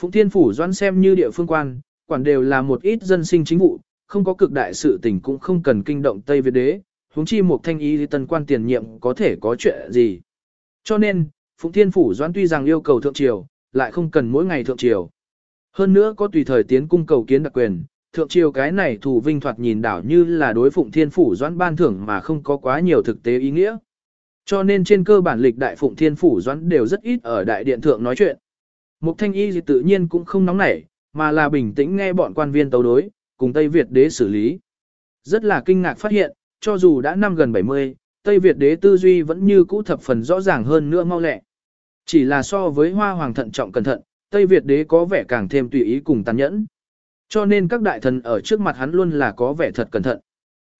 Phụng Thiên Phủ doãn xem như địa phương quan, quản đều là một ít dân sinh chính vụ, không có cực đại sự tình cũng không cần kinh động Tây Việt đế, huống chi một thanh ý tân quan tiền nhiệm có thể có chuyện gì. Cho nên, Phụng Thiên Phủ doãn tuy rằng yêu cầu thượng triều, lại không cần mỗi ngày thượng triều. Hơn nữa có tùy thời tiến cung cầu kiến đặc quyền, thượng triều cái này thủ vinh thoạt nhìn đảo như là đối Phụng Thiên Phủ doãn ban thưởng mà không có quá nhiều thực tế ý nghĩa. Cho nên trên cơ bản lịch đại Phụng Thiên Phủ doãn đều rất ít ở đại điện thượng nói chuyện. Mục thanh y gì tự nhiên cũng không nóng nảy, mà là bình tĩnh nghe bọn quan viên tấu đối, cùng Tây Việt đế xử lý. Rất là kinh ngạc phát hiện, cho dù đã năm gần 70, Tây Việt đế tư duy vẫn như cũ thập phần rõ ràng hơn nữa mau lẹ. Chỉ là so với hoa hoàng thận trọng cẩn thận, Tây Việt đế có vẻ càng thêm tùy ý cùng tàn nhẫn. Cho nên các đại thần ở trước mặt hắn luôn là có vẻ thật cẩn thận.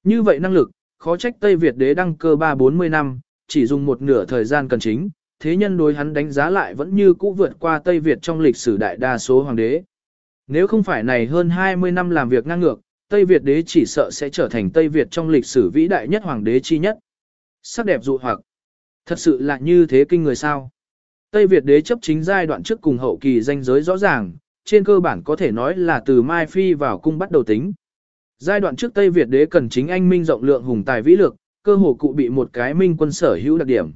Như vậy năng lực, khó trách Tây Việt đế đăng cơ 3-40 năm, chỉ dùng một nửa thời gian cần chính, thế nhân đối hắn đánh giá lại vẫn như cũ vượt qua Tây Việt trong lịch sử đại đa số hoàng đế. Nếu không phải này hơn 20 năm làm việc ngang ngược, Tây Việt đế chỉ sợ sẽ trở thành Tây Việt trong lịch sử vĩ đại nhất hoàng đế chi nhất. Sắc đẹp dụ hoặc. Thật sự là như thế kinh người sao. Tây Việt đế chấp chính giai đoạn trước cùng hậu kỳ danh giới rõ ràng, trên cơ bản có thể nói là từ Mai Phi vào cung bắt đầu tính. Giai đoạn trước Tây Việt đế cần chính anh minh rộng lượng hùng tài vĩ lực, cơ hồ cụ bị một cái minh quân sở hữu đặc điểm.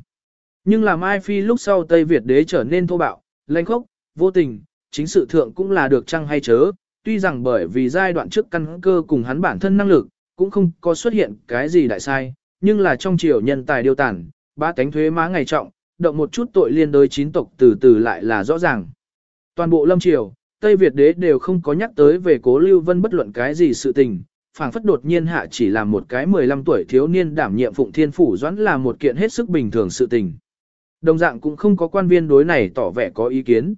Nhưng làm Mai Phi lúc sau Tây Việt đế trở nên thô bạo, lanh khốc, vô tình, chính sự thượng cũng là được chăng hay chớ, tuy rằng bởi vì giai đoạn trước căn cơ cùng hắn bản thân năng lực, cũng không có xuất hiện cái gì đại sai, nhưng là trong triều nhân tài điều tản, ba cánh thuế má ngày trọng, động một chút tội liên đối chín tộc từ từ lại là rõ ràng. Toàn bộ lâm triều, Tây Việt đế đều không có nhắc tới về cố Lưu Vân bất luận cái gì sự tình, phảng phất đột nhiên hạ chỉ làm một cái 15 tuổi thiếu niên đảm nhiệm phụng thiên phủ doãn là một kiện hết sức bình thường sự tình. Đồng dạng cũng không có quan viên đối này tỏ vẻ có ý kiến.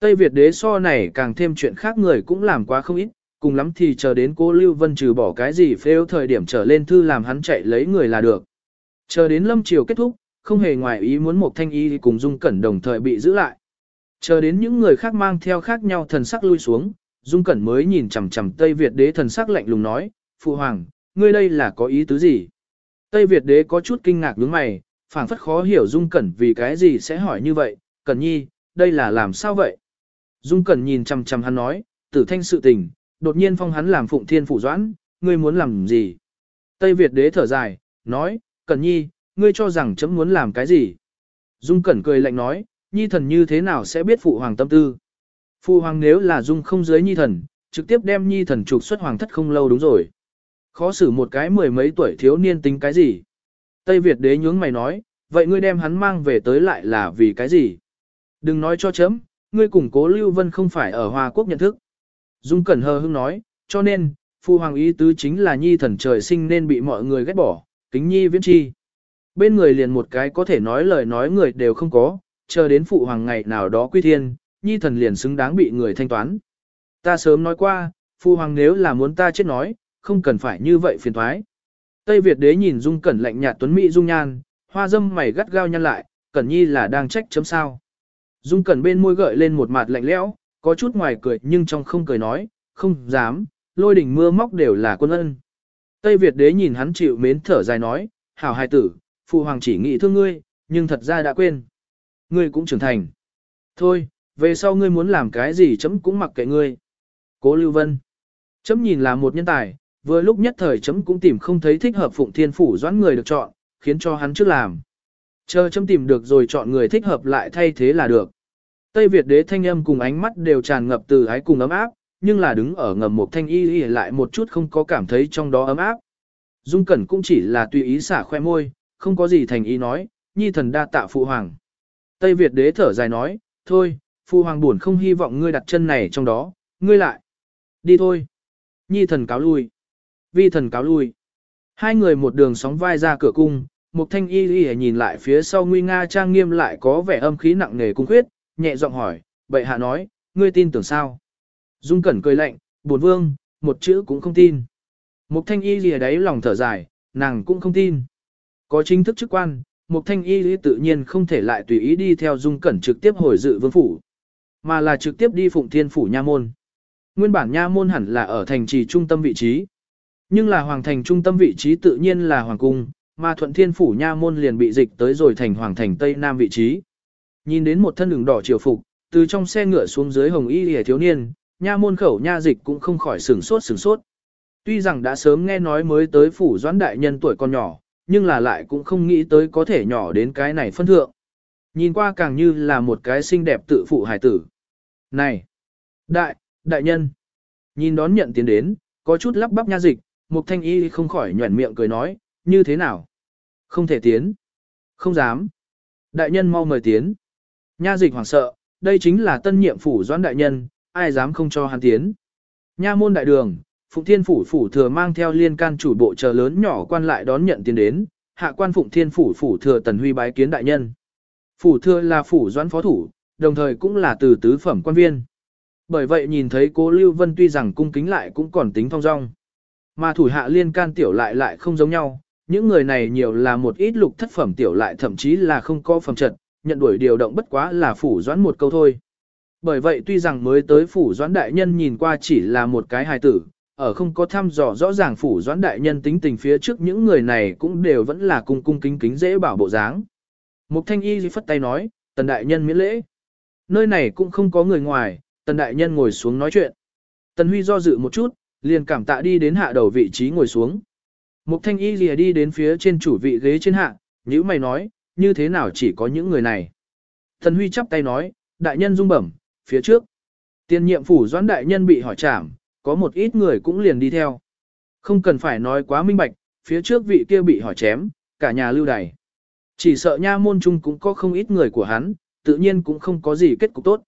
Tây Việt đế so này càng thêm chuyện khác người cũng làm quá không ít, cùng lắm thì chờ đến cố Lưu Vân trừ bỏ cái gì phêu thời điểm trở lên thư làm hắn chạy lấy người là được. Chờ đến lâm triều kết thúc, không hề ngoài ý muốn một thanh y cùng Dung Cẩn đồng thời bị giữ lại. Chờ đến những người khác mang theo khác nhau thần sắc lui xuống, Dung Cẩn mới nhìn chằm chằm Tây Việt đế thần sắc lạnh lùng nói, Phụ Hoàng, ngươi đây là có ý tứ gì? Tây Việt đế có chút kinh ngạc nhướng mày, phảng phất khó hiểu Dung Cẩn vì cái gì sẽ hỏi như vậy, Cẩn nhi, đây là làm sao vậy? Dung Cẩn nhìn chằm chằm hắn nói, tử thanh sự tình, đột nhiên phong hắn làm phụng thiên phủ doãn, ngươi muốn làm gì? Tây Việt đế thở dài, nói, Cẩn nhi, ngươi cho rằng chấm muốn làm cái gì? Dung Cẩn cười lạnh nói, nhi thần như thế nào sẽ biết phụ hoàng tâm tư? Phụ hoàng nếu là dung không dưới nhi thần, trực tiếp đem nhi thần trục xuất hoàng thất không lâu đúng rồi. Khó xử một cái mười mấy tuổi thiếu niên tính cái gì? Tây Việt đế nhướng mày nói, vậy ngươi đem hắn mang về tới lại là vì cái gì? Đừng nói cho chấm, ngươi cùng cố Lưu Vân không phải ở Hoa Quốc nhận thức. Dung Cẩn hờ hưng nói, cho nên, Phu hoàng ý tứ chính là nhi thần trời sinh nên bị mọi người ghét bỏ, kính nhi viễn chi. Bên người liền một cái có thể nói lời nói người đều không có, chờ đến phụ hoàng ngày nào đó quy thiên, nhi thần liền xứng đáng bị người thanh toán. Ta sớm nói qua, Phu hoàng nếu là muốn ta chết nói, không cần phải như vậy phiền thoái. Tây Việt đế nhìn Dung Cẩn lạnh nhạt tuấn mỹ dung nhan, hoa dâm mày gắt gao nhăn lại, Cẩn Nhi là đang trách chấm sao. Dung Cẩn bên môi gợi lên một mặt lạnh lẽo, có chút ngoài cười nhưng trong không cười nói, không dám, lôi đỉnh mưa móc đều là quân ân. Tây Việt đế nhìn hắn chịu mến thở dài nói, hảo hài tử, phụ hoàng chỉ nghĩ thương ngươi, nhưng thật ra đã quên. Ngươi cũng trưởng thành. Thôi, về sau ngươi muốn làm cái gì chấm cũng mặc kệ ngươi. Cố Lưu Vân. Chấm nhìn là một nhân tài, vừa lúc nhất thời chấm cũng tìm không thấy thích hợp phụng thiên phủ doãn người được chọn, khiến cho hắn trước làm. Chờ chấm tìm được rồi chọn người thích hợp lại thay thế là được. Tây Việt đế thanh âm cùng ánh mắt đều tràn ngập từ ái cùng ấm áp, nhưng là đứng ở ngầm một thanh y y lại một chút không có cảm thấy trong đó ấm áp. Dung Cẩn cũng chỉ là tùy ý xả khoe môi, không có gì thành ý nói, nhi thần đa tạ phụ hoàng. Tây Việt đế thở dài nói, thôi, phụ hoàng buồn không hy vọng ngươi đặt chân này trong đó, ngươi lại. Đi thôi. Nhi thần cáo lui. Vi thần cáo lui. Hai người một đường sóng vai ra cửa cung, một thanh y y nhìn lại phía sau nguy nga trang nghiêm lại có vẻ âm khí nặng nề cung khuyết, nhẹ giọng hỏi, bệ hạ nói, ngươi tin tưởng sao? Dung cẩn cười lạnh, bổn vương, một chữ cũng không tin. Một thanh y lìa đấy lòng thở dài, nàng cũng không tin. Có chính thức chức quan, một thanh y Y tự nhiên không thể lại tùy ý đi theo dung cẩn trực tiếp hồi dự vương phủ, mà là trực tiếp đi phụng thiên phủ nha môn. Nguyên bản nha môn hẳn là ở thành trì trung tâm vị trí. Nhưng là hoàng thành trung tâm vị trí tự nhiên là hoàng cung, mà thuận thiên phủ nha môn liền bị dịch tới rồi thành hoàng thành tây nam vị trí. Nhìn đến một thân đường đỏ triều phục, từ trong xe ngựa xuống dưới hồng y lìa thiếu niên, nha môn khẩu nha dịch cũng không khỏi sửng sốt sửng sốt. Tuy rằng đã sớm nghe nói mới tới phủ doãn đại nhân tuổi còn nhỏ, nhưng là lại cũng không nghĩ tới có thể nhỏ đến cái này phân thượng. Nhìn qua càng như là một cái xinh đẹp tự phụ hài tử. Này! Đại, đại nhân! Nhìn đón nhận tiến đến, có chút lắp bắp nha dịch, Mục Thanh Y không khỏi nhuẩn miệng cười nói, như thế nào? Không thể tiến. Không dám. Đại nhân mau mời tiến. Nha dịch hoảng sợ, đây chính là tân nhiệm phủ doãn đại nhân, ai dám không cho hắn tiến. Nha môn đại đường, Phụng Thiên phủ phủ thừa mang theo liên can chủ bộ chờ lớn nhỏ quan lại đón nhận tiền đến, hạ quan Phụng Thiên phủ phủ thừa Tần Huy bái kiến đại nhân. Phủ thừa là phủ doãn phó thủ, đồng thời cũng là từ tứ phẩm quan viên. Bởi vậy nhìn thấy cố Lưu Vân tuy rằng cung kính lại cũng còn tính thong dong. Mà thủ hạ liên can tiểu lại lại không giống nhau, những người này nhiều là một ít lục thất phẩm tiểu lại thậm chí là không có phẩm trận, nhận đuổi điều động bất quá là phủ doãn một câu thôi. Bởi vậy tuy rằng mới tới phủ doãn đại nhân nhìn qua chỉ là một cái hài tử, ở không có thăm dò rõ ràng phủ doãn đại nhân tính tình phía trước những người này cũng đều vẫn là cung cung kính kính dễ bảo bộ dáng. Mục thanh y phất tay nói, tần đại nhân miễn lễ. Nơi này cũng không có người ngoài, tần đại nhân ngồi xuống nói chuyện. Tần huy do dự một chút, liền cảm tạ đi đến hạ đầu vị trí ngồi xuống. Mục thanh y lìa đi đến phía trên chủ vị ghế trên hạ, như mày nói, như thế nào chỉ có những người này. Thần huy chắp tay nói, đại nhân dung bẩm, phía trước. Tiên nhiệm phủ doãn đại nhân bị hỏi trảm, có một ít người cũng liền đi theo. Không cần phải nói quá minh bạch, phía trước vị kia bị hỏi chém, cả nhà lưu đày. Chỉ sợ nha môn trung cũng có không ít người của hắn, tự nhiên cũng không có gì kết cục tốt.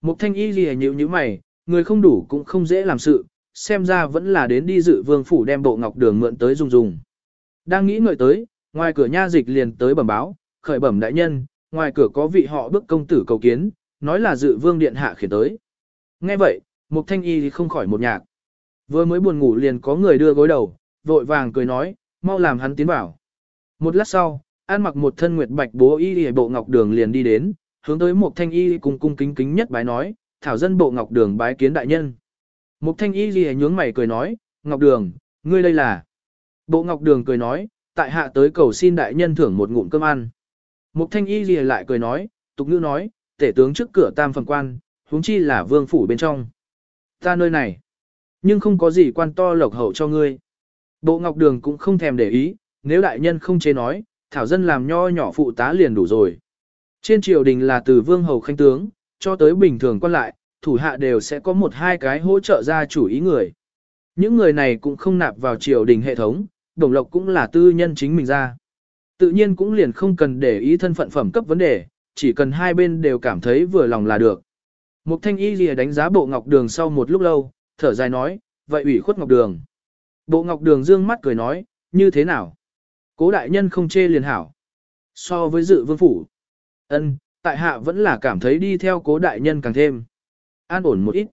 Mục thanh y gì nhíu như mày, người không đủ cũng không dễ làm sự, xem ra vẫn là đến đi dự vương phủ đem bộ ngọc đường mượn tới dùng dùng. Đang nghĩ ngợi tới, ngoài cửa nha dịch liền tới bẩm báo, khởi bẩm đại nhân, ngoài cửa có vị họ bức công tử cầu kiến, nói là dự vương điện hạ khiển tới. Nghe vậy, mục thanh y thì không khỏi một nhạc. Vừa mới buồn ngủ liền có người đưa gối đầu, vội vàng cười nói, mau làm hắn tiến vào. Một lát sau, an mặc một thân nguyệt bạch bố y y bộ ngọc đường liền đi đến, hướng tới một thanh y cùng cung kính kính nhất bái nói, thảo dân bộ ngọc đường bái kiến đại nhân. Mục thanh y gì nhướng mày cười nói, ngọc đường, ngươi đây là. Bộ ngọc đường cười nói, tại hạ tới cầu xin đại nhân thưởng một ngụm cơm ăn. Mục thanh y gì lại cười nói, tục ngữ nói, tể tướng trước cửa tam phần quan, huống chi là vương phủ bên trong. Ta nơi này, nhưng không có gì quan to lộc hậu cho ngươi. Bộ ngọc đường cũng không thèm để ý, nếu đại nhân không chế nói, thảo dân làm nho nhỏ phụ tá liền đủ rồi. Trên triều đình là từ vương hầu khanh tướng, cho tới bình thường quan lại, thủ hạ đều sẽ có một hai cái hỗ trợ gia chủ ý người. Những người này cũng không nạp vào triều đình hệ thống, đồng lộc cũng là tư nhân chính mình ra. Tự nhiên cũng liền không cần để ý thân phận phẩm cấp vấn đề, chỉ cần hai bên đều cảm thấy vừa lòng là được. Mục thanh y lìa đánh giá bộ ngọc đường sau một lúc lâu, thở dài nói, vậy ủy khuất ngọc đường. Bộ ngọc đường dương mắt cười nói, như thế nào? Cố đại nhân không chê liền hảo. So với dự vương phủ, ân, tại hạ vẫn là cảm thấy đi theo cố đại nhân càng thêm. An ổn một ít.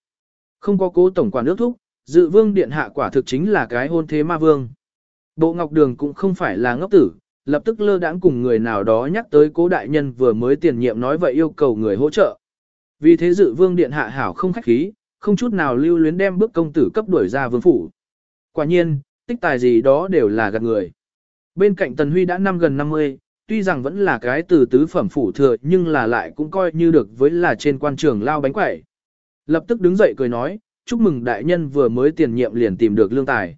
Không có cố tổng quản nước thúc, dự vương điện hạ quả thực chính là cái hôn thế ma vương. Bộ ngọc đường cũng không phải là ngốc tử, lập tức lơ đãng cùng người nào đó nhắc tới cố đại nhân vừa mới tiền nhiệm nói vậy yêu cầu người hỗ trợ. Vì thế dự vương điện hạ hảo không khách khí, không chút nào lưu luyến đem bước công tử cấp đuổi ra vương phủ. Quả nhiên, tích tài gì đó đều là gạt người. Bên cạnh Tần Huy đã năm gần 50, tuy rằng vẫn là cái từ tứ phẩm phủ thừa nhưng là lại cũng coi như được với là trên quan trường lao bánh quẩy. Lập tức đứng dậy cười nói, chúc mừng đại nhân vừa mới tiền nhiệm liền tìm được lương tài.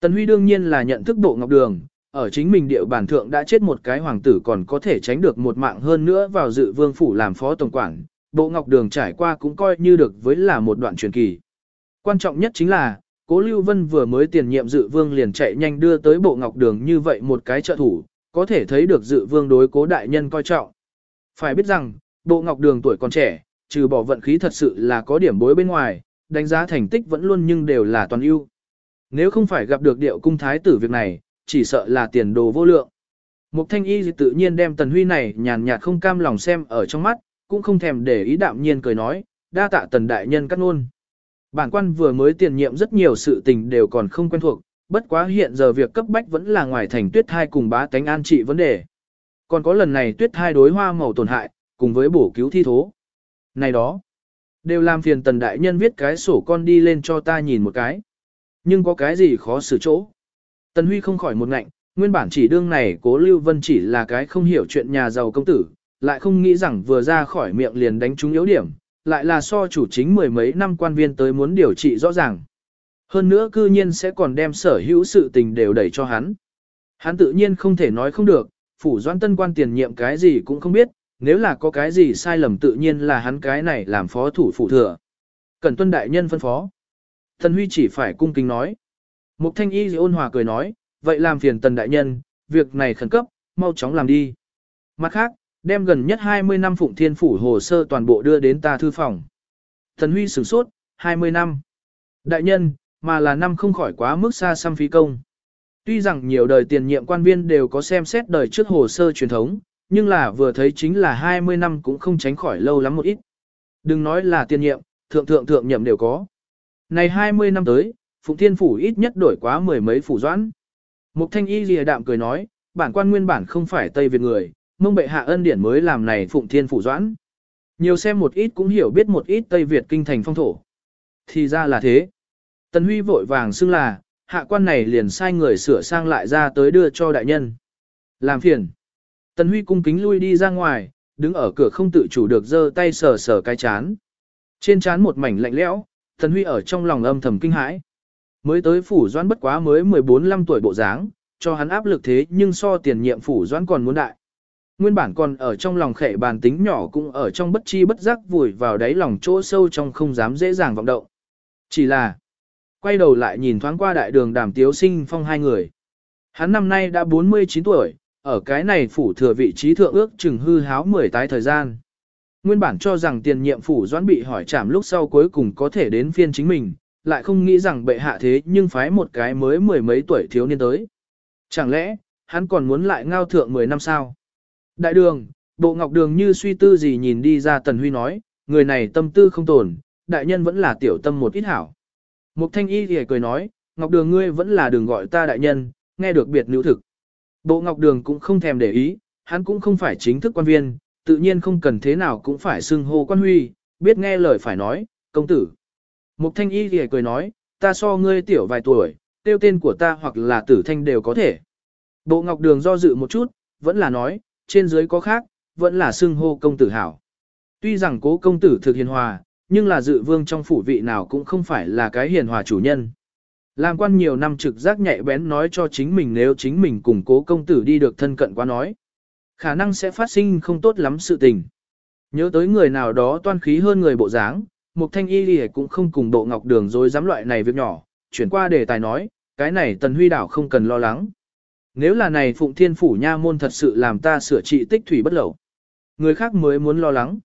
Tần Huy đương nhiên là nhận thức bộ ngọc đường, ở chính mình địa bản thượng đã chết một cái hoàng tử còn có thể tránh được một mạng hơn nữa vào dự vương phủ làm phó tổng quản, bộ ngọc đường trải qua cũng coi như được với là một đoạn truyền kỳ. Quan trọng nhất chính là, Cố Lưu Vân vừa mới tiền nhiệm dự vương liền chạy nhanh đưa tới bộ ngọc đường như vậy một cái trợ thủ, có thể thấy được dự vương đối cố đại nhân coi trọng. Phải biết rằng, bộ ngọc đường tuổi còn trẻ, trừ bỏ vận khí thật sự là có điểm bối bên ngoài, đánh giá thành tích vẫn luôn nhưng đều là toàn ưu. Nếu không phải gặp được điệu cung thái tử việc này, chỉ sợ là tiền đồ vô lượng. Mục thanh y tự nhiên đem tần huy này nhàn nhạt không cam lòng xem ở trong mắt, cũng không thèm để ý đạm nhiên cười nói, đa tạ tần đại nhân cắt ngôn. Bản quan vừa mới tiền nhiệm rất nhiều sự tình đều còn không quen thuộc, bất quá hiện giờ việc cấp bách vẫn là ngoài thành tuyết thai cùng bá tánh an trị vấn đề. Còn có lần này tuyết thai đối hoa màu tổn hại, cùng với bổ cứu thi thố. Này đó, đều làm phiền tần đại nhân viết cái sổ con đi lên cho ta nhìn một cái. Nhưng có cái gì khó xử chỗ. Tần Huy không khỏi một ngạnh, nguyên bản chỉ đương này cố Lưu Vân chỉ là cái không hiểu chuyện nhà giàu công tử, lại không nghĩ rằng vừa ra khỏi miệng liền đánh trúng yếu điểm, lại là so chủ chính mười mấy năm quan viên tới muốn điều trị rõ ràng. Hơn nữa cư nhiên sẽ còn đem sở hữu sự tình đều đẩy cho hắn. Hắn tự nhiên không thể nói không được, phủ doan tân quan tiền nhiệm cái gì cũng không biết, nếu là có cái gì sai lầm tự nhiên là hắn cái này làm phó thủ phụ thừa. Cần tuân đại nhân phân phó. Thần Huy chỉ phải cung kính nói. Mục thanh y ôn hòa cười nói, vậy làm phiền tần đại nhân, việc này khẩn cấp, mau chóng làm đi. Mặt khác, đem gần nhất 20 năm Phụng Thiên Phủ hồ sơ toàn bộ đưa đến ta thư phòng. Thần Huy sửng sốt, 20 năm. Đại nhân, mà là năm không khỏi quá mức xa xăm phí công. Tuy rằng nhiều đời tiền nhiệm quan viên đều có xem xét đời trước hồ sơ truyền thống, nhưng là vừa thấy chính là 20 năm cũng không tránh khỏi lâu lắm một ít. Đừng nói là tiền nhiệm, thượng thượng thượng nhậm đều có. Này 20 năm tới, Phụng Thiên Phủ ít nhất đổi quá mười mấy phủ doãn. Mục Thanh Y lìa đạm cười nói, bản quan nguyên bản không phải Tây Việt người, mông bệ hạ ân điển mới làm này Phụng Thiên Phủ doãn. Nhiều xem một ít cũng hiểu biết một ít Tây Việt kinh thành phong thổ. Thì ra là thế. Tần Huy vội vàng xưng là, hạ quan này liền sai người sửa sang lại ra tới đưa cho đại nhân. Làm phiền. Tần Huy cung kính lui đi ra ngoài, đứng ở cửa không tự chủ được giơ tay sờ sờ cái chán. Trên chán một mảnh lạnh lẽo, Tần Huy ở trong lòng âm thầm kinh hãi. Mới tới phủ doãn bất quá mới 14-15 tuổi bộ dáng, cho hắn áp lực thế nhưng so tiền nhiệm phủ doãn còn muốn đại. Nguyên bản còn ở trong lòng khệ bàn tính nhỏ cũng ở trong bất chi bất giác vùi vào đáy lòng chỗ sâu trong không dám dễ dàng vọng động. Chỉ là, quay đầu lại nhìn thoáng qua đại đường đàm tiếu sinh phong hai người. Hắn năm nay đã 49 tuổi, ở cái này phủ thừa vị trí thượng ước chừng hư háo 10 tái thời gian. Nguyên bản cho rằng tiền nhiệm phủ doãn bị hỏi trảm lúc sau cuối cùng có thể đến phiên chính mình, lại không nghĩ rằng bệ hạ thế nhưng phái một cái mới mười mấy tuổi thiếu niên tới. Chẳng lẽ, hắn còn muốn lại ngao thượng 10 năm sao? Đại đường, bộ ngọc đường như suy tư gì nhìn đi ra tần huy nói, người này tâm tư không tồn, đại nhân vẫn là tiểu tâm một ít hảo. Mục thanh y thì cười nói, ngọc đường ngươi vẫn là đường gọi ta đại nhân, nghe được biệt nữ thực. Bộ ngọc đường cũng không thèm để ý, hắn cũng không phải chính thức quan viên, tự nhiên không cần thế nào cũng phải xưng hô quan huy, biết nghe lời phải nói, công tử. Mục thanh y thì cười nói, ta so ngươi tiểu vài tuổi, tiêu tên của ta hoặc là tử thanh đều có thể. Bộ ngọc đường do dự một chút, vẫn là nói, trên dưới có khác, vẫn là xưng hô công tử hảo. Tuy rằng cố công tử thực hiền hòa, nhưng là dự vương trong phủ vị nào cũng không phải là cái hiền hòa chủ nhân. Làm quan nhiều năm trực giác nhạy bén nói cho chính mình nếu chính mình cùng cố công tử đi được thân cận quá nói. Khả năng sẽ phát sinh không tốt lắm sự tình. Nhớ tới người nào đó toan khí hơn người bộ dáng, Mục Thanh Y Lì cũng không cùng Bộ Ngọc Đường dối dám loại này việc nhỏ, chuyển qua đề tài nói, cái này Tần Huy Đảo không cần lo lắng. Nếu là này Phụng Thiên Phủ Nha Môn thật sự làm ta sửa trị tích thủy bất lẩu. Người khác mới muốn lo lắng.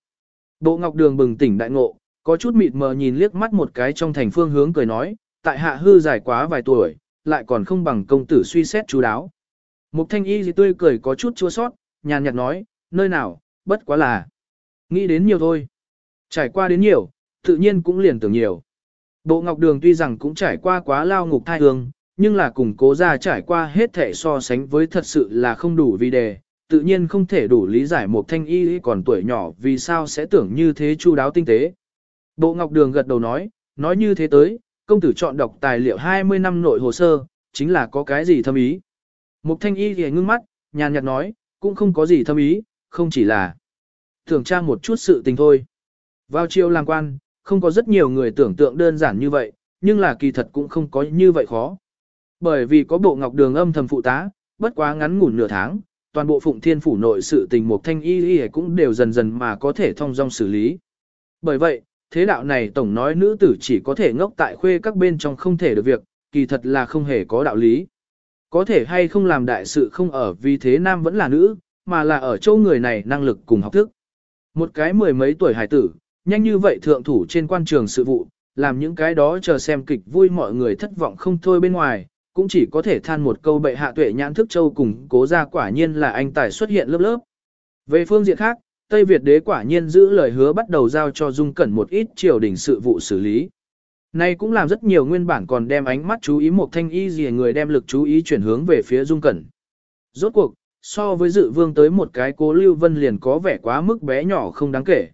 Bộ Ngọc Đường bừng tỉnh đại ngộ, có chút mịt mờ nhìn liếc mắt một cái trong thành phương hướng cười nói, tại hạ hư dài quá vài tuổi, lại còn không bằng công tử suy xét chú đáo. Mục Thanh Y gì tươi cười có chút chua sót, nhàn nhạt nói, nơi nào, bất quá là. Nghĩ đến nhiều thôi. Trải qua đến nhiều, tự nhiên cũng liền tưởng nhiều. Bộ Ngọc Đường tuy rằng cũng trải qua quá lao ngục thai hương, nhưng là cùng cố ra trải qua hết thể so sánh với thật sự là không đủ vì đề, tự nhiên không thể đủ lý giải một thanh y còn tuổi nhỏ vì sao sẽ tưởng như thế chu đáo tinh tế. Bộ Ngọc Đường gật đầu nói, nói như thế tới, công tử chọn đọc tài liệu 20 năm nội hồ sơ, chính là có cái gì thâm ý. Mục thanh y thì ngưng mắt, nhàn nhạt nói, cũng không có gì thâm ý, không chỉ là tưởng tra một chút sự tình thôi. Vào chiều làm quan, không có rất nhiều người tưởng tượng đơn giản như vậy, nhưng là kỳ thật cũng không có như vậy khó. Bởi vì có bộ ngọc đường âm thầm phụ tá, bất quá ngắn ngủn nửa tháng, toàn bộ phụng thiên phủ nội sự tình Mục thanh y y cũng đều dần dần mà có thể thông dong xử lý. Bởi vậy, thế đạo này tổng nói nữ tử chỉ có thể ngốc tại khuê các bên trong không thể được việc, kỳ thật là không hề có đạo lý. Có thể hay không làm đại sự không ở vì thế nam vẫn là nữ, mà là ở châu người này năng lực cùng học thức. Một cái mười mấy tuổi hải tử, nhanh như vậy thượng thủ trên quan trường sự vụ, làm những cái đó chờ xem kịch vui mọi người thất vọng không thôi bên ngoài, cũng chỉ có thể than một câu bệ hạ tuệ nhãn thức châu cùng cố ra quả nhiên là anh tài xuất hiện lớp lớp. Về phương diện khác, Tây Việt đế quả nhiên giữ lời hứa bắt đầu giao cho Dung Cẩn một ít triều đình sự vụ xử lý. Này cũng làm rất nhiều nguyên bản còn đem ánh mắt chú ý một thanh y gì người đem lực chú ý chuyển hướng về phía Dung Cẩn. Rốt cuộc, so với dự vương tới một cái cố lưu vân liền có vẻ quá mức bé nhỏ không đáng kể.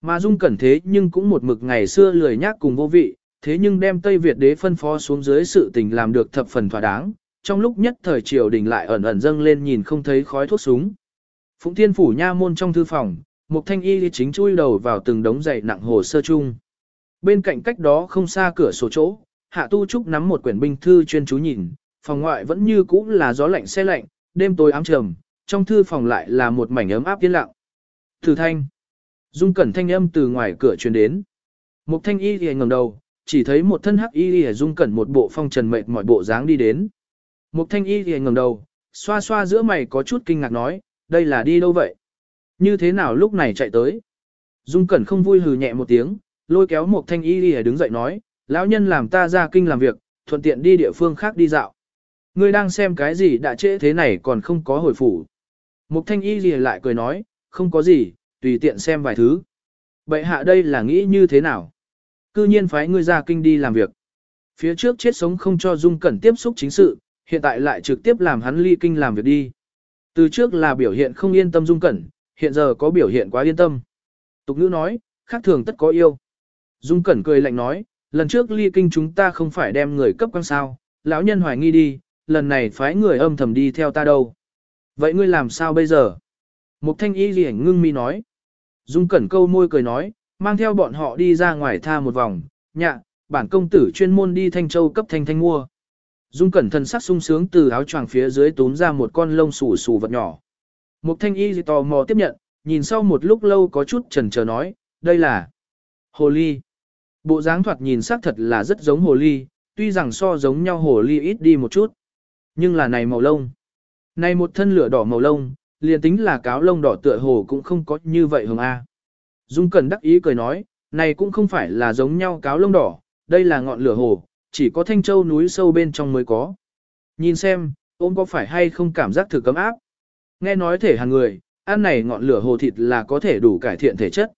Mà Dung Cẩn thế nhưng cũng một mực ngày xưa lười nhác cùng vô vị, thế nhưng đem Tây Việt đế phân phó xuống dưới sự tình làm được thập phần thỏa đáng, trong lúc nhất thời triều đình lại ẩn ẩn dâng lên nhìn không thấy khói thuốc súng. Phụng Thiên phủ nha môn trong thư phòng, Mục thanh y chính chui đầu vào từng đống dày nặng hồ sơ chung. Bên cạnh cách đó không xa cửa sổ chỗ, Hạ Tu Trúc nắm một quyển binh thư chuyên chú nhìn, phòng ngoại vẫn như cũ là gió lạnh xe lạnh, đêm tối ám trầm, trong thư phòng lại là một mảnh ấm áp yên lặng. Thử thanh. Dung cẩn thanh âm từ ngoài cửa truyền đến. Mục thanh y thì ngẩng đầu, chỉ thấy một thân hắc y thì dung cẩn một bộ phong trần mệt mỏi bộ dáng đi đến. Mục thanh y thì ngẩng đầu, xoa xoa giữa mày có chút kinh ngạc nói, đây là đi đâu vậy? Như thế nào lúc này chạy tới? Dung cẩn không vui hừ nhẹ một tiếng, lôi kéo một thanh y đi đứng dậy nói, lão nhân làm ta ra kinh làm việc, thuận tiện đi địa phương khác đi dạo. Ngươi đang xem cái gì đã trễ thế này còn không có hồi phủ. Mục thanh y gì lại cười nói, không có gì, tùy tiện xem vài thứ. Bệ hạ đây là nghĩ như thế nào? Cư nhiên phái ngươi ra kinh đi làm việc. Phía trước chết sống không cho Dung Cẩn tiếp xúc chính sự, hiện tại lại trực tiếp làm hắn ly kinh làm việc đi. Từ trước là biểu hiện không yên tâm Dung Cẩn, hiện giờ có biểu hiện quá yên tâm. Tục ngữ nói, khác thường tất có yêu. Dung Cẩn cười lạnh nói, lần trước ly kinh chúng ta không phải đem người cấp quan sao, lão nhân hoài nghi đi, lần này phái người âm thầm đi theo ta đâu. Vậy ngươi làm sao bây giờ? Mục thanh y gì ngưng mi nói. Dung Cẩn câu môi cười nói, mang theo bọn họ đi ra ngoài tha một vòng, nhạ, bản công tử chuyên môn đi Thanh Châu cấp thanh thanh mua. Dung Cẩn thần sắc sung sướng từ áo choàng phía dưới túm ra một con lông xù xù vật nhỏ. Mục thanh y gì tò mò tiếp nhận, nhìn sau một lúc lâu có chút chần chờ nói, đây là hồ ly. Bộ dáng thoạt nhìn sắc thật là rất giống hồ ly, tuy rằng so giống nhau hồ ly ít đi một chút. Nhưng là này màu lông. Này một thân lửa đỏ màu lông, liền tính là cáo lông đỏ tựa hồ cũng không có như vậy hồng A. Dung Cẩn đắc ý cười nói, này cũng không phải là giống nhau cáo lông đỏ, đây là ngọn lửa hồ, chỉ có thanh châu núi sâu bên trong mới có. Nhìn xem, ôm có phải hay không cảm giác thử cấm áp. Nghe nói thể hàng người, ăn này ngọn lửa hồ thịt là có thể đủ cải thiện thể chất.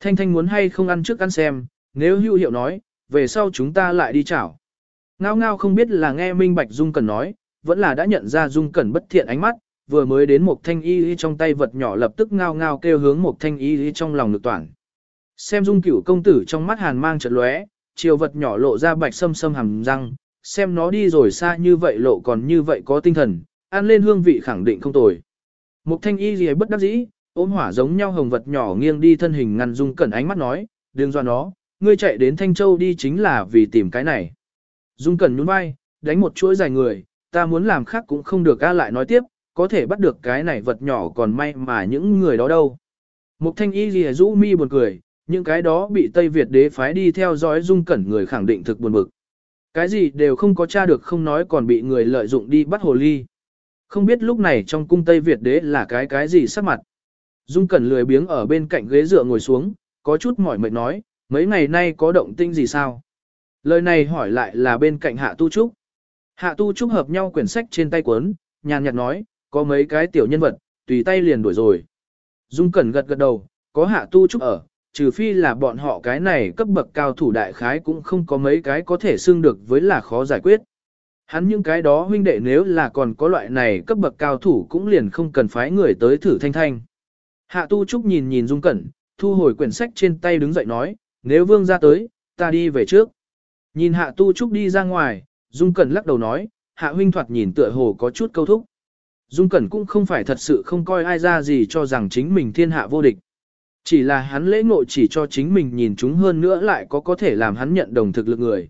Thanh Thanh muốn hay không ăn trước ăn xem, nếu hữu hiệu nói, về sau chúng ta lại đi chảo. Ngao ngao không biết là nghe Minh Bạch Dung Cẩn nói, vẫn là đã nhận ra Dung Cẩn bất thiện ánh mắt, vừa mới đến một thanh y trong tay vật nhỏ lập tức ngao ngao kêu hướng một thanh y trong lòng lực toàn. Xem Dung cửu công tử trong mắt hàn mang chợt lóe, chiều vật nhỏ lộ ra bạch sâm sâm hàm răng, xem nó đi rồi xa như vậy lộ còn như vậy có tinh thần, ăn lên hương vị khẳng định không tồi. Mục thanh y gì bất đắc dĩ, ôm hỏa giống nhau hồng vật nhỏ nghiêng đi thân hình ngăn Dung Cẩn ánh mắt nói, đừng do nó, ngươi chạy đến Thanh Châu đi chính là vì tìm cái này. Dung Cẩn nhún vai, đánh một chuỗi dài người, ta muốn làm khác cũng không được a lại nói tiếp, có thể bắt được cái này vật nhỏ còn may mà những người đó đâu. Mục thanh y gì rũ mi buồn cười, những cái đó bị Tây Việt đế phái đi theo dõi dung cẩn người khẳng định thực buồn bực. Cái gì đều không có tra được không nói còn bị người lợi dụng đi bắt hồ ly. Không biết lúc này trong cung Tây Việt đế là cái cái gì sắc mặt. Dung cẩn lười biếng ở bên cạnh ghế dựa ngồi xuống, có chút mỏi mệt nói, mấy ngày nay có động tinh gì sao? Lời này hỏi lại là bên cạnh Hạ Tu Trúc. Hạ Tu Trúc hợp nhau quyển sách trên tay cuốn, nhàn nhạt nói, có mấy cái tiểu nhân vật, tùy tay liền đuổi rồi. Dung Cẩn gật gật đầu, có Hạ Tu Trúc ở, trừ phi là bọn họ cái này cấp bậc cao thủ đại khái cũng không có mấy cái có thể xưng được với là khó giải quyết. Hắn những cái đó huynh đệ nếu là còn có loại này cấp bậc cao thủ cũng liền không cần phái người tới thử thanh thanh. Hạ Tu Trúc nhìn nhìn Dung Cẩn, thu hồi quyển sách trên tay đứng dậy nói, nếu vương ra tới, ta đi về trước. Nhìn hạ tu trúc đi ra ngoài, Dung Cẩn lắc đầu nói, hạ huynh thoạt nhìn tựa hồ có chút câu thúc. Dung Cẩn cũng không phải thật sự không coi ai ra gì cho rằng chính mình thiên hạ vô địch. Chỉ là hắn lễ ngộ chỉ cho chính mình nhìn chúng hơn nữa lại có có thể làm hắn nhận đồng thực lực người.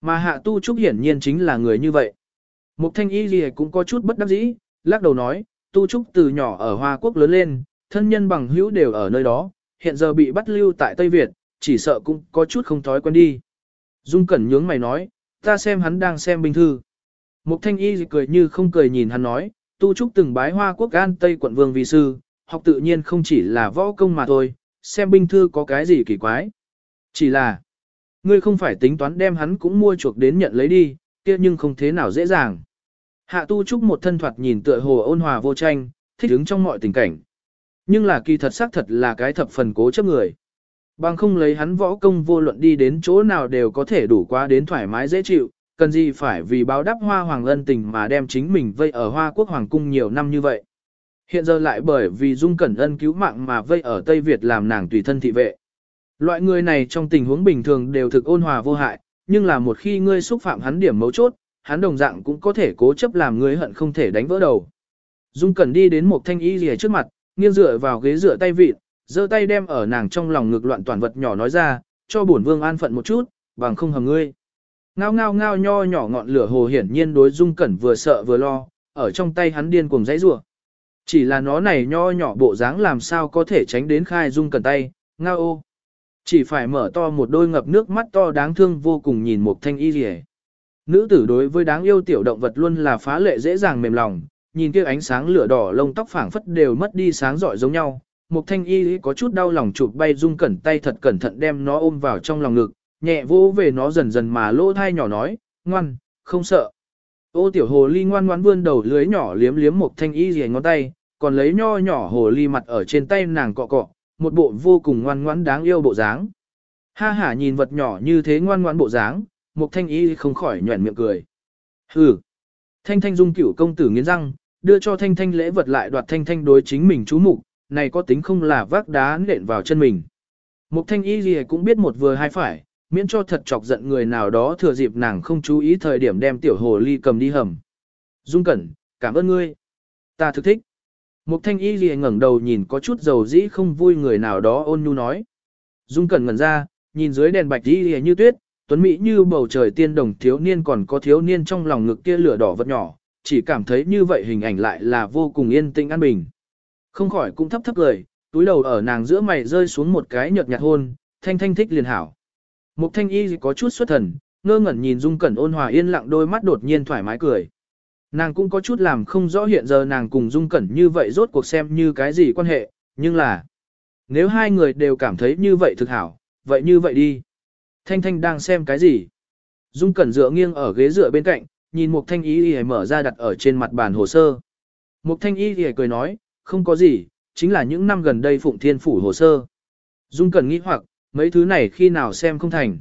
Mà hạ tu trúc hiển nhiên chính là người như vậy. Mục thanh y gì cũng có chút bất đắc dĩ, lắc đầu nói, tu trúc từ nhỏ ở Hoa Quốc lớn lên, thân nhân bằng hữu đều ở nơi đó, hiện giờ bị bắt lưu tại Tây Việt, chỉ sợ cũng có chút không thói quen đi. Dung Cẩn nhướng mày nói, ta xem hắn đang xem binh thư. Mục thanh y cười như không cười nhìn hắn nói, tu trúc từng bái hoa quốc gan Tây quận vương vi sư, học tự nhiên không chỉ là võ công mà thôi, xem binh thư có cái gì kỳ quái. Chỉ là, ngươi không phải tính toán đem hắn cũng mua chuộc đến nhận lấy đi, kia nhưng không thế nào dễ dàng. Hạ tu trúc một thân thoạt nhìn tựa hồ ôn hòa vô tranh, thích ứng trong mọi tình cảnh. Nhưng là kỳ thật xác thật là cái thập phần cố chấp người. Bằng không lấy hắn võ công vô luận đi đến chỗ nào đều có thể đủ qua đến thoải mái dễ chịu, cần gì phải vì báo đáp hoa hoàng ân tình mà đem chính mình vây ở hoa quốc hoàng cung nhiều năm như vậy. Hiện giờ lại bởi vì dung cẩn ân cứu mạng mà vây ở Tây Việt làm nàng tùy thân thị vệ. Loại người này trong tình huống bình thường đều thực ôn hòa vô hại, nhưng là một khi ngươi xúc phạm hắn điểm mấu chốt, hắn đồng dạng cũng có thể cố chấp làm ngươi hận không thể đánh vỡ đầu. Dung Cẩn đi đến một thanh y rìa trước mặt, nghiêng dựa vào ghế dựa tay vịt, giơ tay đem ở nàng trong lòng ngực loạn toàn vật nhỏ nói ra, cho bổn vương an phận một chút, bằng không hầm ngươi. Ngao ngao ngao nho nhỏ ngọn lửa hồ hiển nhiên đối dung cẩn vừa sợ vừa lo, ở trong tay hắn điên cuồng dãy rủa. Chỉ là nó này nho nhỏ bộ dáng làm sao có thể tránh đến khai dung cần tay, ngao ô. Chỉ phải mở to một đôi ngập nước mắt to đáng thương vô cùng nhìn một thanh y rỉ. Nữ tử đối với đáng yêu tiểu động vật luôn là phá lệ dễ dàng mềm lòng, nhìn kia ánh sáng lửa đỏ lông tóc phảng phất đều mất đi sáng rọi giống nhau. Một thanh y có chút đau lòng chụp bay dung cẩn tay thật cẩn thận đem nó ôm vào trong lòng ngực, nhẹ vô về nó dần dần mà lỗ thai nhỏ nói, ngoan, không sợ. Ô tiểu hồ ly ngoan ngoãn vươn đầu lưới nhỏ liếm liếm một thanh y rìa ngón tay, còn lấy nho nhỏ hồ ly mặt ở trên tay nàng cọ cọ, một bộ vô cùng ngoan ngoãn đáng yêu bộ dáng. Ha ha nhìn vật nhỏ như thế ngoan ngoãn bộ dáng, một thanh y không khỏi nhuẩn miệng cười. Hừ. Thanh thanh dung cửu công tử nghiến răng, đưa cho thanh thanh lễ vật lại đoạt thanh thanh đối chính mình chú mục, này có tính không là vác đá nện vào chân mình. Mục thanh y gì cũng biết một vừa hai phải, miễn cho thật chọc giận người nào đó thừa dịp nàng không chú ý thời điểm đem tiểu hồ ly cầm đi hầm. Dung Cẩn, cảm ơn ngươi. Ta thực thích. Mục thanh y gì ngẩng đầu nhìn có chút dầu dĩ không vui người nào đó ôn nhu nói. Dung Cẩn ngẩn ra, nhìn dưới đèn bạch y như tuyết, tuấn mỹ như bầu trời tiên đồng thiếu niên còn có thiếu niên trong lòng ngực kia lửa đỏ vật nhỏ, chỉ cảm thấy như vậy hình ảnh lại là vô cùng yên tĩnh an bình. Không khỏi cũng thấp thấp cười, túi đầu ở nàng giữa mày rơi xuống một cái nhợt nhạt hôn, thanh thanh thích liền hảo. Mục thanh y có chút xuất thần, ngơ ngẩn nhìn dung cẩn ôn hòa yên lặng đôi mắt đột nhiên thoải mái cười. Nàng cũng có chút làm không rõ hiện giờ nàng cùng dung cẩn như vậy rốt cuộc xem như cái gì quan hệ, nhưng là nếu hai người đều cảm thấy như vậy thực hảo, vậy như vậy đi. Thanh thanh đang xem cái gì? Dung cẩn dựa nghiêng ở ghế dựa bên cạnh, nhìn Mục Thanh Y Y mở ra đặt ở trên mặt bàn hồ sơ. Mục Thanh Y Y cười nói, không có gì, chính là những năm gần đây Phụng Thiên Phủ hồ sơ. Dung Cẩn nghĩ hoặc, mấy thứ này khi nào xem không thành.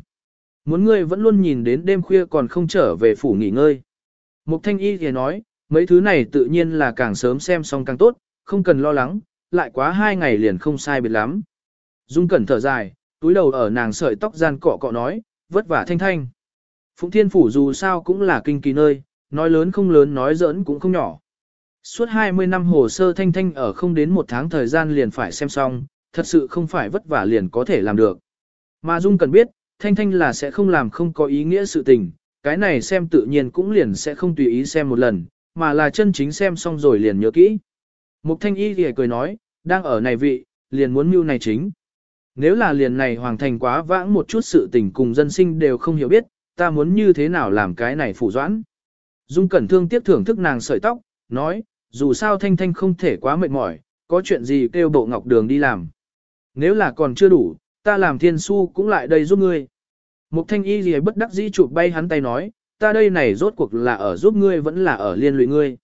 Muốn ngươi vẫn luôn nhìn đến đêm khuya còn không trở về phủ nghỉ ngơi. Mục Thanh Y thì nói, mấy thứ này tự nhiên là càng sớm xem xong càng tốt, không cần lo lắng, lại quá hai ngày liền không sai biệt lắm. Dung Cẩn thở dài, túi đầu ở nàng sợi tóc gian cọ cọ nói, vất vả thanh thanh. Phụng Thiên Phủ dù sao cũng là kinh kỳ nơi, nói lớn không lớn nói giỡn cũng không nhỏ. Suốt 20 năm hồ sơ thanh thanh ở không đến một tháng thời gian liền phải xem xong, thật sự không phải vất vả liền có thể làm được. Mà Dung cần biết, thanh thanh là sẽ không làm không có ý nghĩa sự tình, cái này xem tự nhiên cũng liền sẽ không tùy ý xem một lần, mà là chân chính xem xong rồi liền nhớ kỹ. Mục thanh y thì cười nói, đang ở này vị, liền muốn mưu này chính. Nếu là liền này hoàng thành quá vãng một chút sự tình cùng dân sinh đều không hiểu biết, ta muốn như thế nào làm cái này phụ doãn. Dung Cẩn Thương tiếp thưởng thức nàng sợi tóc, nói, dù sao Thanh Thanh không thể quá mệt mỏi, có chuyện gì kêu bộ ngọc đường đi làm. Nếu là còn chưa đủ, ta làm thiên su cũng lại đây giúp ngươi. Mục Thanh Y gì bất đắc dĩ chụp bay hắn tay nói, ta đây này rốt cuộc là ở giúp ngươi vẫn là ở liên lụy ngươi.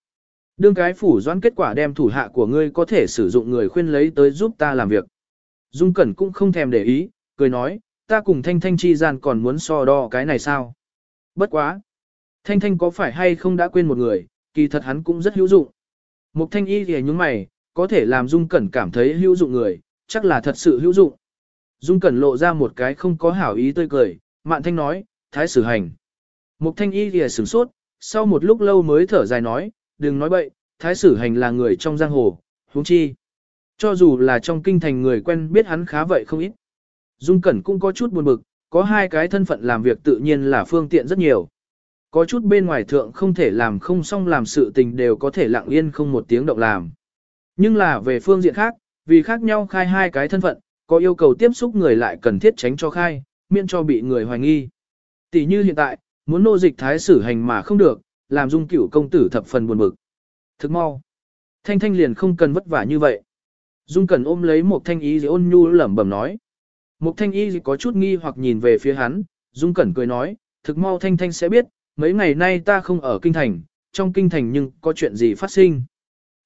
Đương cái phủ doãn kết quả đem thủ hạ của ngươi có thể sử dụng người khuyên lấy tới giúp ta làm việc. Dung Cẩn cũng không thèm để ý, cười nói, ta cùng Thanh Thanh chi gian còn muốn so đo cái này sao? Bất quá. Thanh Thanh có phải hay không đã quên một người, kỳ thật hắn cũng rất hữu dụng. Mục Thanh y thì nhúng mày, có thể làm Dung Cẩn cảm thấy hữu dụng người, chắc là thật sự hữu dụng. Dung Cẩn lộ ra một cái không có hảo ý tươi cười, Mạn Thanh nói, thái sử hành. Mục Thanh y lìa sửng sốt, sau một lúc lâu mới thở dài nói, đừng nói bậy, thái sử hành là người trong giang hồ, huống chi. Cho dù là trong kinh thành người quen biết hắn khá vậy không ít. Dung Cẩn cũng có chút buồn bực, có hai cái thân phận làm việc tự nhiên là phương tiện rất nhiều. Có chút bên ngoài thượng không thể làm không xong làm sự tình đều có thể lặng yên không một tiếng động làm. Nhưng là về phương diện khác, vì khác nhau khai hai cái thân phận, có yêu cầu tiếp xúc người lại cần thiết tránh cho khai, miễn cho bị người hoài nghi. Tỷ như hiện tại, muốn nô dịch thái sử hành mà không được, làm dung cửu công tử thập phần buồn bực. Thức mau. Thanh thanh liền không cần vất vả như vậy. Dung cần ôm lấy một thanh ý ôn nhu lẩm bẩm nói. một thanh y có chút nghi hoặc nhìn về phía hắn, Dung Cẩn cười nói, thực mau thanh thanh sẽ biết, mấy ngày nay ta không ở kinh thành, trong kinh thành nhưng có chuyện gì phát sinh.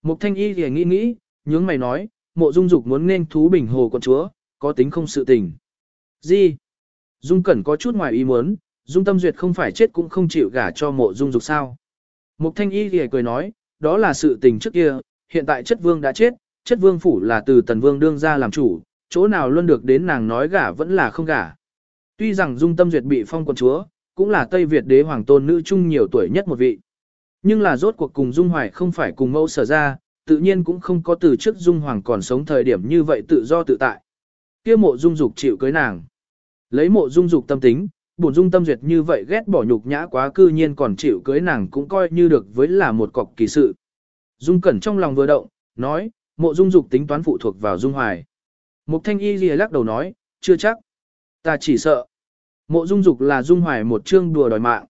Mục thanh y thì nghĩ nghĩ, nhướng mày nói, mộ dung dục muốn nên thú bình hồ con chúa, có tính không sự tình. Gì? Dung Cẩn có chút ngoài ý muốn, Dung Tâm Duyệt không phải chết cũng không chịu gả cho mộ dung dục sao. Mục thanh y thì cười nói, đó là sự tình trước kia, hiện tại chất vương đã chết, chất vương phủ là từ tần vương đương ra làm chủ, chỗ nào luôn được đến nàng nói gả vẫn là không gả. Tuy rằng Dung Tâm Duyệt bị phong quận chúa, cũng là Tây Việt đế hoàng tôn nữ trung nhiều tuổi nhất một vị. Nhưng là rốt cuộc cùng Dung Hoài không phải cùng mẫu sở ra, tự nhiên cũng không có từ trước Dung Hoàng còn sống thời điểm như vậy tự do tự tại. Kia mộ Dung Dục chịu cưới nàng. Lấy mộ Dung Dục tâm tính, bổn Dung tâm duyệt như vậy ghét bỏ nhục nhã quá cư nhiên còn chịu cưới nàng cũng coi như được với là một cọc kỳ sự. Dung Cẩn trong lòng vừa động, nói, mộ Dung Dục tính toán phụ thuộc vào Dung Hoài. Mục Thanh Y lìa lắc đầu nói, chưa chắc. Ta chỉ sợ. Mộ Dung Dục là Dung Hoài một chương đùa đòi mạng.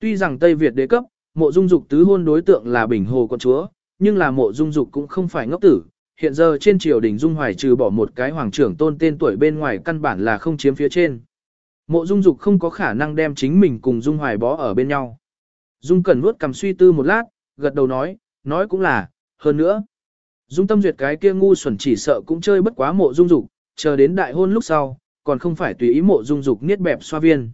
Tuy rằng Tây Việt đế cấp, mộ Dung Dục tứ hôn đối tượng là Bình Hồ con chúa, nhưng là mộ Dung Dục cũng không phải ngốc tử. Hiện giờ trên triều đình Dung Hoài trừ bỏ một cái hoàng trưởng tôn tên tuổi bên ngoài căn bản là không chiếm phía trên. Mộ Dung Dục không có khả năng đem chính mình cùng Dung Hoài bó ở bên nhau. Dung Cẩn nuốt cầm suy tư một lát, gật đầu nói, nói cũng là, hơn nữa. Dung Tâm Duyệt cái kia ngu xuẩn chỉ sợ cũng chơi bất quá mộ Dung Dục, chờ đến đại hôn lúc sau, còn không phải tùy ý mộ Dung Dục niết bẹp xoa viên.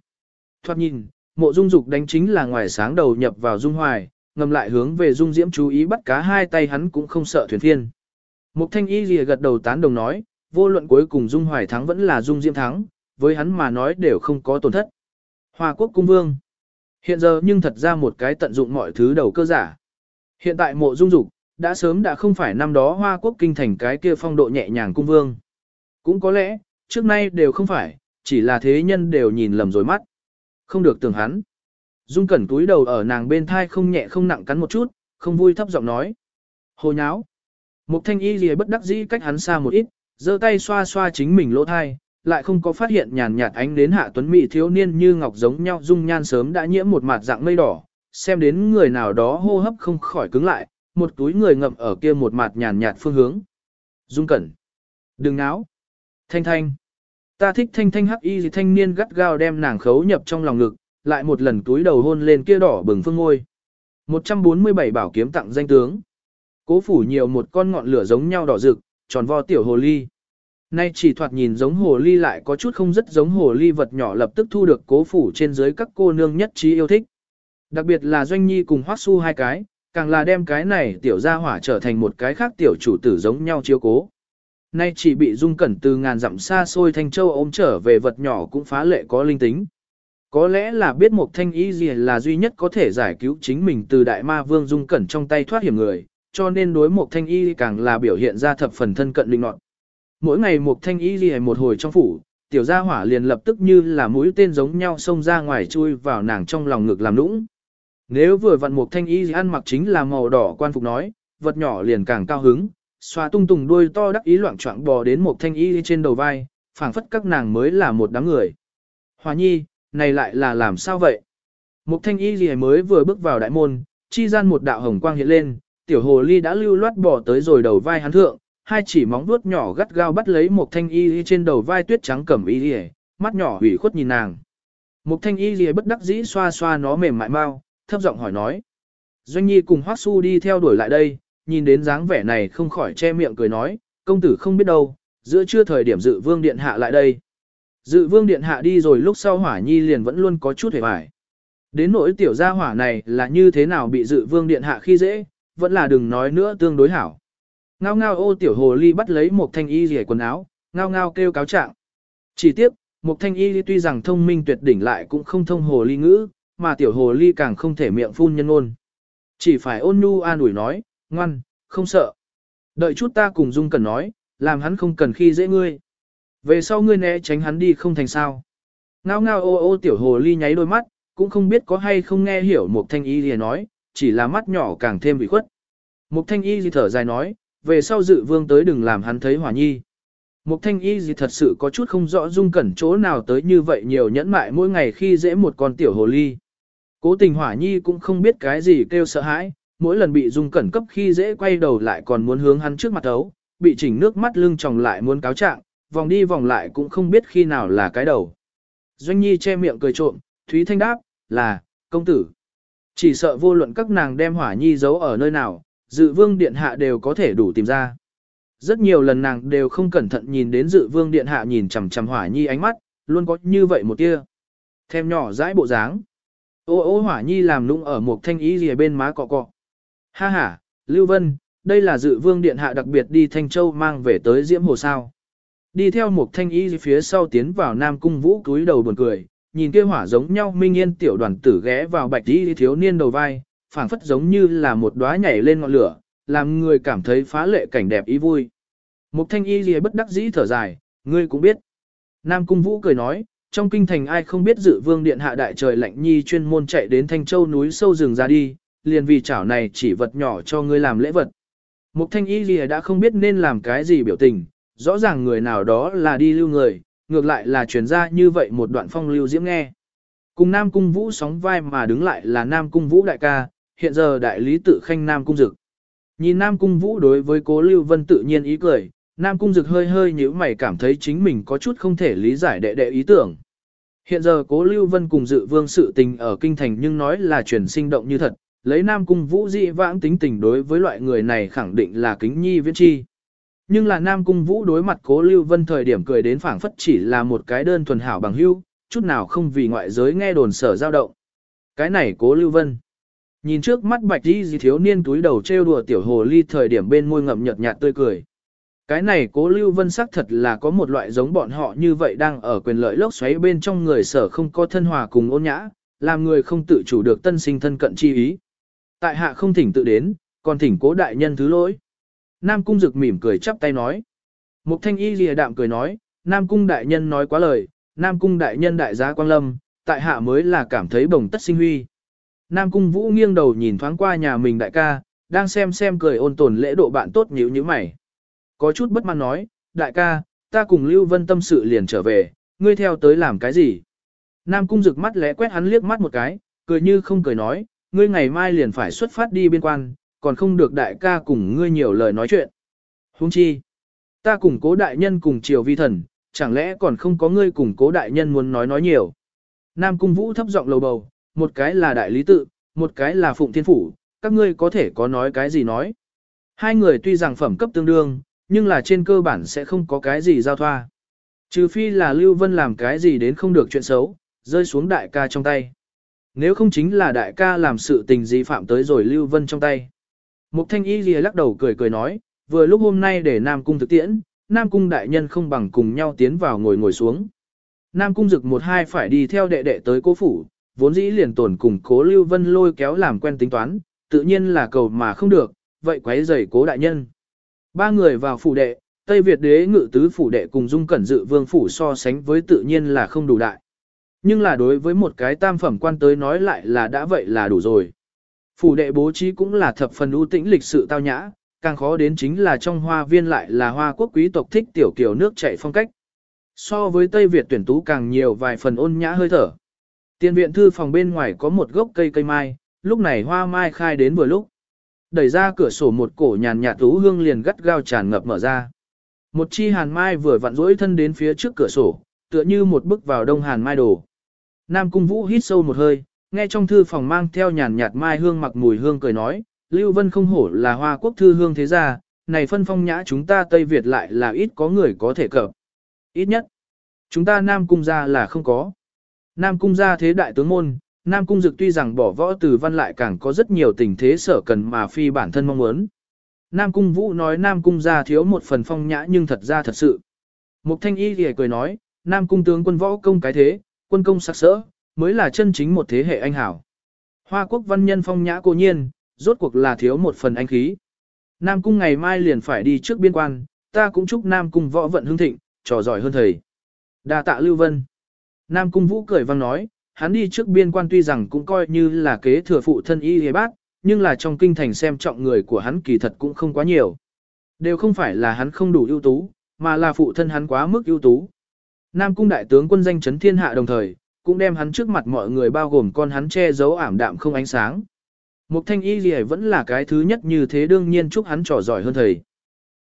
Thoát nhìn, mộ Dung Dục đánh chính là ngoài sáng đầu nhập vào Dung Hoài, ngầm lại hướng về Dung Diễm chú ý bắt cá hai tay hắn cũng không sợ thuyền phiên. Mục Thanh Y lìa gật đầu tán đồng nói, vô luận cuối cùng Dung Hoài thắng vẫn là Dung Diễm thắng, với hắn mà nói đều không có tổn thất. Hoa quốc cung vương. Hiện giờ nhưng thật ra một cái tận dụng mọi thứ đầu cơ giả. Hiện tại mộ dung dục đã sớm đã không phải năm đó Hoa quốc kinh thành cái kia phong độ nhẹ nhàng cung vương. Cũng có lẽ, trước nay đều không phải, chỉ là thế nhân đều nhìn lầm rồi mắt. Không được tưởng hắn. Dung cẩn túi đầu ở nàng bên thai không nhẹ không nặng cắn một chút, không vui thấp giọng nói. Hồ nháo. Mục thanh y gì bất đắc dĩ cách hắn xa một ít, giơ tay xoa xoa chính mình lỗ thai, lại không có phát hiện nhàn nhạt ánh đến hạ tuấn mỹ thiếu niên như ngọc giống nhau dung nhan sớm đã nhiễm một mặt dạng mây đỏ, xem đến người nào đó hô hấp không khỏi cứng lại, một túi người ngậm ở kia một mặt nhàn nhạt phương hướng. Dung cẩn. Đừng náo. Thanh thanh. Ta thích thanh thanh hắc y gì thanh niên gắt gao đem nàng khấu nhập trong lòng ngực, lại một lần túi đầu hôn lên kia đỏ bừng phương ngôi. 147 bảo kiếm tặng danh tướng. Cố phủ nhiều một con ngọn lửa giống nhau đỏ rực, tròn vo tiểu hồ ly. Nay chỉ thoạt nhìn giống hồ ly lại có chút không rất giống hồ ly vật nhỏ lập tức thu được cố phủ trên dưới các cô nương nhất trí yêu thích. Đặc biệt là Doanh Nhi cùng Hoắc Su hai cái, càng là đem cái này tiểu gia hỏa trở thành một cái khác tiểu chủ tử giống nhau chiếu cố. Nay chỉ bị dung cẩn từ ngàn dặm xa xôi Thanh Châu ôm trở về vật nhỏ cũng phá lệ có linh tính. Có lẽ là biết một thanh y gì là duy nhất có thể giải cứu chính mình từ đại ma vương dung cẩn trong tay thoát hiểm người, cho nên đối một thanh y càng là biểu hiện ra thập phần thân cận linh nọt. Mỗi ngày một thanh y gì một hồi trong phủ, tiểu gia hỏa liền lập tức như là mũi tên giống nhau xông ra ngoài chui vào nàng trong lòng ngực làm nũng. Nếu vừa vặn một thanh y ăn mặc chính là màu đỏ quan phục nói, vật nhỏ liền càng cao hứng, xoa tung tùng đuôi to đắc ý loạn choạng bò đến một thanh y trên đầu vai, phảng phất các nàng mới là một đám người. Hòa nhi, này lại là làm sao vậy? Một thanh y gì mới vừa bước vào đại môn, chi gian một đạo hồng quang hiện lên, tiểu hồ ly đã lưu loát bỏ tới rồi đầu vai hắn thượng, hai chỉ móng vuốt nhỏ gắt gao bắt lấy một thanh y trên đầu vai tuyết trắng cẩm y mắt nhỏ hủy khuất nhìn nàng. Một thanh y bất đắc dĩ xoa xoa nó mềm mại mau, thấp giọng hỏi nói. Doanh Nhi cùng Hoắc Su đi theo đuổi lại đây, nhìn đến dáng vẻ này không khỏi che miệng cười nói, công tử không biết đâu, giữa trưa thời điểm dự vương điện hạ lại đây. Dự vương điện hạ đi rồi lúc sau hỏa nhi liền vẫn luôn có chút hề vải. Đến nỗi tiểu gia hỏa này là như thế nào bị dự vương điện hạ khi dễ, vẫn là đừng nói nữa tương đối hảo. Ngao ngao ô tiểu hồ ly bắt lấy một thanh y rỉa quần áo, ngao ngao kêu cáo trạng. Chỉ tiếp, một thanh y tuy rằng thông minh tuyệt đỉnh lại cũng không thông hồ ly ngữ, mà tiểu hồ ly càng không thể miệng phun nhân ngôn. Chỉ phải ôn nhu an ủi nói, ngoan, không sợ. Đợi chút ta cùng Dung cần nói, làm hắn không cần khi dễ ngươi. Về sau ngươi né tránh hắn đi không thành sao. Ngao ngao ô ô tiểu hồ ly nháy đôi mắt, cũng không biết có hay không nghe hiểu một thanh y gì nói, chỉ là mắt nhỏ càng thêm bị khuất. Một thanh y gì thở dài nói, về sau dự vương tới đừng làm hắn thấy hỏa nhi. Một thanh y gì thật sự có chút không rõ dung cẩn chỗ nào tới như vậy nhiều nhẫn mại mỗi ngày khi dễ một con tiểu hồ ly. Cố tình hỏa nhi cũng không biết cái gì kêu sợ hãi, mỗi lần bị dung cẩn cấp khi dễ quay đầu lại còn muốn hướng hắn trước mặt ấu, bị chỉnh nước mắt lưng tròng lại muốn cáo trạng, vòng đi vòng lại cũng không biết khi nào là cái đầu. Doanh nhi che miệng cười trộm, Thúy Thanh đáp, là, công tử. Chỉ sợ vô luận các nàng đem hỏa nhi giấu ở nơi nào, dự vương điện hạ đều có thể đủ tìm ra. Rất nhiều lần nàng đều không cẩn thận nhìn đến dự vương điện hạ nhìn chằm chằm hỏa nhi ánh mắt, luôn có như vậy một tia. Thêm nhỏ dãi bộ dáng. Ô ô hỏa nhi làm nũng ở một thanh ý gì bên má cọ cọ. Ha ha, Lưu Vân, đây là dự vương điện hạ đặc biệt đi Thanh Châu mang về tới Diễm Hồ sao. Đi theo một thanh y phía sau tiến vào Nam Cung Vũ cúi đầu buồn cười, nhìn kia hỏa giống nhau minh yên tiểu đoàn tử ghé vào bạch y thiếu niên đầu vai, phảng phất giống như là một đóa nhảy lên ngọn lửa, làm người cảm thấy phá lệ cảnh đẹp ý vui. Mục thanh y gì bất đắc dĩ thở dài, ngươi cũng biết. Nam Cung Vũ cười nói, trong kinh thành ai không biết dự vương điện hạ đại trời lạnh nhi chuyên môn chạy đến Thanh Châu núi sâu rừng ra đi, liền vì chảo này chỉ vật nhỏ cho ngươi làm lễ vật. Mục thanh y gì đã không biết nên làm cái gì biểu tình, rõ ràng người nào đó là đi lưu người, ngược lại là truyền ra như vậy một đoạn phong lưu diễm nghe. Cùng Nam Cung Vũ sóng vai mà đứng lại là Nam Cung Vũ đại ca, hiện giờ đại lý tự khanh Nam Cung Dực. Nhìn Nam Cung Vũ đối với cố Lưu Vân tự nhiên ý cười, Nam Cung Dực hơi hơi nhíu mày cảm thấy chính mình có chút không thể lý giải đệ đệ ý tưởng. Hiện giờ cố Lưu Vân cùng dự vương sự tình ở kinh thành nhưng nói là truyền sinh động như thật, lấy Nam Cung Vũ dị vãng tính tình đối với loại người này khẳng định là kính nhi viễn chi. Nhưng là Nam Cung Vũ đối mặt cố Lưu Vân thời điểm cười đến phảng phất chỉ là một cái đơn thuần hảo bằng hữu, chút nào không vì ngoại giới nghe đồn sở dao động. Cái này cố Lưu Vân. Nhìn trước mắt bạch Di Di thiếu niên túi đầu trêu đùa tiểu hồ ly thời điểm bên môi ngậm nhợt nhạt tươi cười. Cái này cố Lưu Vân xác thật là có một loại giống bọn họ như vậy đang ở quyền lợi lốc xoáy bên trong người sở không có thân hòa cùng ôn nhã, làm người không tự chủ được tân sinh thân cận chi ý. Tại hạ không thỉnh tự đến, còn thỉnh cố đại nhân thứ lỗi. Nam Cung Dực mỉm cười chắp tay nói. Mục Thanh Y lìa đạm cười nói, Nam Cung đại nhân nói quá lời, Nam Cung đại nhân đại giá quang lâm, tại hạ mới là cảm thấy bồng tất sinh huy. Nam Cung Vũ nghiêng đầu nhìn thoáng qua nhà mình đại ca, đang xem xem cười ôn tồn lễ độ bạn tốt nhíu như mày. Có chút bất mãn nói, đại ca, ta cùng Lưu Vân tâm sự liền trở về, ngươi theo tới làm cái gì? Nam Cung rực mắt lẽ quét hắn liếc mắt một cái, cười như không cười nói, ngươi ngày mai liền phải xuất phát đi biên quan, còn không được đại ca cùng ngươi nhiều lời nói chuyện. Huống chi, ta cùng cố đại nhân cùng triều vi thần, chẳng lẽ còn không có ngươi cùng cố đại nhân muốn nói nói nhiều. Nam Cung Vũ thấp giọng lầu bầu, một cái là đại lý tự, một cái là phụng thiên phủ, các ngươi có thể có nói cái gì nói. Hai người tuy rằng phẩm cấp tương đương, nhưng là trên cơ bản sẽ không có cái gì giao thoa. Trừ phi là Lưu Vân làm cái gì đến không được chuyện xấu, rơi xuống đại ca trong tay. Nếu không chính là đại ca làm sự tình gì phạm tới rồi Lưu Vân trong tay. Mục thanh y lìa lắc đầu cười cười nói, vừa lúc hôm nay để Nam Cung thực tiễn, Nam Cung đại nhân không bằng cùng nhau tiến vào ngồi ngồi xuống. Nam Cung dực một hai phải đi theo đệ đệ tới cố phủ, vốn dĩ liền tổn cùng cố Lưu Vân lôi kéo làm quen tính toán, tự nhiên là cầu mà không được, vậy quấy rầy cố đại nhân. Ba người vào phủ đệ, Tây Việt đế ngự tứ phủ đệ cùng dung cẩn dự vương phủ so sánh với tự nhiên là không đủ đại. Nhưng là đối với một cái tam phẩm quan tới nói lại là đã vậy là đủ rồi. Phủ đệ bố trí cũng là thập phần ưu tĩnh lịch sự tao nhã, càng khó đến chính là trong hoa viên lại là hoa quốc quý tộc thích tiểu kiểu nước chảy phong cách. So với Tây Việt tuyển tú càng nhiều vài phần ôn nhã hơi thở. Tiền viện thư phòng bên ngoài có một gốc cây cây mai, lúc này hoa mai khai đến vừa lúc. Đẩy ra cửa sổ một cổ nhàn nhạt tú hương liền gắt gao tràn ngập mở ra. Một chi hàn mai vừa vặn rỗi thân đến phía trước cửa sổ, tựa như một bước vào đông hàn mai đồ. Nam Cung Vũ hít sâu một hơi, nghe trong thư phòng mang theo nhàn nhạt mai hương mặc mùi hương cười nói, Lưu Vân không hổ là hoa quốc thư hương thế gia, này phân phong nhã chúng ta Tây Việt lại là ít có người có thể cập. Ít nhất, chúng ta Nam Cung gia là không có. Nam Cung gia thế đại tướng môn, Nam Cung Dực tuy rằng bỏ võ từ văn lại càng có rất nhiều tình thế sở cần mà phi bản thân mong muốn. Nam Cung Vũ nói Nam Cung gia thiếu một phần phong nhã nhưng thật ra thật sự. Mục Thanh Y thì cười nói, Nam Cung tướng quân võ công cái thế, quân công sắc sỡ, mới là chân chính một thế hệ anh hảo. Hoa quốc văn nhân phong nhã cô nhiên, rốt cuộc là thiếu một phần anh khí. Nam Cung ngày mai liền phải đi trước biên quan, ta cũng chúc Nam Cung võ vận hương thịnh, trò giỏi hơn thầy. đa tạ Lưu Vân. Nam Cung Vũ cười vang nói, hắn đi trước biên quan tuy rằng cũng coi như là kế thừa phụ thân y hề bác, nhưng là trong kinh thành xem trọng người của hắn kỳ thật cũng không quá nhiều. Đều không phải là hắn không đủ ưu tú, mà là phụ thân hắn quá mức ưu tú. Nam cung đại tướng quân danh chấn thiên hạ đồng thời, cũng đem hắn trước mặt mọi người bao gồm con hắn che giấu ảm đạm không ánh sáng. Mục thanh y gì vẫn là cái thứ nhất như thế đương nhiên chúc hắn trò giỏi hơn thầy.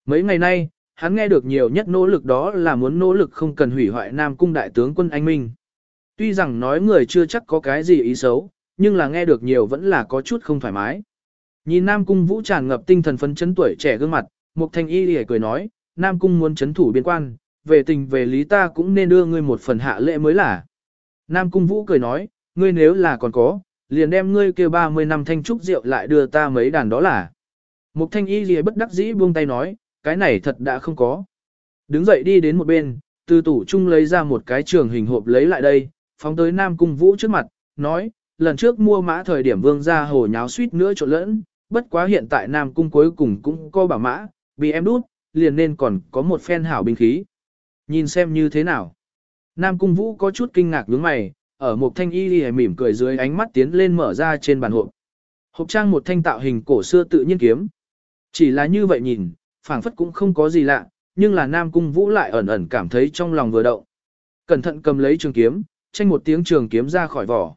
Mấy ngày nay, hắn nghe được nhiều nhất nỗ lực đó là muốn nỗ lực không cần hủy hoại Nam cung đại tướng quân anh Minh. Tuy rằng nói người chưa chắc có cái gì ý xấu, nhưng là nghe được nhiều vẫn là có chút không thoải mái. Nhìn Nam Cung Vũ tràn ngập tinh thần phấn chấn tuổi trẻ gương mặt, Mục Thanh Y lìa cười nói, Nam Cung muốn chấn thủ biên quan, về tình về lý ta cũng nên đưa ngươi một phần hạ lễ mới là. Nam Cung Vũ cười nói, ngươi nếu là còn có, liền đem ngươi kêu 30 năm thanh trúc rượu lại đưa ta mấy đàn đó là. Mục Thanh Y gì bất đắc dĩ buông tay nói, cái này thật đã không có. Đứng dậy đi đến một bên, từ tủ chung lấy ra một cái trường hình hộp lấy lại đây, phóng tới Nam Cung Vũ trước mặt, nói, lần trước mua mã thời điểm vương gia hồ nháo suýt nữa trộn lẫn, bất quá hiện tại Nam Cung cuối cùng cũng có bảo mã, bị em đút, liền nên còn có một phen hảo binh khí. Nhìn xem như thế nào. Nam Cung Vũ có chút kinh ngạc nhướng mày, ở một thanh y lìa mỉm cười dưới ánh mắt tiến lên mở ra trên bàn hộp. Hộp trang một thanh tạo hình cổ xưa tự nhiên kiếm. Chỉ là như vậy nhìn, phảng phất cũng không có gì lạ, nhưng là Nam Cung Vũ lại ẩn ẩn cảm thấy trong lòng vừa động. Cẩn thận cầm lấy trường kiếm, tranh một tiếng trường kiếm ra khỏi vỏ.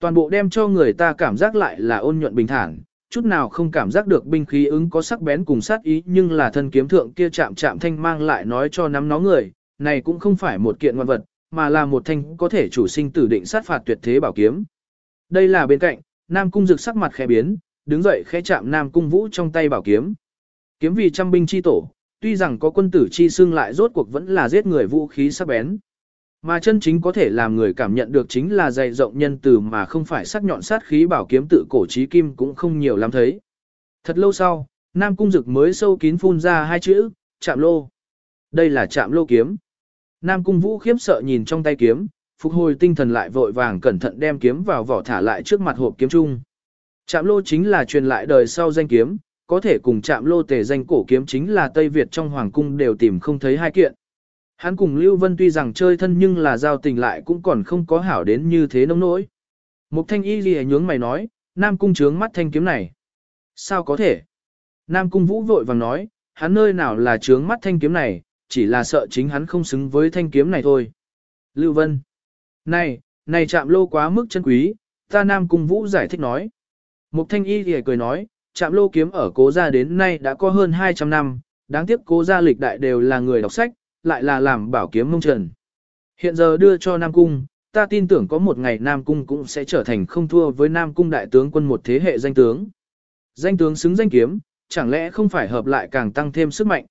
Toàn bộ đem cho người ta cảm giác lại là ôn nhuận bình thản, chút nào không cảm giác được binh khí ứng có sắc bén cùng sát ý nhưng là thân kiếm thượng kia chạm chạm thanh mang lại nói cho nắm nó người, này cũng không phải một kiện ngoan vật, mà là một thanh có thể chủ sinh tử định sát phạt tuyệt thế bảo kiếm. Đây là bên cạnh, Nam Cung dực sắc mặt khẽ biến, đứng dậy khẽ chạm Nam Cung Vũ trong tay bảo kiếm. Kiếm vì trăm binh chi tổ, tuy rằng có quân tử chi xương lại rốt cuộc vẫn là giết người vũ khí sắc bén. Mà chân chính có thể làm người cảm nhận được chính là dày rộng nhân từ mà không phải sắc nhọn sát khí bảo kiếm tự cổ trí kim cũng không nhiều lắm thấy. Thật lâu sau, Nam Cung Dực mới sâu kín phun ra hai chữ, chạm lô. Đây là chạm lô kiếm. Nam Cung Vũ khiếp sợ nhìn trong tay kiếm, phục hồi tinh thần lại vội vàng cẩn thận đem kiếm vào vỏ thả lại trước mặt hộp kiếm chung. Trạm lô chính là truyền lại đời sau danh kiếm, có thể cùng trạm lô tề danh cổ kiếm chính là Tây Việt trong Hoàng Cung đều tìm không thấy hai kiện. Hắn cùng Lưu Vân tuy rằng chơi thân nhưng là giao tình lại cũng còn không có hảo đến như thế nông nỗi. Mục thanh y gì nhướng mày nói, Nam Cung trướng mắt thanh kiếm này. Sao có thể? Nam Cung vũ vội vàng nói, hắn nơi nào là trướng mắt thanh kiếm này, chỉ là sợ chính hắn không xứng với thanh kiếm này thôi. Lưu Vân. Này, này chạm lô quá mức chân quý, ta Nam Cung vũ giải thích nói. Mục thanh y thì cười nói, chạm lô kiếm ở cố gia đến nay đã có hơn 200 năm, đáng tiếc cố gia lịch đại đều là người đọc sách, lại là làm bảo kiếm mông trần. Hiện giờ đưa cho Nam Cung, ta tin tưởng có một ngày Nam Cung cũng sẽ trở thành không thua với Nam Cung đại tướng quân một thế hệ danh tướng. Danh tướng xứng danh kiếm, chẳng lẽ không phải hợp lại càng tăng thêm sức mạnh.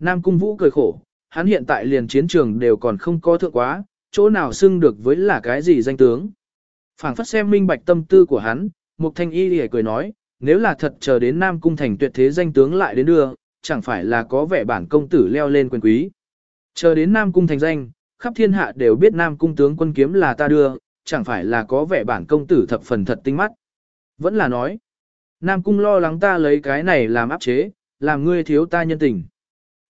Nam Cung Vũ cười khổ, hắn hiện tại liền chiến trường đều còn không có thượng quá, chỗ nào xưng được với là cái gì danh tướng. phảng phất xem minh bạch tâm tư của hắn, Mục Thanh Y lìa cười nói, nếu là thật chờ đến Nam Cung thành tuyệt thế danh tướng lại đến đưa, chẳng phải là có vẻ bản công tử leo lên quyền quý. Chờ đến Nam Cung thành danh, khắp thiên hạ đều biết Nam Cung tướng quân kiếm là ta đưa, chẳng phải là có vẻ bản công tử thập phần thật tinh mắt. Vẫn là nói, Nam Cung lo lắng ta lấy cái này làm áp chế, làm ngươi thiếu ta nhân tình.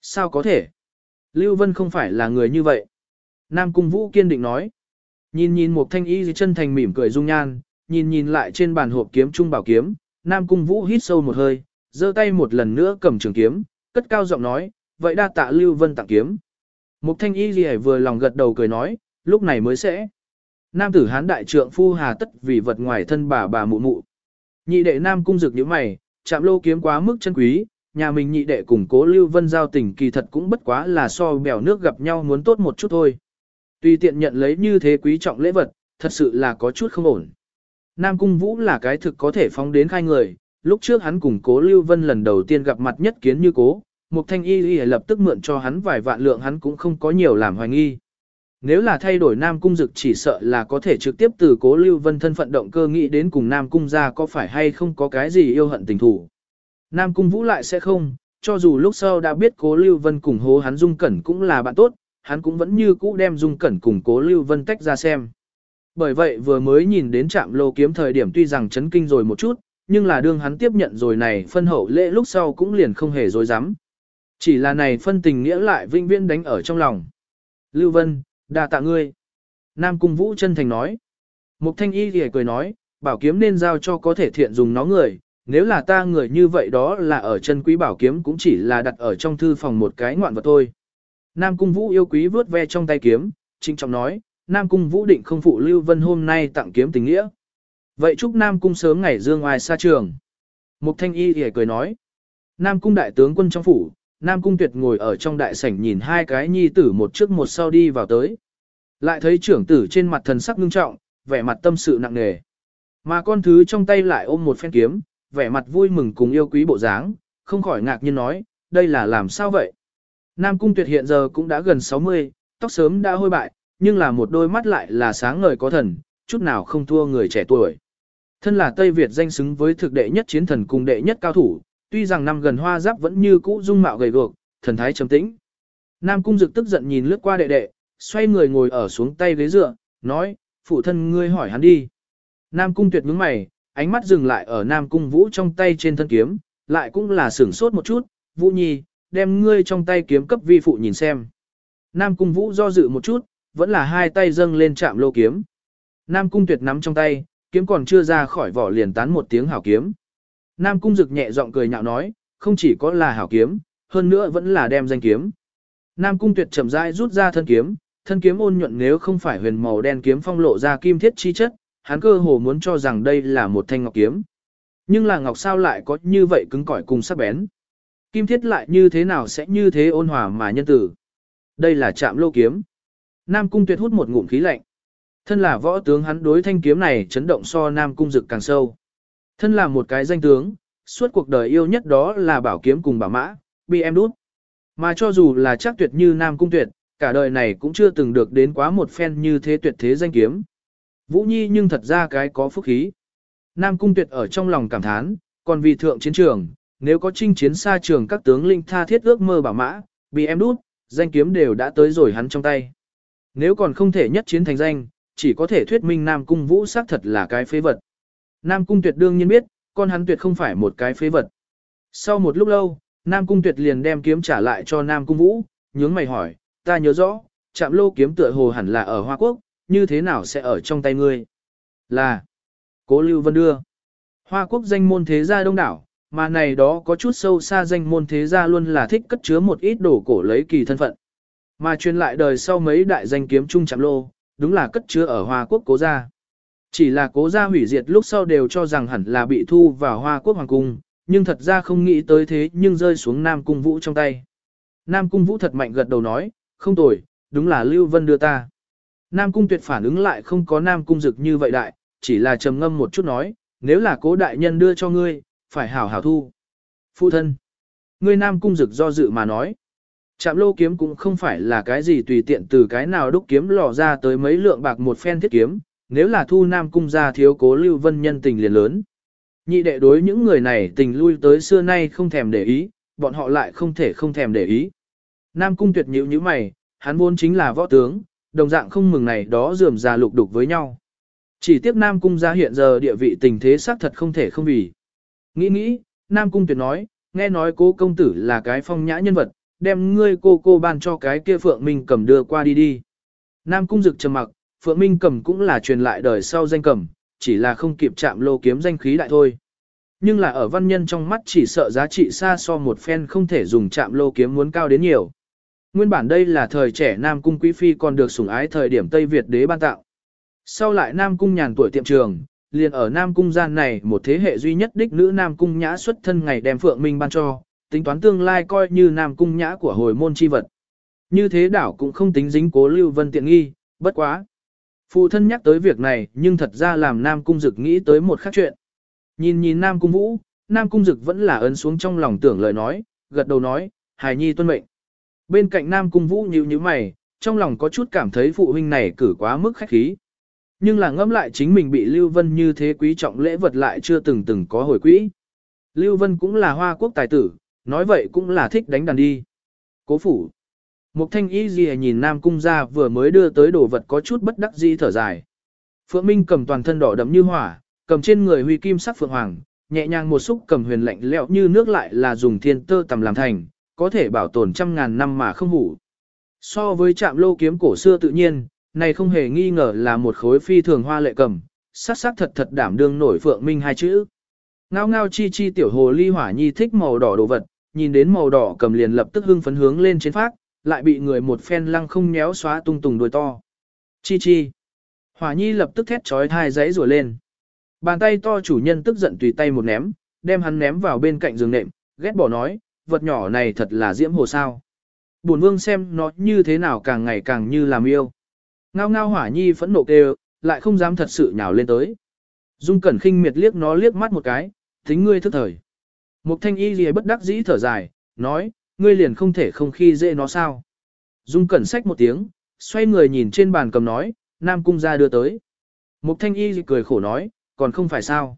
Sao có thể? Lưu Vân không phải là người như vậy. Nam Cung Vũ kiên định nói. Nhìn nhìn một thanh y chân thành mỉm cười dung nhan, nhìn nhìn lại trên bàn hộp kiếm trung bảo kiếm, Nam Cung Vũ hít sâu một hơi, giơ tay một lần nữa cầm trường kiếm, cất cao giọng nói, vậy đa tạ Lưu Vân tặng kiếm. Mục thanh y gì vừa lòng gật đầu cười nói, lúc này mới sẽ. Nam tử hán đại trượng phu hà tất vì vật ngoài thân bà bà mụ mụ. Nhị đệ nam cung dực như mày, chạm lô kiếm quá mức chân quý, nhà mình nhị đệ cùng cố lưu vân giao tình kỳ thật cũng bất quá là so bèo nước gặp nhau muốn tốt một chút thôi. Tùy tiện nhận lấy như thế quý trọng lễ vật, thật sự là có chút không ổn. Nam cung vũ là cái thực có thể phóng đến khai người, lúc trước hắn cùng cố lưu vân lần đầu tiên gặp mặt nhất kiến như cố, Mục thanh y y lập tức mượn cho hắn vài vạn lượng hắn cũng không có nhiều làm hoài nghi. Nếu là thay đổi Nam Cung Dực chỉ sợ là có thể trực tiếp từ cố Lưu Vân thân phận động cơ nghĩ đến cùng Nam Cung ra có phải hay không có cái gì yêu hận tình thủ. Nam Cung Vũ lại sẽ không, cho dù lúc sau đã biết cố Lưu Vân cùng hố hắn Dung Cẩn cũng là bạn tốt, hắn cũng vẫn như cũ đem Dung Cẩn cùng cố Lưu Vân tách ra xem. Bởi vậy vừa mới nhìn đến trạm lô kiếm thời điểm tuy rằng chấn kinh rồi một chút, nhưng là đương hắn tiếp nhận rồi này phân hậu lễ lúc sau cũng liền không hề dối dám. Chỉ là này phân tình nghĩa lại vinh viễn đánh ở trong lòng. Lưu Vân, đa tạ ngươi. Nam Cung Vũ chân thành nói. Mục Thanh Y thì cười nói, bảo kiếm nên giao cho có thể thiện dùng nó người, nếu là ta người như vậy đó là ở chân quý bảo kiếm cũng chỉ là đặt ở trong thư phòng một cái ngoạn vật thôi. Nam Cung Vũ yêu quý vớt ve trong tay kiếm, trinh trọng nói, Nam Cung Vũ định không phụ Lưu Vân hôm nay tặng kiếm tình nghĩa. Vậy chúc Nam Cung sớm ngày dương ngoài xa trường. Mục Thanh Y thì cười nói, Nam Cung đại tướng quân trong phủ, Nam Cung Tuyệt ngồi ở trong đại sảnh nhìn hai cái nhi tử một trước một sau đi vào tới. Lại thấy trưởng tử trên mặt thần sắc ngưng trọng, vẻ mặt tâm sự nặng nề. Mà con thứ trong tay lại ôm một phen kiếm, vẻ mặt vui mừng cùng yêu quý bộ dáng, không khỏi ngạc nhiên nói, đây là làm sao vậy? Nam Cung Tuyệt hiện giờ cũng đã gần 60, tóc sớm đã hôi bại, nhưng là một đôi mắt lại là sáng ngời có thần, chút nào không thua người trẻ tuổi. Thân là Tây Việt danh xứng với thực đệ nhất chiến thần cùng đệ nhất cao thủ, tuy rằng năm gần hoa giáp vẫn như cũ dung mạo gầy guộc, thần thái trầm tĩnh. Nam cung dực tức giận nhìn lướt qua đệ đệ, xoay người ngồi ở xuống tay ghế dựa, nói, phụ thân ngươi hỏi hắn đi. Nam cung tuyệt nhướng mày, ánh mắt dừng lại ở Nam Cung Vũ trong tay trên thân kiếm, lại cũng là sửng sốt một chút, Vũ Nhi, đem ngươi trong tay kiếm cấp vi phụ nhìn xem. Nam Cung Vũ do dự một chút, vẫn là hai tay dâng lên chạm lô kiếm. Nam Cung Tuyệt nắm trong tay, kiếm còn chưa ra khỏi vỏ liền tán một tiếng hảo kiếm. Nam Cung Dực nhẹ giọng cười nhạo nói, không chỉ có là hảo kiếm, hơn nữa vẫn là đem danh kiếm. Nam Cung Tuyệt chậm rãi rút ra thân kiếm, thân kiếm ôn nhuận nếu không phải huyền màu đen kiếm phong lộ ra kim thiết chi chất, hắn cơ hồ muốn cho rằng đây là một thanh ngọc kiếm. Nhưng là ngọc sao lại có như vậy cứng cỏi cùng sắc bén. Kim thiết lại như thế nào sẽ như thế ôn hòa mà nhân tử. Đây là chạm lô kiếm. Nam Cung Tuyệt hút một ngụm khí lạnh. Thân là võ tướng hắn đối thanh kiếm này chấn động so Nam Cung Dực càng sâu. Thân là một cái danh tướng, suốt cuộc đời yêu nhất đó là bảo kiếm cùng bảo mã, bị em đút. Mà cho dù là chắc tuyệt như Nam Cung Tuyệt, cả đời này cũng chưa từng được đến quá một phen như thế tuyệt thế danh kiếm. Vũ Nhi nhưng thật ra cái có phúc khí. Nam Cung Tuyệt ở trong lòng cảm thán, còn vì thượng chiến trường, nếu có chinh chiến xa trường các tướng linh tha thiết ước mơ bảo mã, bị em đút, danh kiếm đều đã tới rồi hắn trong tay. Nếu còn không thể nhất chiến thành danh, chỉ có thể thuyết minh Nam Cung Vũ xác thật là cái phế vật. Nam Cung Tuyệt đương nhiên biết, con hắn tuyệt không phải một cái phế vật. Sau một lúc lâu, Nam Cung Tuyệt liền đem kiếm trả lại cho Nam Cung Vũ, nhướng mày hỏi, ta nhớ rõ, chạm lô kiếm tựa hồ hẳn là ở Hoa Quốc, như thế nào sẽ ở trong tay ngươi? Là, Cố Lưu Vân đưa. Hoa Quốc danh môn thế gia đông đảo, mà này đó có chút sâu xa danh môn thế gia luôn là thích cất chứa một ít đồ cổ lấy kỳ thân phận. Mà truyền lại đời sau mấy đại danh kiếm trung chạm lô, đúng là cất chứa ở Hoa Quốc cố gia. Chỉ là cố gia hủy diệt lúc sau đều cho rằng hẳn là bị thu vào Hoa Quốc Hoàng Cung, nhưng thật ra không nghĩ tới thế nhưng rơi xuống Nam Cung Vũ trong tay. Nam Cung Vũ thật mạnh gật đầu nói, không tồi, đúng là Lưu Vân đưa ta. Nam Cung tuyệt phản ứng lại không có Nam Cung dực như vậy đại, chỉ là trầm ngâm một chút nói, nếu là cố đại nhân đưa cho ngươi, phải hảo hảo thu. Phụ thân. Ngươi Nam Cung dực do dự mà nói. Chạm lô kiếm cũng không phải là cái gì tùy tiện từ cái nào đúc kiếm lò ra tới mấy lượng bạc một phen thiết kiếm, nếu là thu Nam Cung ra thiếu cố Lưu Vân nhân tình liền lớn. Nhị đệ đối những người này tình lui tới xưa nay không thèm để ý, bọn họ lại không thể không thèm để ý. Nam Cung tuyệt nhữ như mày, hắn vốn chính là võ tướng, đồng dạng không mừng này đó dườm già lục đục với nhau. Chỉ tiếc Nam Cung ra hiện giờ địa vị tình thế xác thật không thể không vì. Nghĩ nghĩ, Nam Cung tuyệt nói, nghe nói cố công tử là cái phong nhã nhân vật, đem ngươi cô cô ban cho cái kia Phượng Minh cầm đưa qua đi đi. Nam Cung Dực trầm mặc, Phượng Minh cầm cũng là truyền lại đời sau danh cầm, chỉ là không kịp chạm lô kiếm danh khí đại thôi. Nhưng là ở văn nhân trong mắt chỉ sợ giá trị xa so một phen không thể dùng chạm lô kiếm muốn cao đến nhiều. Nguyên bản đây là thời trẻ Nam Cung Quý Phi còn được sủng ái thời điểm Tây Việt đế ban tạo. Sau lại Nam Cung nhàn tuổi tiệm trường, liền ở Nam Cung gian này một thế hệ duy nhất đích nữ Nam Cung nhã xuất thân ngày đem Phượng Minh ban cho, tính toán tương lai coi như Nam Cung nhã của hồi môn chi vật. Như thế đảo cũng không tính dính cố Lưu Vân tiện nghi, bất quá. Phụ thân nhắc tới việc này nhưng thật ra làm Nam Cung Dực nghĩ tới một khác chuyện. Nhìn nhìn Nam Cung Vũ, Nam Cung Dực vẫn là ấn xuống trong lòng tưởng lời nói, gật đầu nói, hài nhi tuân mệnh. Bên cạnh Nam Cung Vũ nhíu nhíu mày, trong lòng có chút cảm thấy phụ huynh này cử quá mức khách khí. Nhưng là ngẫm lại chính mình bị Lưu Vân như thế quý trọng lễ vật lại chưa từng từng có hồi quỹ. Lưu Vân cũng là hoa quốc tài tử, nói vậy cũng là thích đánh đàn đi. Cố phủ. Mục thanh y gì nhìn Nam Cung ra vừa mới đưa tới đồ vật có chút bất đắc dĩ thở dài. Phượng Minh cầm toàn thân đỏ đậm như hỏa, cầm trên người huy kim sắc phượng hoàng, nhẹ nhàng một xúc cầm huyền lạnh lẽo như nước lại là dùng thiên tơ tầm làm thành, có thể bảo tồn trăm ngàn năm mà không hủ. So với chạm lô kiếm cổ xưa tự nhiên, này không hề nghi ngờ là một khối phi thường hoa lệ cầm, sắc sắc thật thật đảm đương nổi Phượng Minh hai chữ. Ngao ngao chi chi tiểu hồ ly hỏa nhi thích màu đỏ đồ vật, nhìn đến màu đỏ cầm liền lập tức hưng phấn hướng lên trên phát, lại bị người một phen lăng không nhéo xóa tung tùng đuôi to. Chi chi. Hỏa nhi lập tức thét trói thai giấy rùa lên. Bàn tay to chủ nhân tức giận tùy tay một ném, đem hắn ném vào bên cạnh giường nệm, ghét bỏ nói, vật nhỏ này thật là diễm hồ sao. Bổn vương xem nó như thế nào càng ngày càng như làm yêu. Ngao ngao hỏa nhi phẫn nộ kêu, lại không dám thật sự nhào lên tới. Dung cẩn khinh miệt liếc nó liếc mắt một cái, tính ngươi thức thời. Mục thanh y gì bất đắc dĩ thở dài, nói, ngươi liền không thể không khi dễ nó sao. Dung cẩn sách một tiếng, xoay người nhìn trên bàn cầm nói, Nam Cung ra đưa tới. Mục thanh y cười khổ nói, còn không phải sao.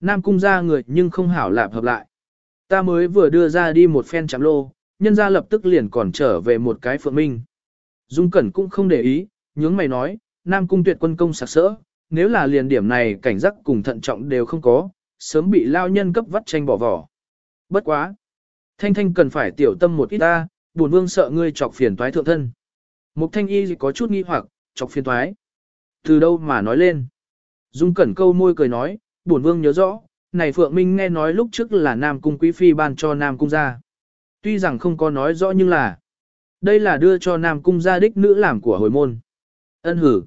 Nam Cung ra người nhưng không hảo lạp hợp lại. Ta mới vừa đưa ra đi một phen chạm lô, nhân ra lập tức liền còn trở về một cái phượng minh. Dung Cẩn cũng không để ý, nhướng mày nói, Nam Cung tuyệt quân công sặc sỡ, nếu là liền điểm này cảnh giác cùng thận trọng đều không có, sớm bị lao nhân cấp vắt tranh bỏ vỏ. Bất quá. Thanh thanh cần phải tiểu tâm một ít ta, buồn vương sợ ngươi chọc phiền toái thượng thân. Mục thanh y có chút nghi hoặc, chọc phiền toái. Từ đâu mà nói lên. Dung cẩn câu môi cười nói, buồn vương nhớ rõ, này Phượng Minh nghe nói lúc trước là Nam Cung Quý Phi ban cho Nam Cung ra. Tuy rằng không có nói rõ nhưng là, đây là đưa cho Nam Cung gia đích nữ làm của hồi môn. Ân hử.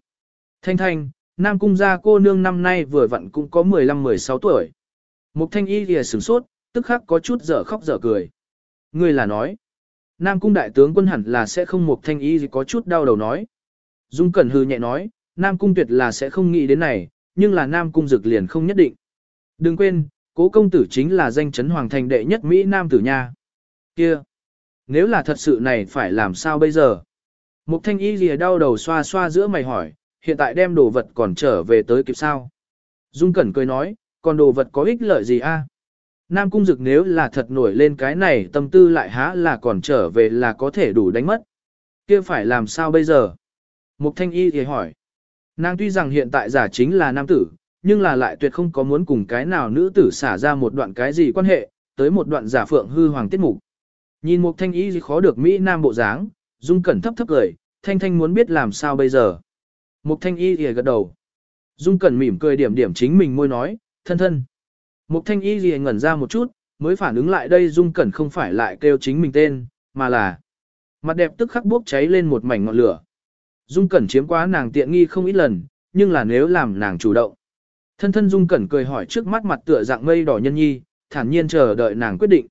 Thanh thanh, Nam Cung gia cô nương năm nay vừa vặn cũng có 15-16 tuổi. Mục thanh y lìa sửng sốt, tức khắc có chút dở khóc dở cười. người là nói, Nam Cung đại tướng quân hẳn là sẽ không mục thanh y có chút đau đầu nói. Dung Cẩn hư nhẹ nói, Nam Cung tuyệt là sẽ không nghĩ đến này, nhưng là Nam Cung dực liền không nhất định. Đừng quên, cố công tử chính là danh chấn hoàng thành đệ nhất Mỹ Nam tử nha. Kia, nếu là thật sự này phải làm sao bây giờ? Mục thanh y lìa đau đầu xoa xoa giữa mày hỏi, hiện tại đem đồ vật còn trở về tới kịp sao? Dung Cẩn cười nói, còn đồ vật có ích lợi gì a? Nam Cung Dực nếu là thật nổi lên cái này tâm tư lại há là còn trở về là có thể đủ đánh mất. kia phải làm sao bây giờ? Mục Thanh Y thì hỏi. Nàng tuy rằng hiện tại giả chính là nam tử, nhưng là lại tuyệt không có muốn cùng cái nào nữ tử xả ra một đoạn cái gì quan hệ, tới một đoạn giả phượng hư hoàng tiết mục. Nhìn Mục Thanh Y khó được Mỹ Nam bộ dáng, Dung Cẩn thấp thấp cười, Thanh Thanh muốn biết làm sao bây giờ. Mục Thanh Y thì gật đầu. Dung Cẩn mỉm cười điểm điểm chính mình môi nói, thân thân. Mục thanh y gì ngẩn ra một chút, mới phản ứng lại đây dung cẩn không phải lại kêu chính mình tên, mà là mặt đẹp tức khắc bốc cháy lên một mảnh ngọn lửa. Dung cẩn chiếm quá nàng tiện nghi không ít lần, nhưng là nếu làm nàng chủ động. Thân thân dung cẩn cười hỏi trước mắt mặt tựa dạng mây đỏ nhân nhi, thản nhiên chờ đợi nàng quyết định.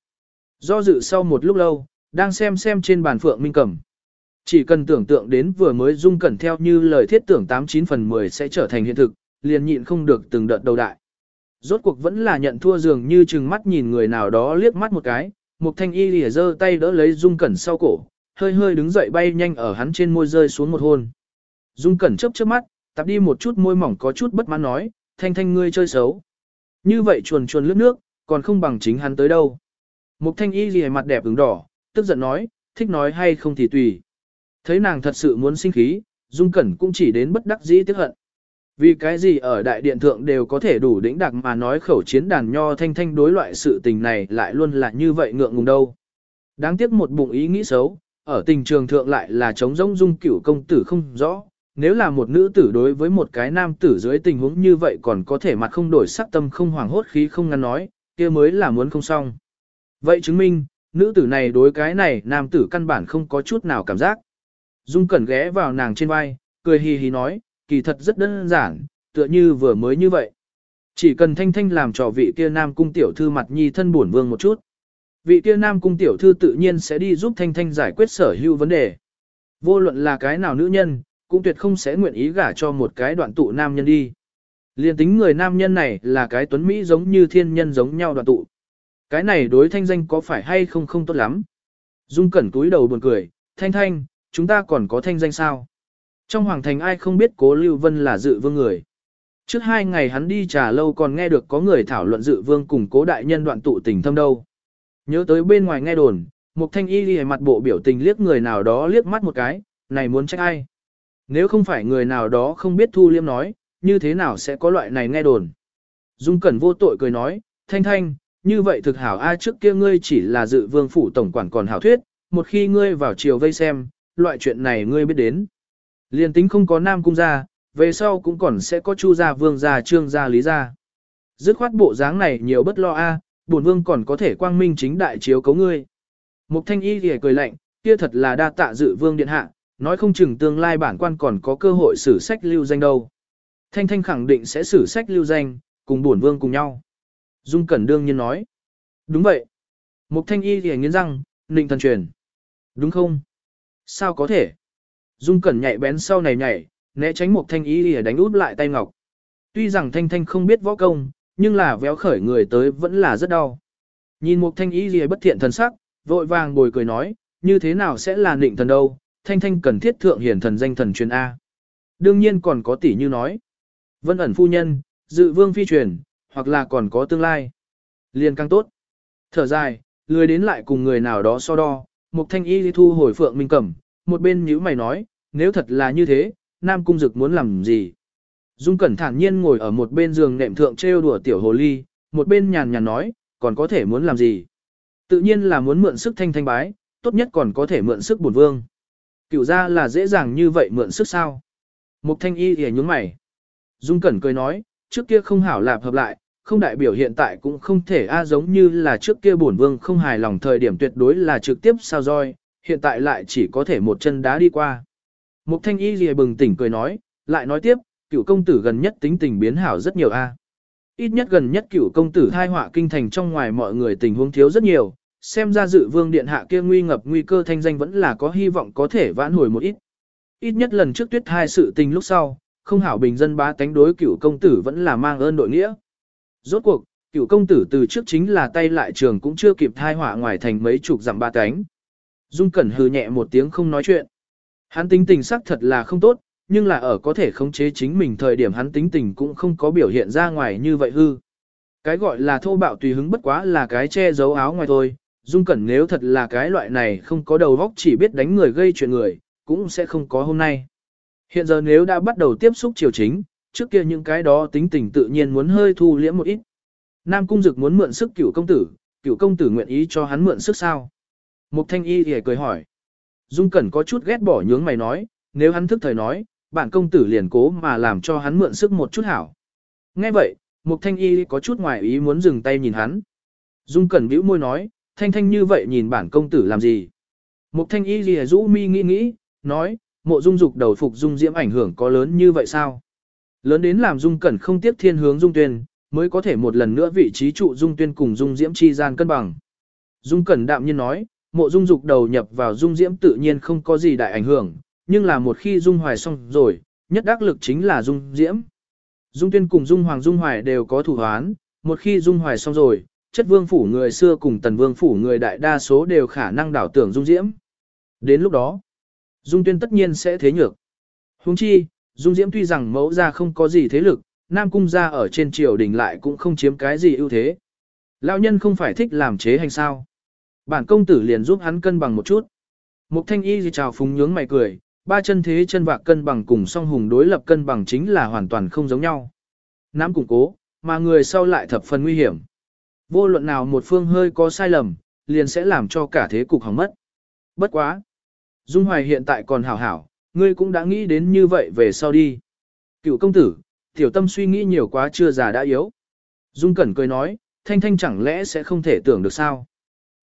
Do dự sau một lúc lâu, đang xem xem trên bàn phượng minh cầm. Chỉ cần tưởng tượng đến vừa mới dung cẩn theo như lời thiết tưởng 89 phần 10 sẽ trở thành hiện thực, liền nhịn không được từng đợt đầu đại. Rốt cuộc vẫn là nhận thua dường như chừng mắt nhìn người nào đó liếc mắt một cái, một Thanh Y lìa giơ tay đỡ lấy Dung Cẩn sau cổ, hơi hơi đứng dậy bay nhanh ở hắn trên môi rơi xuống một hôn. Dung Cẩn chớp chớp mắt, tập đi một chút môi mỏng có chút bất mãn nói, Thanh Thanh ngươi chơi xấu. Như vậy chuồn chuồn lướt nước, còn không bằng chính hắn tới đâu. Mục Thanh Y gì mặt đẹp ửng đỏ, tức giận nói, thích nói hay không thì tùy. Thấy nàng thật sự muốn sinh khí, Dung Cẩn cũng chỉ đến bất đắc dĩ tiếc hận. Vì cái gì ở đại điện thượng đều có thể đủ đỉnh đặc mà nói khẩu chiến đàn nho thanh thanh đối loại sự tình này lại luôn là như vậy ngượng ngùng đâu. Đáng tiếc một bụng ý nghĩ xấu, ở tình trường thượng lại là chống rỗng dung cửu công tử không rõ. Nếu là một nữ tử đối với một cái nam tử dưới tình huống như vậy còn có thể mặt không đổi sắc tâm không hoàng hốt khí không ngăn nói, kia mới là muốn không xong. Vậy chứng minh, nữ tử này đối cái này nam tử căn bản không có chút nào cảm giác. Dung cẩn ghé vào nàng trên vai, cười hì hì nói, kỳ thật rất đơn giản, tựa như vừa mới như vậy. Chỉ cần thanh thanh làm trò vị kia nam cung tiểu thư mặt nhi thân buồn vương một chút. Vị kia nam cung tiểu thư tự nhiên sẽ đi giúp thanh thanh giải quyết sở hữu vấn đề. Vô luận là cái nào nữ nhân, cũng tuyệt không sẽ nguyện ý gả cho một cái đoạn tụ nam nhân đi. Liên tính người nam nhân này là cái tuấn Mỹ giống như thiên nhân giống nhau đoạn tụ. Cái này đối thanh danh có phải hay không không tốt lắm. Dung cẩn túi đầu buồn cười, thanh thanh, chúng ta còn có thanh danh sao? Trong hoàng thành ai không biết cố Lưu Vân là dự vương người. Trước hai ngày hắn đi trà lâu còn nghe được có người thảo luận dự vương cùng cố đại nhân đoạn tụ tình thâm đâu. Nhớ tới bên ngoài nghe đồn, một thanh y ghi mặt bộ biểu tình liếc người nào đó liếc mắt một cái, này muốn trách ai. Nếu không phải người nào đó không biết thu liêm nói, như thế nào sẽ có loại này nghe đồn. Dung Cẩn vô tội cười nói, thanh thanh, như vậy thực hảo ai trước kia ngươi chỉ là dự vương phủ tổng quản còn hảo thuyết, một khi ngươi vào chiều vây xem, loại chuyện này ngươi biết đến. Liên tính không có nam cung gia, về sau cũng còn sẽ có chu gia vương gia trương gia lý gia. Dứt khoát bộ dáng này nhiều bất lo a, bổn vương còn có thể quang minh chính đại chiếu cấu ngươi. Mục thanh y thì cười lạnh, kia thật là đa tạ dự vương điện hạ, nói không chừng tương lai bản quan còn có cơ hội xử sách lưu danh đâu. Thanh thanh khẳng định sẽ xử sách lưu danh, cùng bổn vương cùng nhau. Dung Cẩn đương nhiên nói. Đúng vậy. Mục thanh y thì nghiến răng, nịnh thần truyền. Đúng không? Sao có thể? Dung Cẩn nhạy bén sau này nhảy, né tránh Mục thanh Y thì đánh út lại tay ngọc. Tuy rằng thanh thanh không biết võ công, nhưng là véo khởi người tới vẫn là rất đau. Nhìn Mục thanh Y thì bất thiện thần sắc, vội vàng bồi cười nói, như thế nào sẽ là định thần đâu, thanh thanh cần thiết thượng hiển thần danh thần truyền A. Đương nhiên còn có tỷ như nói. Vân ẩn phu nhân, dự vương phi truyền, hoặc là còn có tương lai. Liền càng tốt. Thở dài, lười đến lại cùng người nào đó so đo, một thanh y thu hồi phượng minh cẩm, một bên nhíu mày nói, nếu thật là như thế, Nam Cung Dực muốn làm gì? Dung Cẩn thản nhiên ngồi ở một bên giường nệm thượng trêu đùa tiểu hồ ly, một bên nhàn nhàn nói, còn có thể muốn làm gì? Tự nhiên là muốn mượn sức thanh thanh bái, tốt nhất còn có thể mượn sức bổn vương. Cửu ra là dễ dàng như vậy mượn sức sao? Mục thanh y thì nhúng mày. Dung Cẩn cười nói, trước kia không hảo lạp hợp lại, không đại biểu hiện tại cũng không thể a giống như là trước kia bổn vương không hài lòng thời điểm tuyệt đối là trực tiếp sao roi, hiện tại lại chỉ có thể một chân đá đi qua. Mục thanh y lìa bừng tỉnh cười nói, lại nói tiếp, cựu công tử gần nhất tính tình biến hảo rất nhiều a. Ít nhất gần nhất cựu công tử thai họa kinh thành trong ngoài mọi người tình huống thiếu rất nhiều, xem ra dự vương điện hạ kia nguy ngập nguy cơ thanh danh vẫn là có hy vọng có thể vãn hồi một ít. Ít nhất lần trước tuyết hai sự tình lúc sau, không hảo bình dân bá tánh đối cửu công tử vẫn là mang ơn đội nghĩa. Rốt cuộc, cửu công tử từ trước chính là tay lại trường cũng chưa kịp thai hỏa ngoài thành mấy chục dặm ba tánh. Dung Cẩn hừ nhẹ một tiếng không nói chuyện. Hắn tính tình sắc thật là không tốt, nhưng là ở có thể khống chế chính mình thời điểm hắn tính tình cũng không có biểu hiện ra ngoài như vậy hư. Cái gọi là thô bạo tùy hứng bất quá là cái che giấu áo ngoài thôi, Dung Cẩn nếu thật là cái loại này không có đầu óc chỉ biết đánh người gây chuyện người, cũng sẽ không có hôm nay. Hiện giờ nếu đã bắt đầu tiếp xúc triều chính, trước kia những cái đó tính tình tự nhiên muốn hơi thu liễm một ít. Nam Cung Dực muốn mượn sức cửu công tử, cửu công tử nguyện ý cho hắn mượn sức sao? Mục Thanh Y thì cười hỏi. Dung Cẩn có chút ghét bỏ nhướng mày nói, nếu hắn thức thời nói, bản công tử liền cố mà làm cho hắn mượn sức một chút hảo. Nghe vậy, Mục Thanh Y có chút ngoài ý muốn dừng tay nhìn hắn. Dung Cẩn bĩu môi nói, thanh thanh như vậy nhìn bản công tử làm gì? Mục Thanh Y gì rũ mi nghĩ nghĩ, nói, mộ dung dục đầu phục dung diễm ảnh hưởng có lớn như vậy sao? Lớn đến làm dung cẩn không tiếp thiên hướng dung tuyên, mới có thể một lần nữa vị trí trụ dung tuyên cùng dung diễm chi gian cân bằng. Dung cẩn đạm nhiên nói, mộ dung dục đầu nhập vào dung diễm tự nhiên không có gì đại ảnh hưởng, nhưng là một khi dung hoài xong rồi, nhất đắc lực chính là dung diễm. Dung tuyên cùng dung hoàng dung hoài đều có thủ hoán, một khi dung hoài xong rồi, chất vương phủ người xưa cùng tần vương phủ người đại đa số đều khả năng đảo tưởng dung diễm. Đến lúc đó, dung tuyên tất nhiên sẽ thế nhược. Huống chi, dung diễm tuy rằng mẫu ra không có gì thế lực, nam cung ra ở trên triều đình lại cũng không chiếm cái gì ưu thế. Lão nhân không phải thích làm chế hành sao. Bản công tử liền giúp hắn cân bằng một chút. Mục thanh y gì chào phúng nhướng mày cười, ba chân thế chân vạc cân bằng cùng song hùng đối lập cân bằng chính là hoàn toàn không giống nhau. Nam củng cố, mà người sau lại thập phần nguy hiểm. Vô luận nào một phương hơi có sai lầm, liền sẽ làm cho cả thế cục hỏng mất. Bất quá. Dung Hoài hiện tại còn hảo hảo, ngươi cũng đã nghĩ đến như vậy về sau đi. Cựu công tử, tiểu tâm suy nghĩ nhiều quá chưa già đã yếu. Dung Cẩn cười nói, Thanh Thanh chẳng lẽ sẽ không thể tưởng được sao?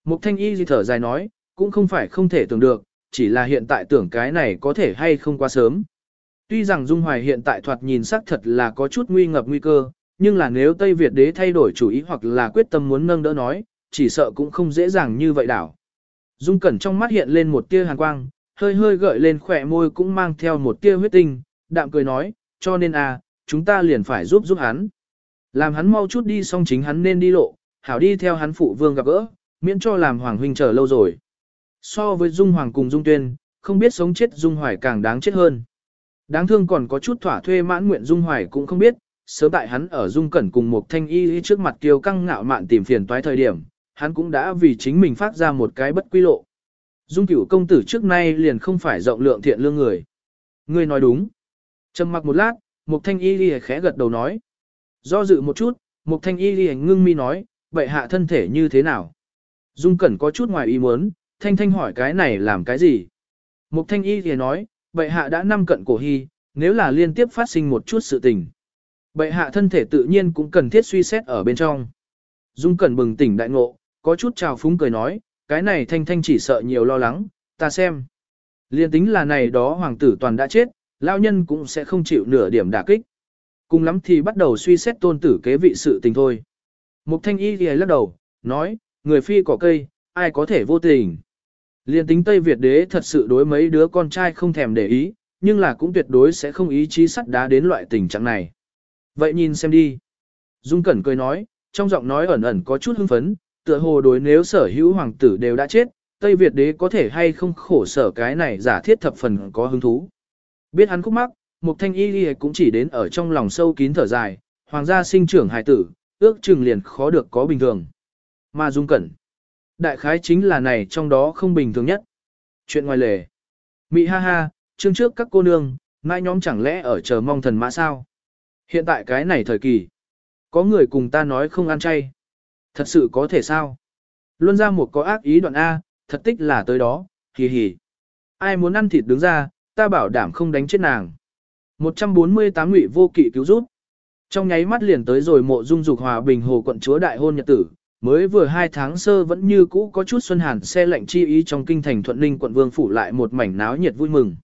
Mục Thanh Y gì thở dài nói, cũng không phải không thể tưởng được, chỉ là hiện tại tưởng cái này có thể hay không quá sớm. Tuy rằng Dung Hoài hiện tại thoạt nhìn sắc thật là có chút nguy ngập nguy cơ, nhưng là nếu Tây Việt đế thay đổi chủ ý hoặc là quyết tâm muốn nâng đỡ nói, chỉ sợ cũng không dễ dàng như vậy đảo. Dung Cẩn trong mắt hiện lên một tia hàn quang, hơi hơi gợi lên khỏe môi cũng mang theo một tia huyết tinh, đạm cười nói, cho nên à, chúng ta liền phải giúp giúp hắn. Làm hắn mau chút đi xong chính hắn nên đi lộ, hảo đi theo hắn phụ vương gặp gỡ, miễn cho làm Hoàng huynh chờ lâu rồi. So với Dung Hoàng cùng Dung Tuyên, không biết sống chết Dung Hoài càng đáng chết hơn. Đáng thương còn có chút thỏa thuê mãn nguyện Dung Hoài cũng không biết, sớm tại hắn ở Dung Cẩn cùng một thanh y trước mặt kiêu căng ngạo mạn tìm phiền toái thời điểm, hắn cũng đã vì chính mình phát ra một cái bất quy lộ. Dung cửu công tử trước nay liền không phải rộng lượng thiện lương người. Ngươi nói đúng. Trầm mặc một lát, một thanh y ghi khẽ gật đầu nói. Do dự một chút, một thanh y ghi ngưng mi nói, vậy hạ thân thể như thế nào? Dung cẩn có chút ngoài ý muốn, thanh thanh hỏi cái này làm cái gì? Một thanh y ghi nói, vậy hạ đã năm cận cổ hy, nếu là liên tiếp phát sinh một chút sự tình. Bệ hạ thân thể tự nhiên cũng cần thiết suy xét ở bên trong. Dung Cẩn bừng tỉnh đại ngộ, có chút trào phúng cười nói, cái này thanh thanh chỉ sợ nhiều lo lắng, ta xem. Liên tính là này đó hoàng tử toàn đã chết, lao nhân cũng sẽ không chịu nửa điểm đả kích. Cùng lắm thì bắt đầu suy xét tôn tử kế vị sự tình thôi. Mục thanh y thì lắc đầu, nói, người phi cỏ cây, ai có thể vô tình. Liên tính Tây Việt đế thật sự đối mấy đứa con trai không thèm để ý, nhưng là cũng tuyệt đối sẽ không ý chí sắt đá đến loại tình trạng này. Vậy nhìn xem đi. Dung Cẩn cười nói, trong giọng nói ẩn ẩn có chút hưng phấn, tựa hồ đối nếu sở hữu hoàng tử đều đã chết, Tây Việt đế có thể hay không khổ sở cái này giả thiết thập phần có hứng thú. Biết hắn khúc mắc, Mục Thanh Y Ghi cũng chỉ đến ở trong lòng sâu kín thở dài, hoàng gia sinh trưởng hài tử, ước chừng liền khó được có bình thường. Mà Dung Cẩn, đại khái chính là này trong đó không bình thường nhất. Chuyện ngoài lề. Mị ha ha, chương trước các cô nương, mai nhóm chẳng lẽ ở chờ mong thần mã sao? Hiện tại cái này thời kỳ, có người cùng ta nói không ăn chay. Thật sự có thể sao? Luân ra một có ác ý đoạn A, thật tích là tới đó, hì hì. Ai muốn ăn thịt đứng ra, ta bảo đảm không đánh chết nàng. 148 ngụy vô kỵ cứu giúp. Trong nháy mắt liền tới rồi mộ dung dục hòa bình hồ quận chúa đại hôn nhật tử, mới vừa hai tháng sơ vẫn như cũ có chút xuân hàn xe lạnh chi ý trong kinh thành thuận ninh quận vương phủ lại một mảnh náo nhiệt vui mừng.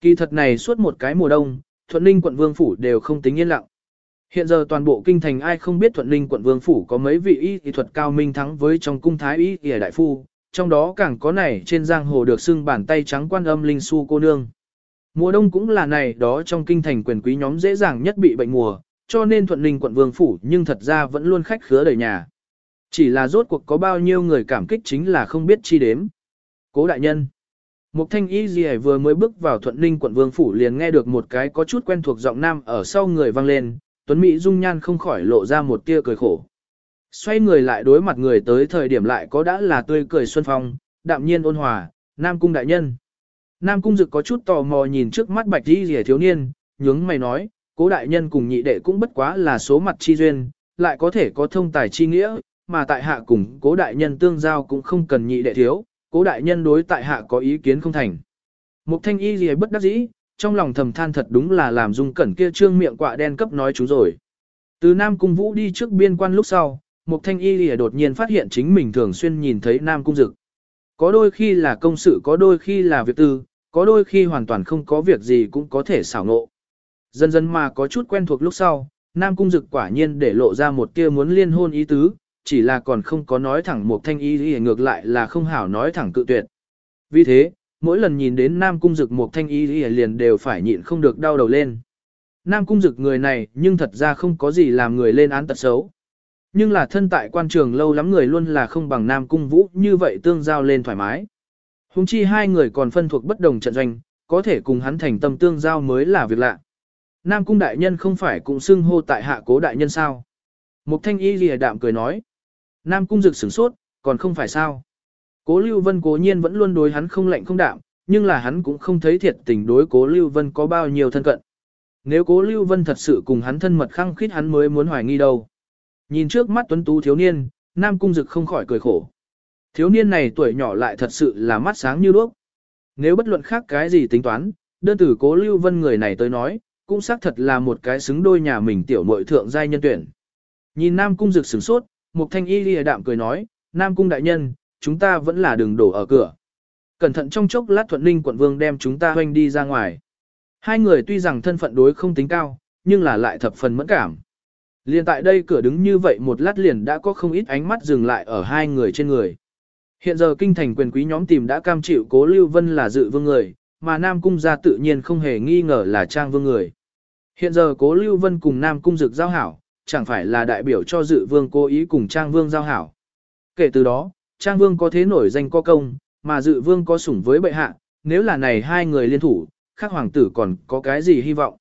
Kỳ thật này suốt một cái mùa đông, thuận ninh quận vương phủ đều không tính yên lặng. Hiện giờ toàn bộ kinh thành ai không biết thuận ninh quận vương phủ có mấy vị y y thuật cao minh thắng với trong cung thái y y đại phu, trong đó càng có này trên giang hồ được xưng bàn tay trắng quan âm linh su cô nương. Mùa đông cũng là này đó trong kinh thành quyền quý nhóm dễ dàng nhất bị bệnh mùa, cho nên thuận ninh quận vương phủ nhưng thật ra vẫn luôn khách khứa đầy nhà. Chỉ là rốt cuộc có bao nhiêu người cảm kích chính là không biết chi đếm. Cố đại nhân. Mục thanh y gì vừa mới bước vào thuận ninh quận vương phủ liền nghe được một cái có chút quen thuộc giọng nam ở sau người vang lên, tuấn Mỹ dung nhan không khỏi lộ ra một tia cười khổ. Xoay người lại đối mặt người tới thời điểm lại có đã là tươi cười xuân phong, đạm nhiên ôn hòa, Nam Cung đại nhân. Nam Cung Dực có chút tò mò nhìn trước mắt bạch y rìa thiếu niên, nhướng mày nói, cố đại nhân cùng nhị đệ cũng bất quá là số mặt chi duyên, lại có thể có thông tài chi nghĩa, mà tại hạ cùng cố đại nhân tương giao cũng không cần nhị đệ thiếu, cố đại nhân đối tại hạ có ý kiến không thành. Mục thanh y gì bất đắc dĩ, trong lòng thầm than thật đúng là làm dung cẩn kia trương miệng quạ đen cấp nói chú rồi. Từ Nam Cung Vũ đi trước biên quan lúc sau, Mục Thanh Y lìa đột nhiên phát hiện chính mình thường xuyên nhìn thấy Nam Cung Dực. Có đôi khi là công sự có đôi khi là việc tư, có đôi khi hoàn toàn không có việc gì cũng có thể xảo nộ. Dần dần mà có chút quen thuộc lúc sau, Nam Cung Dực quả nhiên để lộ ra một tia muốn liên hôn ý tứ, chỉ là còn không có nói thẳng một Thanh Y lìa ngược lại là không hảo nói thẳng cự tuyệt. Vì thế, mỗi lần nhìn đến Nam Cung Dực một Thanh Y lìa liền đều phải nhịn không được đau đầu lên. Nam Cung Dực người này nhưng thật ra không có gì làm người lên án tật xấu. Nhưng là thân tại quan trường lâu lắm người luôn là không bằng Nam Cung Vũ như vậy tương giao lên thoải mái. Hùng chi hai người còn phân thuộc bất đồng trận doanh, có thể cùng hắn thành tâm tương giao mới là việc lạ. Nam Cung Đại Nhân không phải cũng xưng hô tại hạ cố đại nhân sao. Mục thanh y lìa đạm cười nói. Nam Cung dực sửng sốt, còn không phải sao. Cố Lưu Vân cố nhiên vẫn luôn đối hắn không lạnh không đạm, nhưng là hắn cũng không thấy thiệt tình đối cố Lưu Vân có bao nhiêu thân cận. Nếu cố Lưu Vân thật sự cùng hắn thân mật khăng khít hắn mới muốn hoài nghi đâu. Nhìn trước mắt tuấn tú thiếu niên, Nam Cung Dực không khỏi cười khổ. Thiếu niên này tuổi nhỏ lại thật sự là mắt sáng như đuốc. Nếu bất luận khác cái gì tính toán, đơn tử cố Lưu Vân người này tới nói, cũng xác thật là một cái xứng đôi nhà mình tiểu muội thượng giai nhân tuyển. Nhìn Nam Cung Dực sửng sốt, Mục Thanh Y lìa đạm cười nói, Nam Cung đại nhân, chúng ta vẫn là đường đổ ở cửa. Cẩn thận trong chốc lát thuận ninh quận vương đem chúng ta hoanh đi ra ngoài. Hai người tuy rằng thân phận đối không tính cao, nhưng là lại thập phần mẫn cảm. Liên tại đây cửa đứng như vậy một lát liền đã có không ít ánh mắt dừng lại ở hai người trên người. Hiện giờ kinh thành quyền quý nhóm tìm đã cam chịu cố Lưu Vân là dự vương người, mà Nam Cung gia tự nhiên không hề nghi ngờ là trang vương người. Hiện giờ cố Lưu Vân cùng Nam Cung dực giao hảo, chẳng phải là đại biểu cho dự vương cố ý cùng trang vương giao hảo. Kể từ đó, trang vương có thế nổi danh có công, mà dự vương có sủng với bệ hạ, nếu là này hai người liên thủ, khác hoàng tử còn có cái gì hy vọng.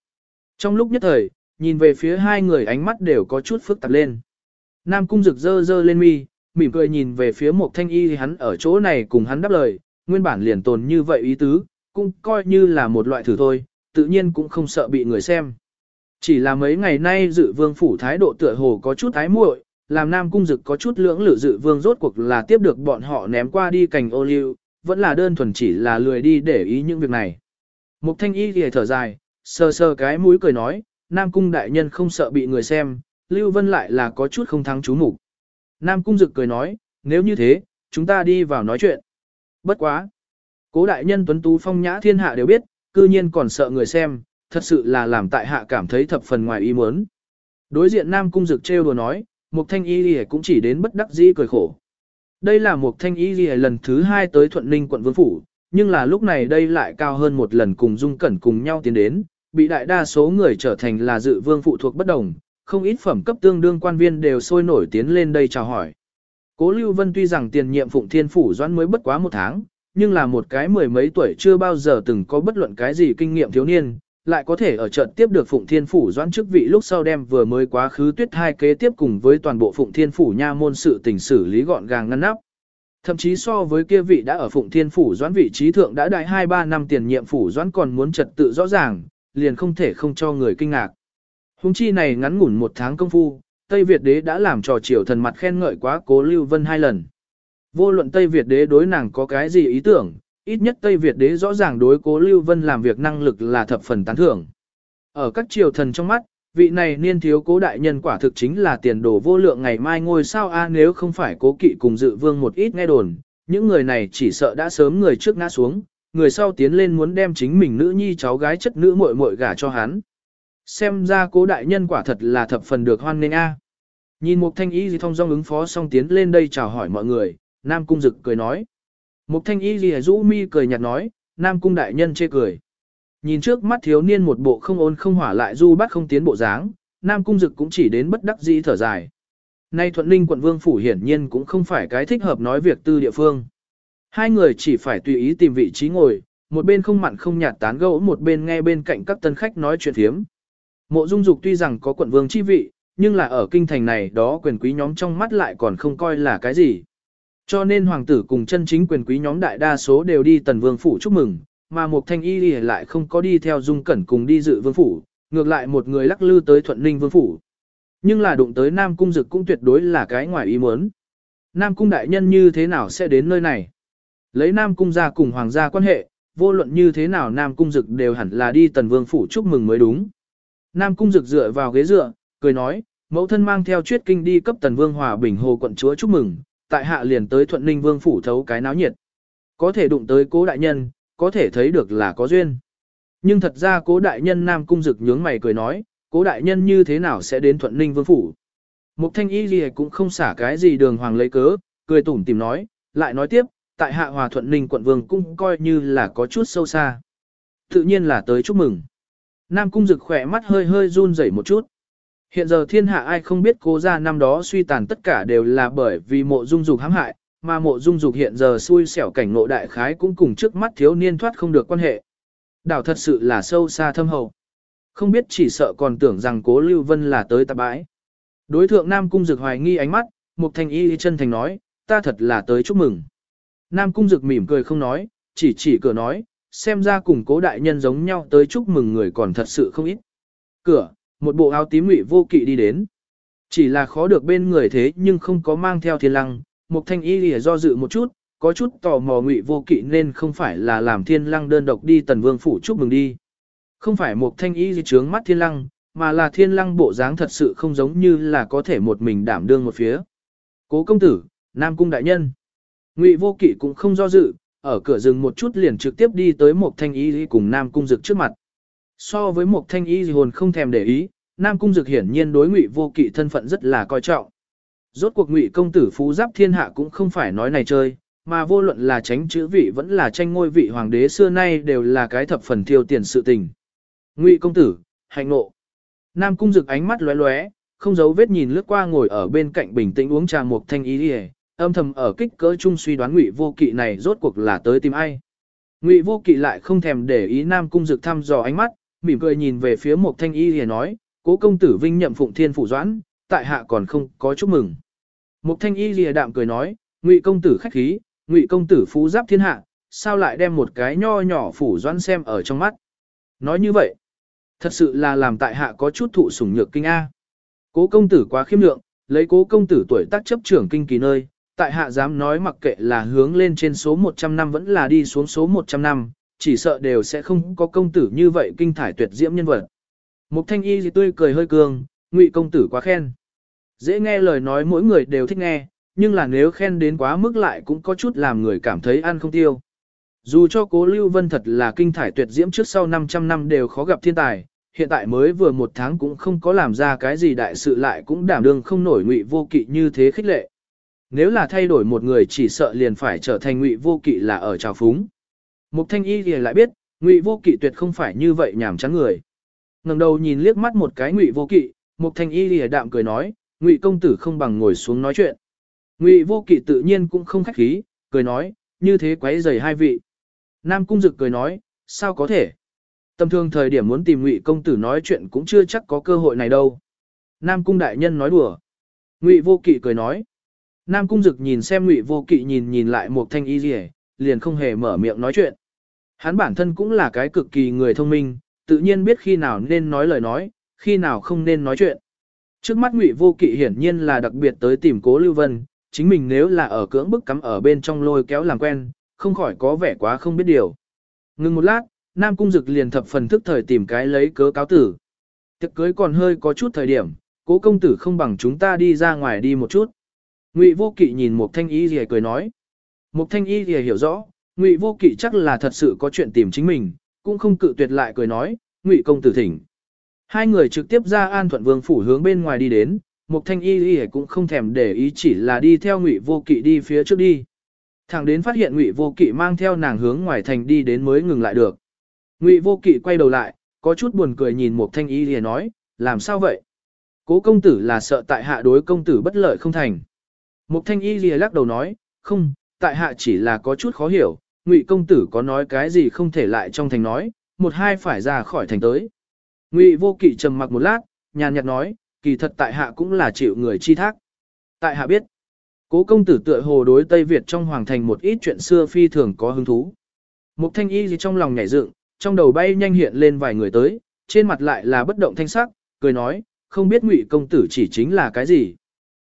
Trong lúc nhất thời, nhìn về phía hai người ánh mắt đều có chút phức tạp lên. Nam cung rực rơ rơ lên mi, mỉm cười nhìn về phía một thanh y hắn ở chỗ này cùng hắn đáp lời, nguyên bản liền tồn như vậy ý tứ, cũng coi như là một loại thử thôi, tự nhiên cũng không sợ bị người xem. Chỉ là mấy ngày nay dự vương phủ thái độ tựa hồ có chút thái muội, làm Nam cung dực có chút lưỡng lự dự vương rốt cuộc là tiếp được bọn họ ném qua đi cành ô liu, vẫn là đơn thuần chỉ là lười đi để ý những việc này. Mục thanh y thì thở dài, sờ sờ cái mũi cười nói, Nam Cung đại nhân không sợ bị người xem, Lưu Vân lại là có chút không thắng chú mục. Nam Cung Dực cười nói, nếu như thế, chúng ta đi vào nói chuyện. Bất quá. Cố đại nhân tuấn tú phong nhã thiên hạ đều biết, cư nhiên còn sợ người xem, thật sự là làm tại hạ cảm thấy thập phần ngoài ý muốn. Đối diện Nam Cung Dực trêu đùa nói, Mục Thanh Y Lì cũng chỉ đến bất đắc dĩ cười khổ. Đây là Mục Thanh Y Lì lần thứ hai tới Thuận Ninh quận Vương Phủ, nhưng là lúc này đây lại cao hơn một lần cùng Dung Cẩn cùng nhau tiến đến, bị đại đa số người trở thành là dự vương phụ thuộc bất đồng, không ít phẩm cấp tương đương quan viên đều sôi nổi tiến lên đây chào hỏi. Cố Lưu Vân tuy rằng tiền nhiệm Phụng Thiên Phủ doãn mới bất quá một tháng, nhưng là một cái mười mấy tuổi chưa bao giờ từng có bất luận cái gì kinh nghiệm thiếu niên, lại có thể ở trận tiếp được Phụng Thiên Phủ doãn chức vị lúc sau đem vừa mới quá khứ tuyết hai kế tiếp cùng với toàn bộ Phụng Thiên Phủ nha môn sự tình xử lý gọn gàng ngăn nắp. Thậm chí so với kia vị đã ở Phụng Thiên Phủ doãn vị trí thượng đã đại 2-3 năm tiền nhiệm Phủ doãn còn muốn trật tự rõ ràng, liền không thể không cho người kinh ngạc. Hùng chi này ngắn ngủn một tháng công phu, Tây Việt đế đã làm trò triều thần mặt khen ngợi quá cố Lưu Vân hai lần. Vô luận Tây Việt đế đối nàng có cái gì ý tưởng, ít nhất Tây Việt đế rõ ràng đối cố Lưu Vân làm việc năng lực là thập phần tán thưởng. Ở các triều thần trong mắt, vị này niên thiếu cố đại nhân quả thực chính là tiền đồ vô lượng ngày mai ngôi sao a nếu không phải cố kỵ cùng dự vương một ít nghe đồn, những người này chỉ sợ đã sớm người trước ngã xuống, người sau tiến lên muốn đem chính mình nữ nhi cháu gái chất nữ muội muội gả cho hắn. Xem ra cố đại nhân quả thật là thập phần được hoan nghênh a. Nhìn một thanh ý gì thông dong ứng phó xong tiến lên đây chào hỏi mọi người, Nam Cung Dực cười nói. Một thanh y gì rũ mi cười nhạt nói, Nam Cung đại nhân chê cười. Nhìn trước mắt thiếu niên một bộ không ôn không hỏa lại du bắt không tiến bộ dáng, Nam Cung Dực cũng chỉ đến bất đắc dĩ thở dài. Nay Thuận Ninh quận vương phủ hiển nhiên cũng không phải cái thích hợp nói việc tư địa phương. Hai người chỉ phải tùy ý tìm vị trí ngồi, một bên không mặn không nhạt tán gẫu một bên nghe bên cạnh các tân khách nói chuyện thiếm. Mộ Dung Dục tuy rằng có quận vương chi vị, nhưng là ở kinh thành này đó quyền quý nhóm trong mắt lại còn không coi là cái gì. Cho nên hoàng tử cùng chân chính quyền quý nhóm đại đa số đều đi tần vương phủ chúc mừng, mà một thanh y lại không có đi theo dung cẩn cùng đi dự vương phủ, ngược lại một người lắc lư tới thuận ninh vương phủ. Nhưng là đụng tới Nam Cung Dực cũng tuyệt đối là cái ngoài ý muốn. Nam Cung đại nhân như thế nào sẽ đến nơi này? Lấy Nam Cung ra cùng hoàng gia quan hệ, vô luận như thế nào Nam Cung Dực đều hẳn là đi tần vương phủ chúc mừng mới đúng. Nam Cung Dực dựa vào ghế dựa, cười nói, mẫu thân mang theo chuyết kinh đi cấp tần vương hòa bình hồ quận chúa chúc mừng, tại hạ liền tới thuận ninh vương phủ thấu cái náo nhiệt. Có thể đụng tới cố đại nhân, có thể thấy được là có duyên. Nhưng thật ra cố đại nhân Nam Cung Dực nhướng mày cười nói, cố đại nhân như thế nào sẽ đến thuận ninh vương phủ. Mục thanh y gì cũng không xả cái gì đường hoàng lấy cớ, cười tủm tìm nói, lại nói tiếp, tại hạ hòa thuận ninh quận vương cũng coi như là có chút sâu xa. Tự nhiên là tới chúc mừng. Nam Cung Dực khỏe mắt hơi hơi run rẩy một chút. Hiện giờ thiên hạ ai không biết cố gia năm đó suy tàn tất cả đều là bởi vì mộ dung dục hãm hại, mà mộ dung dục hiện giờ xui xẻo cảnh ngộ đại khái cũng cùng trước mắt thiếu niên thoát không được quan hệ. Đảo thật sự là sâu xa thâm hậu. Không biết chỉ sợ còn tưởng rằng cố Lưu Vân là tới tạp bãi. Đối thượng Nam Cung Dực hoài nghi ánh mắt, Mục Thành Y chân thành nói, ta thật là tới chúc mừng. Nam Cung Dực mỉm cười không nói, chỉ chỉ cửa nói, xem ra cùng cố đại nhân giống nhau tới chúc mừng người còn thật sự không ít. Cửa, một bộ áo tím ngụy vô kỵ đi đến. Chỉ là khó được bên người thế nhưng không có mang theo thiên lăng, một Thanh Y lìa do dự một chút, có chút tò mò ngụy vô kỵ nên không phải là làm thiên lăng đơn độc đi tần vương phủ chúc mừng đi. Không phải một Thanh Y gì trướng mắt thiên lăng, mà là thiên lăng bộ dáng thật sự không giống như là có thể một mình đảm đương một phía. Cố công tử, Nam Cung đại nhân. Ngụy vô kỵ cũng không do dự, ở cửa rừng một chút liền trực tiếp đi tới một Thanh Y cùng Nam Cung Dực trước mặt. So với một Thanh Y hồn không thèm để ý, Nam Cung Dực hiển nhiên đối Ngụy vô kỵ thân phận rất là coi trọng. Rốt cuộc Ngụy công tử phú giáp thiên hạ cũng không phải nói này chơi, mà vô luận là tránh chữ vị vẫn là tranh ngôi vị hoàng đế xưa nay đều là cái thập phần tiêu tiền sự tình. Ngụy công tử, hạnh nộ. Nam Cung Dực ánh mắt lóe lóe, không giấu vết nhìn lướt qua ngồi ở bên cạnh bình tĩnh uống trà một Thanh Y, âm thầm ở kích cỡ chung suy đoán Ngụy vô kỵ này rốt cuộc là tới tìm ai. Ngụy Vô Kỵ lại không thèm để ý Nam Cung Dực thăm dò ánh mắt, mỉm cười nhìn về phía một thanh y liền nói, cố công tử vinh nhậm phụng thiên phủ doãn, tại hạ còn không có chúc mừng. Một thanh y lìa đạm cười nói, ngụy công tử khách khí, ngụy công tử phú giáp thiên hạ, sao lại đem một cái nho nhỏ phủ doãn xem ở trong mắt. Nói như vậy, thật sự là làm tại hạ có chút thụ sủng nhược kinh A. Cố công tử quá khiêm lượng, lấy cố công tử tuổi tác chấp trưởng kinh kỳ nơi, tại hạ dám nói mặc kệ là hướng lên trên số 100 năm vẫn là đi xuống số 100 năm, chỉ sợ đều sẽ không có công tử như vậy kinh thải tuyệt diễm nhân vật. Mục thanh y gì tươi cười hơi cường, ngụy công tử quá khen. Dễ nghe lời nói mỗi người đều thích nghe, nhưng là nếu khen đến quá mức lại cũng có chút làm người cảm thấy ăn không tiêu. Dù cho cố Lưu Vân thật là kinh thải tuyệt diễm trước sau 500 năm đều khó gặp thiên tài, hiện tại mới vừa một tháng cũng không có làm ra cái gì đại sự lại cũng đảm đương không nổi ngụy vô kỵ như thế khích lệ. Nếu là thay đổi một người chỉ sợ liền phải trở thành ngụy vô kỵ là ở trào phúng. Mục thanh y thì lại biết, ngụy vô kỵ tuyệt không phải như vậy nhảm chán người. ngẩng đầu nhìn liếc mắt một cái ngụy vô kỵ, mục thanh y thì đạm cười nói, ngụy công tử không bằng ngồi xuống nói chuyện. Ngụy vô kỵ tự nhiên cũng không khách khí, cười nói, như thế quấy rầy hai vị. Nam cung dực cười nói, sao có thể? Tầm thường thời điểm muốn tìm ngụy công tử nói chuyện cũng chưa chắc có cơ hội này đâu. Nam cung đại nhân nói đùa. Ngụy vô kỵ cười nói. Nam cung dực nhìn xem ngụy vô kỵ nhìn nhìn lại một thanh y rìa, liền không hề mở miệng nói chuyện. Hắn bản thân cũng là cái cực kỳ người thông minh, tự nhiên biết khi nào nên nói lời nói, khi nào không nên nói chuyện. Trước mắt Ngụy Vô Kỵ hiển nhiên là đặc biệt tới tìm Cố Lưu Vân, chính mình nếu là ở cưỡng bức cắm ở bên trong lôi kéo làm quen, không khỏi có vẻ quá không biết điều. Ngừng một lát, Nam Cung Dực liền thập phần thức thời tìm cái lấy cớ cáo tử. Tiệc cưới còn hơi có chút thời điểm, cố công tử không bằng chúng ta đi ra ngoài đi một chút. Ngụy Vô Kỵ nhìn một Thanh ý rìa cười nói. Mục Thanh Y thì hiểu rõ, Ngụy Vô Kỵ chắc là thật sự có chuyện tìm chính mình, cũng không cự tuyệt lại cười nói, Ngụy công tử thỉnh. Hai người trực tiếp ra An Thuận Vương phủ hướng bên ngoài đi đến, Mục Thanh Y thì cũng không thèm để ý chỉ là đi theo Ngụy Vô Kỵ đi phía trước đi. Thẳng đến phát hiện Ngụy Vô Kỵ mang theo nàng hướng ngoài thành đi đến mới ngừng lại được. Ngụy Vô Kỵ quay đầu lại, có chút buồn cười nhìn Mục Thanh Y liền nói, làm sao vậy? Cố công tử là sợ tại hạ đối công tử bất lợi không thành. Mục thanh y lìa lắc đầu nói, không, tại hạ chỉ là có chút khó hiểu, ngụy công tử có nói cái gì không thể lại trong thành nói, một hai phải ra khỏi thành tới. Ngụy vô kỵ trầm mặc một lát, nhàn nhạt nói, kỳ thật tại hạ cũng là chịu người chi thác. Tại hạ biết, cố công tử tựa hồ đối Tây Việt trong hoàng thành một ít chuyện xưa phi thường có hứng thú. Mục thanh y gì trong lòng nhảy dựng, trong đầu bay nhanh hiện lên vài người tới, trên mặt lại là bất động thanh sắc, cười nói, không biết ngụy công tử chỉ chính là cái gì.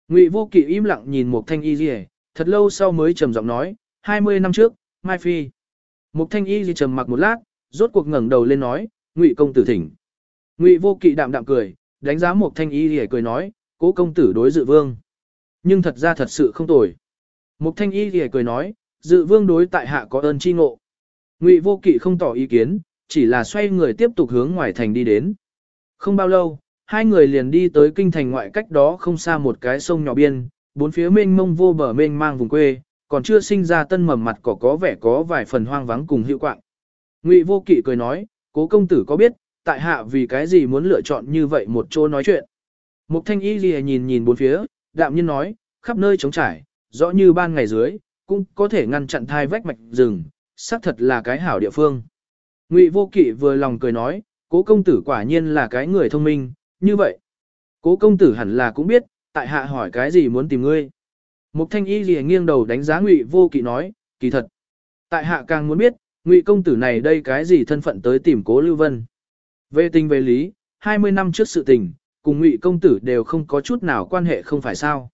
Ngụy vô kỵ im lặng nhìn một thanh y gì thật lâu sau mới trầm giọng nói, 20 năm trước, Mai Phi. mục thanh y gì trầm mặc một lát, rốt cuộc ngẩng đầu lên nói, ngụy công tử thỉnh. Ngụy vô kỵ đạm đạm cười, đánh giá mục thanh y gì cười nói, cố công tử đối dự vương. Nhưng thật ra thật sự không tồi. mục thanh y gì cười nói, dự vương đối tại hạ có ơn chi ngộ. Ngụy vô kỵ không tỏ ý kiến, chỉ là xoay người tiếp tục hướng ngoài thành đi đến. Không bao lâu, hai người liền đi tới kinh thành ngoại cách đó không xa một cái sông nhỏ biên, bốn phía mênh mông vô bờ mênh mang vùng quê, còn chưa sinh ra tân mầm mặt cỏ có vẻ có vài phần hoang vắng cùng hữu quạng. Ngụy Vô Kỵ cười nói, cố công tử có biết, tại hạ vì cái gì muốn lựa chọn như vậy một chỗ nói chuyện. Mục thanh y lìa nhìn nhìn bốn phía, đạm nhiên nói, khắp nơi trống trải, rõ như ban ngày dưới, cũng có thể ngăn chặn thai vách mạch rừng, xác thật là cái hảo địa phương. Ngụy Vô Kỵ vừa lòng cười nói, cố công tử quả nhiên là cái người thông minh, như vậy. Cố công tử hẳn là cũng biết, tại hạ hỏi cái gì muốn tìm ngươi. Mục thanh y gì nghiêng đầu đánh giá ngụy vô kỵ nói, kỳ thật. Tại hạ càng muốn biết, ngụy công tử này đây cái gì thân phận tới tìm cố lưu vân. Về tình về lý, 20 năm trước sự tình, cùng ngụy công tử đều không có chút nào quan hệ không phải sao.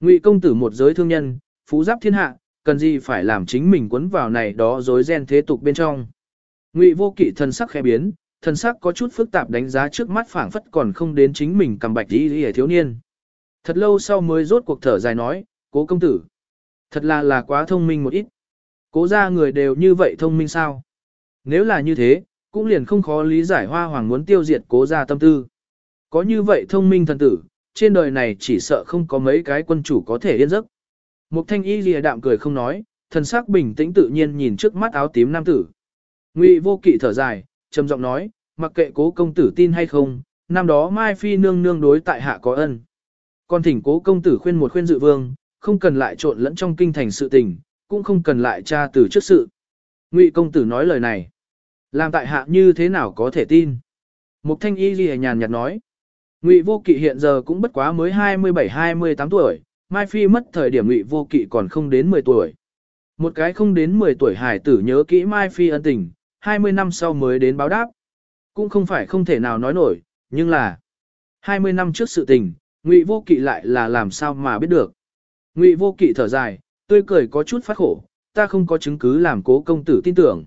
Ngụy công tử một giới thương nhân, phú giáp thiên hạ, cần gì phải làm chính mình quấn vào này đó dối ren thế tục bên trong. Ngụy vô kỵ thân sắc khẽ biến, thân sắc có chút phức tạp đánh giá trước mắt phảng phất còn không đến chính mình cầm bạch đi đi thiếu niên. Thật lâu sau mới rốt cuộc thở dài nói, cố công tử. Thật là là quá thông minh một ít. Cố ra người đều như vậy thông minh sao? Nếu là như thế, cũng liền không khó lý giải hoa hoàng muốn tiêu diệt cố ra tâm tư. Có như vậy thông minh thần tử, trên đời này chỉ sợ không có mấy cái quân chủ có thể yên giấc. Mục thanh y lìa đạm cười không nói, thần sắc bình tĩnh tự nhiên nhìn trước mắt áo tím nam tử. Ngụy vô kỵ thở dài, trầm giọng nói, mặc kệ cố công tử tin hay không, năm đó Mai Phi nương nương đối tại hạ có ân. Còn thỉnh cố công tử khuyên một khuyên dự vương, không cần lại trộn lẫn trong kinh thành sự tình, cũng không cần lại tra từ trước sự. Ngụy công tử nói lời này. Làm tại hạ như thế nào có thể tin? Mục thanh y ghi nhàn nhạt nói. Ngụy vô kỵ hiện giờ cũng bất quá mới 27-28 tuổi, Mai Phi mất thời điểm Ngụy vô kỵ còn không đến 10 tuổi. Một cái không đến 10 tuổi hải tử nhớ kỹ Mai Phi ân tình, 20 năm sau mới đến báo đáp. Cũng không phải không thể nào nói nổi, nhưng là 20 năm trước sự tình, Ngụy Vô Kỵ lại là làm sao mà biết được. Ngụy Vô Kỵ thở dài, tươi cười có chút phát khổ, ta không có chứng cứ làm cố công tử tin tưởng.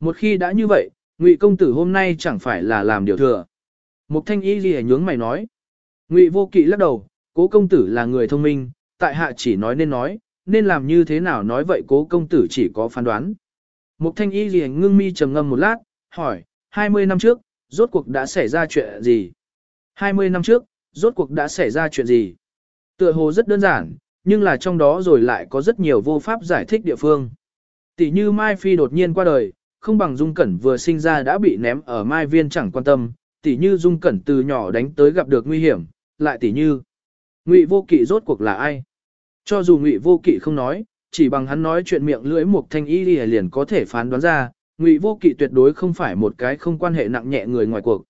Một khi đã như vậy, Ngụy công tử hôm nay chẳng phải là làm điều thừa. Mục thanh y gì nhướng mày nói. Ngụy Vô Kỵ lắc đầu, cố công tử là người thông minh, tại hạ chỉ nói nên nói, nên làm như thế nào nói vậy cố công tử chỉ có phán đoán. Mục thanh y gì ngưng mi trầm ngâm một lát, hỏi, 20 năm trước, rốt cuộc đã xảy ra chuyện gì? 20 năm trước, rốt cuộc đã xảy ra chuyện gì? Tựa hồ rất đơn giản, nhưng là trong đó rồi lại có rất nhiều vô pháp giải thích địa phương. Tỷ như Mai Phi đột nhiên qua đời, không bằng Dung Cẩn vừa sinh ra đã bị ném ở Mai Viên chẳng quan tâm, tỷ như Dung Cẩn từ nhỏ đánh tới gặp được nguy hiểm, lại tỷ như Ngụy Vô Kỵ rốt cuộc là ai? Cho dù Ngụy Vô Kỵ không nói, chỉ bằng hắn nói chuyện miệng lưỡi một thanh y liền có thể phán đoán ra, Ngụy Vô Kỵ tuyệt đối không phải một cái không quan hệ nặng nhẹ người ngoài cuộc.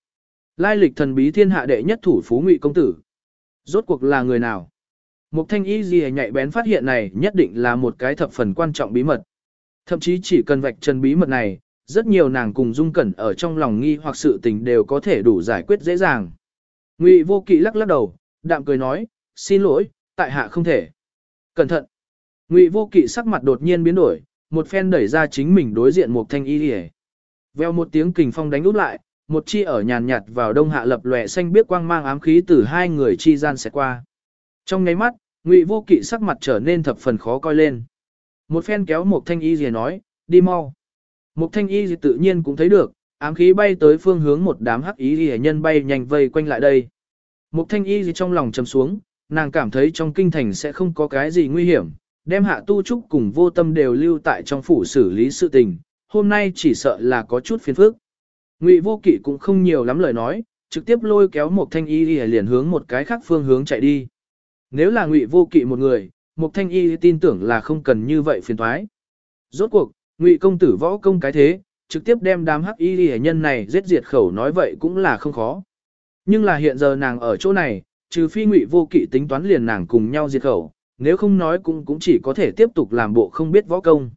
Lai lịch thần bí thiên hạ đệ nhất thủ phú Ngụy công tử. Rốt cuộc là người nào? Mục Thanh Y gì nhạy bén phát hiện này nhất định là một cái thập phần quan trọng bí mật. Thậm chí chỉ cần vạch trần bí mật này, rất nhiều nàng cùng dung cẩn ở trong lòng nghi hoặc sự tình đều có thể đủ giải quyết dễ dàng. Ngụy Vô Kỵ lắc lắc đầu, đạm cười nói, xin lỗi, tại hạ không thể. Cẩn thận. Ngụy Vô Kỵ sắc mặt đột nhiên biến đổi, một phen đẩy ra chính mình đối diện một thanh y gì Veo một tiếng kình phong đánh úp lại, một chi ở nhàn nhạt vào đông hạ lập lòe xanh biết quang mang ám khí từ hai người chi gian sẽ qua. Trong nháy mắt, Ngụy Vô Kỵ sắc mặt trở nên thập phần khó coi lên. Một phen kéo một thanh y liễu nói, đi mau. Một thanh y liễu tự nhiên cũng thấy được, ám khí bay tới phương hướng một đám hắc y liễu nhân bay nhanh vây quanh lại đây. Một thanh y liễu trong lòng trầm xuống, nàng cảm thấy trong kinh thành sẽ không có cái gì nguy hiểm, đem hạ tu trúc cùng vô tâm đều lưu tại trong phủ xử lý sự tình, hôm nay chỉ sợ là có chút phiền phức. Ngụy vô kỵ cũng không nhiều lắm lời nói, trực tiếp lôi kéo một thanh y liền hướng một cái khác phương hướng chạy đi. Nếu là ngụy vô kỵ một người, một thanh y tin tưởng là không cần như vậy phiền toái. Rốt cuộc, ngụy công tử võ công cái thế, trực tiếp đem đám hắc y nhân này giết diệt khẩu nói vậy cũng là không khó. Nhưng là hiện giờ nàng ở chỗ này, trừ phi ngụy vô kỵ tính toán liền nàng cùng nhau diệt khẩu, nếu không nói cũng cũng chỉ có thể tiếp tục làm bộ không biết võ công.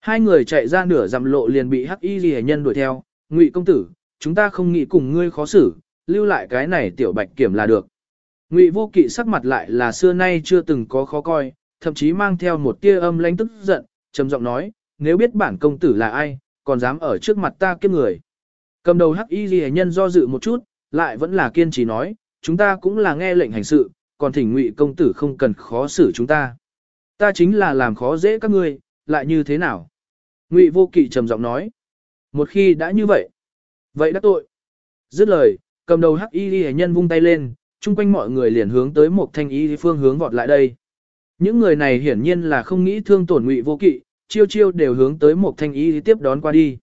Hai người chạy ra nửa dặm lộ liền bị hắc y ghi nhân đuổi theo, ngụy công tử, chúng ta không nghĩ cùng ngươi khó xử, lưu lại cái này tiểu bạch kiểm là được. Ngụy vô kỵ sắc mặt lại là xưa nay chưa từng có khó coi, thậm chí mang theo một tia âm lãnh tức giận, trầm giọng nói, nếu biết bản công tử là ai, còn dám ở trước mặt ta kiếp người. Cầm đầu hắc y ghi nhân do dự một chút, lại vẫn là kiên trì nói, chúng ta cũng là nghe lệnh hành sự, còn thỉnh ngụy công tử không cần khó xử chúng ta. Ta chính là làm khó dễ các ngươi, lại như thế nào? Ngụy vô kỵ trầm giọng nói. Một khi đã như vậy, vậy đã tội. Dứt lời, cầm đầu hắc y ghi nhân vung tay lên, chung quanh mọi người liền hướng tới một thanh y phương hướng vọt lại đây. Những người này hiển nhiên là không nghĩ thương tổn ngụy vô kỵ, chiêu chiêu đều hướng tới một thanh y tiếp đón qua đi.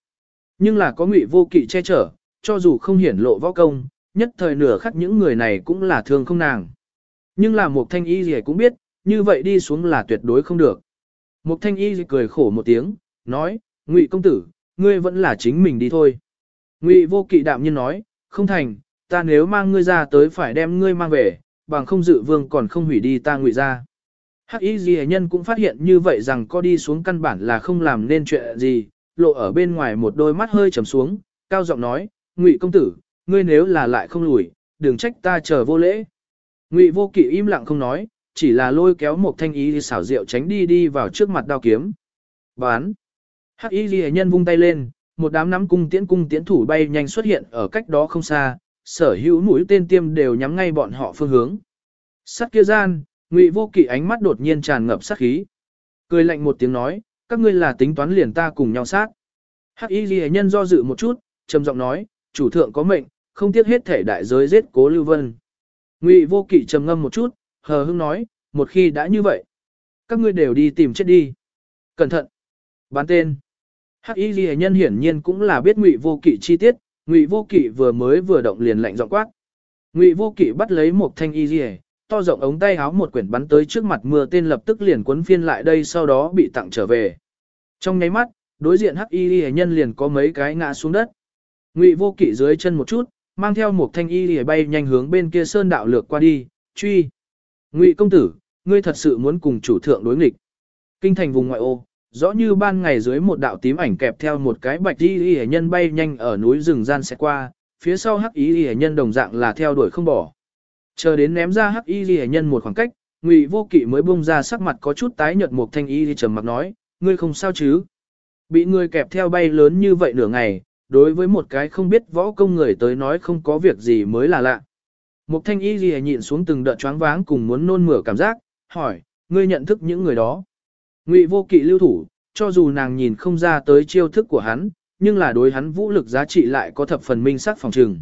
Nhưng là có ngụy vô kỵ che chở, cho dù không hiển lộ võ công, nhất thời nửa khắc những người này cũng là thương không nàng. Nhưng là một thanh y gì cũng biết, như vậy đi xuống là tuyệt đối không được. Một thanh y cười khổ một tiếng, nói, ngụy công tử, ngươi vẫn là chính mình đi thôi. Ngụy vô kỵ đạm nhiên nói, không thành, ta nếu mang ngươi ra tới phải đem ngươi mang về, bằng không dự vương còn không hủy đi ta ngụy ra. Hắc y gì nhân cũng phát hiện như vậy rằng có đi xuống căn bản là không làm nên chuyện gì, lộ ở bên ngoài một đôi mắt hơi trầm xuống, cao giọng nói, ngụy công tử, ngươi nếu là lại không lùi, đừng trách ta chờ vô lễ. Ngụy vô kỵ im lặng không nói, chỉ là lôi kéo một thanh ý xảo diệu tránh đi đi vào trước mặt đao kiếm. Bán. Hắc y ghi nhân vung tay lên, một đám nắm cung tiễn cung tiễn thủ bay nhanh xuất hiện ở cách đó không xa, sở hữu mũi tên tiêm đều nhắm ngay bọn họ phương hướng. Sắt kia gian, ngụy vô kỵ ánh mắt đột nhiên tràn ngập sát khí. Cười lạnh một tiếng nói, các ngươi là tính toán liền ta cùng nhau sát. Hắc y ghi nhân do dự một chút, trầm giọng nói, chủ thượng có mệnh, không tiếc hết thể đại giới giết cố lưu vân. Ngụy vô kỵ trầm ngâm một chút, hờ hững nói, một khi đã như vậy, các ngươi đều đi tìm chết đi. Cẩn thận. Bán tên. Hắc Y Lệ nhân hiển nhiên cũng là biết Ngụy Vô Kỵ chi tiết, Ngụy Vô Kỵ vừa mới vừa động liền lạnh giọng quát. Ngụy Vô Kỵ bắt lấy một thanh y liễu, to rộng ống tay áo một quyển bắn tới trước mặt mưa tên lập tức liền cuốn phiên lại đây sau đó bị tặng trở về. Trong nháy mắt, đối diện Hắc Y Lệ nhân liền có mấy cái ngã xuống đất. Ngụy Vô Kỵ dưới chân một chút, mang theo một thanh y lìa bay nhanh hướng bên kia sơn đạo lược qua đi, truy. Ngụy công tử, ngươi thật sự muốn cùng chủ thượng đối nghịch. Kinh thành vùng ngoại ô, rõ như ban ngày dưới một đạo tím ảnh kẹp theo một cái bạch y lìa nhân bay nhanh ở núi rừng gian sẽ qua, phía sau hắc y lìa nhân đồng dạng là theo đuổi không bỏ. Chờ đến ném ra hắc y lìa nhân một khoảng cách, Ngụy Vô Kỵ mới bung ra sắc mặt có chút tái nhợt một thanh y thì trầm mặc nói, ngươi không sao chứ? Bị ngươi kẹp theo bay lớn như vậy nửa ngày, đối với một cái không biết võ công người tới nói không có việc gì mới là lạ. Mục thanh y gì nhịn xuống từng đợt choáng váng cùng muốn nôn mửa cảm giác, hỏi, ngươi nhận thức những người đó. Ngụy vô kỵ lưu thủ, cho dù nàng nhìn không ra tới chiêu thức của hắn, nhưng là đối hắn vũ lực giá trị lại có thập phần minh sắc phòng trừng.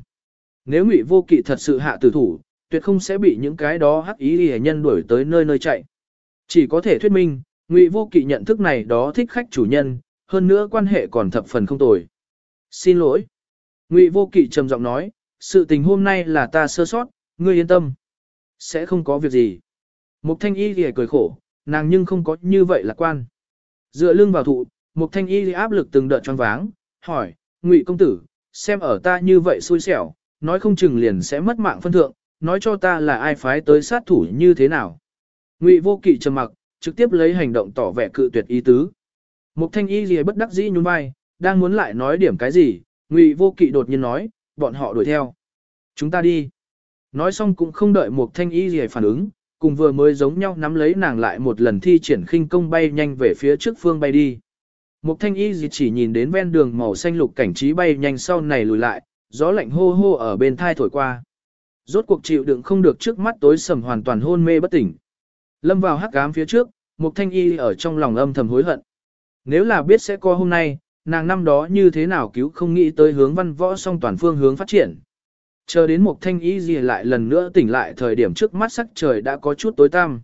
Nếu Ngụy vô kỵ thật sự hạ tử thủ, tuyệt không sẽ bị những cái đó hắc ý hề nhân đuổi tới nơi nơi chạy. Chỉ có thể thuyết minh, Ngụy vô kỵ nhận thức này đó thích khách chủ nhân, hơn nữa quan hệ còn thập phần không tồi. Xin lỗi. Ngụy vô kỵ trầm giọng nói, sự tình hôm nay là ta sơ sót, ngươi yên tâm. Sẽ không có việc gì. Mục thanh y thì cười khổ, nàng nhưng không có như vậy lạc quan. Dựa lưng vào thụ, mục thanh y áp lực từng đợt choáng váng, hỏi, Ngụy công tử, xem ở ta như vậy xui xẻo, nói không chừng liền sẽ mất mạng phân thượng, nói cho ta là ai phái tới sát thủ như thế nào. Ngụy vô kỵ trầm mặc, trực tiếp lấy hành động tỏ vẻ cự tuyệt ý tứ. Mục thanh y gì bất đắc dĩ nhún vai, đang muốn lại nói điểm cái gì, Ngụy Vô Kỵ đột nhiên nói, bọn họ đuổi theo. Chúng ta đi. nói xong cũng không đợi một thanh y gì phản ứng, cùng vừa mới giống nhau nắm lấy nàng lại một lần thi triển khinh công bay nhanh về phía trước phương bay đi. Một thanh y gì chỉ nhìn đến ven đường màu xanh lục cảnh trí bay nhanh sau này lùi lại, gió lạnh hô hô ở bên thai thổi qua. Rốt cuộc chịu đựng không được trước mắt tối sầm hoàn toàn hôn mê bất tỉnh. Lâm vào hắc ám phía trước, một thanh y ở trong lòng âm thầm hối hận. Nếu là biết sẽ có hôm nay, nàng năm đó như thế nào cứu không nghĩ tới hướng văn võ song toàn phương hướng phát triển. Chờ đến một thanh y gì lại lần nữa tỉnh lại thời điểm trước mắt sắc trời đã có chút tối tăm.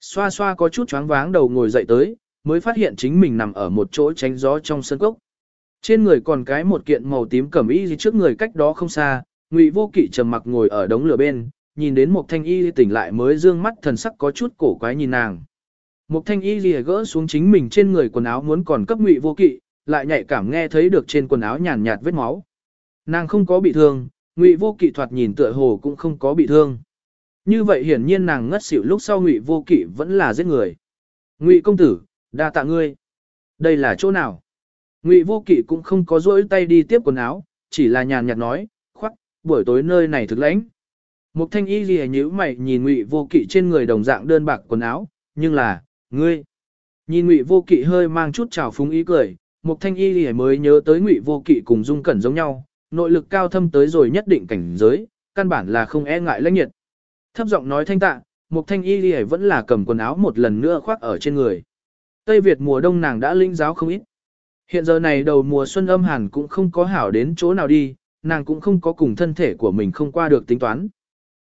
Xoa xoa có chút choáng váng đầu ngồi dậy tới, mới phát hiện chính mình nằm ở một chỗ tránh gió trong sân cốc. Trên người còn cái một kiện màu tím cẩm y gì trước người cách đó không xa, Ngụy Vô Kỵ trầm mặc ngồi ở đống lửa bên, nhìn đến một thanh y tỉnh lại mới dương mắt thần sắc có chút cổ quái nhìn nàng. Một thanh y lìa gỡ xuống chính mình trên người quần áo muốn còn cấp Ngụy Vô Kỵ, lại nhạy cảm nghe thấy được trên quần áo nhàn nhạt vết máu. Nàng không có bị thương, Ngụy Vô Kỵ thoạt nhìn tựa hồ cũng không có bị thương. Như vậy hiển nhiên nàng ngất xỉu lúc sau Ngụy Vô Kỵ vẫn là giết người. Ngụy công tử, đa tạ ngươi. Đây là chỗ nào? Ngụy Vô Kỵ cũng không có rỗi tay đi tiếp quần áo, chỉ là nhàn nhạt nói, khoắc, buổi tối nơi này thực lãnh. Mục thanh y ghi nhíu mày nhìn Ngụy Vô Kỵ trên người đồng dạng đơn bạc quần áo, nhưng là, ngươi. Nhìn Ngụy Vô Kỵ hơi mang chút trào phúng ý cười, Mục thanh y ghi mới nhớ tới Ngụy Vô Kỵ cùng Dung Cẩn giống nhau, nội lực cao thâm tới rồi nhất định cảnh giới, căn bản là không e ngại lãnh nhiệt. Thấp giọng nói thanh tạ, Mục thanh y ghi vẫn là cầm quần áo một lần nữa khoác ở trên người. Tây Việt mùa đông nàng đã linh giáo không ít. Hiện giờ này đầu mùa xuân âm hàn cũng không có hảo đến chỗ nào đi, nàng cũng không có cùng thân thể của mình không qua được tính toán.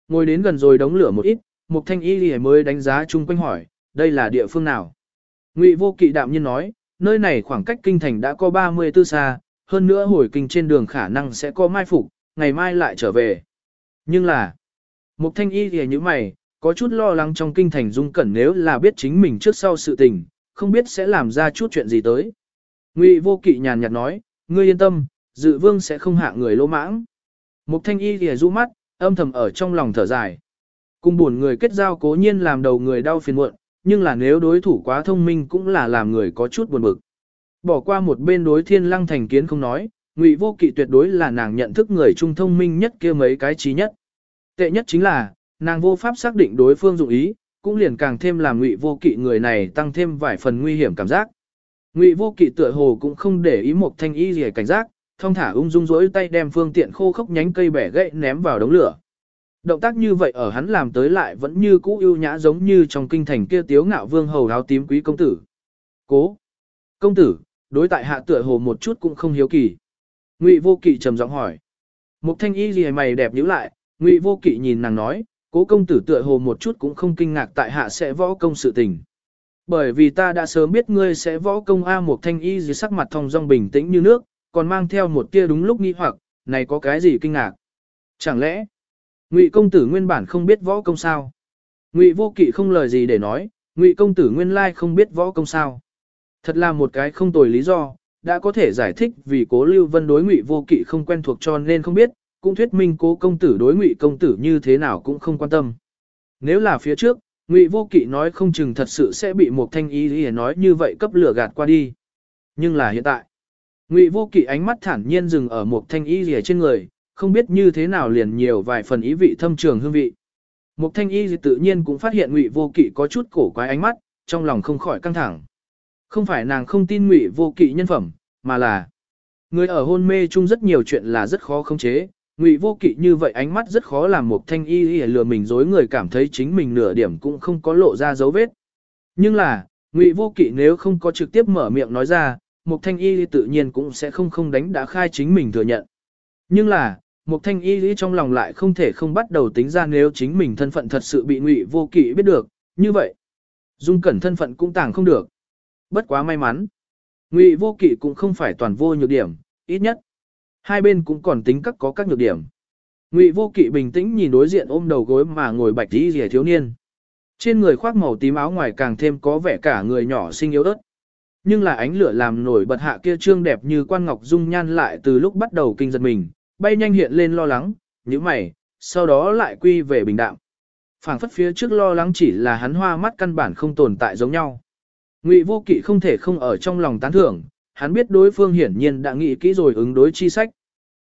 Ngồi đến gần rồi đóng lửa một ít, Mục Thanh Y Lì mới đánh giá chung quanh hỏi, đây là địa phương nào? Ngụy Vô Kỵ đạm nhiên nói, nơi này khoảng cách kinh thành đã có 34 xa, hơn nữa hồi kinh trên đường khả năng sẽ có mai phục, ngày mai lại trở về. Nhưng là, Mục Thanh Y thì như mày, có chút lo lắng trong kinh thành dung cẩn nếu là biết chính mình trước sau sự tình, không biết sẽ làm ra chút chuyện gì tới. Ngụy Vô Kỵ nhàn nhạt nói, ngươi yên tâm, dự vương sẽ không hạ người lỗ mãng. Mục Thanh Y thì rũ mắt, âm thầm ở trong lòng thở dài. Cùng buồn người kết giao cố nhiên làm đầu người đau phiền muộn, nhưng là nếu đối thủ quá thông minh cũng là làm người có chút buồn bực. Bỏ qua một bên đối thiên lăng thành kiến không nói, ngụy vô kỵ tuyệt đối là nàng nhận thức người trung thông minh nhất kia mấy cái trí nhất. Tệ nhất chính là, nàng vô pháp xác định đối phương dụng ý, cũng liền càng thêm làm ngụy vô kỵ người này tăng thêm vài phần nguy hiểm cảm giác. Ngụy vô kỵ tựa hồ cũng không để ý một thanh y gì cảnh giác, thông thả ung dung rỗi tay đem phương tiện khô khốc nhánh cây bẻ gãy ném vào đống lửa. Động tác như vậy ở hắn làm tới lại vẫn như cũ ưu nhã giống như trong kinh thành kia tiếu ngạo vương hầu áo tím quý công tử. Cố! Công tử, đối tại hạ tựa hồ một chút cũng không hiếu kỳ. Ngụy vô kỵ trầm giọng hỏi. Mục thanh y gì mày đẹp nhíu lại, Ngụy vô kỵ nhìn nàng nói, cố công tử tựa hồ một chút cũng không kinh ngạc tại hạ sẽ võ công sự tình. Bởi vì ta đã sớm biết ngươi sẽ võ công A một thanh y dưới sắc mặt thong dong bình tĩnh như nước, còn mang theo một tia đúng lúc nghi hoặc, này có cái gì kinh ngạc? Chẳng lẽ, Ngụy công tử nguyên bản không biết võ công sao? Ngụy vô kỵ không lời gì để nói, Ngụy công tử nguyên lai không biết võ công sao? Thật là một cái không tồi lý do, đã có thể giải thích vì cố lưu vân đối Ngụy vô kỵ không quen thuộc cho nên không biết, cũng thuyết minh cố công tử đối Ngụy công tử như thế nào cũng không quan tâm. Nếu là phía trước, Ngụy vô kỵ nói không chừng thật sự sẽ bị một thanh ý để nói như vậy cấp lửa gạt qua đi. Nhưng là hiện tại, Ngụy Vô Kỵ ánh mắt thản nhiên dừng ở một thanh y rìa trên người, không biết như thế nào liền nhiều vài phần ý vị thâm trường hương vị. Một thanh y tự nhiên cũng phát hiện Ngụy Vô Kỵ có chút cổ quái ánh mắt, trong lòng không khỏi căng thẳng. Không phải nàng không tin Ngụy Vô Kỵ nhân phẩm, mà là người ở hôn mê chung rất nhiều chuyện là rất khó khống chế. Ngụy Vô Kỵ như vậy ánh mắt rất khó làm một thanh y lừa mình dối người cảm thấy chính mình nửa điểm cũng không có lộ ra dấu vết. Nhưng là, Ngụy Vô Kỵ nếu không có trực tiếp mở miệng nói ra, Mục Thanh Y tự nhiên cũng sẽ không không đánh đã khai chính mình thừa nhận. Nhưng là, Mục Thanh Y trong lòng lại không thể không bắt đầu tính ra nếu chính mình thân phận thật sự bị Ngụy Vô Kỵ biết được, như vậy, Dung Cẩn thân phận cũng tàng không được. Bất quá may mắn, Ngụy Vô Kỵ cũng không phải toàn vô nhược điểm, ít nhất hai bên cũng còn tính các có các nhược điểm. Ngụy Vô Kỵ bình tĩnh nhìn đối diện ôm đầu gối mà ngồi bạch y rìa thiếu niên. Trên người khoác màu tím áo ngoài càng thêm có vẻ cả người nhỏ xinh yếu ớt. Nhưng là ánh lửa làm nổi bật hạ kia trương đẹp như quan ngọc dung nhan lại từ lúc bắt đầu kinh giật mình, bay nhanh hiện lên lo lắng, như mày, sau đó lại quy về bình đạm. phảng phất phía trước lo lắng chỉ là hắn hoa mắt căn bản không tồn tại giống nhau. Ngụy vô kỵ không thể không ở trong lòng tán thưởng, hắn biết đối phương hiển nhiên đã nghĩ kỹ rồi ứng đối chi sách.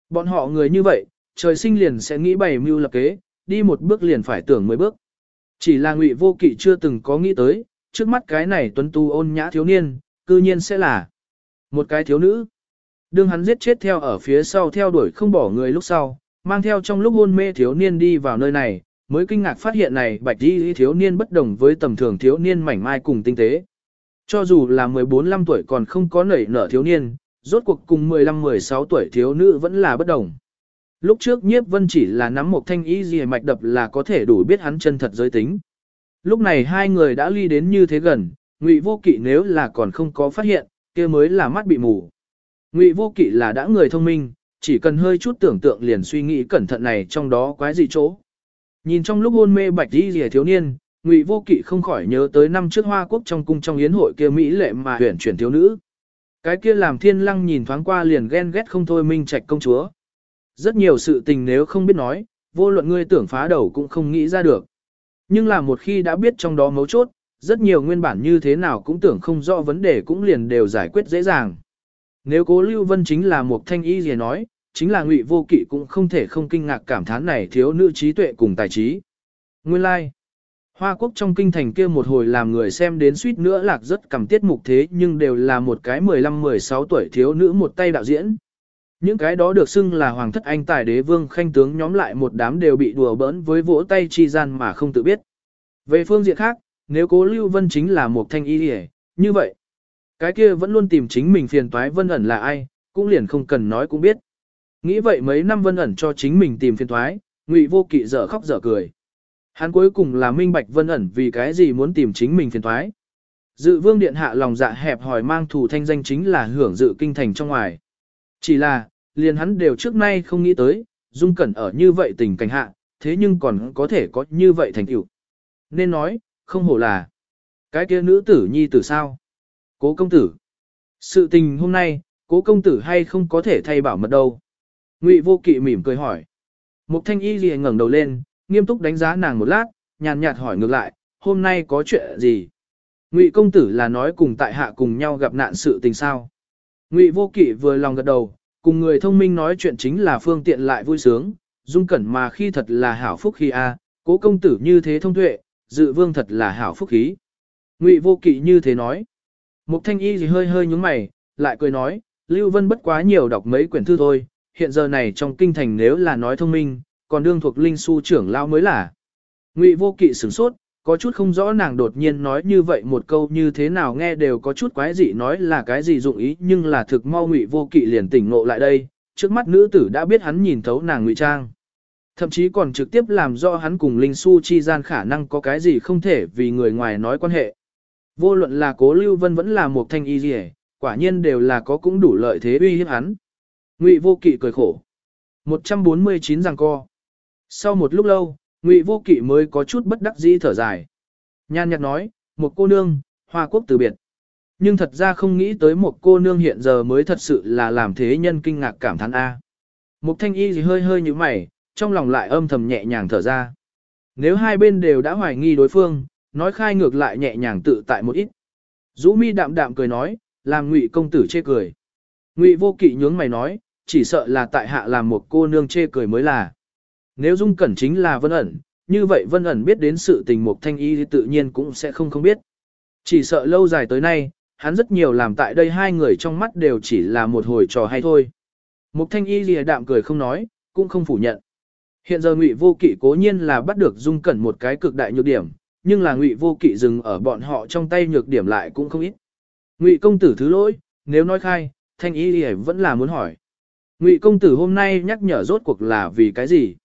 Bọn họ người như vậy, trời sinh liền sẽ nghĩ bày mưu lập kế, đi một bước liền phải tưởng mười bước. Chỉ là ngụy vô kỵ chưa từng có nghĩ tới, trước mắt cái này tuấn tu ôn nhã thiếu niên, cư nhiên sẽ là một cái thiếu nữ. Đương hắn giết chết theo ở phía sau theo đuổi không bỏ người lúc sau, mang theo trong lúc hôn mê thiếu niên đi vào nơi này, mới kinh ngạc phát hiện này bạch đi thiếu niên bất đồng với tầm thường thiếu niên mảnh mai cùng tinh tế. Cho dù là 14-15 tuổi còn không có nảy nở thiếu niên, rốt cuộc cùng 15-16 tuổi thiếu nữ vẫn là bất đồng. Lúc trước nhiếp vân chỉ là nắm một thanh ý gì mạch đập là có thể đủ biết hắn chân thật giới tính. Lúc này hai người đã ly đến như thế gần, ngụy vô kỵ nếu là còn không có phát hiện, kia mới là mắt bị mù. Ngụy vô kỵ là đã người thông minh, chỉ cần hơi chút tưởng tượng liền suy nghĩ cẩn thận này trong đó quái gì chỗ. Nhìn trong lúc hôn mê bạch đi rìa thiếu niên, Ngụy Vô Kỵ không khỏi nhớ tới năm trước Hoa Quốc trong cung trong yến hội kia mỹ lệ mà huyền chuyển thiếu nữ. Cái kia làm Thiên Lăng nhìn thoáng qua liền ghen ghét không thôi minh trạch công chúa. Rất nhiều sự tình nếu không biết nói, vô luận ngươi tưởng phá đầu cũng không nghĩ ra được. Nhưng là một khi đã biết trong đó mấu chốt, rất nhiều nguyên bản như thế nào cũng tưởng không rõ vấn đề cũng liền đều giải quyết dễ dàng. Nếu cố Lưu Vân chính là một thanh y gì nói, chính là ngụy vô kỵ cũng không thể không kinh ngạc cảm thán này thiếu nữ trí tuệ cùng tài trí. Nguyên lai, like. Hoa quốc trong kinh thành kia một hồi làm người xem đến suýt nữa lạc rất cầm tiết mục thế nhưng đều là một cái 15-16 tuổi thiếu nữ một tay đạo diễn. Những cái đó được xưng là hoàng thất anh tài đế vương khanh tướng nhóm lại một đám đều bị đùa bỡn với vỗ tay chi gian mà không tự biết. Về phương diện khác, nếu cố Lưu Vân chính là một thanh y hề, như vậy, cái kia vẫn luôn tìm chính mình phiền toái vân ẩn là ai, cũng liền không cần nói cũng biết. Nghĩ vậy mấy năm vân ẩn cho chính mình tìm phiền toái, ngụy vô kỵ dở khóc dở cười. Hắn cuối cùng là minh bạch vân ẩn vì cái gì muốn tìm chính mình phiền toái. Dự vương điện hạ lòng dạ hẹp hỏi mang thù thanh danh chính là hưởng dự kinh thành trong ngoài. Chỉ là, liền hắn đều trước nay không nghĩ tới, dung cẩn ở như vậy tình cảnh hạ, thế nhưng còn có thể có như vậy thành tựu. Nên nói, không hổ là, cái kia nữ tử nhi tử sao? Cố công tử. Sự tình hôm nay, cố công tử hay không có thể thay bảo mật đâu? Ngụy vô kỵ mỉm cười hỏi. Mục thanh y liền ngẩng đầu lên, nghiêm túc đánh giá nàng một lát, nhàn nhạt hỏi ngược lại, hôm nay có chuyện gì? Ngụy công tử là nói cùng tại hạ cùng nhau gặp nạn sự tình sao? Ngụy vô kỵ vừa lòng gật đầu, cùng người thông minh nói chuyện chính là phương tiện lại vui sướng, dung cẩn mà khi thật là hảo phúc khi a, cố công tử như thế thông tuệ, dự vương thật là hảo phúc khí. Ngụy vô kỵ như thế nói. Mục thanh y gì hơi hơi nhúng mày, lại cười nói, Lưu Vân bất quá nhiều đọc mấy quyển thư thôi, hiện giờ này trong kinh thành nếu là nói thông minh, còn đương thuộc linh su trưởng lao mới là. Ngụy vô kỵ sửng sốt, có chút không rõ nàng đột nhiên nói như vậy một câu như thế nào nghe đều có chút quái dị nói là cái gì dụng ý nhưng là thực mau ngụy vô kỵ liền tỉnh ngộ lại đây, trước mắt nữ tử đã biết hắn nhìn thấu nàng ngụy trang. Thậm chí còn trực tiếp làm do hắn cùng Linh Su chi gian khả năng có cái gì không thể vì người ngoài nói quan hệ. Vô luận là cố Lưu Vân vẫn là một thanh y gì quả nhiên đều là có cũng đủ lợi thế uy hiếp hắn. Ngụy vô kỵ cười khổ. 149 rằng co. Sau một lúc lâu, Ngụy Vô Kỵ mới có chút bất đắc dĩ thở dài. Nhan nhạt nói, một cô nương, hoa quốc từ biệt. Nhưng thật ra không nghĩ tới một cô nương hiện giờ mới thật sự là làm thế nhân kinh ngạc cảm thán A. Mục thanh y gì hơi hơi như mày, trong lòng lại âm thầm nhẹ nhàng thở ra. Nếu hai bên đều đã hoài nghi đối phương, nói khai ngược lại nhẹ nhàng tự tại một ít. Dũ mi đạm đạm cười nói, làm ngụy công tử chê cười. Ngụy vô kỵ nhướng mày nói, chỉ sợ là tại hạ làm một cô nương chê cười mới là. Nếu Dung Cẩn chính là Vân ẩn, như vậy Vân ẩn biết đến sự tình Mục Thanh Y thì tự nhiên cũng sẽ không không biết. Chỉ sợ lâu dài tới nay, hắn rất nhiều làm tại đây hai người trong mắt đều chỉ là một hồi trò hay thôi. Mục Thanh Y lìa đạm cười không nói, cũng không phủ nhận. Hiện giờ Ngụy Vô Kỵ cố nhiên là bắt được Dung Cẩn một cái cực đại nhược điểm, nhưng là Ngụy Vô Kỵ dừng ở bọn họ trong tay nhược điểm lại cũng không ít. Ngụy công tử thứ lỗi, nếu nói khai, Thanh Y lìa vẫn là muốn hỏi. Ngụy công tử hôm nay nhắc nhở rốt cuộc là vì cái gì?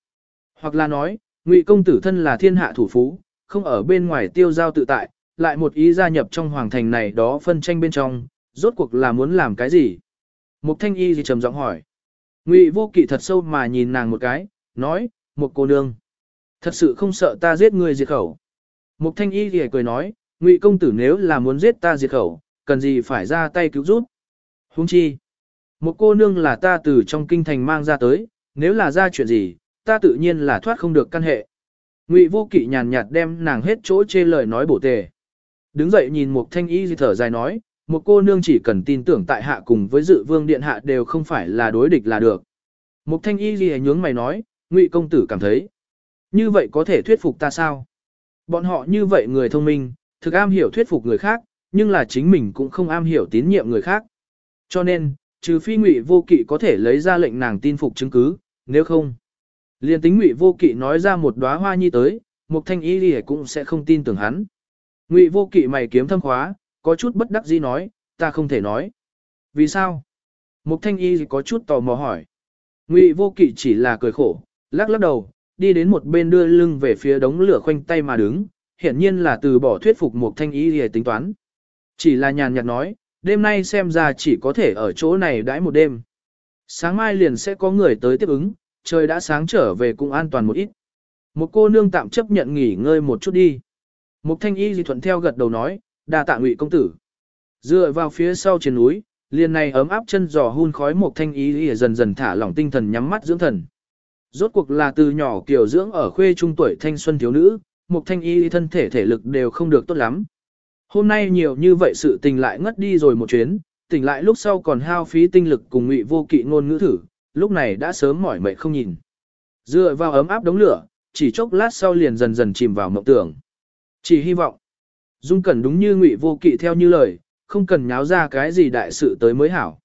Hoặc là nói, Ngụy công tử thân là thiên hạ thủ phú, không ở bên ngoài tiêu giao tự tại, lại một ý gia nhập trong hoàng thành này đó phân tranh bên trong, rốt cuộc là muốn làm cái gì? Mục thanh y thì trầm giọng hỏi. Ngụy vô kỵ thật sâu mà nhìn nàng một cái, nói, một cô nương. Thật sự không sợ ta giết người diệt khẩu. Mục thanh y thì cười nói, Ngụy công tử nếu là muốn giết ta diệt khẩu, cần gì phải ra tay cứu giúp. Huống chi. Một cô nương là ta từ trong kinh thành mang ra tới, nếu là ra chuyện gì, ta tự nhiên là thoát không được căn hệ. Ngụy vô kỵ nhàn nhạt đem nàng hết chỗ chê lời nói bổ tề. Đứng dậy nhìn một thanh y thở dài nói, một cô nương chỉ cần tin tưởng tại hạ cùng với dự vương điện hạ đều không phải là đối địch là được. Một thanh y gì nhướng mày nói, ngụy công tử cảm thấy. Như vậy có thể thuyết phục ta sao? Bọn họ như vậy người thông minh, thực am hiểu thuyết phục người khác, nhưng là chính mình cũng không am hiểu tín nhiệm người khác. Cho nên, trừ phi ngụy vô kỵ có thể lấy ra lệnh nàng tin phục chứng cứ, nếu không. Liên tính ngụy vô kỵ nói ra một đóa hoa nhi tới, một thanh y lìa cũng sẽ không tin tưởng hắn. Ngụy vô kỵ mày kiếm thâm khóa, có chút bất đắc dĩ nói, ta không thể nói. Vì sao? Mục thanh y có chút tò mò hỏi. Ngụy vô kỵ chỉ là cười khổ, lắc lắc đầu, đi đến một bên đưa lưng về phía đống lửa khoanh tay mà đứng, hiển nhiên là từ bỏ thuyết phục một thanh y để tính toán. Chỉ là nhàn nhạt nói, đêm nay xem ra chỉ có thể ở chỗ này đãi một đêm. Sáng mai liền sẽ có người tới tiếp ứng, trời đã sáng trở về cũng an toàn một ít. Một cô nương tạm chấp nhận nghỉ ngơi một chút đi. Mục thanh y gì thuận theo gật đầu nói, đa tạ ngụy công tử. Dựa vào phía sau trên núi, liền này ấm áp chân giò hun khói một thanh y gì dần dần thả lỏng tinh thần nhắm mắt dưỡng thần. Rốt cuộc là từ nhỏ kiểu dưỡng ở khuê trung tuổi thanh xuân thiếu nữ, một thanh y thân thể thể lực đều không được tốt lắm. Hôm nay nhiều như vậy sự tình lại ngất đi rồi một chuyến, tỉnh lại lúc sau còn hao phí tinh lực cùng ngụy vô kỵ ngôn ngữ thử, lúc này đã sớm mỏi mệt không nhìn. Dựa vào ấm áp đống lửa, chỉ chốc lát sau liền dần dần chìm vào mộng tưởng. Chỉ hy vọng, Dung Cẩn đúng như ngụy vô kỵ theo như lời, không cần nháo ra cái gì đại sự tới mới hảo.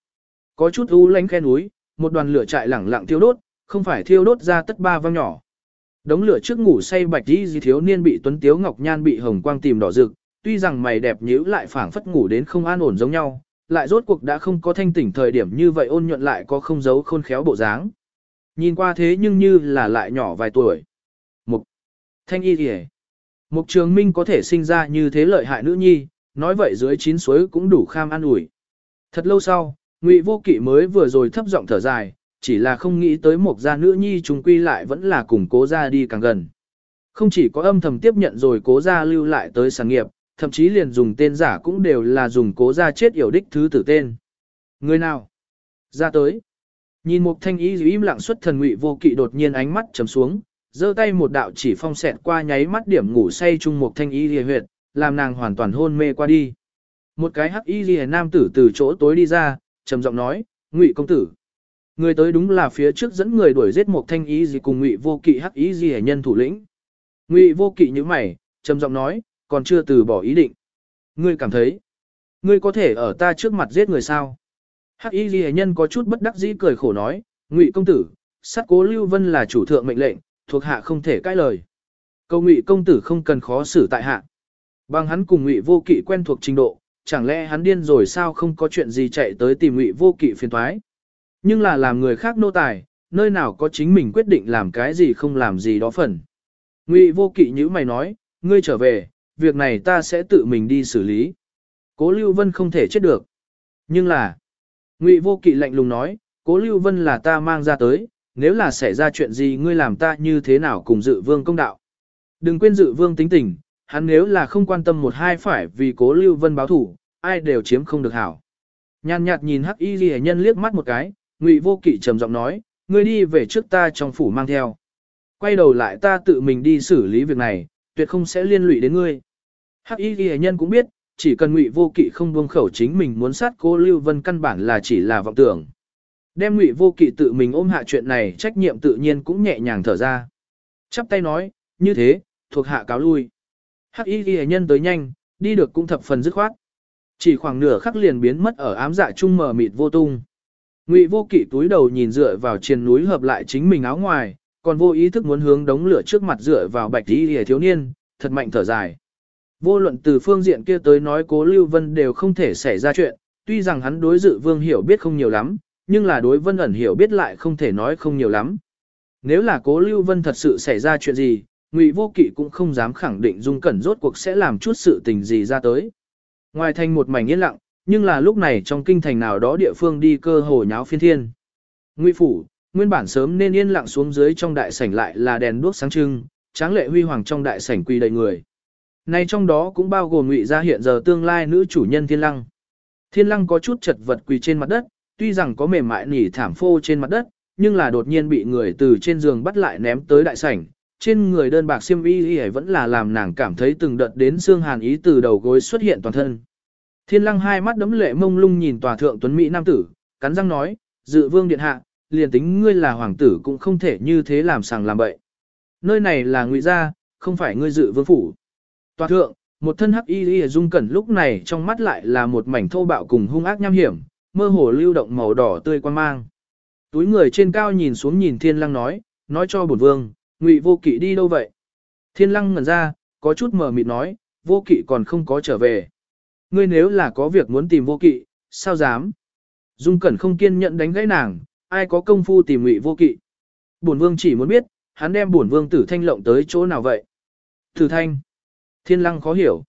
Có chút u lánh khe núi, một đoàn lửa chạy lẳng lặng thiêu đốt, không phải thiêu đốt ra tất ba vang nhỏ. Đống lửa trước ngủ say bạch đi gì thiếu niên bị tuấn tiếu ngọc nhan bị hồng quang tìm đỏ rực, tuy rằng mày đẹp nhíu lại phảng phất ngủ đến không an ổn giống nhau, lại rốt cuộc đã không có thanh tỉnh thời điểm như vậy ôn nhuận lại có không giấu khôn khéo bộ dáng. Nhìn qua thế nhưng như là lại nhỏ vài tuổi. Mục. Thanh y kìa. Mục trường minh có thể sinh ra như thế lợi hại nữ nhi, nói vậy dưới chín suối cũng đủ kham an ủi. Thật lâu sau, ngụy vô kỵ mới vừa rồi thấp giọng thở dài, chỉ là không nghĩ tới một gia nữ nhi trùng quy lại vẫn là cùng cố gia đi càng gần. Không chỉ có âm thầm tiếp nhận rồi cố gia lưu lại tới sản nghiệp, thậm chí liền dùng tên giả cũng đều là dùng cố ra chết yểu đích thứ tử tên. Người nào? Ra tới. Nhìn một thanh ý im lặng xuất thần ngụy vô kỵ đột nhiên ánh mắt trầm xuống, giơ tay một đạo chỉ phong xẹt qua nháy mắt điểm ngủ say chung một thanh y lìa huyệt, làm nàng hoàn toàn hôn mê qua đi. Một cái hắc y lìa nam tử từ chỗ tối đi ra, trầm giọng nói, ngụy công tử. Người tới đúng là phía trước dẫn người đuổi giết một thanh y gì cùng ngụy vô kỵ hắc y gì nhân thủ lĩnh. Ngụy vô kỵ như mày, trầm giọng nói, còn chưa từ bỏ ý định. Ngươi cảm thấy, ngươi có thể ở ta trước mặt giết người sao? Hắc y ghi nhân có chút bất đắc dĩ cười khổ nói, ngụy công tử, sát cố lưu vân là chủ thượng mệnh lệnh, thuộc hạ không thể cãi lời. Câu ngụy công tử không cần khó xử tại hạ. Bằng hắn cùng ngụy vô kỵ quen thuộc trình độ, chẳng lẽ hắn điên rồi sao không có chuyện gì chạy tới tìm ngụy vô kỵ phiền toái? Nhưng là làm người khác nô tài, nơi nào có chính mình quyết định làm cái gì không làm gì đó phần. Ngụy vô kỵ như mày nói, ngươi trở về, việc này ta sẽ tự mình đi xử lý. Cố Lưu Vân không thể chết được. Nhưng là, Ngụy Vô Kỵ lạnh lùng nói, Cố Lưu Vân là ta mang ra tới, nếu là xảy ra chuyện gì ngươi làm ta như thế nào cùng dự vương công đạo. Đừng quên dự vương tính tình, hắn nếu là không quan tâm một hai phải vì Cố Lưu Vân báo thủ, ai đều chiếm không được hảo. Nhàn nhạt nhìn Hắc Y Ghi nhân liếc mắt một cái, Ngụy Vô Kỵ trầm giọng nói, ngươi đi về trước ta trong phủ mang theo. Quay đầu lại ta tự mình đi xử lý việc này, tuyệt không sẽ liên lụy đến ngươi. Hắc y ghi nhân cũng biết, chỉ cần ngụy vô kỵ không buông khẩu chính mình muốn sát cô Lưu Vân căn bản là chỉ là vọng tưởng. Đem ngụy vô kỵ tự mình ôm hạ chuyện này trách nhiệm tự nhiên cũng nhẹ nhàng thở ra. Chắp tay nói, như thế, thuộc hạ cáo lui. Hắc y ghi nhân tới nhanh, đi được cũng thập phần dứt khoát. Chỉ khoảng nửa khắc liền biến mất ở ám dạ trung mờ mịt vô tung. Ngụy vô kỵ túi đầu nhìn dựa vào trên núi hợp lại chính mình áo ngoài, còn vô ý thức muốn hướng đống lửa trước mặt dựa vào bạch tỷ hề thiếu niên, thật mạnh thở dài. Vô luận từ phương diện kia tới nói cố Lưu Vân đều không thể xảy ra chuyện, tuy rằng hắn đối dự vương hiểu biết không nhiều lắm, nhưng là đối vân ẩn hiểu biết lại không thể nói không nhiều lắm. Nếu là cố Lưu Vân thật sự xảy ra chuyện gì, Ngụy Vô Kỵ cũng không dám khẳng định Dung Cẩn rốt cuộc sẽ làm chút sự tình gì ra tới. Ngoài thành một mảnh yên lặng, nhưng là lúc này trong kinh thành nào đó địa phương đi cơ hồ nháo phiên thiên. Ngụy Phủ, nguyên bản sớm nên yên lặng xuống dưới trong đại sảnh lại là đèn đuốc sáng trưng, tráng lệ huy hoàng trong đại sảnh quy đầy người. Này trong đó cũng bao gồm ngụy gia hiện giờ tương lai nữ chủ nhân Thiên Lăng. Thiên Lăng có chút chật vật quỳ trên mặt đất, tuy rằng có mềm mại nỉ thảm phô trên mặt đất, nhưng là đột nhiên bị người từ trên giường bắt lại ném tới đại sảnh. Trên người đơn bạc xiêm y y vẫn là làm nàng cảm thấy từng đợt đến xương hàn ý từ đầu gối xuất hiện toàn thân. Thiên Lăng hai mắt đấm lệ mông lung nhìn tòa thượng tuấn mỹ nam tử, cắn răng nói, "Dự vương điện hạ, liền tính ngươi là hoàng tử cũng không thể như thế làm sàng làm bậy." nơi này là ngụy gia, không phải ngươi dự vương phủ. Tòa thượng, một thân hắc y y dung cẩn lúc này trong mắt lại là một mảnh thô bạo cùng hung ác nham hiểm, mơ hồ lưu động màu đỏ tươi quan mang. Túi người trên cao nhìn xuống nhìn thiên lăng nói, nói cho bổn vương, ngụy vô kỵ đi đâu vậy? Thiên lăng ngẩn ra, có chút mờ mịt nói, vô kỵ còn không có trở về. Ngươi nếu là có việc muốn tìm vô kỵ, sao dám? Dung Cẩn không kiên nhẫn đánh gãy nàng, ai có công phu tìm ngụy vô kỵ. Bổn vương chỉ muốn biết, hắn đem bổn vương tử thanh lộng tới chỗ nào vậy? Tử thanh. Thiên lăng khó hiểu.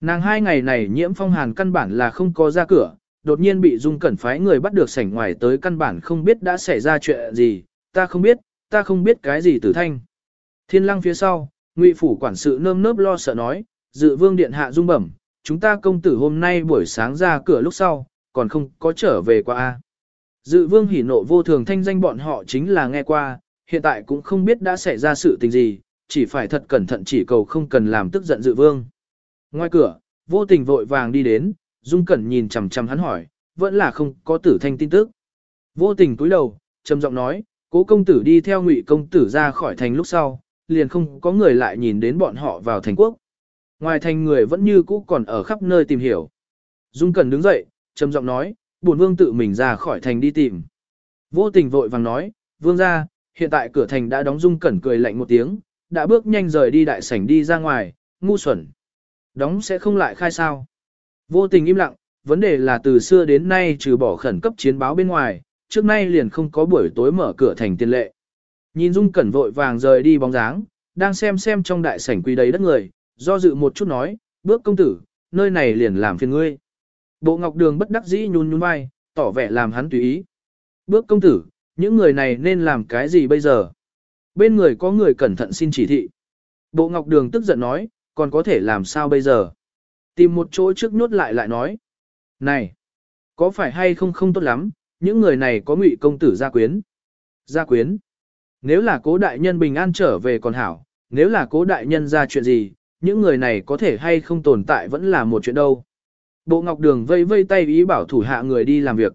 Nàng hai ngày này nhiễm phong hàn căn bản là không có ra cửa, đột nhiên bị Dung Cẩn phái người bắt được sảnh ngoài tới căn bản không biết đã xảy ra chuyện gì, ta không biết, ta không biết cái gì tử thanh. Thiên lăng phía sau, ngụy phủ quản sự nơm nớp lo sợ nói, dự vương điện hạ dung bẩm, chúng ta công tử hôm nay buổi sáng ra cửa lúc sau, còn không có trở về qua. a. Dự vương hỉ nộ vô thường thanh danh bọn họ chính là nghe qua, hiện tại cũng không biết đã xảy ra sự tình gì, chỉ phải thật cẩn thận chỉ cầu không cần làm tức giận dự vương. Ngoài cửa, vô tình vội vàng đi đến, dung cẩn nhìn chằm chằm hắn hỏi, vẫn là không có tử thanh tin tức. Vô tình cúi đầu, trầm giọng nói, cố công tử đi theo ngụy công tử ra khỏi thành lúc sau, liền không có người lại nhìn đến bọn họ vào thành quốc. Ngoài thành người vẫn như cũ còn ở khắp nơi tìm hiểu. Dung Cẩn đứng dậy, trầm giọng nói, bổn vương tự mình ra khỏi thành đi tìm. Vô tình vội vàng nói, vương ra, hiện tại cửa thành đã đóng Dung Cẩn cười lạnh một tiếng, đã bước nhanh rời đi đại sảnh đi ra ngoài, ngu xuẩn. Đóng sẽ không lại khai sao. Vô tình im lặng, vấn đề là từ xưa đến nay trừ bỏ khẩn cấp chiến báo bên ngoài, trước nay liền không có buổi tối mở cửa thành tiền lệ. Nhìn Dung Cẩn vội vàng rời đi bóng dáng, đang xem xem trong đại sảnh quỳ đầy đất người, do dự một chút nói, bước công tử, nơi này liền làm phiền ngươi. Bộ ngọc đường bất đắc dĩ nhún nhún vai, tỏ vẻ làm hắn tùy ý. Bước công tử, những người này nên làm cái gì bây giờ? Bên người có người cẩn thận xin chỉ thị. Bộ ngọc đường tức giận nói, còn có thể làm sao bây giờ? Tìm một chỗ trước nhốt lại lại nói. Này, có phải hay không không tốt lắm, những người này có ngụy công tử gia quyến. Gia quyến. Nếu là cố đại nhân bình an trở về còn hảo, nếu là cố đại nhân ra chuyện gì, những người này có thể hay không tồn tại vẫn là một chuyện đâu. Bộ Ngọc Đường vây vây tay ý bảo thủ hạ người đi làm việc.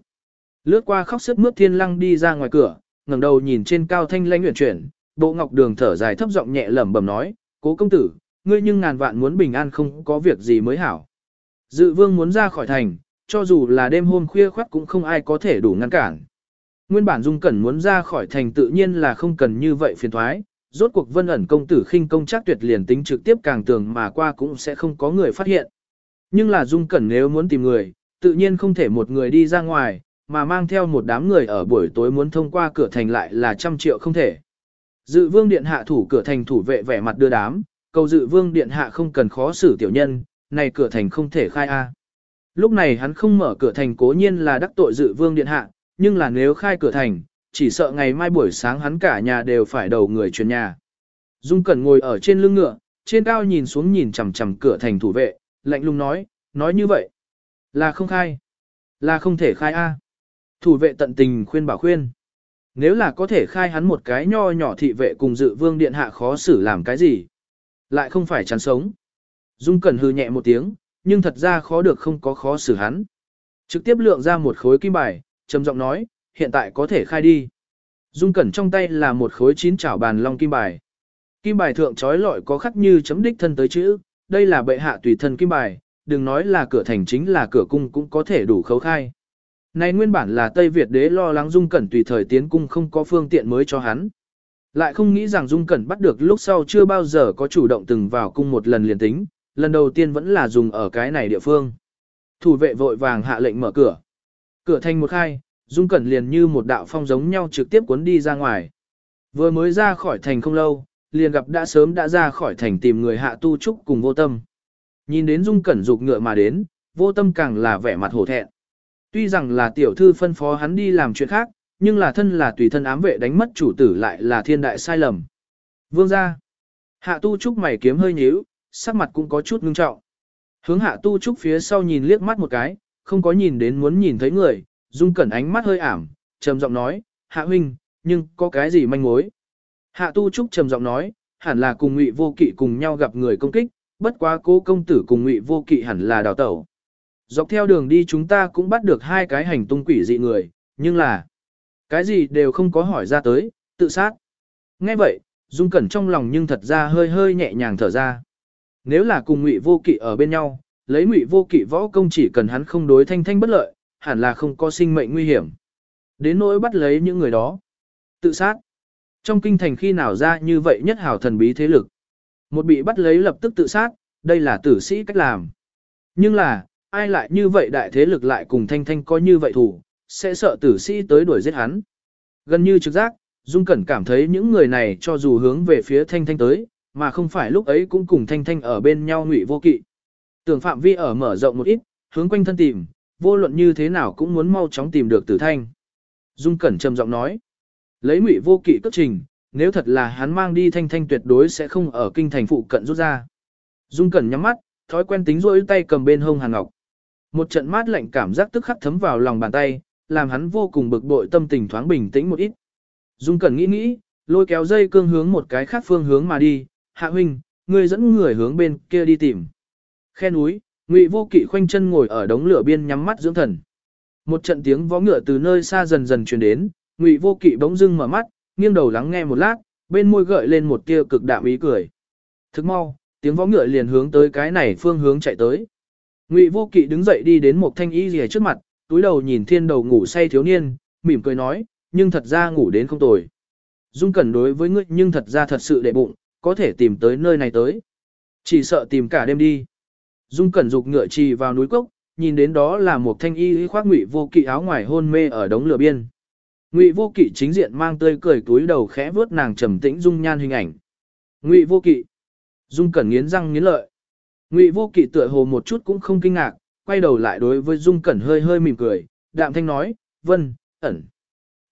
Lướt qua khóc sức mướt thiên lăng đi ra ngoài cửa, ngẩng đầu nhìn trên cao thanh lãnh nguyện chuyển, Bộ Ngọc Đường thở dài thấp giọng nhẹ lẩm bẩm nói, cố công tử, ngươi nhưng ngàn vạn muốn bình an không có việc gì mới hảo. Dự vương muốn ra khỏi thành, cho dù là đêm hôm khuya khoắt cũng không ai có thể đủ ngăn cản. Nguyên bản Dung Cẩn muốn ra khỏi thành tự nhiên là không cần như vậy phiền thoái, rốt cuộc vân ẩn công tử khinh công chắc tuyệt liền tính trực tiếp càng tường mà qua cũng sẽ không có người phát hiện. Nhưng là Dung Cẩn nếu muốn tìm người, tự nhiên không thể một người đi ra ngoài, mà mang theo một đám người ở buổi tối muốn thông qua cửa thành lại là trăm triệu không thể. Dự vương điện hạ thủ cửa thành thủ vệ vẻ mặt đưa đám, cầu dự vương điện hạ không cần khó xử tiểu nhân, này cửa thành không thể khai a. Lúc này hắn không mở cửa thành cố nhiên là đắc tội dự vương điện hạ, nhưng là nếu khai cửa thành, chỉ sợ ngày mai buổi sáng hắn cả nhà đều phải đầu người chuyển nhà. Dung Cẩn ngồi ở trên lưng ngựa, trên cao nhìn xuống nhìn chằm chằm cửa thành thủ vệ, lạnh lùng nói, nói như vậy. Là không khai. Là không thể khai A. Thủ vệ tận tình khuyên bảo khuyên. Nếu là có thể khai hắn một cái nho nhỏ thị vệ cùng dự vương điện hạ khó xử làm cái gì. Lại không phải chán sống. Dung Cẩn hư nhẹ một tiếng, nhưng thật ra khó được không có khó xử hắn. Trực tiếp lượng ra một khối kim bài, trầm giọng nói, hiện tại có thể khai đi. Dung Cẩn trong tay là một khối chín chảo bàn long kim bài. Kim bài thượng trói lọi có khắc như chấm đích thân tới chữ, đây là bệ hạ tùy thân kim bài, đừng nói là cửa thành chính là cửa cung cũng có thể đủ khấu khai. Này nguyên bản là Tây Việt đế lo lắng Dung Cẩn tùy thời tiến cung không có phương tiện mới cho hắn. Lại không nghĩ rằng Dung Cẩn bắt được lúc sau chưa bao giờ có chủ động từng vào cung một lần liền tính, lần đầu tiên vẫn là dùng ở cái này địa phương. Thủ vệ vội vàng hạ lệnh mở cửa. Cửa thành một khai, Dung Cẩn liền như một đạo phong giống nhau trực tiếp cuốn đi ra ngoài. Vừa mới ra khỏi thành không lâu, liền gặp đã sớm đã ra khỏi thành tìm người hạ tu trúc cùng vô tâm. Nhìn đến Dung Cẩn dục ngựa mà đến, vô tâm càng là vẻ mặt hổ thẹn. Tuy rằng là tiểu thư phân phó hắn đi làm chuyện khác, nhưng là thân là tùy thân ám vệ đánh mất chủ tử lại là thiên đại sai lầm. Vương ra. Hạ tu trúc mày kiếm hơi nhíu, sắc mặt cũng có chút ngưng trọng. Hướng hạ tu trúc phía sau nhìn liếc mắt một cái, không có nhìn đến muốn nhìn thấy người, Dung Cẩn ánh mắt hơi ảm, trầm giọng nói, Hạ huynh, nhưng có cái gì manh mối? Hạ Tu Trúc trầm giọng nói, hẳn là cùng Ngụy Vô Kỵ cùng nhau gặp người công kích, bất quá cố công tử cùng Ngụy Vô Kỵ hẳn là đào tẩu. Dọc theo đường đi chúng ta cũng bắt được hai cái hành tung quỷ dị người, nhưng là cái gì đều không có hỏi ra tới, tự sát. Nghe vậy, Dung Cẩn trong lòng nhưng thật ra hơi hơi nhẹ nhàng thở ra. Nếu là cùng Ngụy Vô Kỵ ở bên nhau, lấy Ngụy Vô Kỵ võ công chỉ cần hắn không đối thanh thanh bất lợi, hẳn là không có sinh mệnh nguy hiểm. Đến nỗi bắt lấy những người đó. Tự sát. Trong kinh thành khi nào ra như vậy nhất hảo thần bí thế lực. Một bị bắt lấy lập tức tự sát, đây là tử sĩ cách làm. Nhưng là, ai lại như vậy đại thế lực lại cùng thanh thanh có như vậy thủ, sẽ sợ tử sĩ tới đuổi giết hắn. Gần như trực giác, Dung Cẩn cảm thấy những người này cho dù hướng về phía thanh thanh tới, mà không phải lúc ấy cũng cùng thanh thanh ở bên nhau ngụy vô kỵ. Tưởng phạm vi ở mở rộng một ít, hướng quanh thân tìm, vô luận như thế nào cũng muốn mau chóng tìm được tử thanh. Dung Cẩn trầm giọng nói, lấy ngụy vô kỵ cất trình, nếu thật là hắn mang đi thanh thanh tuyệt đối sẽ không ở kinh thành phụ cận rút ra. Dung Cẩn nhắm mắt, thói quen tính rôi tay cầm bên hông Hàn Ngọc. Một trận mát lạnh cảm giác tức khắc thấm vào lòng bàn tay, làm hắn vô cùng bực bội tâm tình thoáng bình tĩnh một ít. Dung Cẩn nghĩ nghĩ, lôi kéo dây cương hướng một cái khác phương hướng mà đi, hạ huynh, ngươi dẫn người hướng bên kia đi tìm. Khe núi, Ngụy Vô Kỵ khoanh chân ngồi ở đống lửa biên nhắm mắt dưỡng thần. Một trận tiếng vó ngựa từ nơi xa dần dần truyền đến, Ngụy Vô Kỵ bỗng dưng mở mắt, nghiêng đầu lắng nghe một lát, bên môi gợi lên một tia cực đạm ý cười. Thức mau, tiếng vó ngựa liền hướng tới cái này phương hướng chạy tới. Ngụy Vô Kỵ đứng dậy đi đến một thanh y rìa trước mặt, túi đầu nhìn thiên đầu ngủ say thiếu niên, mỉm cười nói, nhưng thật ra ngủ đến không tồi. Dung Cẩn đối với ngươi nhưng thật ra thật sự đệ bụng, có thể tìm tới nơi này tới. Chỉ sợ tìm cả đêm đi. Dung Cẩn dục ngựa trì vào núi cốc, nhìn đến đó là một thanh y khoác ngụy vô kỵ áo ngoài hôn mê ở đống lửa biên. Ngụy vô kỵ chính diện mang tươi cười túi đầu khẽ vớt nàng trầm tĩnh dung nhan hình ảnh. Ngụy vô kỵ. Dung Cẩn nghiến răng nghiến lợi. Ngụy vô kỵ tựa hồ một chút cũng không kinh ngạc, quay đầu lại đối với Dung Cẩn hơi hơi mỉm cười, đạm thanh nói, vân, ẩn.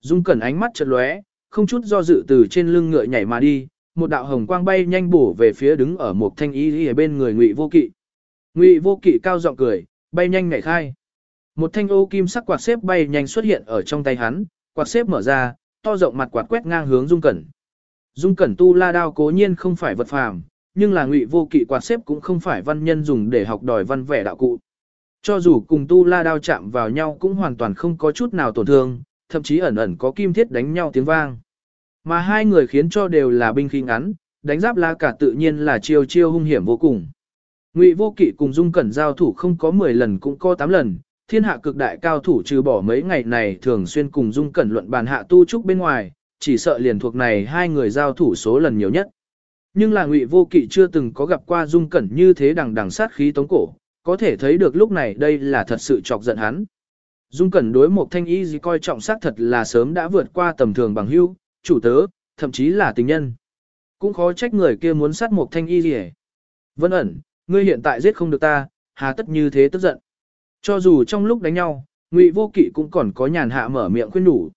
Dung Cẩn ánh mắt chợt lóe, không chút do dự từ trên lưng ngựa nhảy mà đi, một đạo hồng quang bay nhanh bổ về phía đứng ở một thanh y ở bên người Ngụy Vô Kỵ. Ngụy Vô Kỵ cao giọng cười, bay nhanh nhảy khai. Một thanh ô kim sắc quạt xếp bay nhanh xuất hiện ở trong tay hắn, quạt xếp mở ra, to rộng mặt quạt quét ngang hướng Dung Cẩn. Dung Cẩn tu la đao cố nhiên không phải vật phàm, nhưng là Ngụy Vô Kỵ quạt xếp cũng không phải văn nhân dùng để học đòi văn vẻ đạo cụ. Cho dù cùng tu la đao chạm vào nhau cũng hoàn toàn không có chút nào tổn thương, thậm chí ẩn ẩn có kim thiết đánh nhau tiếng vang. Mà hai người khiến cho đều là binh khí ngắn, đánh giáp la cả tự nhiên là chiêu chiêu hung hiểm vô cùng. Ngụy Vô Kỵ cùng Dung Cẩn giao thủ không có 10 lần cũng có 8 lần, thiên hạ cực đại cao thủ trừ bỏ mấy ngày này thường xuyên cùng Dung Cẩn luận bàn hạ tu trúc bên ngoài, chỉ sợ liền thuộc này hai người giao thủ số lần nhiều nhất. Nhưng là Ngụy Vô Kỵ chưa từng có gặp qua Dung Cẩn như thế đằng đằng sát khí tống cổ, có thể thấy được lúc này đây là thật sự chọc giận hắn. Dung Cẩn đối một thanh y gì coi trọng sát thật là sớm đã vượt qua tầm thường bằng hưu chủ tớ, thậm chí là tình nhân. Cũng khó trách người kia muốn sát một thanh y gì Vân ẩn, ngươi hiện tại giết không được ta, hà tất như thế tức giận. Cho dù trong lúc đánh nhau, Ngụy Vô Kỵ cũng còn có nhàn hạ mở miệng khuyên đủ.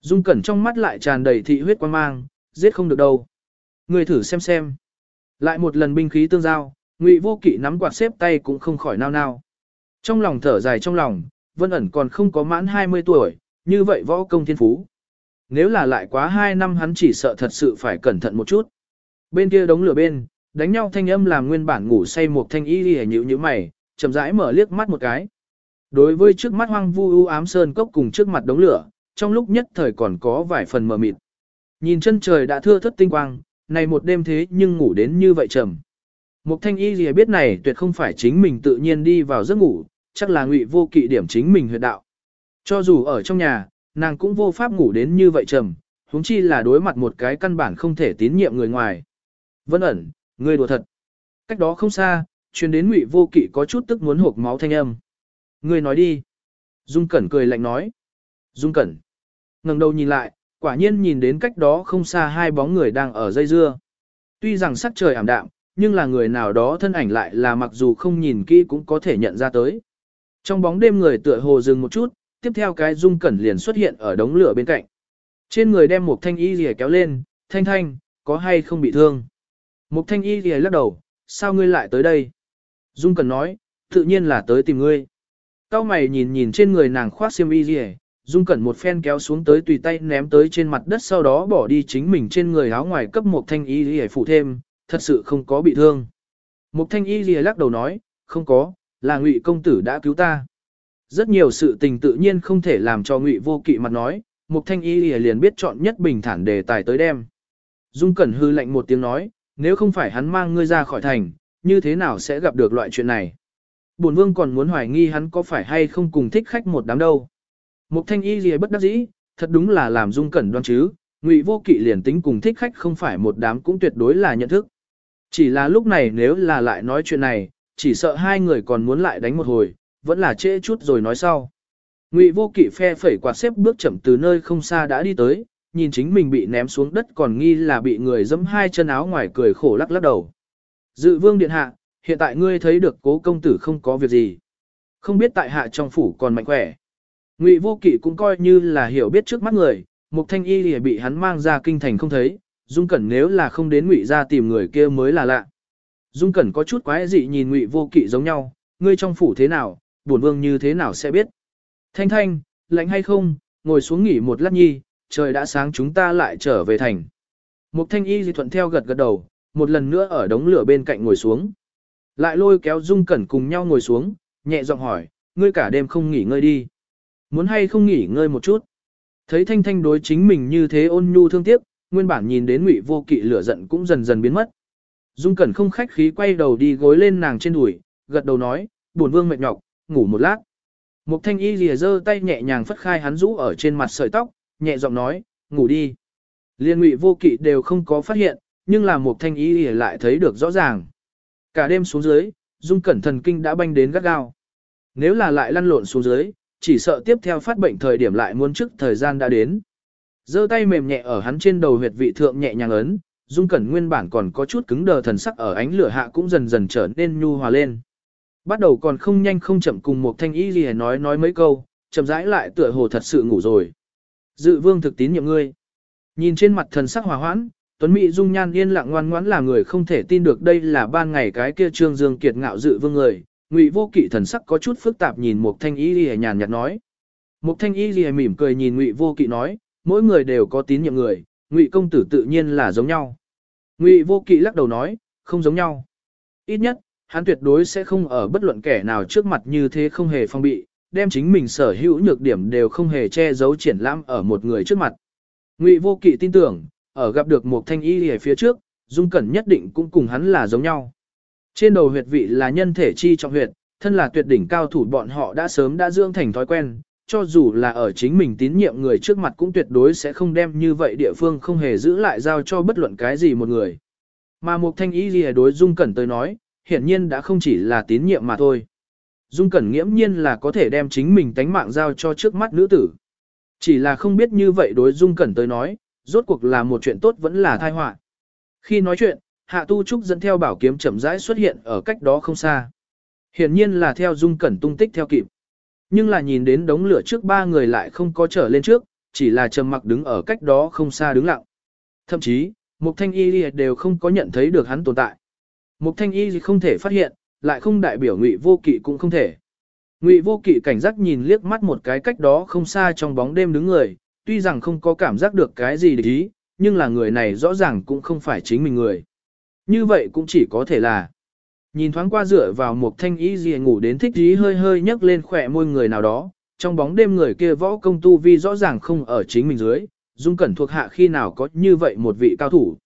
Dung Cẩn trong mắt lại tràn đầy thị huyết quan mang, giết không được đâu. Người thử xem xem. Lại một lần binh khí tương giao, Ngụy Vô Kỵ nắm quạt xếp tay cũng không khỏi nao nao. Trong lòng thở dài trong lòng, Vân ẩn còn không có mãn 20 tuổi, như vậy võ công thiên phú. Nếu là lại quá 2 năm hắn chỉ sợ thật sự phải cẩn thận một chút. Bên kia đống lửa bên, đánh nhau thanh âm làm nguyên bản ngủ say một thanh y lìa nhữ như mày, chậm rãi mở liếc mắt một cái. Đối với trước mắt hoang vu u ám sơn cốc cùng trước mặt đống lửa, trong lúc nhất thời còn có vài phần mờ mịt. Nhìn chân trời đã thưa thất tinh quang, này một đêm thế nhưng ngủ đến như vậy trầm. Mục thanh y gì biết này tuyệt không phải chính mình tự nhiên đi vào giấc ngủ, chắc là ngụy vô kỵ điểm chính mình huyệt đạo. Cho dù ở trong nhà, nàng cũng vô pháp ngủ đến như vậy trầm, huống chi là đối mặt một cái căn bản không thể tín nhiệm người ngoài. Vân ẩn, ngươi đùa thật. Cách đó không xa, truyền đến ngụy vô kỵ có chút tức muốn hộp máu thanh âm. Ngươi nói đi. Dung Cẩn cười lạnh nói. Dung Cẩn. ngẩng đầu nhìn lại, quả nhiên nhìn đến cách đó không xa hai bóng người đang ở dây dưa. Tuy rằng sắc trời ảm đạm, nhưng là người nào đó thân ảnh lại là mặc dù không nhìn kỹ cũng có thể nhận ra tới. Trong bóng đêm người tựa hồ dừng một chút, tiếp theo cái dung cẩn liền xuất hiện ở đống lửa bên cạnh. Trên người đem một thanh y rìa kéo lên, thanh thanh, có hay không bị thương. Một thanh y rìa lắc đầu, sao ngươi lại tới đây? Dung cẩn nói, tự nhiên là tới tìm ngươi. Cao mày nhìn nhìn trên người nàng khoác xiêm y rìa, Dung cẩn một phen kéo xuống tới tùy tay ném tới trên mặt đất sau đó bỏ đi chính mình trên người áo ngoài cấp một thanh y rìa phụ thêm, thật sự không có bị thương. Một thanh y rìa lắc đầu nói, không có, là ngụy công tử đã cứu ta. Rất nhiều sự tình tự nhiên không thể làm cho ngụy vô kỵ mặt nói, một thanh y liền biết chọn nhất bình thản đề tài tới đem. Dung Cẩn hư lạnh một tiếng nói, nếu không phải hắn mang ngươi ra khỏi thành, như thế nào sẽ gặp được loại chuyện này? Bổn vương còn muốn hoài nghi hắn có phải hay không cùng thích khách một đám đâu. Mục thanh y gì bất đắc dĩ, thật đúng là làm Dung Cẩn đoan chứ, ngụy vô kỵ liền tính cùng thích khách không phải một đám cũng tuyệt đối là nhận thức. Chỉ là lúc này nếu là lại nói chuyện này, chỉ sợ hai người còn muốn lại đánh một hồi, vẫn là trễ chút rồi nói sau. Ngụy vô kỵ phe phẩy quạt xếp bước chậm từ nơi không xa đã đi tới, nhìn chính mình bị ném xuống đất còn nghi là bị người dẫm hai chân áo ngoài cười khổ lắc lắc đầu. Dự vương điện hạ, hiện tại ngươi thấy được cố công tử không có việc gì. Không biết tại hạ trong phủ còn mạnh khỏe. Ngụy vô kỵ cũng coi như là hiểu biết trước mắt người, mục thanh y lìa bị hắn mang ra kinh thành không thấy, dung cẩn nếu là không đến ngụy ra tìm người kia mới là lạ. Dung cẩn có chút quái dị nhìn ngụy vô kỵ giống nhau, ngươi trong phủ thế nào, buồn vương như thế nào sẽ biết. Thanh thanh, lạnh hay không, ngồi xuống nghỉ một lát nhi, trời đã sáng chúng ta lại trở về thành. Mục thanh y thì thuận theo gật gật đầu, một lần nữa ở đống lửa bên cạnh ngồi xuống. Lại lôi kéo dung cẩn cùng nhau ngồi xuống, nhẹ giọng hỏi, ngươi cả đêm không nghỉ ngơi đi. Muốn hay không nghỉ ngơi một chút. Thấy thanh thanh đối chính mình như thế ôn nhu thương tiếc, nguyên bản nhìn đến ngụy vô kỵ lửa giận cũng dần dần biến mất. Dung cẩn không khách khí quay đầu đi gối lên nàng trên đùi, gật đầu nói, buồn vương mệt nhọc, ngủ một lát. Mục thanh y lìa giơ tay nhẹ nhàng phất khai hắn rũ ở trên mặt sợi tóc, nhẹ giọng nói, ngủ đi. Liên ngụy vô kỵ đều không có phát hiện, nhưng là mục thanh y lìa lại thấy được rõ ràng. Cả đêm xuống dưới, dung cẩn thần kinh đã banh đến gắt gao. Nếu là lại lăn lộn xuống dưới, chỉ sợ tiếp theo phát bệnh thời điểm lại muốn trước thời gian đã đến. giơ tay mềm nhẹ ở hắn trên đầu huyệt vị thượng nhẹ nhàng ấn, dung cẩn nguyên bản còn có chút cứng đờ thần sắc ở ánh lửa hạ cũng dần dần trở nên nhu hòa lên. Bắt đầu còn không nhanh không chậm cùng một thanh y gì nói nói mấy câu, chậm rãi lại tựa hồ thật sự ngủ rồi. Dự vương thực tín nhiệm ngươi. Nhìn trên mặt thần sắc hòa hoãn, Tuấn Mỹ dung nhan yên lặng ngoan ngoãn là người không thể tin được đây là ban ngày cái kia trương dương kiệt ngạo dự vương người. Ngụy vô kỵ thần sắc có chút phức tạp nhìn một thanh y lìa nhàn nhạt nói. Một thanh y lìa mỉm cười nhìn Ngụy vô kỵ nói, mỗi người đều có tín nhiệm người, Ngụy công tử tự nhiên là giống nhau. Ngụy vô kỵ lắc đầu nói, không giống nhau. Ít nhất, hắn tuyệt đối sẽ không ở bất luận kẻ nào trước mặt như thế không hề phong bị, đem chính mình sở hữu nhược điểm đều không hề che giấu triển lãm ở một người trước mặt. Ngụy Vô Kỵ tin tưởng, ở gặp được một thanh y ở phía trước, Dung Cẩn nhất định cũng cùng hắn là giống nhau. Trên đầu huyệt vị là nhân thể chi trọng huyệt, thân là tuyệt đỉnh cao thủ bọn họ đã sớm đã dưỡng thành thói quen, cho dù là ở chính mình tín nhiệm người trước mặt cũng tuyệt đối sẽ không đem như vậy địa phương không hề giữ lại giao cho bất luận cái gì một người. Mà một thanh y gì đối Dung Cẩn tới nói, hiển nhiên đã không chỉ là tín nhiệm mà thôi. Dung Cẩn nghiễm nhiên là có thể đem chính mình tánh mạng giao cho trước mắt nữ tử. Chỉ là không biết như vậy đối Dung Cẩn tới nói, rốt cuộc là một chuyện tốt vẫn là tai họa. Khi nói chuyện, Hạ Tu Trúc dẫn theo bảo kiếm chậm rãi xuất hiện ở cách đó không xa. Hiển nhiên là theo Dung Cẩn tung tích theo kịp. Nhưng là nhìn đến đống lửa trước ba người lại không có trở lên trước, chỉ là trầm mặc đứng ở cách đó không xa đứng lặng. Thậm chí, Mục Thanh Y đều không có nhận thấy được hắn tồn tại. Mục thanh y không thể phát hiện, lại không đại biểu ngụy vô kỵ cũng không thể. Ngụy vô kỵ cảnh giác nhìn liếc mắt một cái cách đó không xa trong bóng đêm đứng người, tuy rằng không có cảm giác được cái gì để ý, nhưng là người này rõ ràng cũng không phải chính mình người. Như vậy cũng chỉ có thể là nhìn thoáng qua dựa vào một thanh ý gì ngủ đến thích ý hơi hơi nhấc lên khỏe môi người nào đó, trong bóng đêm người kia võ công tu vi rõ ràng không ở chính mình dưới, dung cẩn thuộc hạ khi nào có như vậy một vị cao thủ.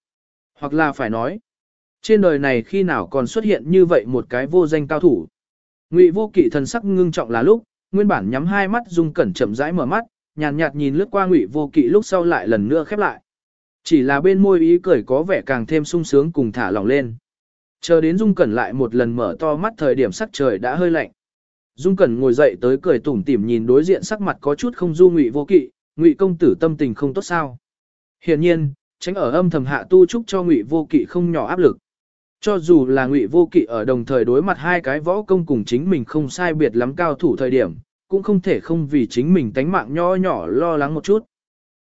Hoặc là phải nói, trên đời này khi nào còn xuất hiện như vậy một cái vô danh cao thủ. Ngụy vô kỵ thần sắc ngưng trọng là lúc, nguyên bản nhắm hai mắt dung cẩn chậm rãi mở mắt, nhàn nhạt, nhìn lướt qua ngụy vô kỵ lúc sau lại lần nữa khép lại. Chỉ là bên môi ý cười có vẻ càng thêm sung sướng cùng thả lỏng lên. Chờ đến dung cẩn lại một lần mở to mắt thời điểm sắc trời đã hơi lạnh. Dung cẩn ngồi dậy tới cười tủm tỉm nhìn đối diện sắc mặt có chút không du ngụy vô kỵ, ngụy công tử tâm tình không tốt sao. Hiển nhiên, tránh ở âm thầm hạ tu trúc cho ngụy vô kỵ không nhỏ áp lực. Cho dù là ngụy vô kỵ ở đồng thời đối mặt hai cái võ công cùng chính mình không sai biệt lắm cao thủ thời điểm, cũng không thể không vì chính mình tánh mạng nho nhỏ lo lắng một chút.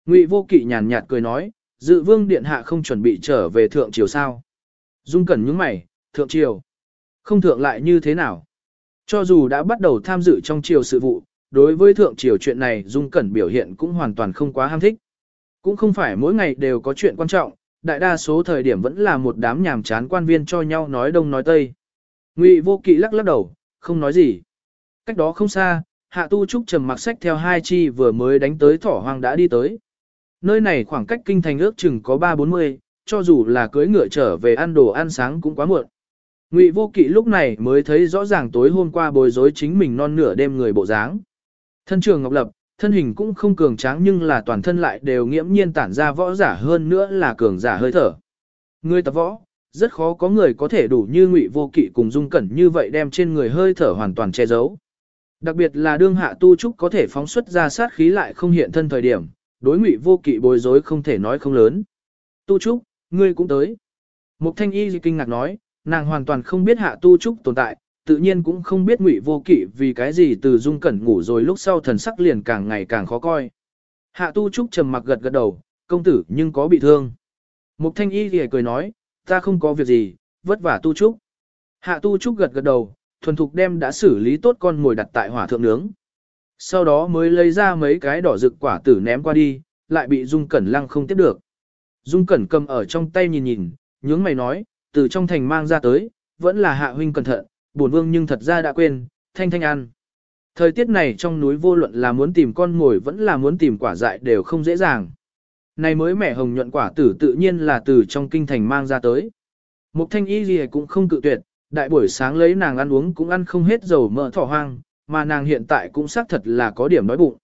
Ngụy vô kỵ nhàn nhạt cười nói, dự vương điện hạ không chuẩn bị trở về thượng triều sao. Dung cẩn nhướng mày, thượng triều. Không thượng lại như thế nào? Cho dù đã bắt đầu tham dự trong triều sự vụ, đối với thượng triều chuyện này Dung cẩn biểu hiện cũng hoàn toàn không quá ham thích. Cũng không phải mỗi ngày đều có chuyện quan trọng, đại đa số thời điểm vẫn là một đám nhàm chán quan viên cho nhau nói đông nói tây. Ngụy vô kỵ lắc lắc đầu, không nói gì. Cách đó không xa, hạ tu trúc trầm mặc sách theo hai chi vừa mới đánh tới thỏ hoang đã đi tới. Nơi này khoảng cách kinh thành ước chừng có 3-40, cho dù là cưới ngựa trở về ăn đồ ăn sáng cũng quá muộn. Ngụy Vô Kỵ lúc này mới thấy rõ ràng tối hôm qua bối rối chính mình non nửa đêm người bộ dáng. Thân trường Ngọc Lập, thân hình cũng không cường tráng nhưng là toàn thân lại đều nghiễm nhiên tản ra võ giả hơn nữa là cường giả hơi thở. Người tập võ, rất khó có người có thể đủ như Ngụy Vô Kỵ cùng Dung Cẩn như vậy đem trên người hơi thở hoàn toàn che giấu. Đặc biệt là đương hạ tu trúc có thể phóng xuất ra sát khí lại không hiện thân thời điểm, đối Ngụy Vô Kỵ bối rối không thể nói không lớn. Tu trúc, ngươi cũng tới. Mục Thanh Y kinh ngạc nói, nàng hoàn toàn không biết hạ tu trúc tồn tại, tự nhiên cũng không biết ngụy vô kỵ vì cái gì từ dung cẩn ngủ rồi lúc sau thần sắc liền càng ngày càng khó coi. Hạ tu trúc trầm mặc gật gật đầu, công tử nhưng có bị thương. Mục thanh y thì cười nói, ta không có việc gì, vất vả tu trúc. Hạ tu trúc gật gật đầu, thuần thục đem đã xử lý tốt con ngồi đặt tại hỏa thượng nướng. Sau đó mới lấy ra mấy cái đỏ rực quả tử ném qua đi, lại bị Dung Cẩn lăng không tiếp được. Dung Cẩn cầm ở trong tay nhìn nhìn, nhướng mày nói, từ trong thành mang ra tới, vẫn là hạ huynh cẩn thận, bổn vương nhưng thật ra đã quên, thanh thanh ăn. Thời tiết này trong núi vô luận là muốn tìm con ngồi vẫn là muốn tìm quả dại đều không dễ dàng. Này mới mẻ hồng nhuận quả tử tự nhiên là từ trong kinh thành mang ra tới. Mục thanh y gì cũng không cự tuyệt, đại buổi sáng lấy nàng ăn uống cũng ăn không hết dầu mỡ thỏ hoang, mà nàng hiện tại cũng xác thật là có điểm đói bụng.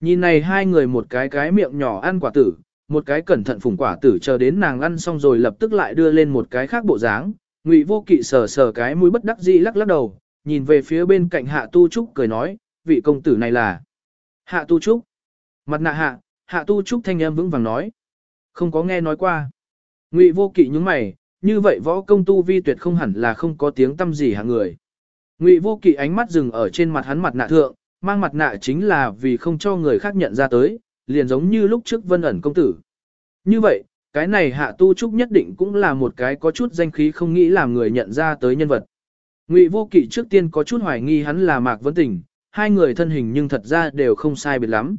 Nhìn này hai người một cái cái miệng nhỏ ăn quả tử, một cái cẩn thận phùng quả tử chờ đến nàng ăn xong rồi lập tức lại đưa lên một cái khác bộ dáng. Ngụy Vô Kỵ sờ sờ cái mũi bất đắc dĩ lắc lắc đầu, nhìn về phía bên cạnh Hạ Tu Trúc cười nói, vị công tử này là Hạ Tu Trúc. Mặt nạ hạ, Hạ Tu Trúc thanh em vững vàng nói, không có nghe nói qua. Ngụy Vô Kỵ nhướng mày, như vậy võ công tu vi tuyệt không hẳn là không có tiếng tâm gì hạng người. Ngụy Vô Kỵ ánh mắt dừng ở trên mặt hắn mặt nạ thượng, mang mặt nạ chính là vì không cho người khác nhận ra tới, liền giống như lúc trước vân ẩn công tử. Như vậy, cái này hạ tu trúc nhất định cũng là một cái có chút danh khí không nghĩ làm người nhận ra tới nhân vật. Ngụy vô kỵ trước tiên có chút hoài nghi hắn là Mạc Vấn Tình, hai người thân hình nhưng thật ra đều không sai biệt lắm.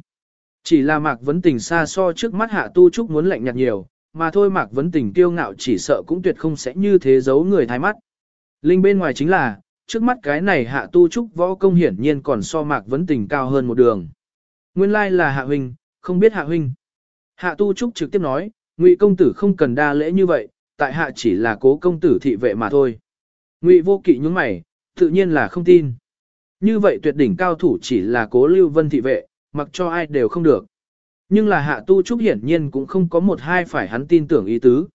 Chỉ là Mạc Vấn Tình xa so trước mắt hạ tu trúc muốn lạnh nhạt nhiều, mà thôi Mạc Vấn Tình kiêu ngạo chỉ sợ cũng tuyệt không sẽ như thế giấu người thái mắt. Linh bên ngoài chính là, trước mắt cái này hạ tu trúc võ công hiển nhiên còn so Mạc Vấn Tình cao hơn một đường. Nguyên lai là hạ huynh, không biết hạ huynh. Hạ tu trúc trực tiếp nói, ngụy công tử không cần đa lễ như vậy, tại hạ chỉ là cố công tử thị vệ mà thôi. Ngụy vô kỵ nhướng mày, tự nhiên là không tin. Như vậy tuyệt đỉnh cao thủ chỉ là cố lưu vân thị vệ, mặc cho ai đều không được. Nhưng là hạ tu trúc hiển nhiên cũng không có một hai phải hắn tin tưởng ý tứ.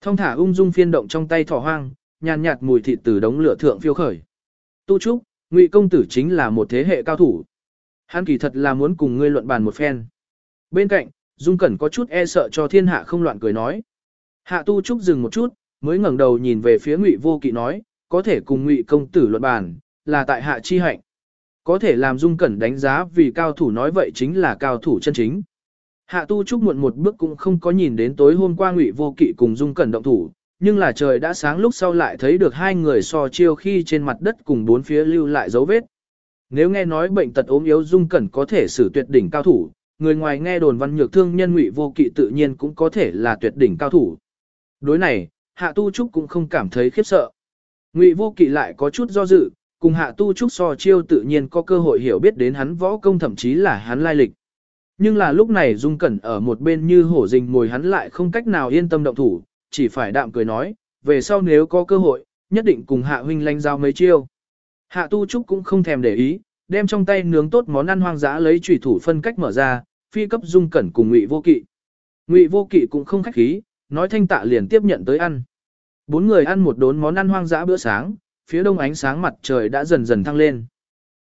Thông thả ung dung phiên động trong tay thỏ hoang, nhàn nhạt mùi thịt từ đống lửa thượng phiêu khởi. Tu trúc, ngụy công tử chính là một thế hệ cao thủ. Hắn kỳ thật là muốn cùng ngươi luận bàn một phen. Bên cạnh, Dung Cẩn có chút e sợ cho thiên hạ không loạn cười nói. Hạ Tu Trúc dừng một chút, mới ngẩng đầu nhìn về phía Ngụy Vô Kỵ nói, có thể cùng Ngụy công tử luận bàn, là tại hạ chi hạnh. Có thể làm Dung Cẩn đánh giá vì cao thủ nói vậy chính là cao thủ chân chính. Hạ Tu Trúc muộn một bước cũng không có nhìn đến tối hôm qua Ngụy Vô Kỵ cùng Dung Cẩn động thủ, nhưng là trời đã sáng lúc sau lại thấy được hai người so chiêu khi trên mặt đất cùng bốn phía lưu lại dấu vết. Nếu nghe nói bệnh tật ốm yếu Dung Cẩn có thể xử tuyệt đỉnh cao thủ, người ngoài nghe đồn văn nhược thương nhân ngụy vô kỵ tự nhiên cũng có thể là tuyệt đỉnh cao thủ. Đối này, hạ tu trúc cũng không cảm thấy khiếp sợ. Ngụy vô kỵ lại có chút do dự, cùng hạ tu trúc so chiêu tự nhiên có cơ hội hiểu biết đến hắn võ công thậm chí là hắn lai lịch. Nhưng là lúc này Dung Cẩn ở một bên như hổ rình ngồi hắn lại không cách nào yên tâm động thủ, chỉ phải đạm cười nói, về sau nếu có cơ hội, nhất định cùng hạ huynh lanh giao mấy chiêu. Hạ tu trúc cũng không thèm để ý, đem trong tay nướng tốt món ăn hoang dã lấy chủy thủ phân cách mở ra, phi cấp dung cẩn cùng ngụy vô kỵ. Ngụy vô kỵ cũng không khách khí, nói thanh tạ liền tiếp nhận tới ăn. Bốn người ăn một đốn món ăn hoang dã bữa sáng, phía đông ánh sáng mặt trời đã dần dần thăng lên.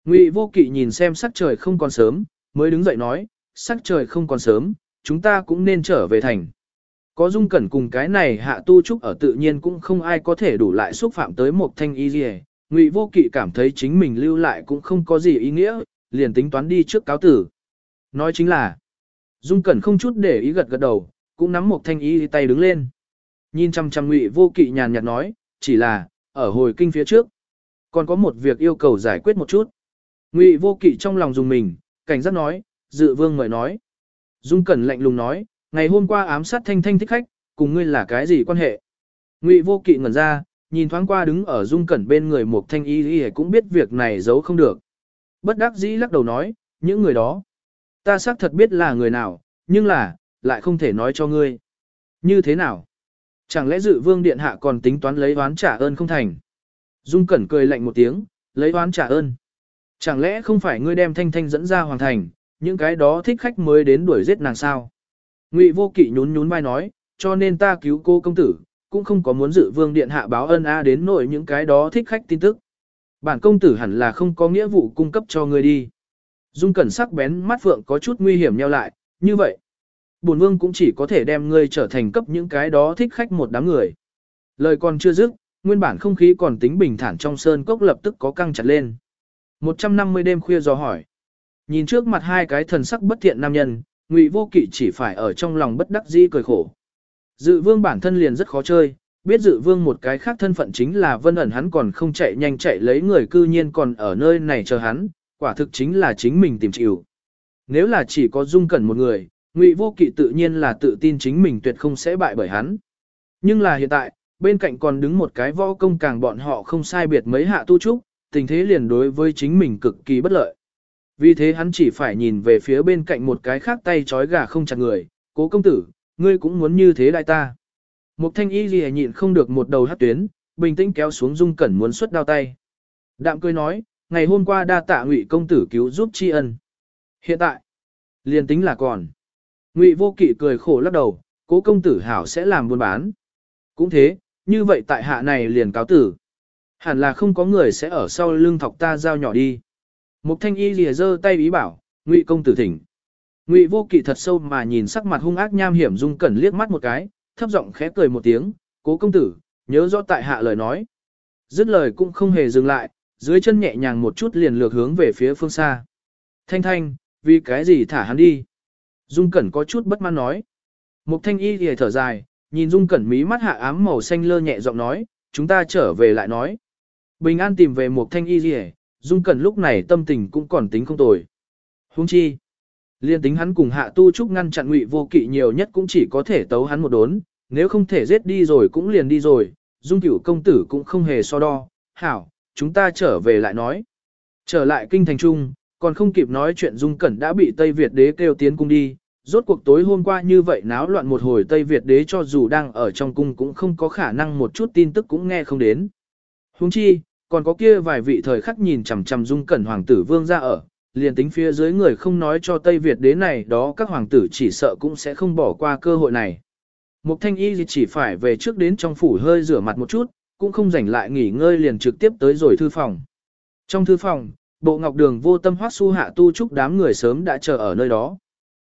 Ngụy vô kỵ nhìn xem sắc trời không còn sớm, mới đứng dậy nói, sắc trời không còn sớm, chúng ta cũng nên trở về thành. Có dung cẩn cùng cái này hạ tu trúc ở tự nhiên cũng không ai có thể đủ lại xúc phạm tới một thanh y gì Ngụy vô kỵ cảm thấy chính mình lưu lại cũng không có gì ý nghĩa, liền tính toán đi trước cáo tử. Nói chính là, Dung Cẩn không chút để ý gật gật đầu, cũng nắm một thanh y tay đứng lên. Nhìn chăm chăm ngụy vô kỵ nhàn nhạt nói, chỉ là, ở hồi kinh phía trước. Còn có một việc yêu cầu giải quyết một chút. Ngụy vô kỵ trong lòng dùng mình, cảnh giác nói, dự vương mời nói. Dung Cẩn lạnh lùng nói, ngày hôm qua ám sát thanh thanh thích khách, cùng ngươi là cái gì quan hệ? Ngụy vô kỵ ngẩn ra, nhìn thoáng qua đứng ở Dung Cẩn bên người một thanh y y cũng biết việc này giấu không được. Bất đắc dĩ lắc đầu nói, những người đó. Ta xác thật biết là người nào, nhưng là, lại không thể nói cho ngươi. Như thế nào? Chẳng lẽ dự vương điện hạ còn tính toán lấy oán trả ơn không thành? Dung Cẩn cười lạnh một tiếng, lấy oán trả ơn. Chẳng lẽ không phải ngươi đem Thanh Thanh dẫn ra hoàng thành, những cái đó thích khách mới đến đuổi giết nàng sao? Ngụy Vô Kỵ nhún nhún vai nói, cho nên ta cứu cô công tử, cũng không có muốn dự vương điện hạ báo ân a đến nội những cái đó thích khách tin tức. Bản công tử hẳn là không có nghĩa vụ cung cấp cho ngươi đi. Dung Cẩn sắc bén mắt phượng có chút nguy hiểm nheo lại, như vậy. Bổn vương cũng chỉ có thể đem ngươi trở thành cấp những cái đó thích khách một đám người. Lời còn chưa dứt, nguyên bản không khí còn tính bình thản trong sơn cốc lập tức có căng chặt lên. 150 đêm khuya do hỏi. Nhìn trước mặt hai cái thần sắc bất thiện nam nhân, Ngụy Vô Kỵ chỉ phải ở trong lòng bất đắc dĩ cười khổ. Dự vương bản thân liền rất khó chơi, biết dự vương một cái khác thân phận chính là vân ẩn hắn còn không chạy nhanh chạy lấy người cư nhiên còn ở nơi này chờ hắn, quả thực chính là chính mình tìm chịu. Nếu là chỉ có dung cẩn một người, Ngụy Vô Kỵ tự nhiên là tự tin chính mình tuyệt không sẽ bại bởi hắn. Nhưng là hiện tại, bên cạnh còn đứng một cái võ công càng bọn họ không sai biệt mấy hạ tu trúc, tình thế liền đối với chính mình cực kỳ bất lợi. Vì thế hắn chỉ phải nhìn về phía bên cạnh một cái khác tay trói gà không chặt người, cố công tử, ngươi cũng muốn như thế đại ta. Một thanh y gì nhịn không được một đầu hát tuyến, bình tĩnh kéo xuống dung cẩn muốn xuất đao tay. Đạm cười nói, ngày hôm qua đa tạ ngụy công tử cứu giúp tri ân. Hiện tại, liền tính là còn. Ngụy vô kỵ cười khổ lắc đầu, cố công tử hảo sẽ làm buôn bán. Cũng thế, như vậy tại hạ này liền cáo tử. Hẳn là không có người sẽ ở sau lưng thọc ta giao nhỏ đi. Mục thanh y lìa giơ tay ý bảo, ngụy công tử thỉnh. Ngụy vô kỵ thật sâu mà nhìn sắc mặt hung ác nham hiểm dung cẩn liếc mắt một cái, thấp giọng khẽ cười một tiếng, cố công tử, nhớ rõ tại hạ lời nói. Dứt lời cũng không hề dừng lại, dưới chân nhẹ nhàng một chút liền lược hướng về phía phương xa. Thanh thanh, vì cái gì thả hắn đi? Dung cẩn có chút bất mãn nói. Mục thanh y thì thở dài, nhìn dung cẩn mí mắt hạ ám màu xanh lơ nhẹ giọng nói, chúng ta trở về lại nói. Bình an tìm về một thanh y gì dung cẩn lúc này tâm tình cũng còn tính không tồi. Huống chi. Liên tính hắn cùng hạ tu trúc ngăn chặn ngụy vô kỵ nhiều nhất cũng chỉ có thể tấu hắn một đốn, nếu không thể giết đi rồi cũng liền đi rồi, dung cửu công tử cũng không hề so đo, hảo, chúng ta trở về lại nói. Trở lại kinh thành trung, còn không kịp nói chuyện dung cẩn đã bị Tây Việt đế kêu tiến cung đi, rốt cuộc tối hôm qua như vậy náo loạn một hồi Tây Việt đế cho dù đang ở trong cung cũng không có khả năng một chút tin tức cũng nghe không đến. Huống chi, còn có kia vài vị thời khắc nhìn chằm chằm dung cẩn hoàng tử vương ra ở, liền tính phía dưới người không nói cho Tây Việt đế này đó các hoàng tử chỉ sợ cũng sẽ không bỏ qua cơ hội này. Mục thanh y chỉ phải về trước đến trong phủ hơi rửa mặt một chút, cũng không rảnh lại nghỉ ngơi liền trực tiếp tới rồi thư phòng. Trong thư phòng, bộ ngọc đường vô tâm hoác su hạ tu trúc đám người sớm đã chờ ở nơi đó.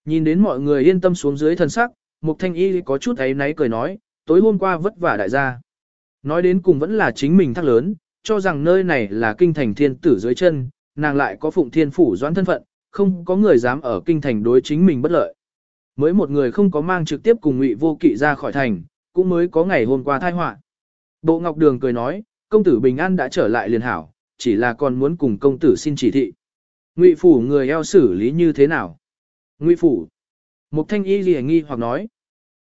Nhìn đến mọi người yên tâm xuống dưới thân sắc, mục thanh y có chút ấy náy cười nói, tối hôm qua vất vả đại gia. Nói đến cùng vẫn là chính mình thắc lớn, cho rằng nơi này là kinh thành thiên tử dưới chân, nàng lại có phụng thiên phủ doãn thân phận, không có người dám ở kinh thành đối chính mình bất lợi. Mới một người không có mang trực tiếp cùng ngụy vô kỵ ra khỏi thành, cũng mới có ngày hôm qua thai họa. Bộ Ngọc Đường cười nói, công tử Bình An đã trở lại liền hảo, chỉ là còn muốn cùng công tử xin chỉ thị. Ngụy phủ người eo xử lý như thế nào? Ngụy phủ. Mục Thanh Y Lì nghi hoặc nói.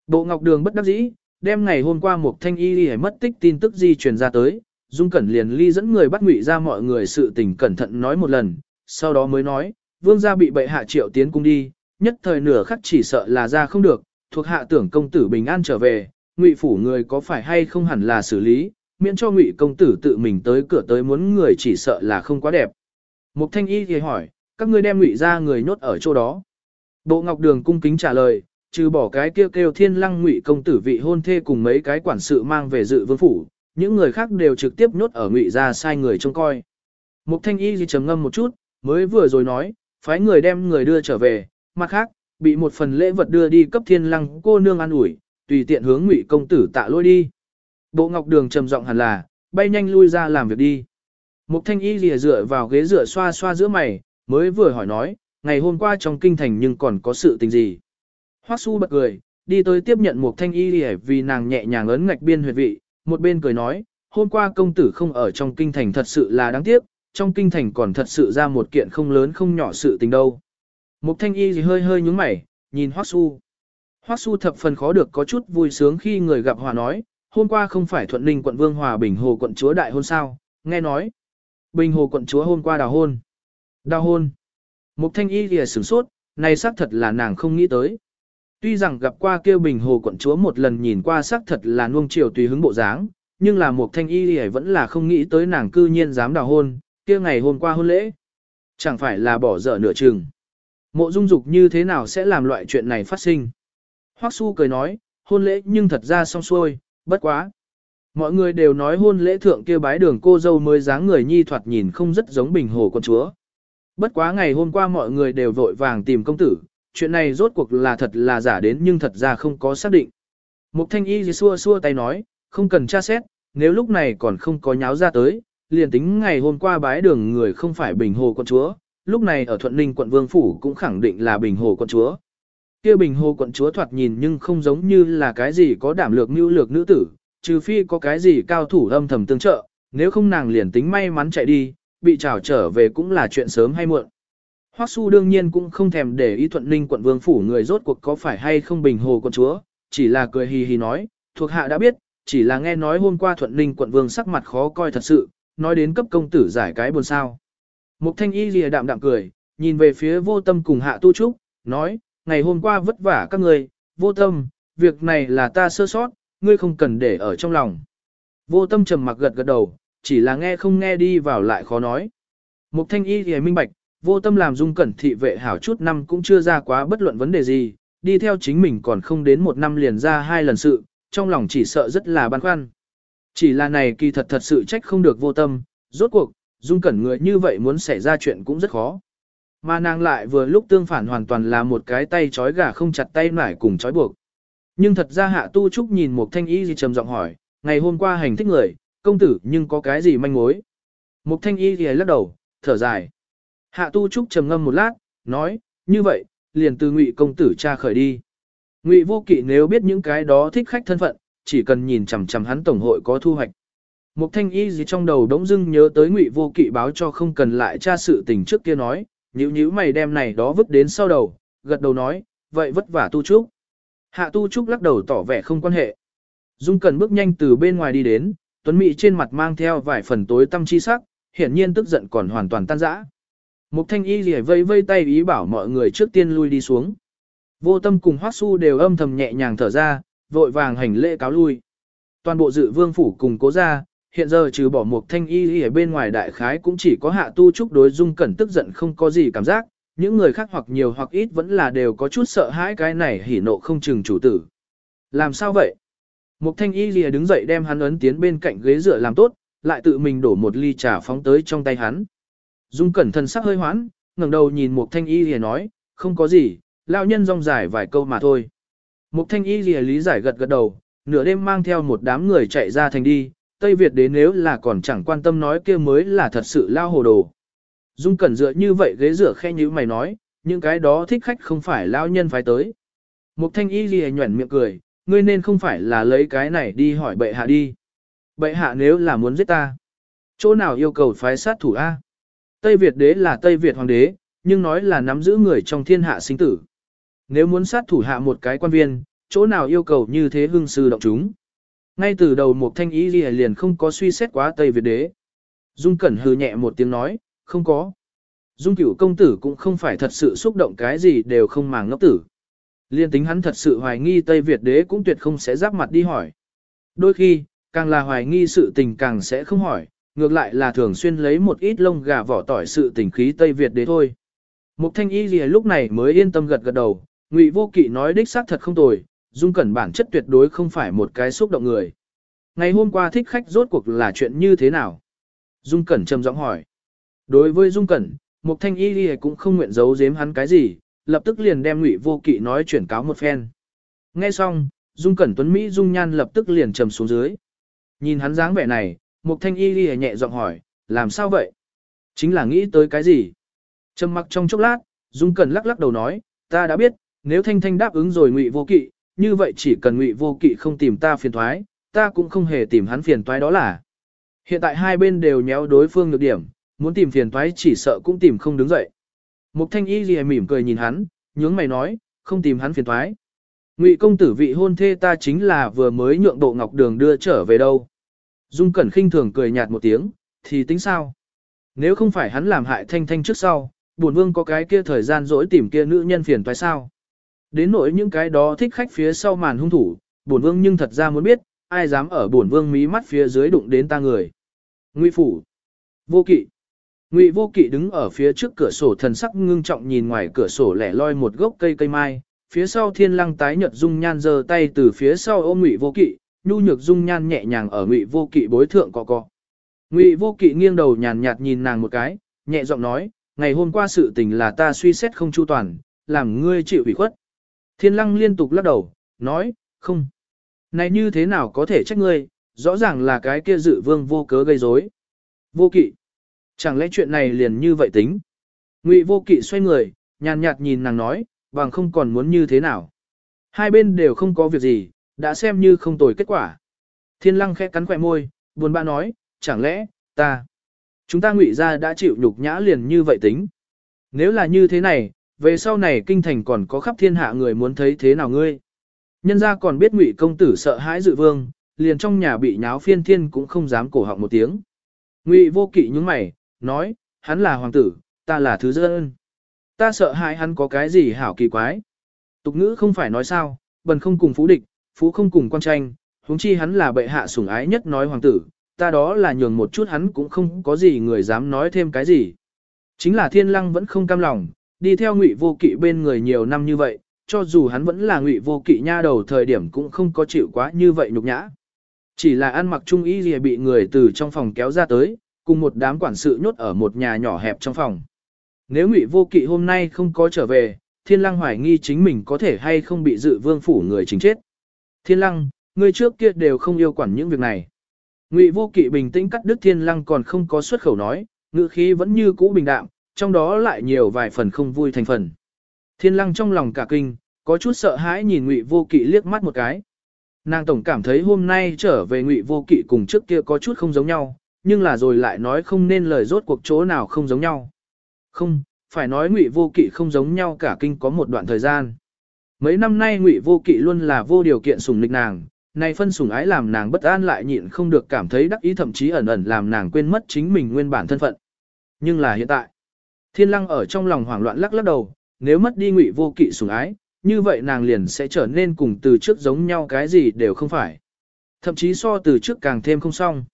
Bộ Ngọc Đường bất đắc dĩ, đem ngày hôm qua Mục Thanh Y Lì mất tích tin tức di truyền ra tới, Dung Cẩn liền ly dẫn người bắt ngụy ra mọi người sự tình cẩn thận nói một lần, sau đó mới nói, vương gia bị bệ hạ triệu tiến cung đi, nhất thời nửa khắc chỉ sợ là ra không được, thuộc hạ tưởng công tử bình an trở về, ngụy phủ người có phải hay không hẳn là xử lý, miễn cho ngụy công tử tự mình tới cửa tới muốn người chỉ sợ là không quá đẹp. Mục thanh y thì hỏi, các ngươi đem ngụy ra người nhốt ở chỗ đó. Bộ Ngọc Đường cung kính trả lời, trừ bỏ cái kêu kêu thiên lăng ngụy công tử vị hôn thê cùng mấy cái quản sự mang về dự vương phủ, những người khác đều trực tiếp nhốt ở ngụy ra sai người trông coi. Mục thanh y gì trầm ngâm một chút, mới vừa rồi nói, phái người đem người đưa trở về, mặt khác, bị một phần lễ vật đưa đi cấp thiên lăng cô nương an ủi, tùy tiện hướng ngụy công tử tạ lôi đi. Bộ ngọc đường trầm giọng hẳn là, bay nhanh lui ra làm việc đi. Mục thanh y lìa dựa vào ghế dựa xoa xoa giữa mày, mới vừa hỏi nói, ngày hôm qua trong kinh thành nhưng còn có sự tình gì. Hoắc su bật cười, đi tới tiếp nhận mục thanh y lìa vì nàng nhẹ nhàng ấn ngạch biên huyệt vị, một bên cười nói, hôm qua công tử không ở trong kinh thành thật sự là đáng tiếc, trong kinh thành còn thật sự ra một kiện không lớn không nhỏ sự tình đâu. Mục thanh y gì hơi hơi nhúng mày, nhìn Hoắc Su. Hoắc Su thập phần khó được có chút vui sướng khi người gặp hòa nói, hôm qua không phải thuận ninh quận vương hòa bình hồ quận chúa đại hôn sao, nghe nói. Bình hồ quận chúa hôm qua đào hôn. Đào hôn. Mục thanh y lìa sửng sốt, này xác thật là nàng không nghĩ tới. Tuy rằng gặp qua kêu bình hồ quận chúa một lần nhìn qua sắc thật là nuông chiều tùy hứng bộ dáng, nhưng là một thanh y thì vẫn là không nghĩ tới nàng cư nhiên dám đào hôn, kia ngày hôm qua hôn lễ. Chẳng phải là bỏ dở nửa chừng. Mộ dung dục như thế nào sẽ làm loại chuyện này phát sinh? Hoắc su cười nói, hôn lễ nhưng thật ra xong xuôi, bất quá. Mọi người đều nói hôn lễ thượng kia bái đường cô dâu mới dáng người nhi thoạt nhìn không rất giống bình hồ con chúa. Bất quá ngày hôm qua mọi người đều vội vàng tìm công tử, chuyện này rốt cuộc là thật là giả đến nhưng thật ra không có xác định. Mục thanh y xua xua tay nói, không cần tra xét, nếu lúc này còn không có nháo ra tới, liền tính ngày hôm qua bái đường người không phải bình hồ con chúa, lúc này ở Thuận Ninh quận Vương Phủ cũng khẳng định là bình hồ quận chúa. kia bình hồ quận chúa thoạt nhìn nhưng không giống như là cái gì có đảm lược mưu lược nữ tử, trừ phi có cái gì cao thủ âm thầm tương trợ, nếu không nàng liền tính may mắn chạy đi, bị trảo trở về cũng là chuyện sớm hay muộn. Hoắc Su đương nhiên cũng không thèm để ý Thuận Ninh quận Vương phủ người rốt cuộc có phải hay không bình hồ con chúa, chỉ là cười hì hì nói, thuộc hạ đã biết, chỉ là nghe nói hôm qua Thuận Ninh quận Vương sắc mặt khó coi thật sự, nói đến cấp công tử giải cái buồn sao. Mục Thanh Y lìa đạm đạm cười, nhìn về phía vô tâm cùng hạ tu trúc, nói, ngày hôm qua vất vả các người, vô tâm, việc này là ta sơ sót, ngươi không cần để ở trong lòng. Vô tâm trầm mặc gật gật đầu, chỉ là nghe không nghe đi vào lại khó nói. Mục thanh y lìa minh bạch, vô tâm làm dung cẩn thị vệ hảo chút năm cũng chưa ra quá bất luận vấn đề gì, đi theo chính mình còn không đến một năm liền ra hai lần sự, trong lòng chỉ sợ rất là băn khoăn. Chỉ là này kỳ thật thật sự trách không được vô tâm, rốt cuộc, dung cẩn người như vậy muốn xảy ra chuyện cũng rất khó. Mà nàng lại vừa lúc tương phản hoàn toàn là một cái tay chói gà không chặt tay nải cùng chói buộc. Nhưng thật ra hạ tu trúc nhìn một thanh y gì trầm giọng hỏi, ngày hôm qua hành thích người, công tử nhưng có cái gì manh mối? Một thanh y gì lắc đầu, thở dài. Hạ tu trúc trầm ngâm một lát, nói, như vậy, liền từ ngụy công tử tra khởi đi. Ngụy vô kỵ nếu biết những cái đó thích khách thân phận, chỉ cần nhìn chằm chằm hắn tổng hội có thu hoạch. Một thanh y gì trong đầu đống dưng nhớ tới ngụy vô kỵ báo cho không cần lại tra sự tình trước kia nói, nhíu nhíu mày đem này đó vứt đến sau đầu, gật đầu nói, vậy vất vả tu trúc. Hạ tu trúc lắc đầu tỏ vẻ không quan hệ. Dung Cần bước nhanh từ bên ngoài đi đến, Tuấn Mỹ trên mặt mang theo vài phần tối tâm chi sắc, hiển nhiên tức giận còn hoàn toàn tan rã. Mục thanh y rỉa vây vây tay ý bảo mọi người trước tiên lui đi xuống. Vô tâm cùng Hoắc Su đều âm thầm nhẹ nhàng thở ra, vội vàng hành lễ cáo lui. Toàn bộ dự vương phủ cùng cố ra, hiện giờ trừ bỏ mục thanh y ở bên ngoài đại khái cũng chỉ có hạ tu trúc đối dung cẩn tức giận không có gì cảm giác, những người khác hoặc nhiều hoặc ít vẫn là đều có chút sợ hãi cái này hỉ nộ không chừng chủ tử. Làm sao vậy? Mục thanh y lìa đứng dậy đem hắn ấn tiến bên cạnh ghế dựa làm tốt, lại tự mình đổ một ly trà phóng tới trong tay hắn. Dung cẩn thân sắc hơi hoãn, ngẩng đầu nhìn mục thanh y lìa nói, không có gì, lão nhân rong dài vài câu mà thôi. Mục thanh y lìa lý giải gật gật đầu, nửa đêm mang theo một đám người chạy ra thành đi, Tây Việt đến nếu là còn chẳng quan tâm nói kia mới là thật sự lao hồ đồ. Dung cẩn dựa như vậy ghế rửa khe như mày nói, những cái đó thích khách không phải lao nhân phải tới. Mục thanh y ghi nhuẩn miệng cười, ngươi nên không phải là lấy cái này đi hỏi bệ hạ đi. Bệ hạ nếu là muốn giết ta, chỗ nào yêu cầu phái sát thủ A? Tây Việt đế là Tây Việt hoàng đế, nhưng nói là nắm giữ người trong thiên hạ sinh tử. Nếu muốn sát thủ hạ một cái quan viên, chỗ nào yêu cầu như thế hưng sư động chúng. Ngay từ đầu một thanh ý gì liền không có suy xét quá Tây Việt đế. Dung Cẩn hừ nhẹ một tiếng nói, không có. Dung cửu công tử cũng không phải thật sự xúc động cái gì đều không màng ngốc tử. Liên tính hắn thật sự hoài nghi Tây Việt đế cũng tuyệt không sẽ giáp mặt đi hỏi. Đôi khi, càng là hoài nghi sự tình càng sẽ không hỏi, ngược lại là thường xuyên lấy một ít lông gà vỏ tỏi sự tình khí Tây Việt đế thôi. Mục thanh y gì lúc này mới yên tâm gật gật đầu, ngụy vô kỵ nói đích xác thật không tồi, dung cẩn bản chất tuyệt đối không phải một cái xúc động người. Ngày hôm qua thích khách rốt cuộc là chuyện như thế nào? Dung cẩn trầm giọng hỏi. Đối với dung cẩn, mục thanh y gì cũng không nguyện giấu giếm hắn cái gì, lập tức liền đem ngụy vô kỵ nói chuyển cáo một phen. Nghe xong, dung cẩn tuấn Mỹ dung nhan lập tức liền trầm xuống dưới. Nhìn hắn dáng vẻ này, mục thanh y ghi nhẹ giọng hỏi, làm sao vậy? Chính là nghĩ tới cái gì? Trầm mặc trong chốc lát, dung cẩn lắc lắc đầu nói, ta đã biết, nếu thanh thanh đáp ứng rồi ngụy vô kỵ, như vậy chỉ cần ngụy vô kỵ không tìm ta phiền thoái, ta cũng không hề tìm hắn phiền toái đó là. Hiện tại hai bên đều nhéo đối phương nhược điểm, muốn tìm phiền toái chỉ sợ cũng tìm không đứng dậy. Mục thanh y gì mỉm cười nhìn hắn, nhướng mày nói, không tìm hắn phiền toái. Ngụy công tử vị hôn thê ta chính là vừa mới nhượng độ ngọc đường đưa trở về đâu. Dung Cẩn khinh thường cười nhạt một tiếng, thì tính sao? Nếu không phải hắn làm hại thanh thanh trước sau, buồn vương có cái kia thời gian dỗi tìm kia nữ nhân phiền toái sao? Đến nỗi những cái đó thích khách phía sau màn hung thủ, bổn vương nhưng thật ra muốn biết, ai dám ở bổn vương mí mắt phía dưới đụng đến ta người. Ngụy phủ. Vô kỵ. Ngụy vô kỵ đứng ở phía trước cửa sổ thần sắc ngưng trọng nhìn ngoài cửa sổ lẻ loi một gốc cây cây mai, phía sau thiên lăng tái nhợt dung nhan giơ tay từ phía sau ôm ngụy vô kỵ, nhu nhược dung nhan nhẹ nhàng ở ngụy vô kỵ bối thượng cọ cọ. Ngụy vô kỵ nghiêng đầu nhàn nhạt nhìn nàng một cái, nhẹ giọng nói, ngày hôm qua sự tình là ta suy xét không chu toàn, làm ngươi chịu ủy khuất. Thiên lăng liên tục lắc đầu, nói, không. Này như thế nào có thể trách ngươi, rõ ràng là cái kia dự vương vô cớ gây rối. Vô kỵ. Chẳng lẽ chuyện này liền như vậy tính? Ngụy vô kỵ xoay người, nhàn nhạt nhìn nàng nói, bằng không còn muốn như thế nào. Hai bên đều không có việc gì, đã xem như không tồi kết quả. Thiên lăng khẽ cắn khỏe môi, buồn bã nói, chẳng lẽ, ta, chúng ta ngụy ra đã chịu nhục nhã liền như vậy tính. Nếu là như thế này, về sau này kinh thành còn có khắp thiên hạ người muốn thấy thế nào ngươi. Nhân ra còn biết ngụy công tử sợ hãi dự vương, liền trong nhà bị nháo phiên thiên cũng không dám cổ họng một tiếng. Ngụy vô kỵ nhúng mày, nói, hắn là hoàng tử, ta là thứ dân. Ta sợ hãi hắn có cái gì hảo kỳ quái. Tục ngữ không phải nói sao, bần không cùng phú địch, phú không cùng quan tranh, huống chi hắn là bệ hạ sủng ái nhất nói hoàng tử, ta đó là nhường một chút hắn cũng không có gì người dám nói thêm cái gì. Chính là thiên lăng vẫn không cam lòng, đi theo ngụy vô kỵ bên người nhiều năm như vậy, cho dù hắn vẫn là ngụy vô kỵ nha đầu thời điểm cũng không có chịu quá như vậy nhục nhã. Chỉ là ăn mặc trung y gì bị người từ trong phòng kéo ra tới, cùng một đám quản sự nhốt ở một nhà nhỏ hẹp trong phòng. Nếu ngụy vô kỵ hôm nay không có trở về, thiên lăng hoài nghi chính mình có thể hay không bị dự vương phủ người chính chết. Thiên lăng, người trước kia đều không yêu quản những việc này. Ngụy vô kỵ bình tĩnh cắt đứt thiên lăng còn không có xuất khẩu nói, ngữ khí vẫn như cũ bình đạm, trong đó lại nhiều vài phần không vui thành phần. Thiên lăng trong lòng cả kinh, có chút sợ hãi nhìn ngụy vô kỵ liếc mắt một cái. Nàng tổng cảm thấy hôm nay trở về ngụy vô kỵ cùng trước kia có chút không giống nhau, nhưng là rồi lại nói không nên lời rốt cuộc chỗ nào không giống nhau. Không, phải nói ngụy vô kỵ không giống nhau cả kinh có một đoạn thời gian. Mấy năm nay ngụy vô kỵ luôn là vô điều kiện sủng lịch nàng, nay phân sủng ái làm nàng bất an lại nhịn không được cảm thấy đắc ý thậm chí ẩn ẩn làm nàng quên mất chính mình nguyên bản thân phận. Nhưng là hiện tại, thiên lăng ở trong lòng hoảng loạn lắc lắc đầu, nếu mất đi ngụy vô kỵ sủng ái, như vậy nàng liền sẽ trở nên cùng từ trước giống nhau cái gì đều không phải. Thậm chí so từ trước càng thêm không xong.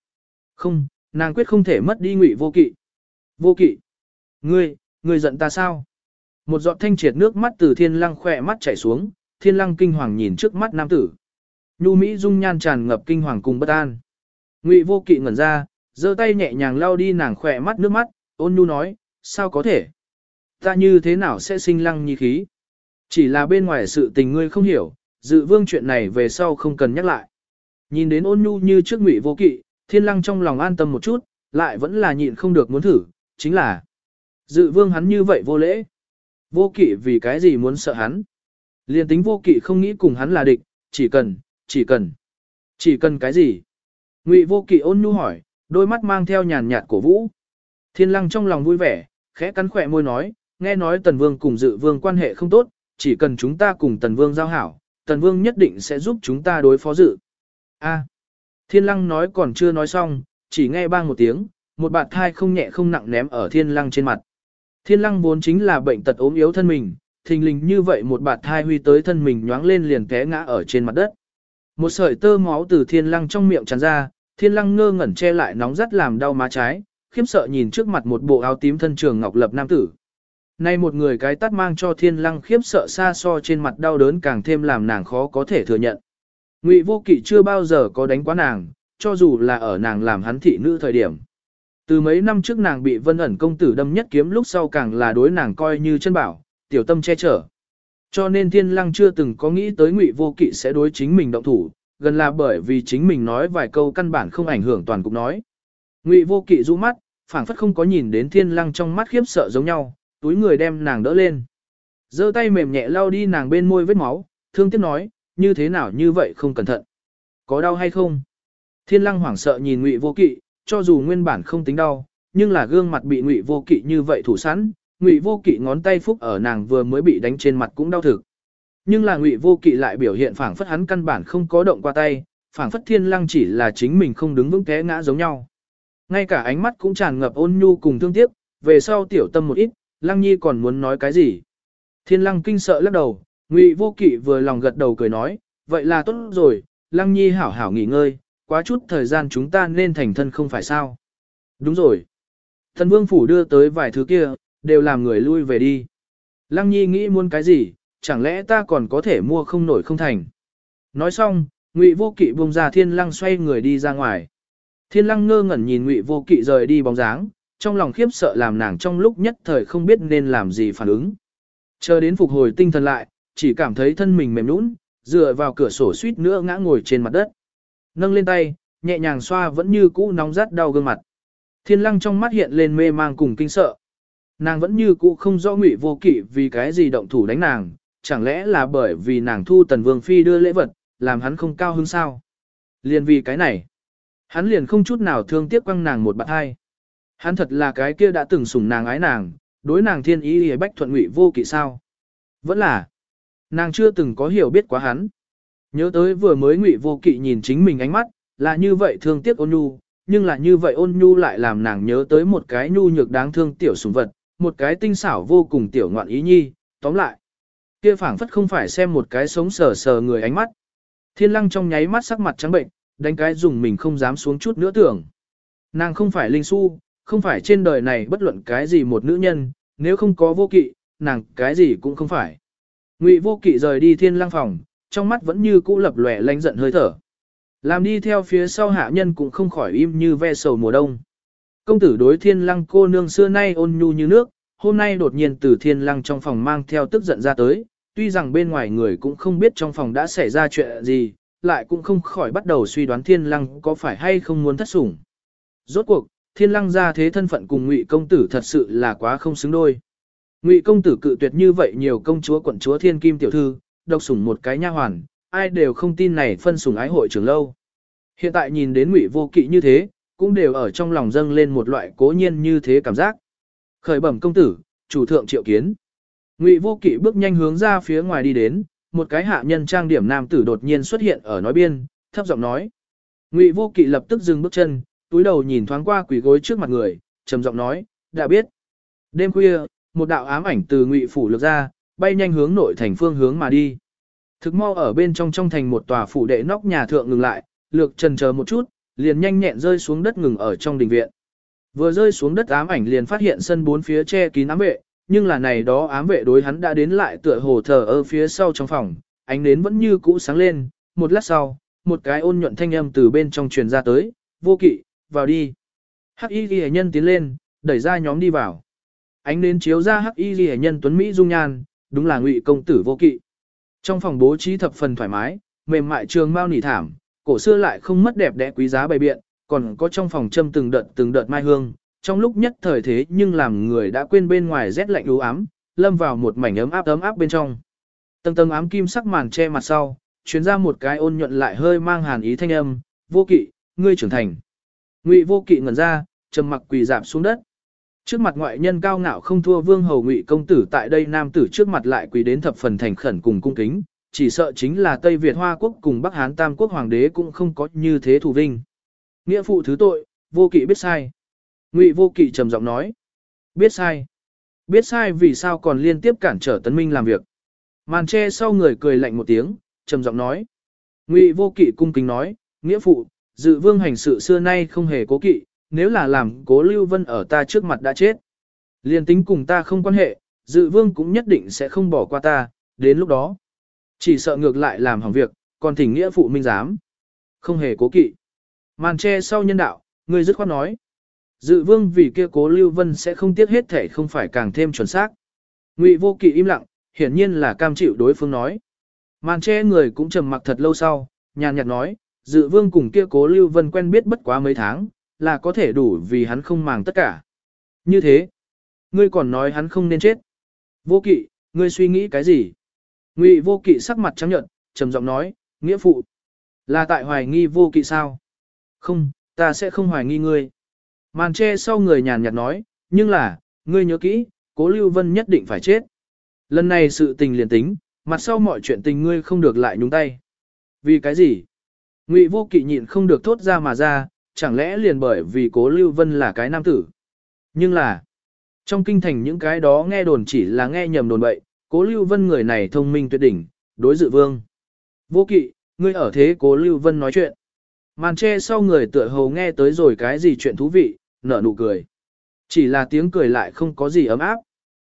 Không, nàng quyết không thể mất đi ngụy vô kỵ. Vô kỵ. Ngươi, ngươi giận ta sao? Một giọt thanh triệt nước mắt từ thiên lăng khỏe mắt chảy xuống, thiên lăng kinh hoàng nhìn trước mắt nam tử. Nhu Mỹ dung nhan tràn ngập kinh hoàng cùng bất an. Ngụy vô kỵ ngẩn ra, giơ tay nhẹ nhàng lau đi nàng khỏe mắt nước mắt, ôn nhu nói, sao có thể? Ta như thế nào sẽ sinh lăng nhi khí? Chỉ là bên ngoài sự tình ngươi không hiểu, dự vương chuyện này về sau không cần nhắc lại. Nhìn đến ôn nhu như trước ngụy vô kỵ, thiên lăng trong lòng an tâm một chút, lại vẫn là nhịn không được muốn thử, chính là dự vương hắn như vậy vô lễ. Vô kỵ vì cái gì muốn sợ hắn? Liên tính vô kỵ không nghĩ cùng hắn là địch, chỉ cần, chỉ cần, chỉ cần cái gì? Ngụy vô kỵ ôn nhu hỏi, đôi mắt mang theo nhàn nhạt cổ vũ. Thiên lăng trong lòng vui vẻ, khẽ cắn khỏe môi nói, nghe nói tần vương cùng dự vương quan hệ không tốt, chỉ cần chúng ta cùng tần vương giao hảo, tần vương nhất định sẽ giúp chúng ta đối phó dự. A. thiên lăng nói còn chưa nói xong, chỉ nghe bang một tiếng, một bạt thai không nhẹ không nặng ném ở thiên lăng trên mặt. Thiên lăng vốn chính là bệnh tật ốm yếu thân mình, thình lình như vậy một bạt thai huy tới thân mình nhoáng lên liền té ngã ở trên mặt đất. Một sợi tơ máu từ thiên lăng trong miệng tràn ra, thiên lăng ngơ ngẩn che lại nóng rắt làm đau má trái, khiếp sợ nhìn trước mặt một bộ áo tím thân trường ngọc lập nam tử. Nay một người cái tắt mang cho thiên lăng khiếp sợ xa so trên mặt đau đớn càng thêm làm nàng khó có thể thừa nhận. Ngụy vô kỵ chưa bao giờ có đánh quá nàng, cho dù là ở nàng làm hắn thị nữ thời điểm. Từ mấy năm trước nàng bị vân ẩn công tử đâm nhất kiếm lúc sau càng là đối nàng coi như chân bảo, tiểu tâm che chở. Cho nên thiên lăng chưa từng có nghĩ tới ngụy vô kỵ sẽ đối chính mình động thủ, gần là bởi vì chính mình nói vài câu căn bản không ảnh hưởng toàn cục nói. Ngụy vô kỵ rũ mắt, phảng phất không có nhìn đến thiên lăng trong mắt khiếp sợ giống nhau, túi người đem nàng đỡ lên. giơ tay mềm nhẹ lau đi nàng bên môi vết máu, thương tiếc nói, như thế nào như vậy không cẩn thận. Có đau hay không? Thiên lăng hoảng sợ nhìn ngụy vô kỵ, cho dù nguyên bản không tính đau, nhưng là gương mặt bị ngụy vô kỵ như vậy thủ sẵn, ngụy vô kỵ ngón tay phúc ở nàng vừa mới bị đánh trên mặt cũng đau thực. Nhưng là ngụy vô kỵ lại biểu hiện phảng phất hắn căn bản không có động qua tay, phảng phất thiên lăng chỉ là chính mình không đứng vững té ngã giống nhau. Ngay cả ánh mắt cũng tràn ngập ôn nhu cùng thương tiếc, về sau tiểu tâm một ít, lăng nhi còn muốn nói cái gì. Thiên lăng kinh sợ lắc đầu, Ngụy Vô Kỵ vừa lòng gật đầu cười nói, vậy là tốt rồi, Lăng Nhi hảo hảo nghỉ ngơi, quá chút thời gian chúng ta nên thành thân không phải sao. Đúng rồi. Thần Vương Phủ đưa tới vài thứ kia, đều làm người lui về đi. Lăng Nhi nghĩ muốn cái gì, chẳng lẽ ta còn có thể mua không nổi không thành. Nói xong, Ngụy Vô Kỵ buông ra Thiên Lăng xoay người đi ra ngoài. Thiên Lăng ngơ ngẩn nhìn Ngụy Vô Kỵ rời đi bóng dáng, trong lòng khiếp sợ làm nàng trong lúc nhất thời không biết nên làm gì phản ứng. Chờ đến phục hồi tinh thần lại, chỉ cảm thấy thân mình mềm nũng, dựa vào cửa sổ suýt nữa ngã ngồi trên mặt đất. Nâng lên tay, nhẹ nhàng xoa vẫn như cũ nóng rát đau gương mặt. Thiên Lăng trong mắt hiện lên mê mang cùng kinh sợ. Nàng vẫn như cũ không rõ Ngụy Vô Kỵ vì cái gì động thủ đánh nàng, chẳng lẽ là bởi vì nàng thu Tần Vương phi đưa lễ vật, làm hắn không cao hứng sao? Liền vì cái này, hắn liền không chút nào thương tiếc quăng nàng một bạn hai. Hắn thật là cái kia đã từng sủng nàng ái nàng, đối nàng thiên ý hề bách thuận ngụy vô kỵ sao. Vẫn là, nàng chưa từng có hiểu biết quá hắn. Nhớ tới vừa mới ngụy vô kỵ nhìn chính mình ánh mắt, là như vậy thương tiếc ôn nhu, nhưng là như vậy ôn nhu lại làm nàng nhớ tới một cái nhu nhược đáng thương tiểu sủng vật, một cái tinh xảo vô cùng tiểu ngoạn ý nhi, tóm lại. Kia phảng phất không phải xem một cái sống sờ sờ người ánh mắt. Thiên lăng trong nháy mắt sắc mặt trắng bệnh, đánh cái dùng mình không dám xuống chút nữa tưởng. Nàng không phải linh su, không phải trên đời này bất luận cái gì một nữ nhân, nếu không có vô kỵ, nàng cái gì cũng không phải. Ngụy vô kỵ rời đi thiên lăng phòng, trong mắt vẫn như cũ lập lòe lanh giận hơi thở. Làm đi theo phía sau hạ nhân cũng không khỏi im như ve sầu mùa đông. Công tử đối thiên lăng cô nương xưa nay ôn nhu như nước, hôm nay đột nhiên từ thiên lăng trong phòng mang theo tức giận ra tới, tuy rằng bên ngoài người cũng không biết trong phòng đã xảy ra chuyện gì, lại cũng không khỏi bắt đầu suy đoán thiên lăng có phải hay không muốn thất sủng. Rốt cuộc, thiên lăng ra thế thân phận cùng ngụy công tử thật sự là quá không xứng đôi. Ngụy công tử cự tuyệt như vậy nhiều công chúa quận chúa thiên kim tiểu thư, độc sủng một cái nha hoàn, ai đều không tin này phân sủng ái hội trường lâu. Hiện tại nhìn đến ngụy vô kỵ như thế, cũng đều ở trong lòng dâng lên một loại cố nhiên như thế cảm giác. Khởi bẩm công tử, chủ thượng triệu kiến. Ngụy vô kỵ bước nhanh hướng ra phía ngoài đi đến, một cái hạ nhân trang điểm nam tử đột nhiên xuất hiện ở nói biên, thấp giọng nói. Ngụy vô kỵ lập tức dừng bước chân, túi đầu nhìn thoáng qua quỷ gối trước mặt người, trầm giọng nói, đã biết. Đêm khuya, một đạo ám ảnh từ ngụy phủ lược ra, bay nhanh hướng nội thành phương hướng mà đi. Thực mau ở bên trong trong thành một tòa phủ đệ nóc nhà thượng ngừng lại, lược trần chờ một chút, liền nhanh nhẹn rơi xuống đất ngừng ở trong đình viện. Vừa rơi xuống đất ám ảnh liền phát hiện sân bốn phía che kín ám vệ, nhưng là này đó ám vệ đối hắn đã đến lại tựa hồ thờ ở phía sau trong phòng, ánh nến vẫn như cũ sáng lên, một lát sau, một cái ôn nhuận thanh âm từ bên trong truyền ra tới, vô kỵ, vào đi. Hắc y ghi nhân tiến lên, đẩy ra nhóm đi vào. Ánh nến chiếu ra hắc y ghi nhân tuấn Mỹ dung nhan, đúng là ngụy công tử vô kỵ. Trong phòng bố trí thập phần thoải mái, mềm mại trường mau nỉ thảm, cổ xưa lại không mất đẹp đẽ quý giá bày biện, còn có trong phòng châm từng đợt từng đợt mai hương, trong lúc nhất thời thế nhưng làm người đã quên bên ngoài rét lạnh u ám, lâm vào một mảnh ấm áp ấm áp bên trong. Tầng tầng ám kim sắc màn che mặt sau, chuyến ra một cái ôn nhuận lại hơi mang hàn ý thanh âm, vô kỵ, ngươi trưởng thành. Ngụy vô kỵ ngẩn ra, trầm mặc quỳ dạp xuống đất. Trước mặt ngoại nhân cao ngạo không thua vương hầu ngụy công tử tại đây nam tử trước mặt lại quỳ đến thập phần thành khẩn cùng cung kính, chỉ sợ chính là Tây Việt Hoa quốc cùng Bắc Hán Tam quốc hoàng đế cũng không có như thế thù vinh. Nghĩa phụ thứ tội, vô kỵ biết sai. Ngụy vô kỵ trầm giọng nói. Biết sai. Biết sai vì sao còn liên tiếp cản trở tấn minh làm việc. Màn che sau người cười lạnh một tiếng, trầm giọng nói. Ngụy vô kỵ cung kính nói, nghĩa phụ, dự vương hành sự xưa nay không hề cố kỵ, nếu là làm cố lưu vân ở ta trước mặt đã chết. Liên tính cùng ta không quan hệ, dự vương cũng nhất định sẽ không bỏ qua ta, đến lúc đó. Chỉ sợ ngược lại làm hỏng việc, còn thỉnh nghĩa phụ minh giám. Không hề cố kỵ. Màn che sau nhân đạo, người dứt khoát nói. Dự vương vì kia cố Lưu Vân sẽ không tiếc hết thể không phải càng thêm chuẩn xác. Ngụy vô kỵ im lặng, hiển nhiên là cam chịu đối phương nói. Màn che người cũng trầm mặc thật lâu sau, nhàn nhạt nói, dự vương cùng kia cố Lưu Vân quen biết bất quá mấy tháng, là có thể đủ vì hắn không màng tất cả. Như thế, ngươi còn nói hắn không nên chết. Vô kỵ, ngươi suy nghĩ cái gì? Ngụy vô kỵ sắc mặt trắng nhợt, trầm giọng nói, nghĩa phụ. Là tại hoài nghi vô kỵ sao? Không, ta sẽ không hoài nghi ngươi. Màn che sau người nhàn nhạt nói, nhưng là, ngươi nhớ kỹ, cố Lưu Vân nhất định phải chết. Lần này sự tình liền tính, mặt sau mọi chuyện tình ngươi không được lại nhúng tay. Vì cái gì? Ngụy vô kỵ nhịn không được thốt ra mà ra, chẳng lẽ liền bởi vì cố Lưu Vân là cái nam tử. Nhưng là, trong kinh thành những cái đó nghe đồn chỉ là nghe nhầm đồn bậy, Cố Lưu Vân người này thông minh tuyệt đỉnh, đối dự vương. Vô kỵ, ngươi ở thế Cố Lưu Vân nói chuyện. Màn che sau người tựa hồ nghe tới rồi cái gì chuyện thú vị, nở nụ cười. Chỉ là tiếng cười lại không có gì ấm áp.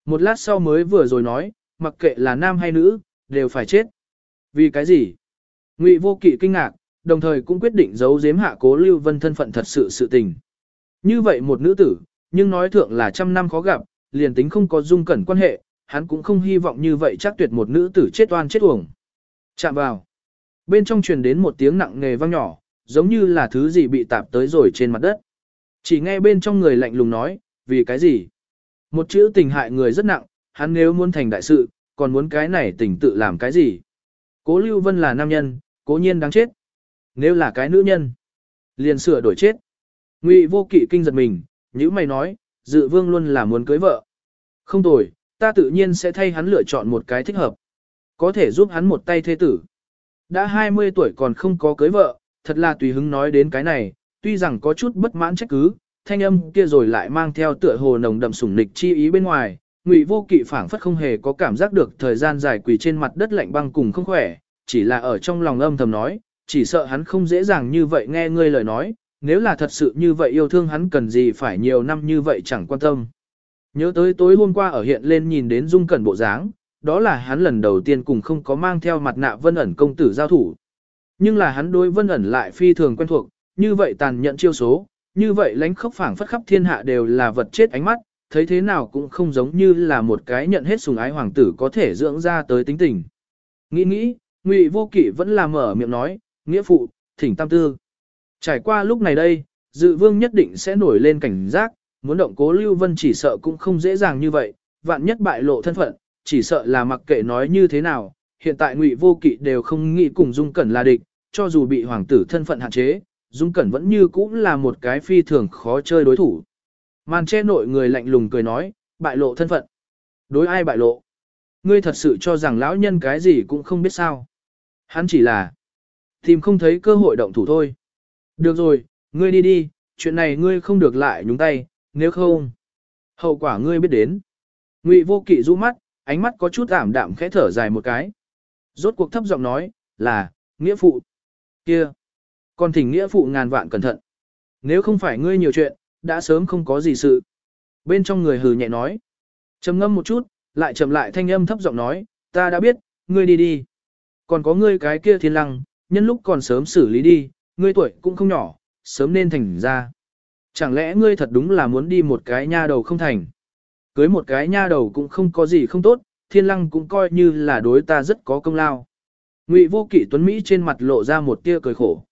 Một lát sau mới vừa rồi nói, mặc kệ là nam hay nữ, đều phải chết. Vì cái gì? Ngụy vô kỵ kinh ngạc, đồng thời cũng quyết định giấu giếm hạ cố Lưu Vân thân phận thật sự sự tình. Như vậy một nữ tử, nhưng nói thượng là trăm năm khó gặp, liền tính không có dung cẩn quan hệ, hắn cũng không hy vọng như vậy chắc tuyệt một nữ tử chết oan chết uổng. Chạm vào. Bên trong truyền đến một tiếng nặng nề vang nhỏ, giống như là thứ gì bị tạp tới rồi trên mặt đất. Chỉ nghe bên trong người lạnh lùng nói, vì cái gì? Một chữ tình hại người rất nặng, hắn nếu muốn thành đại sự, còn muốn cái này tình tự làm cái gì? Cố Lưu Vân là nam nhân, cố nhiên đáng chết. Nếu là cái nữ nhân, liền sửa đổi chết. Ngụy vô kỵ kinh giật mình, như mày nói, dự vương luôn là muốn cưới vợ. Không tồi, ta tự nhiên sẽ thay hắn lựa chọn một cái thích hợp. Có thể giúp hắn một tay thế tử. Đã 20 tuổi còn không có cưới vợ, thật là tùy hứng nói đến cái này, tuy rằng có chút bất mãn trách cứ, thanh âm kia rồi lại mang theo tựa hồ nồng đậm sủng nịch chi ý bên ngoài, Ngụy Vô Kỵ phảng phất không hề có cảm giác được thời gian dài quỳ trên mặt đất lạnh băng cùng không khỏe, chỉ là ở trong lòng âm thầm nói, chỉ sợ hắn không dễ dàng như vậy nghe ngươi lời nói, nếu là thật sự như vậy yêu thương hắn cần gì phải nhiều năm như vậy chẳng quan tâm. Nhớ tới tối hôm qua ở hiện lên nhìn đến dung cẩn bộ dáng, đó là hắn lần đầu tiên cùng không có mang theo mặt nạ vân ẩn công tử giao thủ. Nhưng là hắn đối vân ẩn lại phi thường quen thuộc, như vậy tàn nhẫn chiêu số, như vậy lánh khốc phảng phất khắp thiên hạ đều là vật chết ánh mắt, thấy thế nào cũng không giống như là một cái nhận hết sùng ái hoàng tử có thể dưỡng ra tới tính tình. Nghĩ nghĩ, Ngụy Vô Kỵ vẫn là mở miệng nói, nghĩa phụ, thỉnh tam tư. Trải qua lúc này đây, dự vương nhất định sẽ nổi lên cảnh giác, muốn động cố Lưu Vân chỉ sợ cũng không dễ dàng như vậy, vạn nhất bại lộ thân phận, chỉ sợ là mặc kệ nói như thế nào, hiện tại Ngụy Vô Kỵ đều không nghĩ cùng Dung Cẩn là địch, cho dù bị hoàng tử thân phận hạn chế, Dung Cẩn vẫn như cũng là một cái phi thường khó chơi đối thủ. Màn che nội người lạnh lùng cười nói, bại lộ thân phận. Đối ai bại lộ? Ngươi thật sự cho rằng lão nhân cái gì cũng không biết sao. Hắn chỉ là tìm không thấy cơ hội động thủ thôi. Được rồi, ngươi đi đi, chuyện này ngươi không được lại nhúng tay, nếu không, hậu quả ngươi biết đến. Ngụy vô kỵ rũ mắt, ánh mắt có chút ảm đạm khẽ thở dài một cái. Rốt cuộc thấp giọng nói, là, nghĩa phụ. kia, còn thỉnh nghĩa phụ ngàn vạn cẩn thận. Nếu không phải ngươi nhiều chuyện, đã sớm không có gì sự. Bên trong người hừ nhẹ nói. trầm ngâm một chút, lại trầm lại thanh âm thấp giọng nói, ta đã biết, ngươi đi đi. Còn có ngươi cái kia thiên lăng, nhân lúc còn sớm xử lý đi, ngươi tuổi cũng không nhỏ, sớm nên thành ra. Chẳng lẽ ngươi thật đúng là muốn đi một cái nha đầu không thành? Cưới một cái nha đầu cũng không có gì không tốt, thiên lăng cũng coi như là đối ta rất có công lao. Ngụy vô kỵ tuấn Mỹ trên mặt lộ ra một tia cười khổ.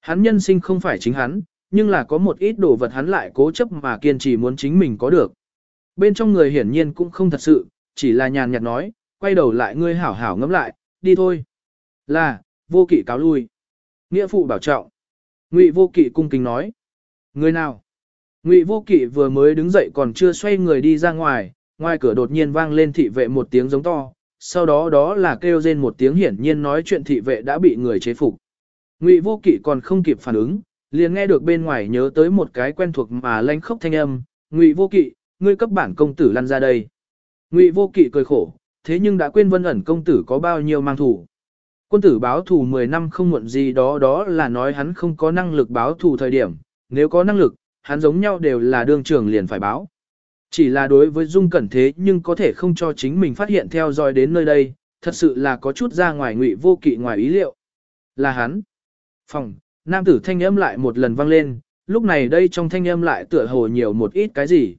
Hắn nhân sinh không phải chính hắn, nhưng là có một ít đồ vật hắn lại cố chấp mà kiên trì muốn chính mình có được. Bên trong người hiển nhiên cũng không thật sự, chỉ là nhàn nhạt nói, quay đầu lại ngươi hảo hảo ngẫm lại, đi thôi. Là, vô kỵ cáo lui. Nghĩa phụ bảo trọng. Ngụy vô kỵ cung kính nói. Người nào? Ngụy vô kỵ vừa mới đứng dậy còn chưa xoay người đi ra ngoài, ngoài cửa đột nhiên vang lên thị vệ một tiếng giống to, sau đó đó là kêu rên một tiếng hiển nhiên nói chuyện thị vệ đã bị người chế phục. Ngụy vô kỵ còn không kịp phản ứng, liền nghe được bên ngoài nhớ tới một cái quen thuộc mà lanh khốc thanh âm, Ngụy vô kỵ, ngươi cấp bản công tử lăn ra đây. Ngụy vô kỵ cười khổ, thế nhưng đã quên vân ẩn công tử có bao nhiêu mang thủ. Quân tử báo thù 10 năm không muộn gì đó đó là nói hắn không có năng lực báo thù thời điểm, nếu có năng lực, hắn giống nhau đều là đương trưởng liền phải báo. Chỉ là đối với Dung Cẩn thế nhưng có thể không cho chính mình phát hiện theo dõi đến nơi đây, thật sự là có chút ra ngoài ngụy vô kỵ ngoài ý liệu. Là hắn. Phòng, nam tử thanh âm lại một lần vang lên, lúc này đây trong thanh âm lại tựa hồ nhiều một ít cái gì.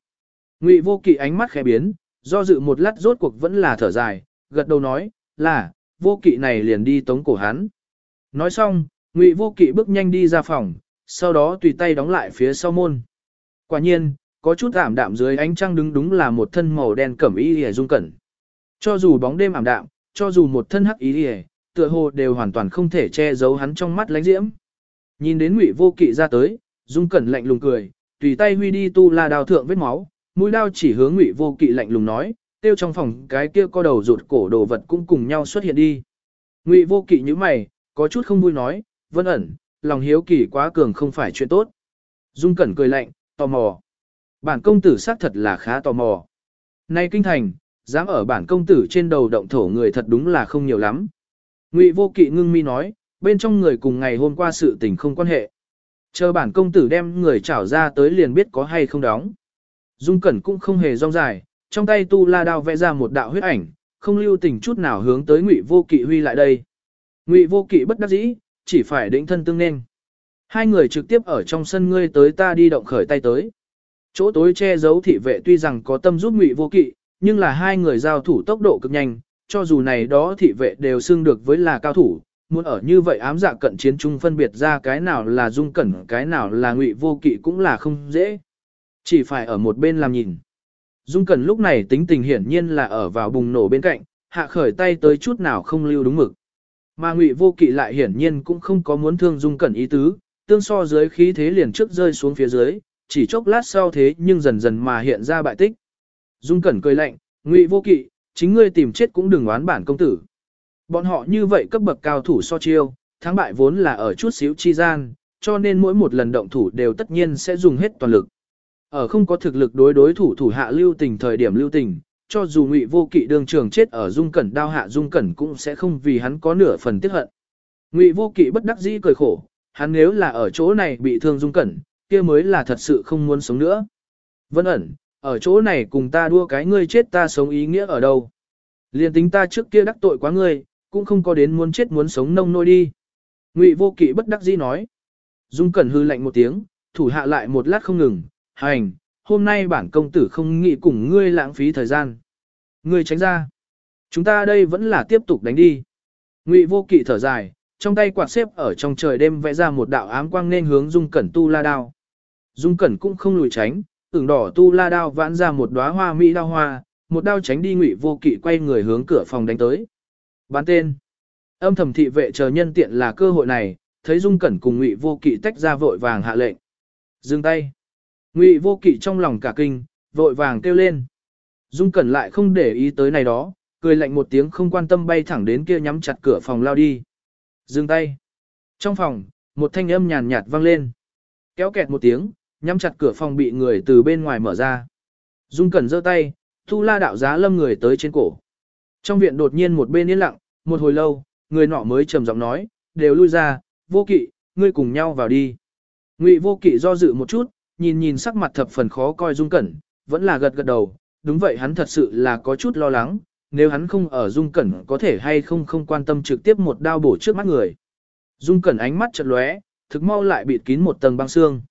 Ngụy vô kỵ ánh mắt khẽ biến, do dự một lát rốt cuộc vẫn là thở dài, gật đầu nói, là, vô kỵ này liền đi tống cổ hắn. Nói xong, Ngụy vô kỵ bước nhanh đi ra phòng, sau đó tùy tay đóng lại phía sau môn. Quả nhiên, có chút ảm đạm dưới ánh trăng đứng đúng là một thân màu đen cẩm y hề dung cẩn. Cho dù bóng đêm ảm đạm, cho dù một thân hắc y hề, tựa hồ đều hoàn toàn không thể che giấu hắn trong mắt lánh diễm. Nhìn đến Ngụy Vô Kỵ ra tới, Dung Cẩn lạnh lùng cười, tùy tay huy đi tu la đao thượng vết máu, mũi đao chỉ hướng Ngụy Vô Kỵ lạnh lùng nói, tiêu trong phòng cái kia co đầu rụt cổ đồ vật cũng cùng nhau xuất hiện đi. Ngụy Vô Kỵ như mày, có chút không vui nói, Vân ẩn, lòng hiếu kỳ quá cường không phải chuyện tốt. Dung Cẩn cười lạnh, tò mò. Bản công tử xác thật là khá tò mò. Nay kinh thành, Dám ở bản công tử trên đầu động thổ người thật đúng là không nhiều lắm. Ngụy vô kỵ ngưng mi nói, bên trong người cùng ngày hôm qua sự tình không quan hệ. Chờ bản công tử đem người trảo ra tới liền biết có hay không đóng. Dung Cẩn cũng không hề rong dài, trong tay tu la đao vẽ ra một đạo huyết ảnh, không lưu tình chút nào hướng tới Ngụy Vô Kỵ huy lại đây. Ngụy Vô Kỵ bất đắc dĩ, chỉ phải định thân tương nên. Hai người trực tiếp ở trong sân ngươi tới ta đi động khởi tay tới. Chỗ tối che giấu thị vệ tuy rằng có tâm giúp Ngụy Vô Kỵ, nhưng là hai người giao thủ tốc độ cực nhanh, cho dù này đó thị vệ đều xưng được với là cao thủ, muốn ở như vậy ám dạ cận chiến chung phân biệt ra cái nào là dung cẩn cái nào là ngụy vô kỵ cũng là không dễ. Chỉ phải ở một bên làm nhìn. Dung cẩn lúc này tính tình hiển nhiên là ở vào bùng nổ bên cạnh, hạ khởi tay tới chút nào không lưu đúng mực. Mà ngụy vô kỵ lại hiển nhiên cũng không có muốn thương dung cẩn ý tứ, tương so dưới khí thế liền trước rơi xuống phía dưới, chỉ chốc lát sau thế nhưng dần dần mà hiện ra bại tích. Dung cẩn cười lạnh, ngụy vô kỵ, chính ngươi tìm chết cũng đừng oán bản công tử. Bọn họ như vậy cấp bậc cao thủ so chiêu, thắng bại vốn là ở chút xíu chi gian, cho nên mỗi một lần động thủ đều tất nhiên sẽ dùng hết toàn lực. Ở không có thực lực đối đối thủ thủ hạ lưu tình thời điểm lưu tình, cho dù ngụy vô kỵ đường trường chết ở dung cẩn đao hạ dung cẩn cũng sẽ không vì hắn có nửa phần tiếc hận. Ngụy vô kỵ bất đắc dĩ cười khổ, hắn nếu là ở chỗ này bị thương dung cẩn, kia mới là thật sự không muốn sống nữa. Vân ẩn, ở chỗ này cùng ta đua cái ngươi chết ta sống ý nghĩa ở đâu. Liên tính ta trước kia đắc tội quá ngươi, cũng không có đến muốn chết muốn sống nông nôi đi. Ngụy vô kỵ bất đắc dĩ nói. Dung Cẩn hư lạnh một tiếng, thủ hạ lại một lát không ngừng, hành, hôm nay bản công tử không nghĩ cùng ngươi lãng phí thời gian. Ngươi tránh ra. Chúng ta đây vẫn là tiếp tục đánh đi. Ngụy vô kỵ thở dài, trong tay quạt xếp ở trong trời đêm vẽ ra một đạo ám quang nên hướng Dung Cẩn tu la đao. Dung Cẩn cũng không lùi tránh, tưởng đỏ tu la đao vãn ra một đóa hoa mỹ đao hoa, một đao tránh đi Ngụy vô kỵ quay người hướng cửa phòng đánh tới. Bán tên. Âm thầm thị vệ chờ nhân tiện là cơ hội này, thấy Dung Cẩn cùng Ngụy Vô Kỵ tách ra vội vàng hạ lệnh. Dừng tay. Ngụy Vô Kỵ trong lòng cả kinh, vội vàng kêu lên. Dung Cẩn lại không để ý tới này đó, cười lạnh một tiếng không quan tâm bay thẳng đến kia nhắm chặt cửa phòng lao đi. Dừng tay. Trong phòng, một thanh âm nhàn nhạt vang lên. Kéo kẹt một tiếng, nhắm chặt cửa phòng bị người từ bên ngoài mở ra. Dung Cẩn giơ tay, thu la đạo giá lâm người tới trên cổ. Trong viện đột nhiên một bên yên lặng, một hồi lâu, người nọ mới trầm giọng nói, đều lui ra, vô kỵ, ngươi cùng nhau vào đi. Ngụy vô kỵ do dự một chút, nhìn nhìn sắc mặt thập phần khó coi dung cẩn, vẫn là gật gật đầu, đúng vậy hắn thật sự là có chút lo lắng, nếu hắn không ở dung cẩn có thể hay không không quan tâm trực tiếp một đao bổ trước mắt người. Dung cẩn ánh mắt chợt lóe, thực mau lại bịt kín một tầng băng xương.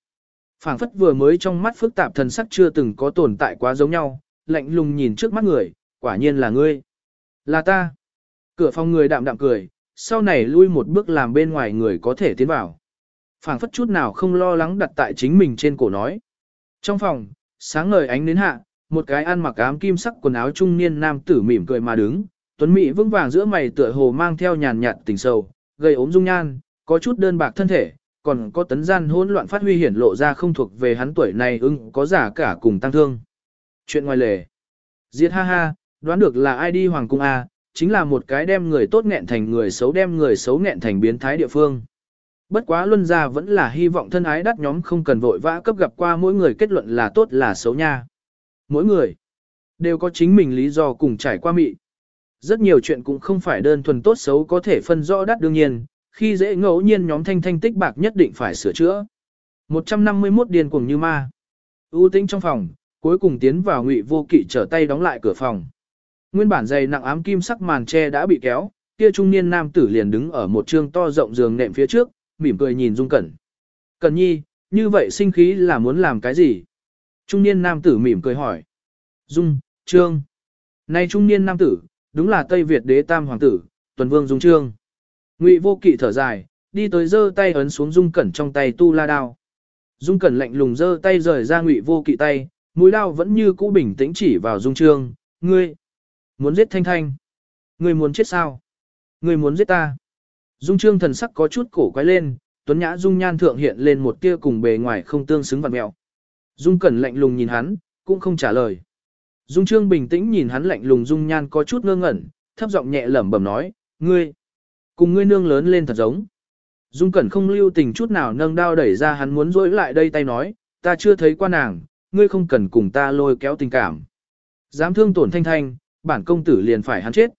phảng phất vừa mới trong mắt phức tạp thần sắc chưa từng có tồn tại quá giống nhau, lạnh lùng nhìn trước mắt người, quả nhiên là ngươi. Là ta. Cửa phòng người đạm đạm cười, sau này lui một bước làm bên ngoài người có thể tiến vào phảng phất chút nào không lo lắng đặt tại chính mình trên cổ nói. Trong phòng, sáng ngời ánh đến hạ, một cái ăn mặc ám kim sắc quần áo trung niên nam tử mỉm cười mà đứng, tuấn mỹ vững vàng giữa mày tựa hồ mang theo nhàn nhạt tình sầu, gây ốm dung nhan, có chút đơn bạc thân thể, còn có tấn gian hỗn loạn phát huy hiển lộ ra không thuộc về hắn tuổi này ưng có giả cả cùng tăng thương. Chuyện ngoài lề. Diệt ha ha, đoán được là ai đi hoàng cung A, chính là một cái đem người tốt nghẹn thành người xấu đem người xấu nghẹn thành biến thái địa phương. Bất quá luân gia vẫn là hy vọng thân ái đắt nhóm không cần vội vã cấp gặp qua mỗi người kết luận là tốt là xấu nha. Mỗi người đều có chính mình lý do cùng trải qua mị. Rất nhiều chuyện cũng không phải đơn thuần tốt xấu có thể phân rõ đắt đương nhiên, khi dễ ngẫu nhiên nhóm thanh thanh tích bạc nhất định phải sửa chữa. 151 điên cuồng như ma. u tĩnh trong phòng, cuối cùng tiến vào ngụy vô kỵ trở tay đóng lại cửa phòng. Nguyên bản dày nặng ám kim sắc màn tre đã bị kéo, kia trung niên nam tử liền đứng ở một trương to rộng giường nệm phía trước, mỉm cười nhìn Dung Cẩn. Cẩn nhi, như vậy sinh khí là muốn làm cái gì? Trung niên nam tử mỉm cười hỏi. Dung, Trương. Này trung niên nam tử, đúng là Tây Việt đế tam hoàng tử, tuần vương Dung Trương. Ngụy vô kỵ thở dài, đi tới giơ tay ấn xuống Dung Cẩn trong tay tu la đao. Dung Cẩn lạnh lùng giơ tay rời ra Ngụy vô kỵ tay, mũi đao vẫn như cũ bình tĩnh chỉ vào Dung Trương, ngươi. Muốn giết Thanh Thanh. ngươi muốn chết sao? ngươi muốn giết ta. Dung trương thần sắc có chút cổ quái lên, tuấn nhã dung nhan thượng hiện lên một tia cùng bề ngoài không tương xứng vặn mẹo. Dung cẩn lạnh lùng nhìn hắn, cũng không trả lời. Dung trương bình tĩnh nhìn hắn lạnh lùng dung nhan có chút ngơ ngẩn, thấp giọng nhẹ lẩm bẩm nói, ngươi, cùng ngươi nương lớn lên thật giống. Dung cẩn không lưu tình chút nào nâng đao đẩy ra hắn muốn dối lại đây tay nói, ta chưa thấy qua nàng, ngươi không cần cùng ta lôi kéo tình cảm. Dám thương tổn thanh thanh, bản công tử liền phải hắn chết.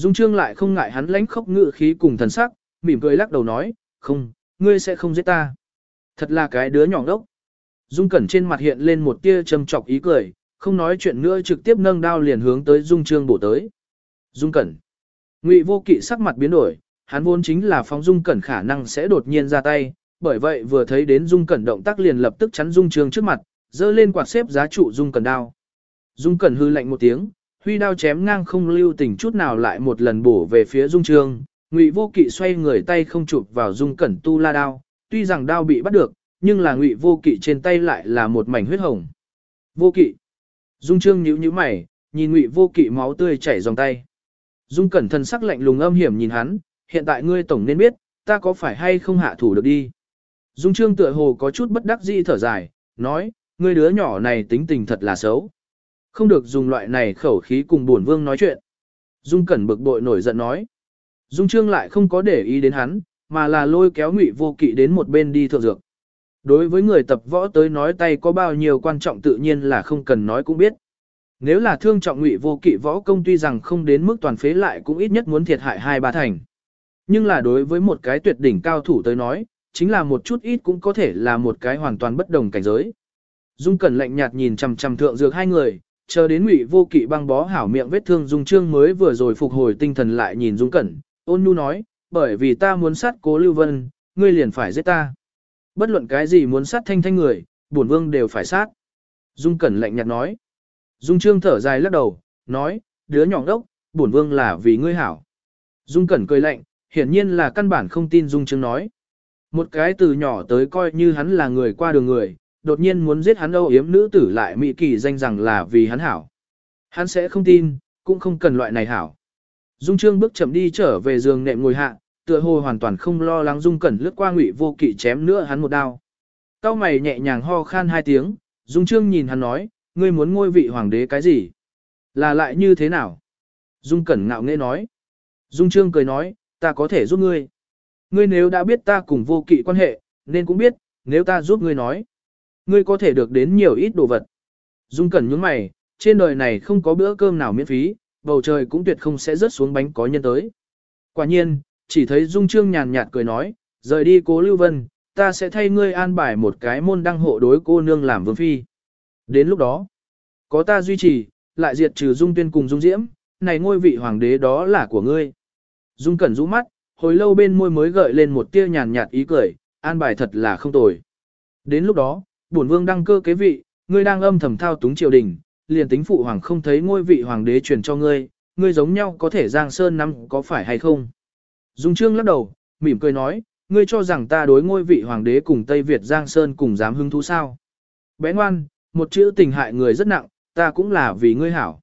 Dung Trương lại không ngại hắn lãnh khốc ngự khí cùng thần sắc, mỉm cười lắc đầu nói, không, ngươi sẽ không giết ta. Thật là cái đứa nhỏ đốc. Dung Cẩn trên mặt hiện lên một tia trầm trọc ý cười, không nói chuyện nữa trực tiếp nâng đao liền hướng tới Dung Trương bổ tới. Dung Cẩn. Ngụy Vô Kỵ sắc mặt biến đổi, hắn vốn chính là phóng Dung Cẩn khả năng sẽ đột nhiên ra tay, bởi vậy vừa thấy đến Dung Cẩn động tác liền lập tức chắn Dung Trương trước mặt, dơ lên quạt xếp giá trụ Dung Cẩn đao. Dung Cẩn hư lạnh một tiếng, huy đao chém ngang không lưu tình chút nào lại một lần bổ về phía Dung Trương. Ngụy Vô Kỵ xoay người tay không chụp vào Dung Cẩn tu la đao, tuy rằng đao bị bắt được, nhưng là Ngụy Vô Kỵ trên tay lại là một mảnh huyết hồng. Vô Kỵ. Dung Trương nhíu nhíu mày, nhìn Ngụy Vô Kỵ máu tươi chảy dòng tay. Dung Cẩn thân sắc lạnh lùng âm hiểm nhìn hắn, hiện tại ngươi tổng nên biết, ta có phải hay không hạ thủ được đi. Dung Trương tựa hồ có chút bất đắc dĩ thở dài, nói, ngươi đứa nhỏ này tính tình thật là xấu. Không được dùng loại này khẩu khí cùng bổn vương nói chuyện. Dung Cẩn bực bội nổi giận nói. Dung Trương lại không có để ý đến hắn, mà là lôi kéo Ngụy Vô Kỵ đến một bên đi thượng dược. Đối với người tập võ tới nói tay có bao nhiêu quan trọng tự nhiên là không cần nói cũng biết. Nếu là thương trọng Ngụy Vô Kỵ võ công tuy rằng không đến mức toàn phế lại cũng ít nhất muốn thiệt hại hai ba thành. Nhưng là đối với một cái tuyệt đỉnh cao thủ tới nói, chính là một chút ít cũng có thể là một cái hoàn toàn bất đồng cảnh giới. Dung Cẩn lạnh nhạt nhìn chằm chằm thượng dược hai người, chờ đến Ngụy Vô Kỵ băng bó hảo miệng vết thương Dung Trương mới vừa rồi phục hồi tinh thần lại nhìn Dung Cẩn, ôn nhu nói, bởi vì ta muốn sát Cố Lưu Vân, ngươi liền phải giết ta. Bất luận cái gì muốn sát thanh thanh người, bổn vương đều phải sát. Dung Cẩn lạnh nhạt nói. Dung Trương thở dài lắc đầu, nói, đứa nhỏ đốc, bổn vương là vì ngươi hảo. Dung Cẩn cười lạnh, hiển nhiên là căn bản không tin Dung Trương nói. Một cái từ nhỏ tới coi như hắn là người qua đường người, đột nhiên muốn giết hắn âu yếm nữ tử lại mỹ kỳ danh rằng là vì hắn hảo. Hắn sẽ không tin, cũng không cần loại này hảo. Dung Trương bước chậm đi trở về giường nệm ngồi hạ, tựa hồ hoàn toàn không lo lắng Dung Cẩn lướt qua Ngụy Vô Kỵ chém nữa hắn một đao. Cao mày nhẹ nhàng ho khan hai tiếng, Dung Trương nhìn hắn nói, ngươi muốn ngôi vị hoàng đế cái gì? Là lại như thế nào? Dung Cẩn ngạo nghễ nói. Dung Trương cười nói, ta có thể giúp ngươi. Ngươi nếu đã biết ta cùng vô kỵ quan hệ, nên cũng biết, nếu ta giúp ngươi nói. Ngươi có thể được đến nhiều ít đồ vật. Dung Cẩn nhướng mày, trên đời này không có bữa cơm nào miễn phí, bầu trời cũng tuyệt không sẽ rớt xuống bánh có nhân tới. Quả nhiên, chỉ thấy Dung Trương nhàn nhạt cười nói, rời đi cố Lưu Vân, ta sẽ thay ngươi an bài một cái môn đăng hộ đối cô nương làm vương phi. Đến lúc đó, có ta duy trì, lại diệt trừ Dung Tuyên cùng Dung Diễm, này ngôi vị hoàng đế đó là của ngươi. Dung Cẩn rũ mắt, hồi lâu bên môi mới gợi lên một tia nhàn nhạt ý cười, an bài thật là không tồi. Đến lúc đó, bổn vương đăng cơ kế vị, ngươi đang âm thầm thao túng triều đình, liền tính phụ hoàng không thấy ngôi vị hoàng đế truyền cho ngươi, ngươi giống nhau có thể giang sơn năm có phải hay không? Dung Trương lắc đầu, mỉm cười nói, ngươi cho rằng ta đối ngôi vị hoàng đế cùng Tây Việt Giang Sơn cùng dám hứng thú sao? Bé ngoan, một chữ tình hại người rất nặng, ta cũng là vì ngươi hảo.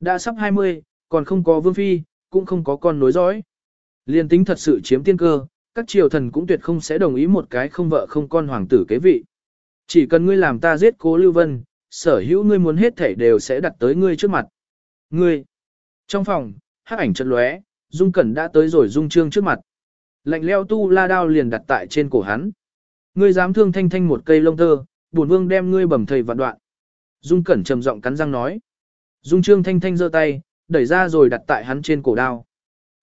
Đã sắp 20, còn không có vương phi, cũng không có con nối dõi. Liên tính thật sự chiếm tiên cơ, các triều thần cũng tuyệt không sẽ đồng ý một cái không vợ không con hoàng tử kế vị. Chỉ cần ngươi làm ta giết cố Lưu Vân, sở hữu ngươi muốn hết thảy đều sẽ đặt tới ngươi trước mặt. Ngươi. Trong phòng, hắc ảnh chợt lóe, Dung Cẩn đã tới rồi Dung Trương trước mặt. Lạnh leo tu la đao liền đặt tại trên cổ hắn. Ngươi dám thương thanh thanh một cây lông tơ, bổn vương đem ngươi bầm thầy vạn đoạn. Dung Cẩn trầm giọng cắn răng nói. Dung Trương thanh thanh giơ tay, đẩy ra rồi đặt tại hắn trên cổ đao.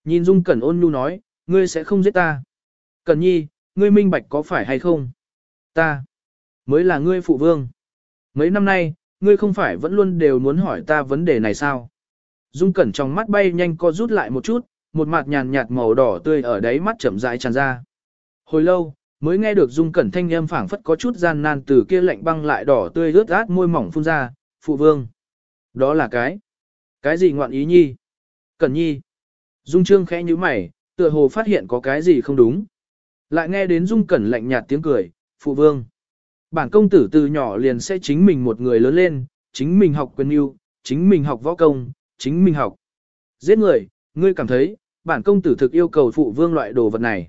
Nhìn Dung Cẩn ôn nhu nói, ngươi sẽ không giết ta. Cẩn nhi, ngươi minh bạch có phải hay không? Ta, mới là ngươi phụ vương. Mấy năm nay, ngươi không phải vẫn luôn đều muốn hỏi ta vấn đề này sao? Dung Cẩn trong mắt bay nhanh co rút lại một chút, một mặt nhàn nhạt màu đỏ tươi ở đáy mắt chậm rãi tràn ra. Hồi lâu, mới nghe được Dung Cẩn thanh âm phảng phất có chút gian nan từ kia lạnh băng lại đỏ tươi rớt át môi mỏng phun ra, phụ vương. Đó là cái. Cái gì ngoạn ý nhi? Cẩn nhi. Dung Trương khẽ như mày, tựa hồ phát hiện có cái gì không đúng. Lại nghe đến Dung Cẩn lạnh nhạt tiếng cười, phụ vương. Bản công tử từ nhỏ liền sẽ chính mình một người lớn lên, chính mình học quyền yêu, chính mình học võ công, chính mình học. Giết người, ngươi cảm thấy, bản công tử thực yêu cầu phụ vương loại đồ vật này.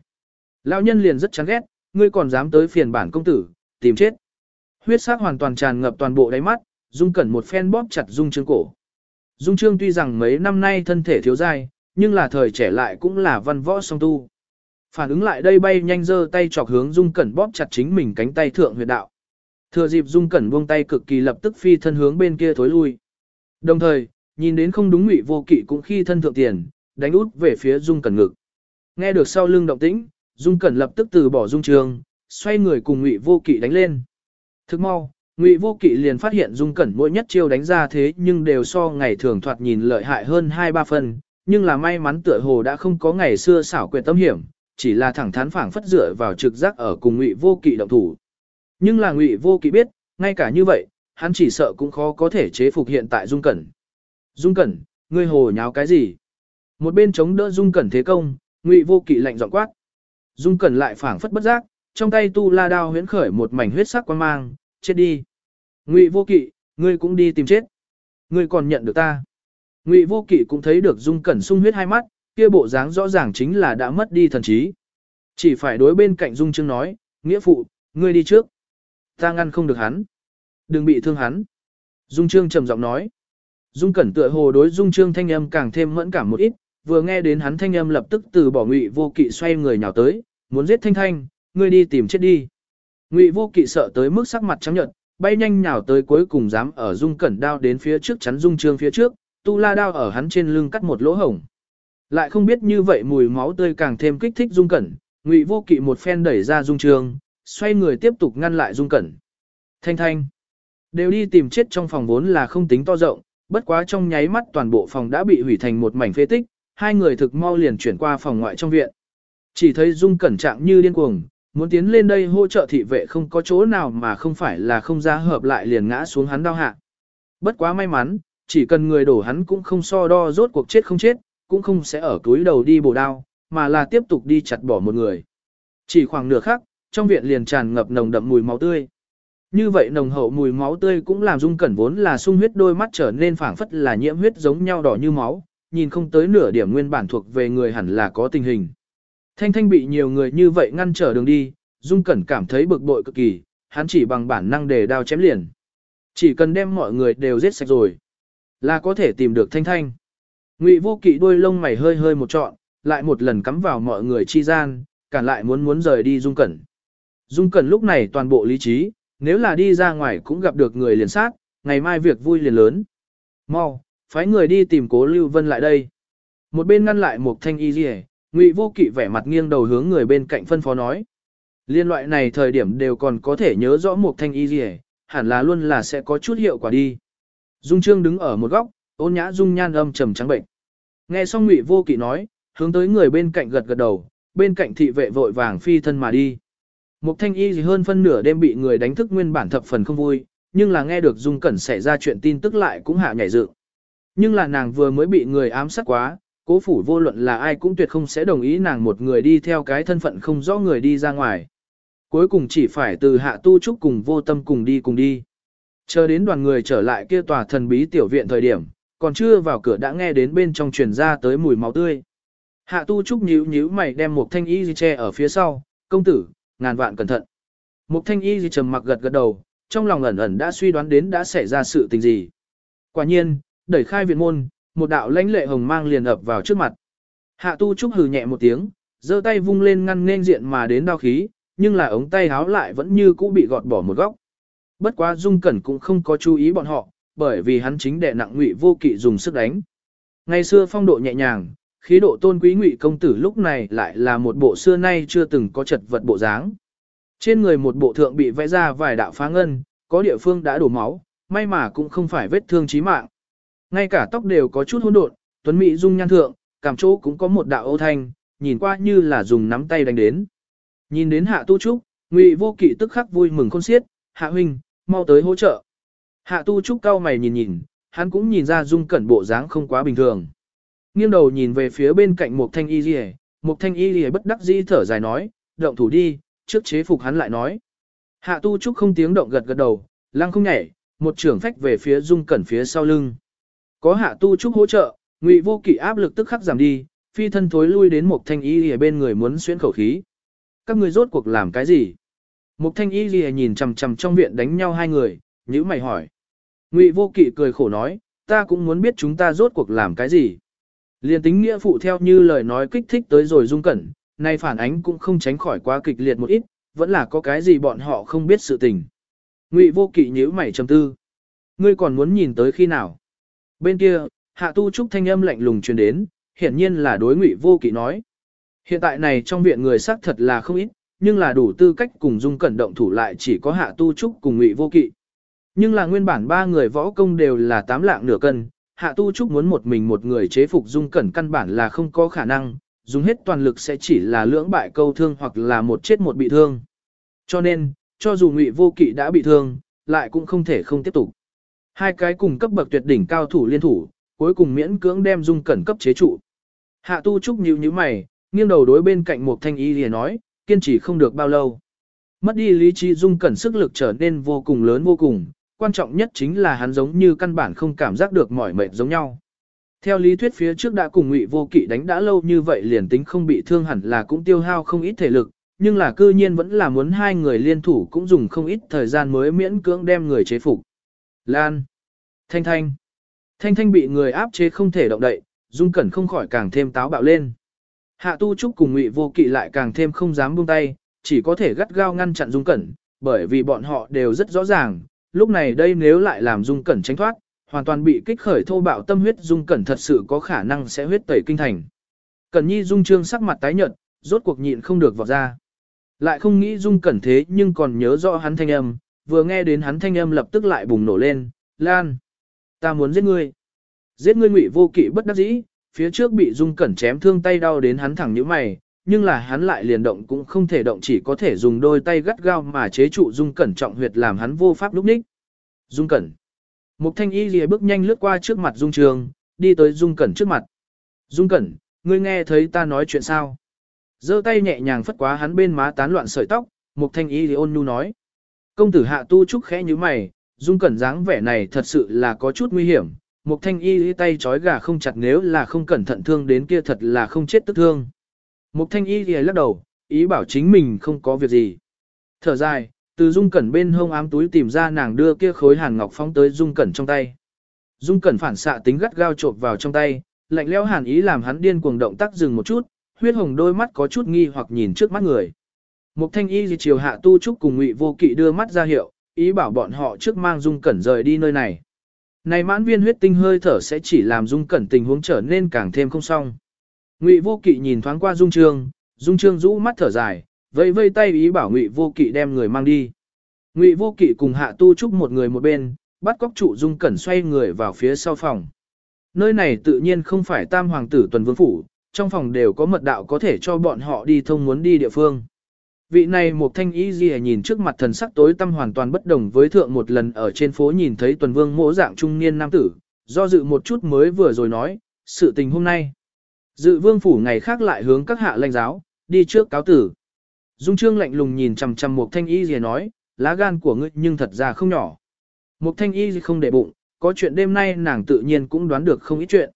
Lão nhân liền rất chán ghét, ngươi còn dám tới phiền bản công tử, tìm chết. Huyết sắc hoàn toàn tràn ngập toàn bộ đáy mắt, Dung Cẩn một phen bóp chặt Dung Trương cổ. Dung Trương tuy rằng mấy năm nay thân thể thiếu dai, nhưng là thời trẻ lại cũng là văn võ song tu. Phản ứng lại đây bay nhanh giơ tay chọc hướng Dung Cẩn bóp chặt chính mình cánh tay thượng huyệt đạo. Thừa dịp Dung Cẩn buông tay cực kỳ lập tức phi thân hướng bên kia thối lui. Đồng thời, nhìn đến không đúng ngụy vô kỵ cũng khi thân thượng tiền, đánh út về phía Dung Cẩn ngực. Nghe được sau lưng động tĩnh, Dung Cẩn lập tức từ bỏ Dung Trường, xoay người cùng ngụy vô kỵ đánh lên. Thức mau, ngụy vô kỵ liền phát hiện Dung Cẩn mỗi nhất chiêu đánh ra thế nhưng đều so ngày thường thoạt nhìn lợi hại hơn 2-3 phần, nhưng là may mắn tựa hồ đã không có ngày xưa xảo quyệt tâm hiểm, chỉ là thẳng thắn phảng phất dựa vào trực giác ở cùng ngụy vô kỵ động thủ. Nhưng là ngụy vô kỵ biết, ngay cả như vậy, hắn chỉ sợ cũng khó có thể chế phục hiện tại Dung Cẩn. Dung Cẩn, ngươi hồ nháo cái gì? Một bên chống đỡ Dung Cẩn thế công, ngụy vô kỵ lạnh giọng quát. Dung Cẩn lại phảng phất bất giác, trong tay tu la đao huyễn khởi một mảnh huyết sắc quan mang, chết đi. Ngụy vô kỵ, ngươi cũng đi tìm chết. Ngươi còn nhận được ta. Ngụy vô kỵ cũng thấy được Dung Cẩn sung huyết hai mắt, kia bộ dáng rõ ràng chính là đã mất đi thần trí. Chỉ phải đối bên cạnh Dung Trương nói, nghĩa phụ, ngươi đi trước. Ta ngăn không được hắn. Đừng bị thương hắn. Dung Trương trầm giọng nói. Dung Cẩn tựa hồ đối Dung Trương thanh âm càng thêm mẫn cảm một ít, vừa nghe đến hắn thanh âm lập tức từ bỏ Ngụy Vô Kỵ xoay người nhào tới, muốn giết Thanh Thanh, ngươi đi tìm chết đi. Ngụy Vô Kỵ sợ tới mức sắc mặt trắng nhợt, bay nhanh nhào tới cuối cùng dám ở Dung Cẩn đao đến phía trước chắn Dung Trương phía trước, tu la đao ở hắn trên lưng cắt một lỗ hổng. Lại không biết như vậy mùi máu tươi càng thêm kích thích Dung Cẩn, Ngụy Vô Kỵ một phen đẩy ra Dung Trương, xoay người tiếp tục ngăn lại Dung Cẩn. Thanh Thanh đều đi tìm chết trong phòng vốn là không tính to rộng, bất quá trong nháy mắt toàn bộ phòng đã bị hủy thành một mảnh phế tích, hai người thực mau liền chuyển qua phòng ngoại trong viện. Chỉ thấy Dung Cẩn trạng như điên cuồng, muốn tiến lên đây hỗ trợ thị vệ không có chỗ nào mà không phải là không ra hợp lại liền ngã xuống hắn đau hạ. Bất quá may mắn, chỉ cần người đổ hắn cũng không so đo rốt cuộc chết không chết, cũng không sẽ ở túi đầu đi bổ đao, mà là tiếp tục đi chặt bỏ một người. Chỉ khoảng nửa khắc, trong viện liền tràn ngập nồng đậm mùi máu tươi. Như vậy nồng hậu mùi máu tươi cũng làm Dung Cẩn vốn là sung huyết đôi mắt trở nên phảng phất là nhiễm huyết giống nhau đỏ như máu, nhìn không tới nửa điểm nguyên bản thuộc về người hẳn là có tình hình. Thanh Thanh bị nhiều người như vậy ngăn trở đường đi, Dung Cẩn cảm thấy bực bội cực kỳ, hắn chỉ bằng bản năng để đao chém liền. Chỉ cần đem mọi người đều giết sạch rồi, là có thể tìm được Thanh Thanh. Ngụy Vô Kỵ đuôi lông mày hơi hơi một trọn, lại một lần cắm vào mọi người chi gian, cản lại muốn muốn rời đi Dung Cẩn. Dung Cẩn lúc này toàn bộ lý trí, nếu là đi ra ngoài cũng gặp được người liền sát, ngày mai việc vui liền lớn. Mau, phái người đi tìm cố Lưu Vân lại đây. Một bên ngăn lại một thanh y rìa, ngụy vô kỵ vẻ mặt nghiêng đầu hướng người bên cạnh phân phó nói. Liên loại này thời điểm đều còn có thể nhớ rõ một thanh y rìa, hẳn là luôn là sẽ có chút hiệu quả đi. Dung Trương đứng ở một góc, ôn nhã dung nhan âm trầm trắng bệnh. Nghe xong ngụy vô kỵ nói, hướng tới người bên cạnh gật gật đầu, bên cạnh thị vệ vội vàng phi thân mà đi. Mục thanh y gì hơn phân nửa đêm bị người đánh thức nguyên bản thập phần không vui, nhưng là nghe được Dung Cẩn xảy ra chuyện tin tức lại cũng hạ nhảy dựng. Nhưng là nàng vừa mới bị người ám sát quá, cố phủ vô luận là ai cũng tuyệt không sẽ đồng ý nàng một người đi theo cái thân phận không rõ người đi ra ngoài. Cuối cùng chỉ phải từ hạ tu trúc cùng vô tâm cùng đi cùng đi. Chờ đến đoàn người trở lại kia tòa thần bí tiểu viện thời điểm, còn chưa vào cửa đã nghe đến bên trong truyền ra tới mùi máu tươi. Hạ tu trúc nhíu nhíu mày đem một thanh y che ở phía sau, công tử, ngàn vạn cẩn thận. Mục thanh y gì trầm mặc gật gật đầu, trong lòng ẩn ẩn đã suy đoán đến đã xảy ra sự tình gì. Quả nhiên, đẩy khai viện môn, một đạo lãnh lệ hồng mang liền ập vào trước mặt. Hạ tu trúc hừ nhẹ một tiếng, giơ tay vung lên ngăn nên diện mà đến đao khí, nhưng là ống tay háo lại vẫn như cũ bị gọt bỏ một góc. Bất quá Dung Cẩn cũng không có chú ý bọn họ, bởi vì hắn chính đệ nặng ngụy vô kỵ dùng sức đánh. Ngày xưa phong độ nhẹ nhàng, khí độ tôn quý ngụy công tử lúc này lại là một bộ xưa nay chưa từng có chật vật bộ dáng. Trên người một bộ thượng bị vẽ ra vài đạo phá ngân, có địa phương đã đổ máu, may mà cũng không phải vết thương chí mạng. Ngay cả tóc đều có chút hỗn độn, tuấn mỹ dung nhan thượng, cảm chỗ cũng có một đạo ô thanh, nhìn qua như là dùng nắm tay đánh đến. Nhìn đến hạ tu trúc, ngụy vô kỵ tức khắc vui mừng khôn xiết, hạ huynh, mau tới hỗ trợ. Hạ tu trúc cao mày nhìn nhìn, hắn cũng nhìn ra dung cẩn bộ dáng không quá bình thường. Nghiêng đầu nhìn về phía bên cạnh một thanh y rìa, một thanh y rìa bất đắc dĩ thở dài nói, động thủ đi, trước chế phục hắn lại nói. Hạ tu trúc không tiếng động gật gật đầu, lăng không nhảy, một trưởng phách về phía dung cẩn phía sau lưng. Có hạ tu trúc hỗ trợ, ngụy vô kỵ áp lực tức khắc giảm đi, phi thân thối lui đến một thanh y rìa bên người muốn xuyên khẩu khí. Các người rốt cuộc làm cái gì? Một thanh y rìa nhìn chằm chằm trong viện đánh nhau hai người, nhữ mày hỏi. Ngụy vô kỵ cười khổ nói, ta cũng muốn biết chúng ta rốt cuộc làm cái gì. Liên tính nghĩa phụ theo như lời nói kích thích tới rồi dung cẩn, nay phản ánh cũng không tránh khỏi quá kịch liệt một ít, vẫn là có cái gì bọn họ không biết sự tình. Ngụy vô kỵ nhíu mày trầm tư. Ngươi còn muốn nhìn tới khi nào? Bên kia, hạ tu trúc thanh âm lạnh lùng truyền đến, hiển nhiên là đối ngụy vô kỵ nói. Hiện tại này trong viện người xác thật là không ít, nhưng là đủ tư cách cùng dung cẩn động thủ lại chỉ có hạ tu trúc cùng ngụy vô kỵ. Nhưng là nguyên bản ba người võ công đều là tám lạng nửa cân, hạ tu trúc muốn một mình một người chế phục dung cẩn căn bản là không có khả năng, dùng hết toàn lực sẽ chỉ là lưỡng bại câu thương hoặc là một chết một bị thương. Cho nên, cho dù ngụy vô kỵ đã bị thương, lại cũng không thể không tiếp tục. Hai cái cùng cấp bậc tuyệt đỉnh cao thủ liên thủ, cuối cùng miễn cưỡng đem dung cẩn cấp chế trụ. Hạ tu trúc nhíu nhíu mày, nghiêng đầu đối bên cạnh một thanh y lìa nói, kiên trì không được bao lâu. Mất đi lý trí dung cẩn sức lực trở nên vô cùng lớn vô cùng, quan trọng nhất chính là hắn giống như căn bản không cảm giác được mỏi mệt giống nhau. Theo lý thuyết phía trước đã cùng ngụy vô kỵ đánh đã lâu như vậy liền tính không bị thương hẳn là cũng tiêu hao không ít thể lực, nhưng là cư nhiên vẫn là muốn hai người liên thủ cũng dùng không ít thời gian mới miễn cưỡng đem người chế phục. Lan. Thanh Thanh. Thanh Thanh bị người áp chế không thể động đậy, Dung Cẩn không khỏi càng thêm táo bạo lên. Hạ Tu Trúc cùng Ngụy Vô Kỵ lại càng thêm không dám buông tay, chỉ có thể gắt gao ngăn chặn Dung Cẩn, bởi vì bọn họ đều rất rõ ràng, lúc này đây nếu lại làm Dung Cẩn tránh thoát, hoàn toàn bị kích khởi thô bạo tâm huyết Dung Cẩn thật sự có khả năng sẽ huyết tẩy kinh thành. Cẩn Nhi Dung Trương sắc mặt tái nhợt, rốt cuộc nhịn không được vọt ra. Lại không nghĩ Dung Cẩn thế nhưng còn nhớ rõ hắn thanh âm, vừa nghe đến hắn thanh âm lập tức lại bùng nổ lên, Lan, ta muốn giết ngươi. Giết ngươi ngụy vô kỵ bất đắc dĩ, phía trước bị Dung Cẩn chém thương tay đau đến hắn thẳng như mày, nhưng là hắn lại liền động cũng không thể động chỉ có thể dùng đôi tay gắt gao mà chế trụ Dung Cẩn trọng huyệt làm hắn vô pháp lúc ních. Dung Cẩn. Mục thanh y lìa bước nhanh lướt qua trước mặt Dung Trường, đi tới Dung Cẩn trước mặt. Dung Cẩn, ngươi nghe thấy ta nói chuyện sao? giơ tay nhẹ nhàng phất quá hắn bên má tán loạn sợi tóc, Mục thanh y lìa ôn nhu nói. Công tử hạ tu trúc khẽ như mày, Dung Cẩn dáng vẻ này thật sự là có chút nguy hiểm. Mục thanh y tay chói gà không chặt nếu là không cẩn thận thương đến kia thật là không chết tức thương. Mục thanh y thì lắc đầu, ý bảo chính mình không có việc gì. Thở dài, từ dung cẩn bên hông ám túi tìm ra nàng đưa kia khối hàn ngọc phóng tới dung cẩn trong tay. Dung cẩn phản xạ tính gắt gao trộp vào trong tay, lạnh leo hàn ý làm hắn điên cuồng động tác dừng một chút, huyết hồng đôi mắt có chút nghi hoặc nhìn trước mắt người. Mục thanh y thì chiều hạ tu trúc cùng ngụy vô kỵ đưa mắt ra hiệu, ý bảo bọn họ trước mang dung cẩn rời đi nơi này. Này mãn viên huyết tinh hơi thở sẽ chỉ làm dung cẩn tình huống trở nên càng thêm không xong. Ngụy Vô Kỵ nhìn thoáng qua Dung Trương, Dung Trương rũ mắt thở dài, vẫy vây tay ý bảo Ngụy Vô Kỵ đem người mang đi. Ngụy Vô Kỵ cùng Hạ Tu Trúc một người một bên, bắt cóc trụ Dung Cẩn xoay người vào phía sau phòng. Nơi này tự nhiên không phải Tam hoàng tử tuần vương phủ, trong phòng đều có mật đạo có thể cho bọn họ đi thông muốn đi địa phương. Vị này một thanh ý gì nhìn trước mặt thần sắc tối tâm hoàn toàn bất đồng với thượng một lần ở trên phố nhìn thấy tuần vương mỗ dạng trung niên nam tử, do dự một chút mới vừa rồi nói, sự tình hôm nay. Dự vương phủ ngày khác lại hướng các hạ lãnh giáo, đi trước cáo tử. Dung trương lạnh lùng nhìn chằm chằm một thanh y gì nói, lá gan của ngươi nhưng thật ra không nhỏ. Một thanh y gì không để bụng, có chuyện đêm nay nàng tự nhiên cũng đoán được không ít chuyện.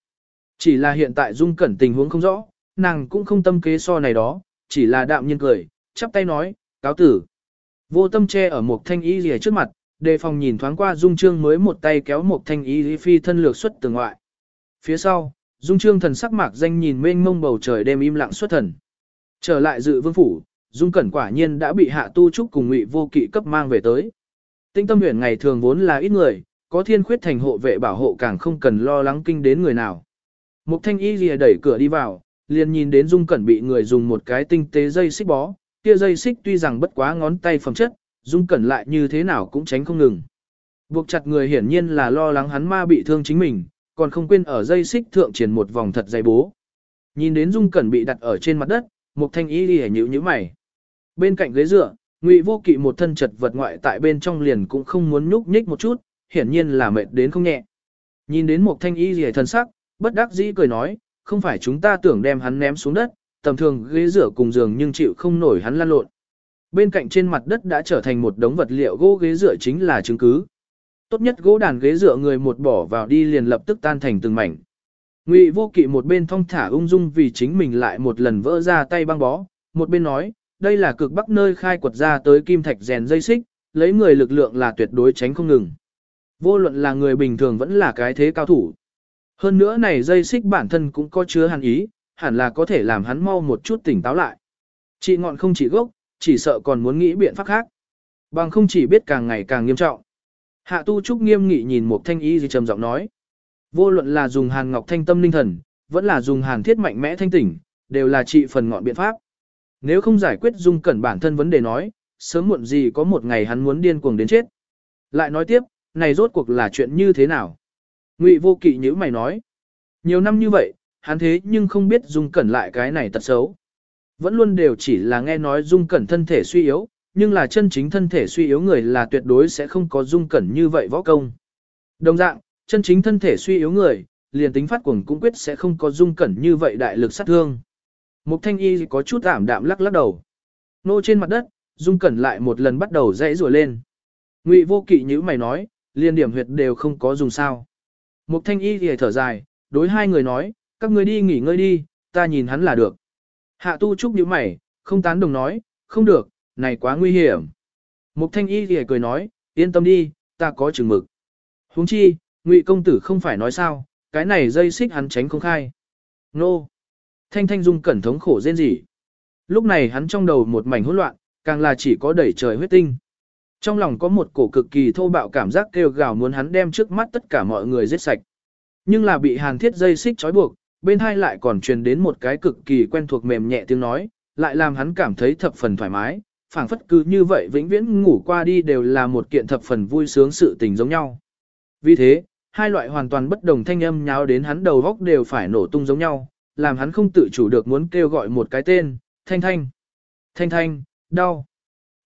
Chỉ là hiện tại dung cẩn tình huống không rõ, nàng cũng không tâm kế so này đó, chỉ là đạm nhiên cười, chắp tay nói, cáo tử. Vô tâm che ở một thanh y gì trước mặt, đề phòng nhìn thoáng qua dung trương mới một tay kéo một thanh y phi thân lược xuất từ ngoại. Phía sau, Dung Trương thần sắc mạc danh nhìn mênh mông bầu trời đêm im lặng xuất thần. Trở lại dự vương phủ, Dung Cẩn quả nhiên đã bị Hạ Tu Trúc cùng Ngụy Vô Kỵ cấp mang về tới. Tinh tâm Huyền ngày thường vốn là ít người, có thiên khuyết thành hộ vệ bảo hộ càng không cần lo lắng kinh đến người nào. Mục Thanh Y lìa đẩy cửa đi vào, liền nhìn đến Dung Cẩn bị người dùng một cái tinh tế dây xích bó, kia dây xích tuy rằng bất quá ngón tay phẩm chất, Dung Cẩn lại như thế nào cũng tránh không ngừng. Buộc chặt người hiển nhiên là lo lắng hắn ma bị thương chính mình, còn không quên ở dây xích thượng triển một vòng thật dày bố. Nhìn đến Dung Cẩn bị đặt ở trên mặt đất, mục thanh ý liễu nhíu nhíu mày. Bên cạnh ghế dựa, Ngụy Vô Kỵ một thân chật vật ngoại tại bên trong liền cũng không muốn nhúc nhích một chút, hiển nhiên là mệt đến không nhẹ. Nhìn đến mục thanh ý liễu thân sắc, bất đắc dĩ cười nói, không phải chúng ta tưởng đem hắn ném xuống đất, tầm thường ghế dựa cùng giường nhưng chịu không nổi hắn lăn lộn. Bên cạnh trên mặt đất đã trở thành một đống vật liệu gỗ ghế dựa chính là chứng cứ. Tốt nhất gỗ đàn ghế dựa người một bỏ vào đi liền lập tức tan thành từng mảnh. Ngụy vô kỵ một bên thong thả ung dung vì chính mình lại một lần vỡ ra tay băng bó, một bên nói, đây là cực bắc nơi khai quật ra tới kim thạch rèn dây xích, lấy người lực lượng là tuyệt đối tránh không ngừng. Vô luận là người bình thường vẫn là cái thế cao thủ. Hơn nữa này dây xích bản thân cũng có chứa hàn ý, hẳn là có thể làm hắn mau một chút tỉnh táo lại. Chị ngọn không chỉ gốc, chỉ sợ còn muốn nghĩ biện pháp khác. Bằng không chỉ biết càng ngày càng nghiêm trọng. Hạ tu trúc nghiêm nghị nhìn một thanh y gì trầm giọng nói. Vô luận là dùng hàn ngọc thanh tâm linh thần, vẫn là dùng hàn thiết mạnh mẽ thanh tỉnh, đều là trị phần ngọn biện pháp. Nếu không giải quyết dung cẩn bản thân vấn đề nói, sớm muộn gì có một ngày hắn muốn điên cuồng đến chết. Lại nói tiếp, này rốt cuộc là chuyện như thế nào? Ngụy vô kỵ nhữ mày nói. Nhiều năm như vậy, hắn thế nhưng không biết dung cẩn lại cái này tật xấu. Vẫn luôn đều chỉ là nghe nói dung cẩn thân thể suy yếu, nhưng là chân chính thân thể suy yếu người là tuyệt đối sẽ không có dung cẩn như vậy võ công. Đồng dạng, chân chính thân thể suy yếu người, liền tính phát cuồng cũng quyết sẽ không có dung cẩn như vậy đại lực sát thương. Mục thanh y có chút ảm đạm lắc lắc đầu. Nô trên mặt đất, dung cẩn lại một lần bắt đầu dãy rùa lên. Ngụy vô kỵ như mày nói, liền điểm huyệt đều không có dùng sao. Mục thanh y thì thở dài, đối hai người nói, các người đi nghỉ ngơi đi, ta nhìn hắn là được. Hạ tu trúc như mày, không tán đồng nói, không được, này quá nguy hiểm. Mục thanh y thì cười nói, yên tâm đi, ta có chừng mực. huống chi, ngụy công tử không phải nói sao, cái này dây xích hắn tránh không khai. Nô! Thanh thanh dung cẩn thống khổ rên rỉ. Lúc này hắn trong đầu một mảnh hỗn loạn, càng là chỉ có đẩy trời huyết tinh. Trong lòng có một cổ cực kỳ thô bạo cảm giác kêu gào muốn hắn đem trước mắt tất cả mọi người giết sạch. Nhưng là bị hàn thiết dây xích trói buộc, bên hai lại còn truyền đến một cái cực kỳ quen thuộc mềm nhẹ tiếng nói, lại làm hắn cảm thấy thập phần thoải mái, phảng phất cứ như vậy vĩnh viễn ngủ qua đi đều là một kiện thập phần vui sướng sự tình giống nhau. Vì thế, hai loại hoàn toàn bất đồng thanh âm nháo đến hắn đầu góc đều phải nổ tung giống nhau, làm hắn không tự chủ được muốn kêu gọi một cái tên, thanh thanh. Thanh thanh, đau.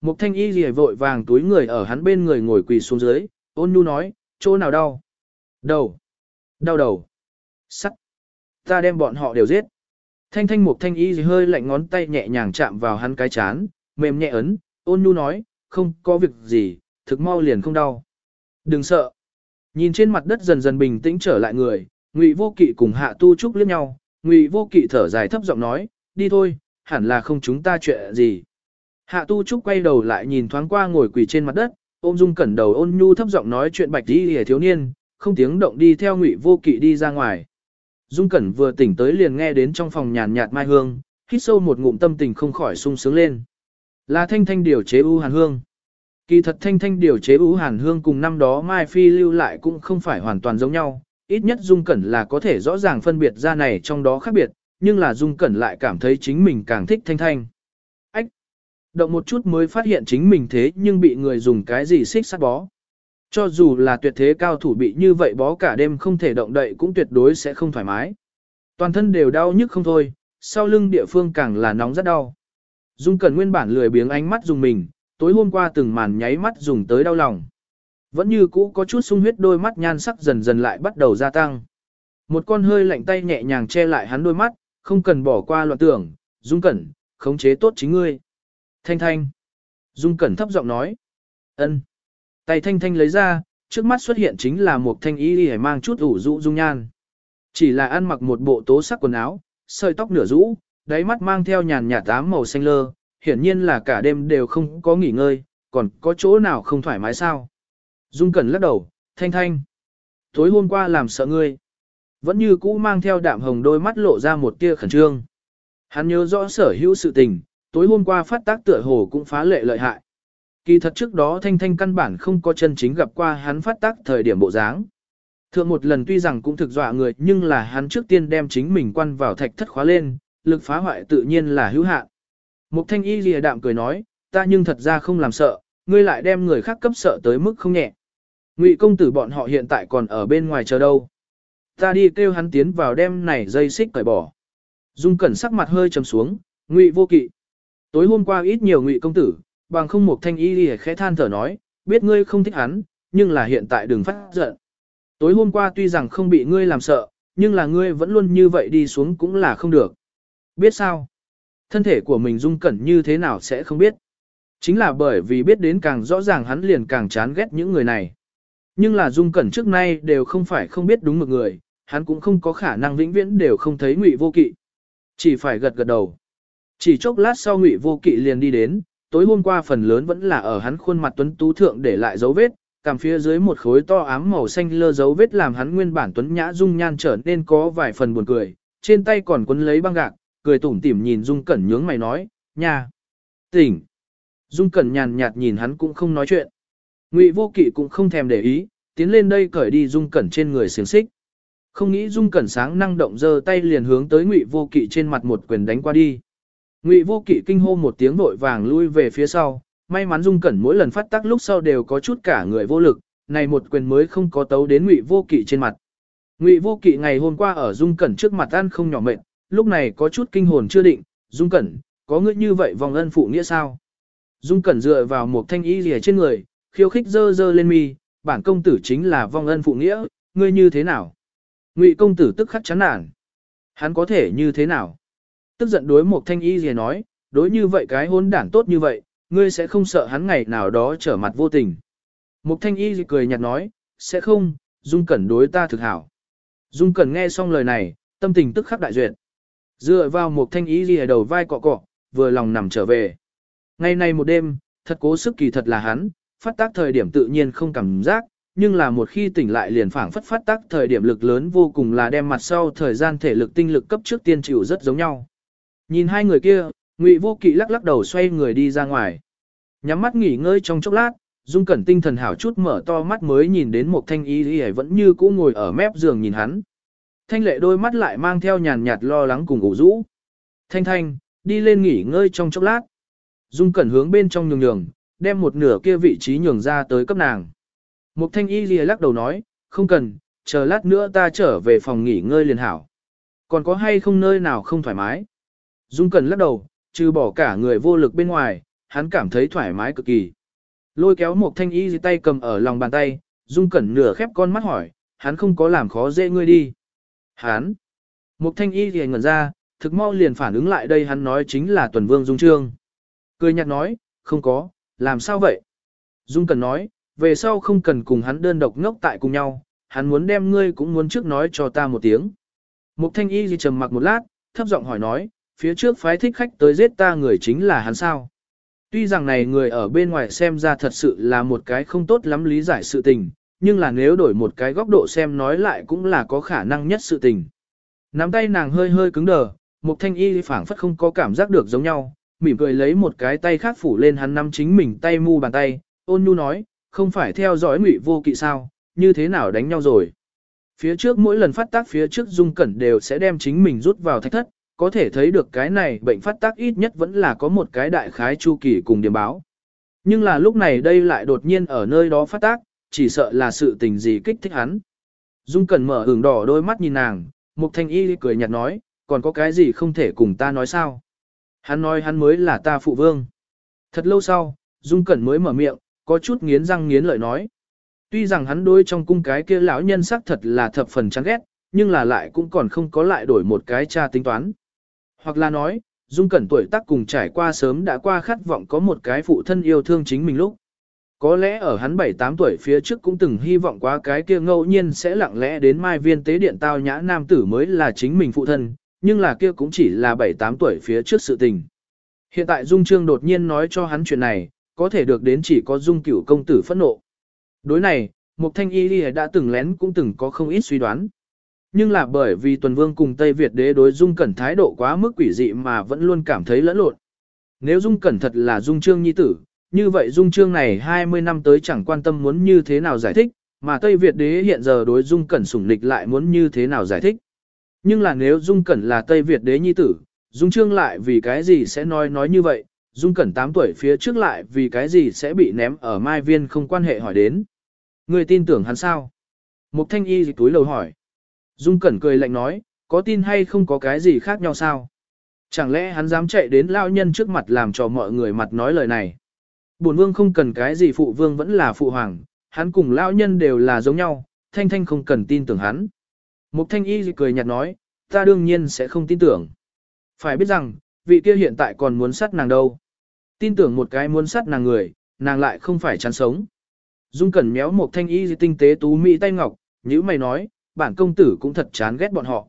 Một thanh y rìa vội vàng túi người ở hắn bên người ngồi quỳ xuống dưới, ôn nhu nói, chỗ nào đau? Đầu. Đau đầu. Sắt. Ta đem bọn họ đều giết. Thanh thanh một thanh y hơi lạnh ngón tay nhẹ nhàng chạm vào hắn cái chán, mềm nhẹ ấn, ôn nhu nói, không có việc gì, thực mau liền không đau. Đừng sợ. Nhìn trên mặt đất dần dần bình tĩnh trở lại người, Ngụy Vô Kỵ cùng Hạ Tu Trúc liếc nhau, Ngụy Vô Kỵ thở dài thấp giọng nói, đi thôi, hẳn là không chúng ta chuyện gì. Hạ Tu Trúc quay đầu lại nhìn thoáng qua ngồi quỳ trên mặt đất, ôm dung cẩn đầu ôn nhu thấp giọng nói chuyện bạch đi hề thiếu niên, không tiếng động đi theo Ngụy Vô Kỵ đi ra ngoài. Dung cẩn vừa tỉnh tới liền nghe đến trong phòng nhàn nhạt mai hương, hít sâu một ngụm tâm tình không khỏi sung sướng lên. Là thanh thanh điều chế u hàn hương. Kỳ thật thanh thanh điều chế u hàn hương cùng năm đó Mai Phi lưu lại cũng không phải hoàn toàn giống nhau, ít nhất Dung Cẩn là có thể rõ ràng phân biệt ra này trong đó khác biệt, nhưng là Dung Cẩn lại cảm thấy chính mình càng thích thanh thanh. Ách! Động một chút mới phát hiện chính mình thế nhưng bị người dùng cái gì xích sát bó. Cho dù là tuyệt thế cao thủ bị như vậy bó cả đêm không thể động đậy cũng tuyệt đối sẽ không thoải mái. Toàn thân đều đau nhức không thôi, sau lưng địa phương càng là nóng rất đau. Dung Cẩn nguyên bản lười biếng ánh mắt dùng mình, tối hôm qua từng màn nháy mắt dùng tới đau lòng. Vẫn như cũ có chút sung huyết đôi mắt nhan sắc dần dần lại bắt đầu gia tăng. Một con hơi lạnh tay nhẹ nhàng che lại hắn đôi mắt, không cần bỏ qua loạn tưởng, Dung Cẩn, khống chế tốt chính ngươi. Thanh Thanh. Dung Cẩn thấp giọng nói. ân. Tay Thanh Thanh lấy ra, trước mắt xuất hiện chính là một thanh y đi mang chút ủ rũ dung nhan. Chỉ là ăn mặc một bộ tố sắc quần áo, sợi tóc nửa rũ, đáy mắt mang theo nhàn nhạt tám màu xanh lơ, hiển nhiên là cả đêm đều không có nghỉ ngơi, còn có chỗ nào không thoải mái sao. Dung Cẩn lắc đầu, thanh thanh. Tối hôm qua làm sợ ngươi. Vẫn như cũ mang theo đạm hồng đôi mắt lộ ra một tia khẩn trương. Hắn nhớ rõ sở hữu sự tình, tối hôm qua phát tác tựa hồ cũng phá lệ lợi hại. Kỳ thật trước đó thanh thanh căn bản không có chân chính gặp qua hắn phát tác thời điểm bộ dáng. Thượng một lần tuy rằng cũng thực dọa người nhưng là hắn trước tiên đem chính mình quan vào thạch thất khóa lên, lực phá hoại tự nhiên là hữu hạn. Mục thanh y lìa đạm cười nói, ta nhưng thật ra không làm sợ, ngươi lại đem người khác cấp sợ tới mức không nhẹ. Ngụy công tử bọn họ hiện tại còn ở bên ngoài chờ đâu. Ta đi kêu hắn tiến vào đem này dây xích cởi bỏ. Dung cẩn sắc mặt hơi trầm xuống, ngụy vô kỵ. Tối hôm qua ít nhiều ngụy công tử, bằng không một thanh y lìa khẽ than thở nói, biết ngươi không thích hắn, nhưng là hiện tại đừng phát giận. Tối hôm qua tuy rằng không bị ngươi làm sợ, nhưng là ngươi vẫn luôn như vậy đi xuống cũng là không được. Biết sao? Thân thể của mình dung cẩn như thế nào sẽ không biết. Chính là bởi vì biết đến càng rõ ràng hắn liền càng chán ghét những người này. Nhưng là dung cẩn trước nay đều không phải không biết đúng một người, hắn cũng không có khả năng vĩnh viễn đều không thấy ngụy vô kỵ. Chỉ phải gật gật đầu. Chỉ chốc lát sau ngụy vô kỵ liền đi đến, tối hôm qua phần lớn vẫn là ở hắn khuôn mặt tuấn tú thượng để lại dấu vết, cằm phía dưới một khối to ám màu xanh lơ dấu vết làm hắn nguyên bản tuấn nhã dung nhan trở nên có vài phần buồn cười, trên tay còn quấn lấy băng gạc, cười tủm tỉm nhìn Dung Cẩn nhướng mày nói, nha, tỉnh. Dung Cẩn nhàn nhạt nhìn hắn cũng không nói chuyện. Ngụy Vô Kỵ cũng không thèm để ý, tiến lên đây cởi đi Dung Cẩn trên người xiềng xích. Không nghĩ Dung Cẩn sáng năng động giơ tay liền hướng tới Ngụy Vô Kỵ trên mặt một quyền đánh qua đi. Ngụy Vô Kỵ kinh hô một tiếng vội vàng lui về phía sau, may mắn Dung Cẩn mỗi lần phát tác lúc sau đều có chút cả người vô lực, này một quyền mới không có tấu đến Ngụy Vô Kỵ trên mặt. Ngụy Vô Kỵ ngày hôm qua ở Dung Cẩn trước mặt ăn không nhỏ mệt, lúc này có chút kinh hồn chưa định, Dung Cẩn, có ngươi như vậy vòng ân phụ nghĩa sao? Dung Cẩn dựa vào một thanh y rìa trên người, khiêu khích dơ dơ lên mi, bản công tử chính là vong ân phụ nghĩa, ngươi như thế nào? Ngụy công tử tức khắc chán nản. Hắn có thể như thế nào? Tức giận đối một thanh y rìa nói, đối như vậy cái hôn đản tốt như vậy, ngươi sẽ không sợ hắn ngày nào đó trở mặt vô tình. Một thanh y cười nhạt nói, sẽ không, Dung Cẩn đối ta thực hảo. Dung Cẩn nghe xong lời này, tâm tình tức khắc đại duyệt. Dựa vào một thanh ý rìa đầu vai cọ cọ, vừa lòng nằm trở về. Ngày này một đêm, thật cố sức kỳ thật là hắn, phát tác thời điểm tự nhiên không cảm giác, nhưng là một khi tỉnh lại liền phảng phất phát tác thời điểm lực lớn vô cùng là đem mặt sau thời gian thể lực tinh lực cấp trước tiên chịu rất giống nhau. Nhìn hai người kia, Ngụy Vô Kỵ lắc lắc đầu xoay người đi ra ngoài. Nhắm mắt nghỉ ngơi trong chốc lát, Dung Cẩn tinh thần hảo chút mở to mắt mới nhìn đến một thanh y y vẫn như cũ ngồi ở mép giường nhìn hắn. Thanh lệ đôi mắt lại mang theo nhàn nhạt lo lắng cùng ủ rũ. Thanh thanh, đi lên nghỉ ngơi trong chốc lát. Dung Cẩn hướng bên trong nhường nhường, đem một nửa kia vị trí nhường ra tới cấp nàng. Mục thanh y lìa lắc đầu nói, không cần, chờ lát nữa ta trở về phòng nghỉ ngơi liền hảo. Còn có hay không nơi nào không thoải mái? Dung Cẩn lắc đầu, trừ bỏ cả người vô lực bên ngoài, hắn cảm thấy thoải mái cực kỳ. Lôi kéo một thanh y tay cầm ở lòng bàn tay, Dung Cẩn nửa khép con mắt hỏi, hắn không có làm khó dễ ngươi đi. Hắn. Một thanh y thì ngẩn ra, thực mau liền phản ứng lại đây hắn nói chính là tuần vương Dung Trương. Cười nhạt nói, không có, làm sao vậy? Dung Cần nói, về sau không cần cùng hắn đơn độc ngốc tại cùng nhau, hắn muốn đem ngươi cũng muốn trước nói cho ta một tiếng. Mục thanh y gì trầm mặc một lát, thấp giọng hỏi nói, phía trước phái thích khách tới giết ta người chính là hắn sao? Tuy rằng này người ở bên ngoài xem ra thật sự là một cái không tốt lắm lý giải sự tình, nhưng là nếu đổi một cái góc độ xem nói lại cũng là có khả năng nhất sự tình. Nắm tay nàng hơi hơi cứng đờ, một thanh y phảng phất không có cảm giác được giống nhau, mỉm cười lấy một cái tay khác phủ lên hắn nắm chính mình tay mu bàn tay, ôn nhu nói, không phải theo dõi ngụy vô kỵ sao, như thế nào đánh nhau rồi. Phía trước mỗi lần phát tác phía trước dung cẩn đều sẽ đem chính mình rút vào thách thất, có thể thấy được cái này bệnh phát tác ít nhất vẫn là có một cái đại khái chu kỳ cùng điểm báo. Nhưng là lúc này đây lại đột nhiên ở nơi đó phát tác, chỉ sợ là sự tình gì kích thích hắn. Dung cẩn mở hưởng đỏ đôi mắt nhìn nàng, Mục Thanh Y cười nhạt nói, còn có cái gì không thể cùng ta nói sao? Hắn nói hắn mới là ta phụ vương. Thật lâu sau, Dung Cẩn mới mở miệng, có chút nghiến răng nghiến lợi nói. Tuy rằng hắn đối trong cung cái kia lão nhân sắc thật là thập phần chán ghét, nhưng là lại cũng còn không có lại đổi một cái cha tính toán. Hoặc là nói, Dung Cẩn tuổi tác cùng trải qua sớm đã qua khát vọng có một cái phụ thân yêu thương chính mình lúc. Có lẽ ở hắn 7-8 tuổi phía trước cũng từng hy vọng quá cái kia ngẫu nhiên sẽ lặng lẽ đến mai viên tế điện tao nhã nam tử mới là chính mình phụ thân, nhưng là kia cũng chỉ là 7-8 tuổi phía trước sự tình. Hiện tại Dung Trương đột nhiên nói cho hắn chuyện này, có thể được đến chỉ có Dung cửu công tử phẫn nộ. Đối này, Mục Thanh Y đã từng lén cũng từng có không ít suy đoán. Nhưng là bởi vì Tuần Vương cùng Tây Việt đế đối Dung Cẩn thái độ quá mức quỷ dị mà vẫn luôn cảm thấy lẫn lộn. Nếu Dung Cẩn thật là Dung Trương nhi tử, như vậy Dung Trương này 20 năm tới chẳng quan tâm muốn như thế nào giải thích, mà Tây Việt đế hiện giờ đối Dung Cẩn sủng lịch lại muốn như thế nào giải thích. Nhưng là nếu Dung Cẩn là Tây Việt đế nhi tử, Dung Trương lại vì cái gì sẽ nói nói như vậy, Dung Cẩn 8 tuổi phía trước lại vì cái gì sẽ bị ném ở Mai Viên không quan hệ hỏi đến. Người tin tưởng hắn sao? Mục Thanh Y dịch túi lầu hỏi. Dung Cẩn cười lạnh nói, có tin hay không có cái gì khác nhau sao? Chẳng lẽ hắn dám chạy đến lao nhân trước mặt làm cho mọi người mặt nói lời này? Bổn vương không cần cái gì phụ vương vẫn là phụ hoàng, hắn cùng lão nhân đều là giống nhau, thanh thanh không cần tin tưởng hắn. Mục thanh y cười nhạt nói, ta đương nhiên sẽ không tin tưởng. Phải biết rằng, vị kia hiện tại còn muốn sát nàng đâu. Tin tưởng một cái muốn sát nàng người, nàng lại không phải chán sống. Dung cẩn méo một thanh y tinh tế tú mỹ tay ngọc, như mày nói, bản công tử cũng thật chán ghét bọn họ.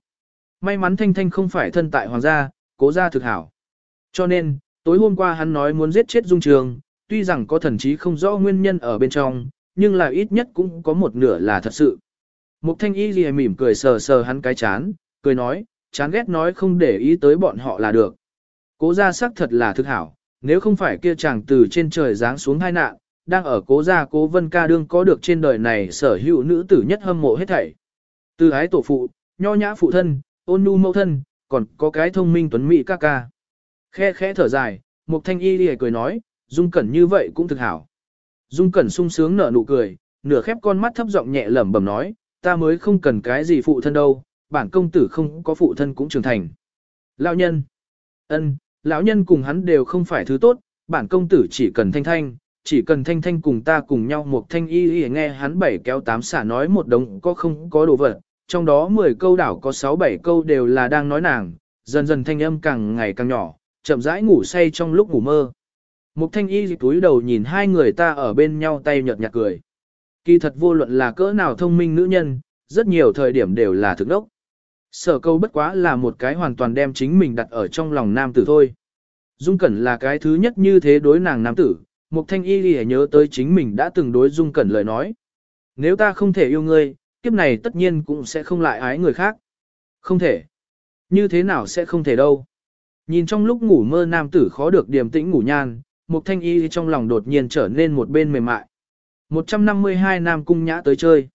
May mắn thanh thanh không phải thân tại hoàng gia, cố gia thực hảo. Cho nên, tối hôm qua hắn nói muốn giết chết Dung Trường, tuy rằng có thần trí không rõ nguyên nhân ở bên trong, nhưng là ít nhất cũng có một nửa là thật sự. Mục thanh y gì mỉm cười sờ sờ hắn cái chán, cười nói, chán ghét nói không để ý tới bọn họ là được. Cố gia sắc thật là thực hảo, nếu không phải kia chàng từ trên trời giáng xuống hai nạn, đang ở cố gia cố vân ca đương có được trên đời này sở hữu nữ tử nhất hâm mộ hết thảy. Từ ái tổ phụ, nho nhã phụ thân, ôn nhu mẫu thân, còn có cái thông minh tuấn mỹ ca ca. Khe khẽ thở dài, Mục Thanh Y lìa cười nói, Dung Cẩn như vậy cũng thực hảo. Dung Cẩn sung sướng nở nụ cười, nửa khép con mắt thấp giọng nhẹ lẩm bẩm nói, ta mới không cần cái gì phụ thân đâu, bản công tử không có phụ thân cũng trưởng thành. Lão nhân, ân, lão nhân cùng hắn đều không phải thứ tốt, bản công tử chỉ cần thanh thanh, chỉ cần thanh thanh cùng ta cùng nhau một thanh y y nghe hắn bảy kéo tám xả nói một đống có không có đồ vật, trong đó 10 câu đảo có 6-7 câu đều là đang nói nàng, dần dần thanh âm càng ngày càng nhỏ, chậm rãi ngủ say trong lúc ngủ mơ. Mục thanh y túi đầu nhìn hai người ta ở bên nhau tay nhợt nhạt cười. Kỳ thật vô luận là cỡ nào thông minh nữ nhân, rất nhiều thời điểm đều là thực đốc. Sở câu bất quá là một cái hoàn toàn đem chính mình đặt ở trong lòng nam tử thôi. Dung Cẩn là cái thứ nhất như thế đối nàng nam tử, Mục Thanh Y lìa nhớ tới chính mình đã từng đối Dung Cẩn lời nói. Nếu ta không thể yêu ngươi, kiếp này tất nhiên cũng sẽ không lại ái người khác. Không thể. Như thế nào sẽ không thể đâu. Nhìn trong lúc ngủ mơ nam tử khó được điềm tĩnh ngủ nhan, Mục Thanh Y trong lòng đột nhiên trở nên một bên mềm mại. 152 nam cung nhã tới chơi.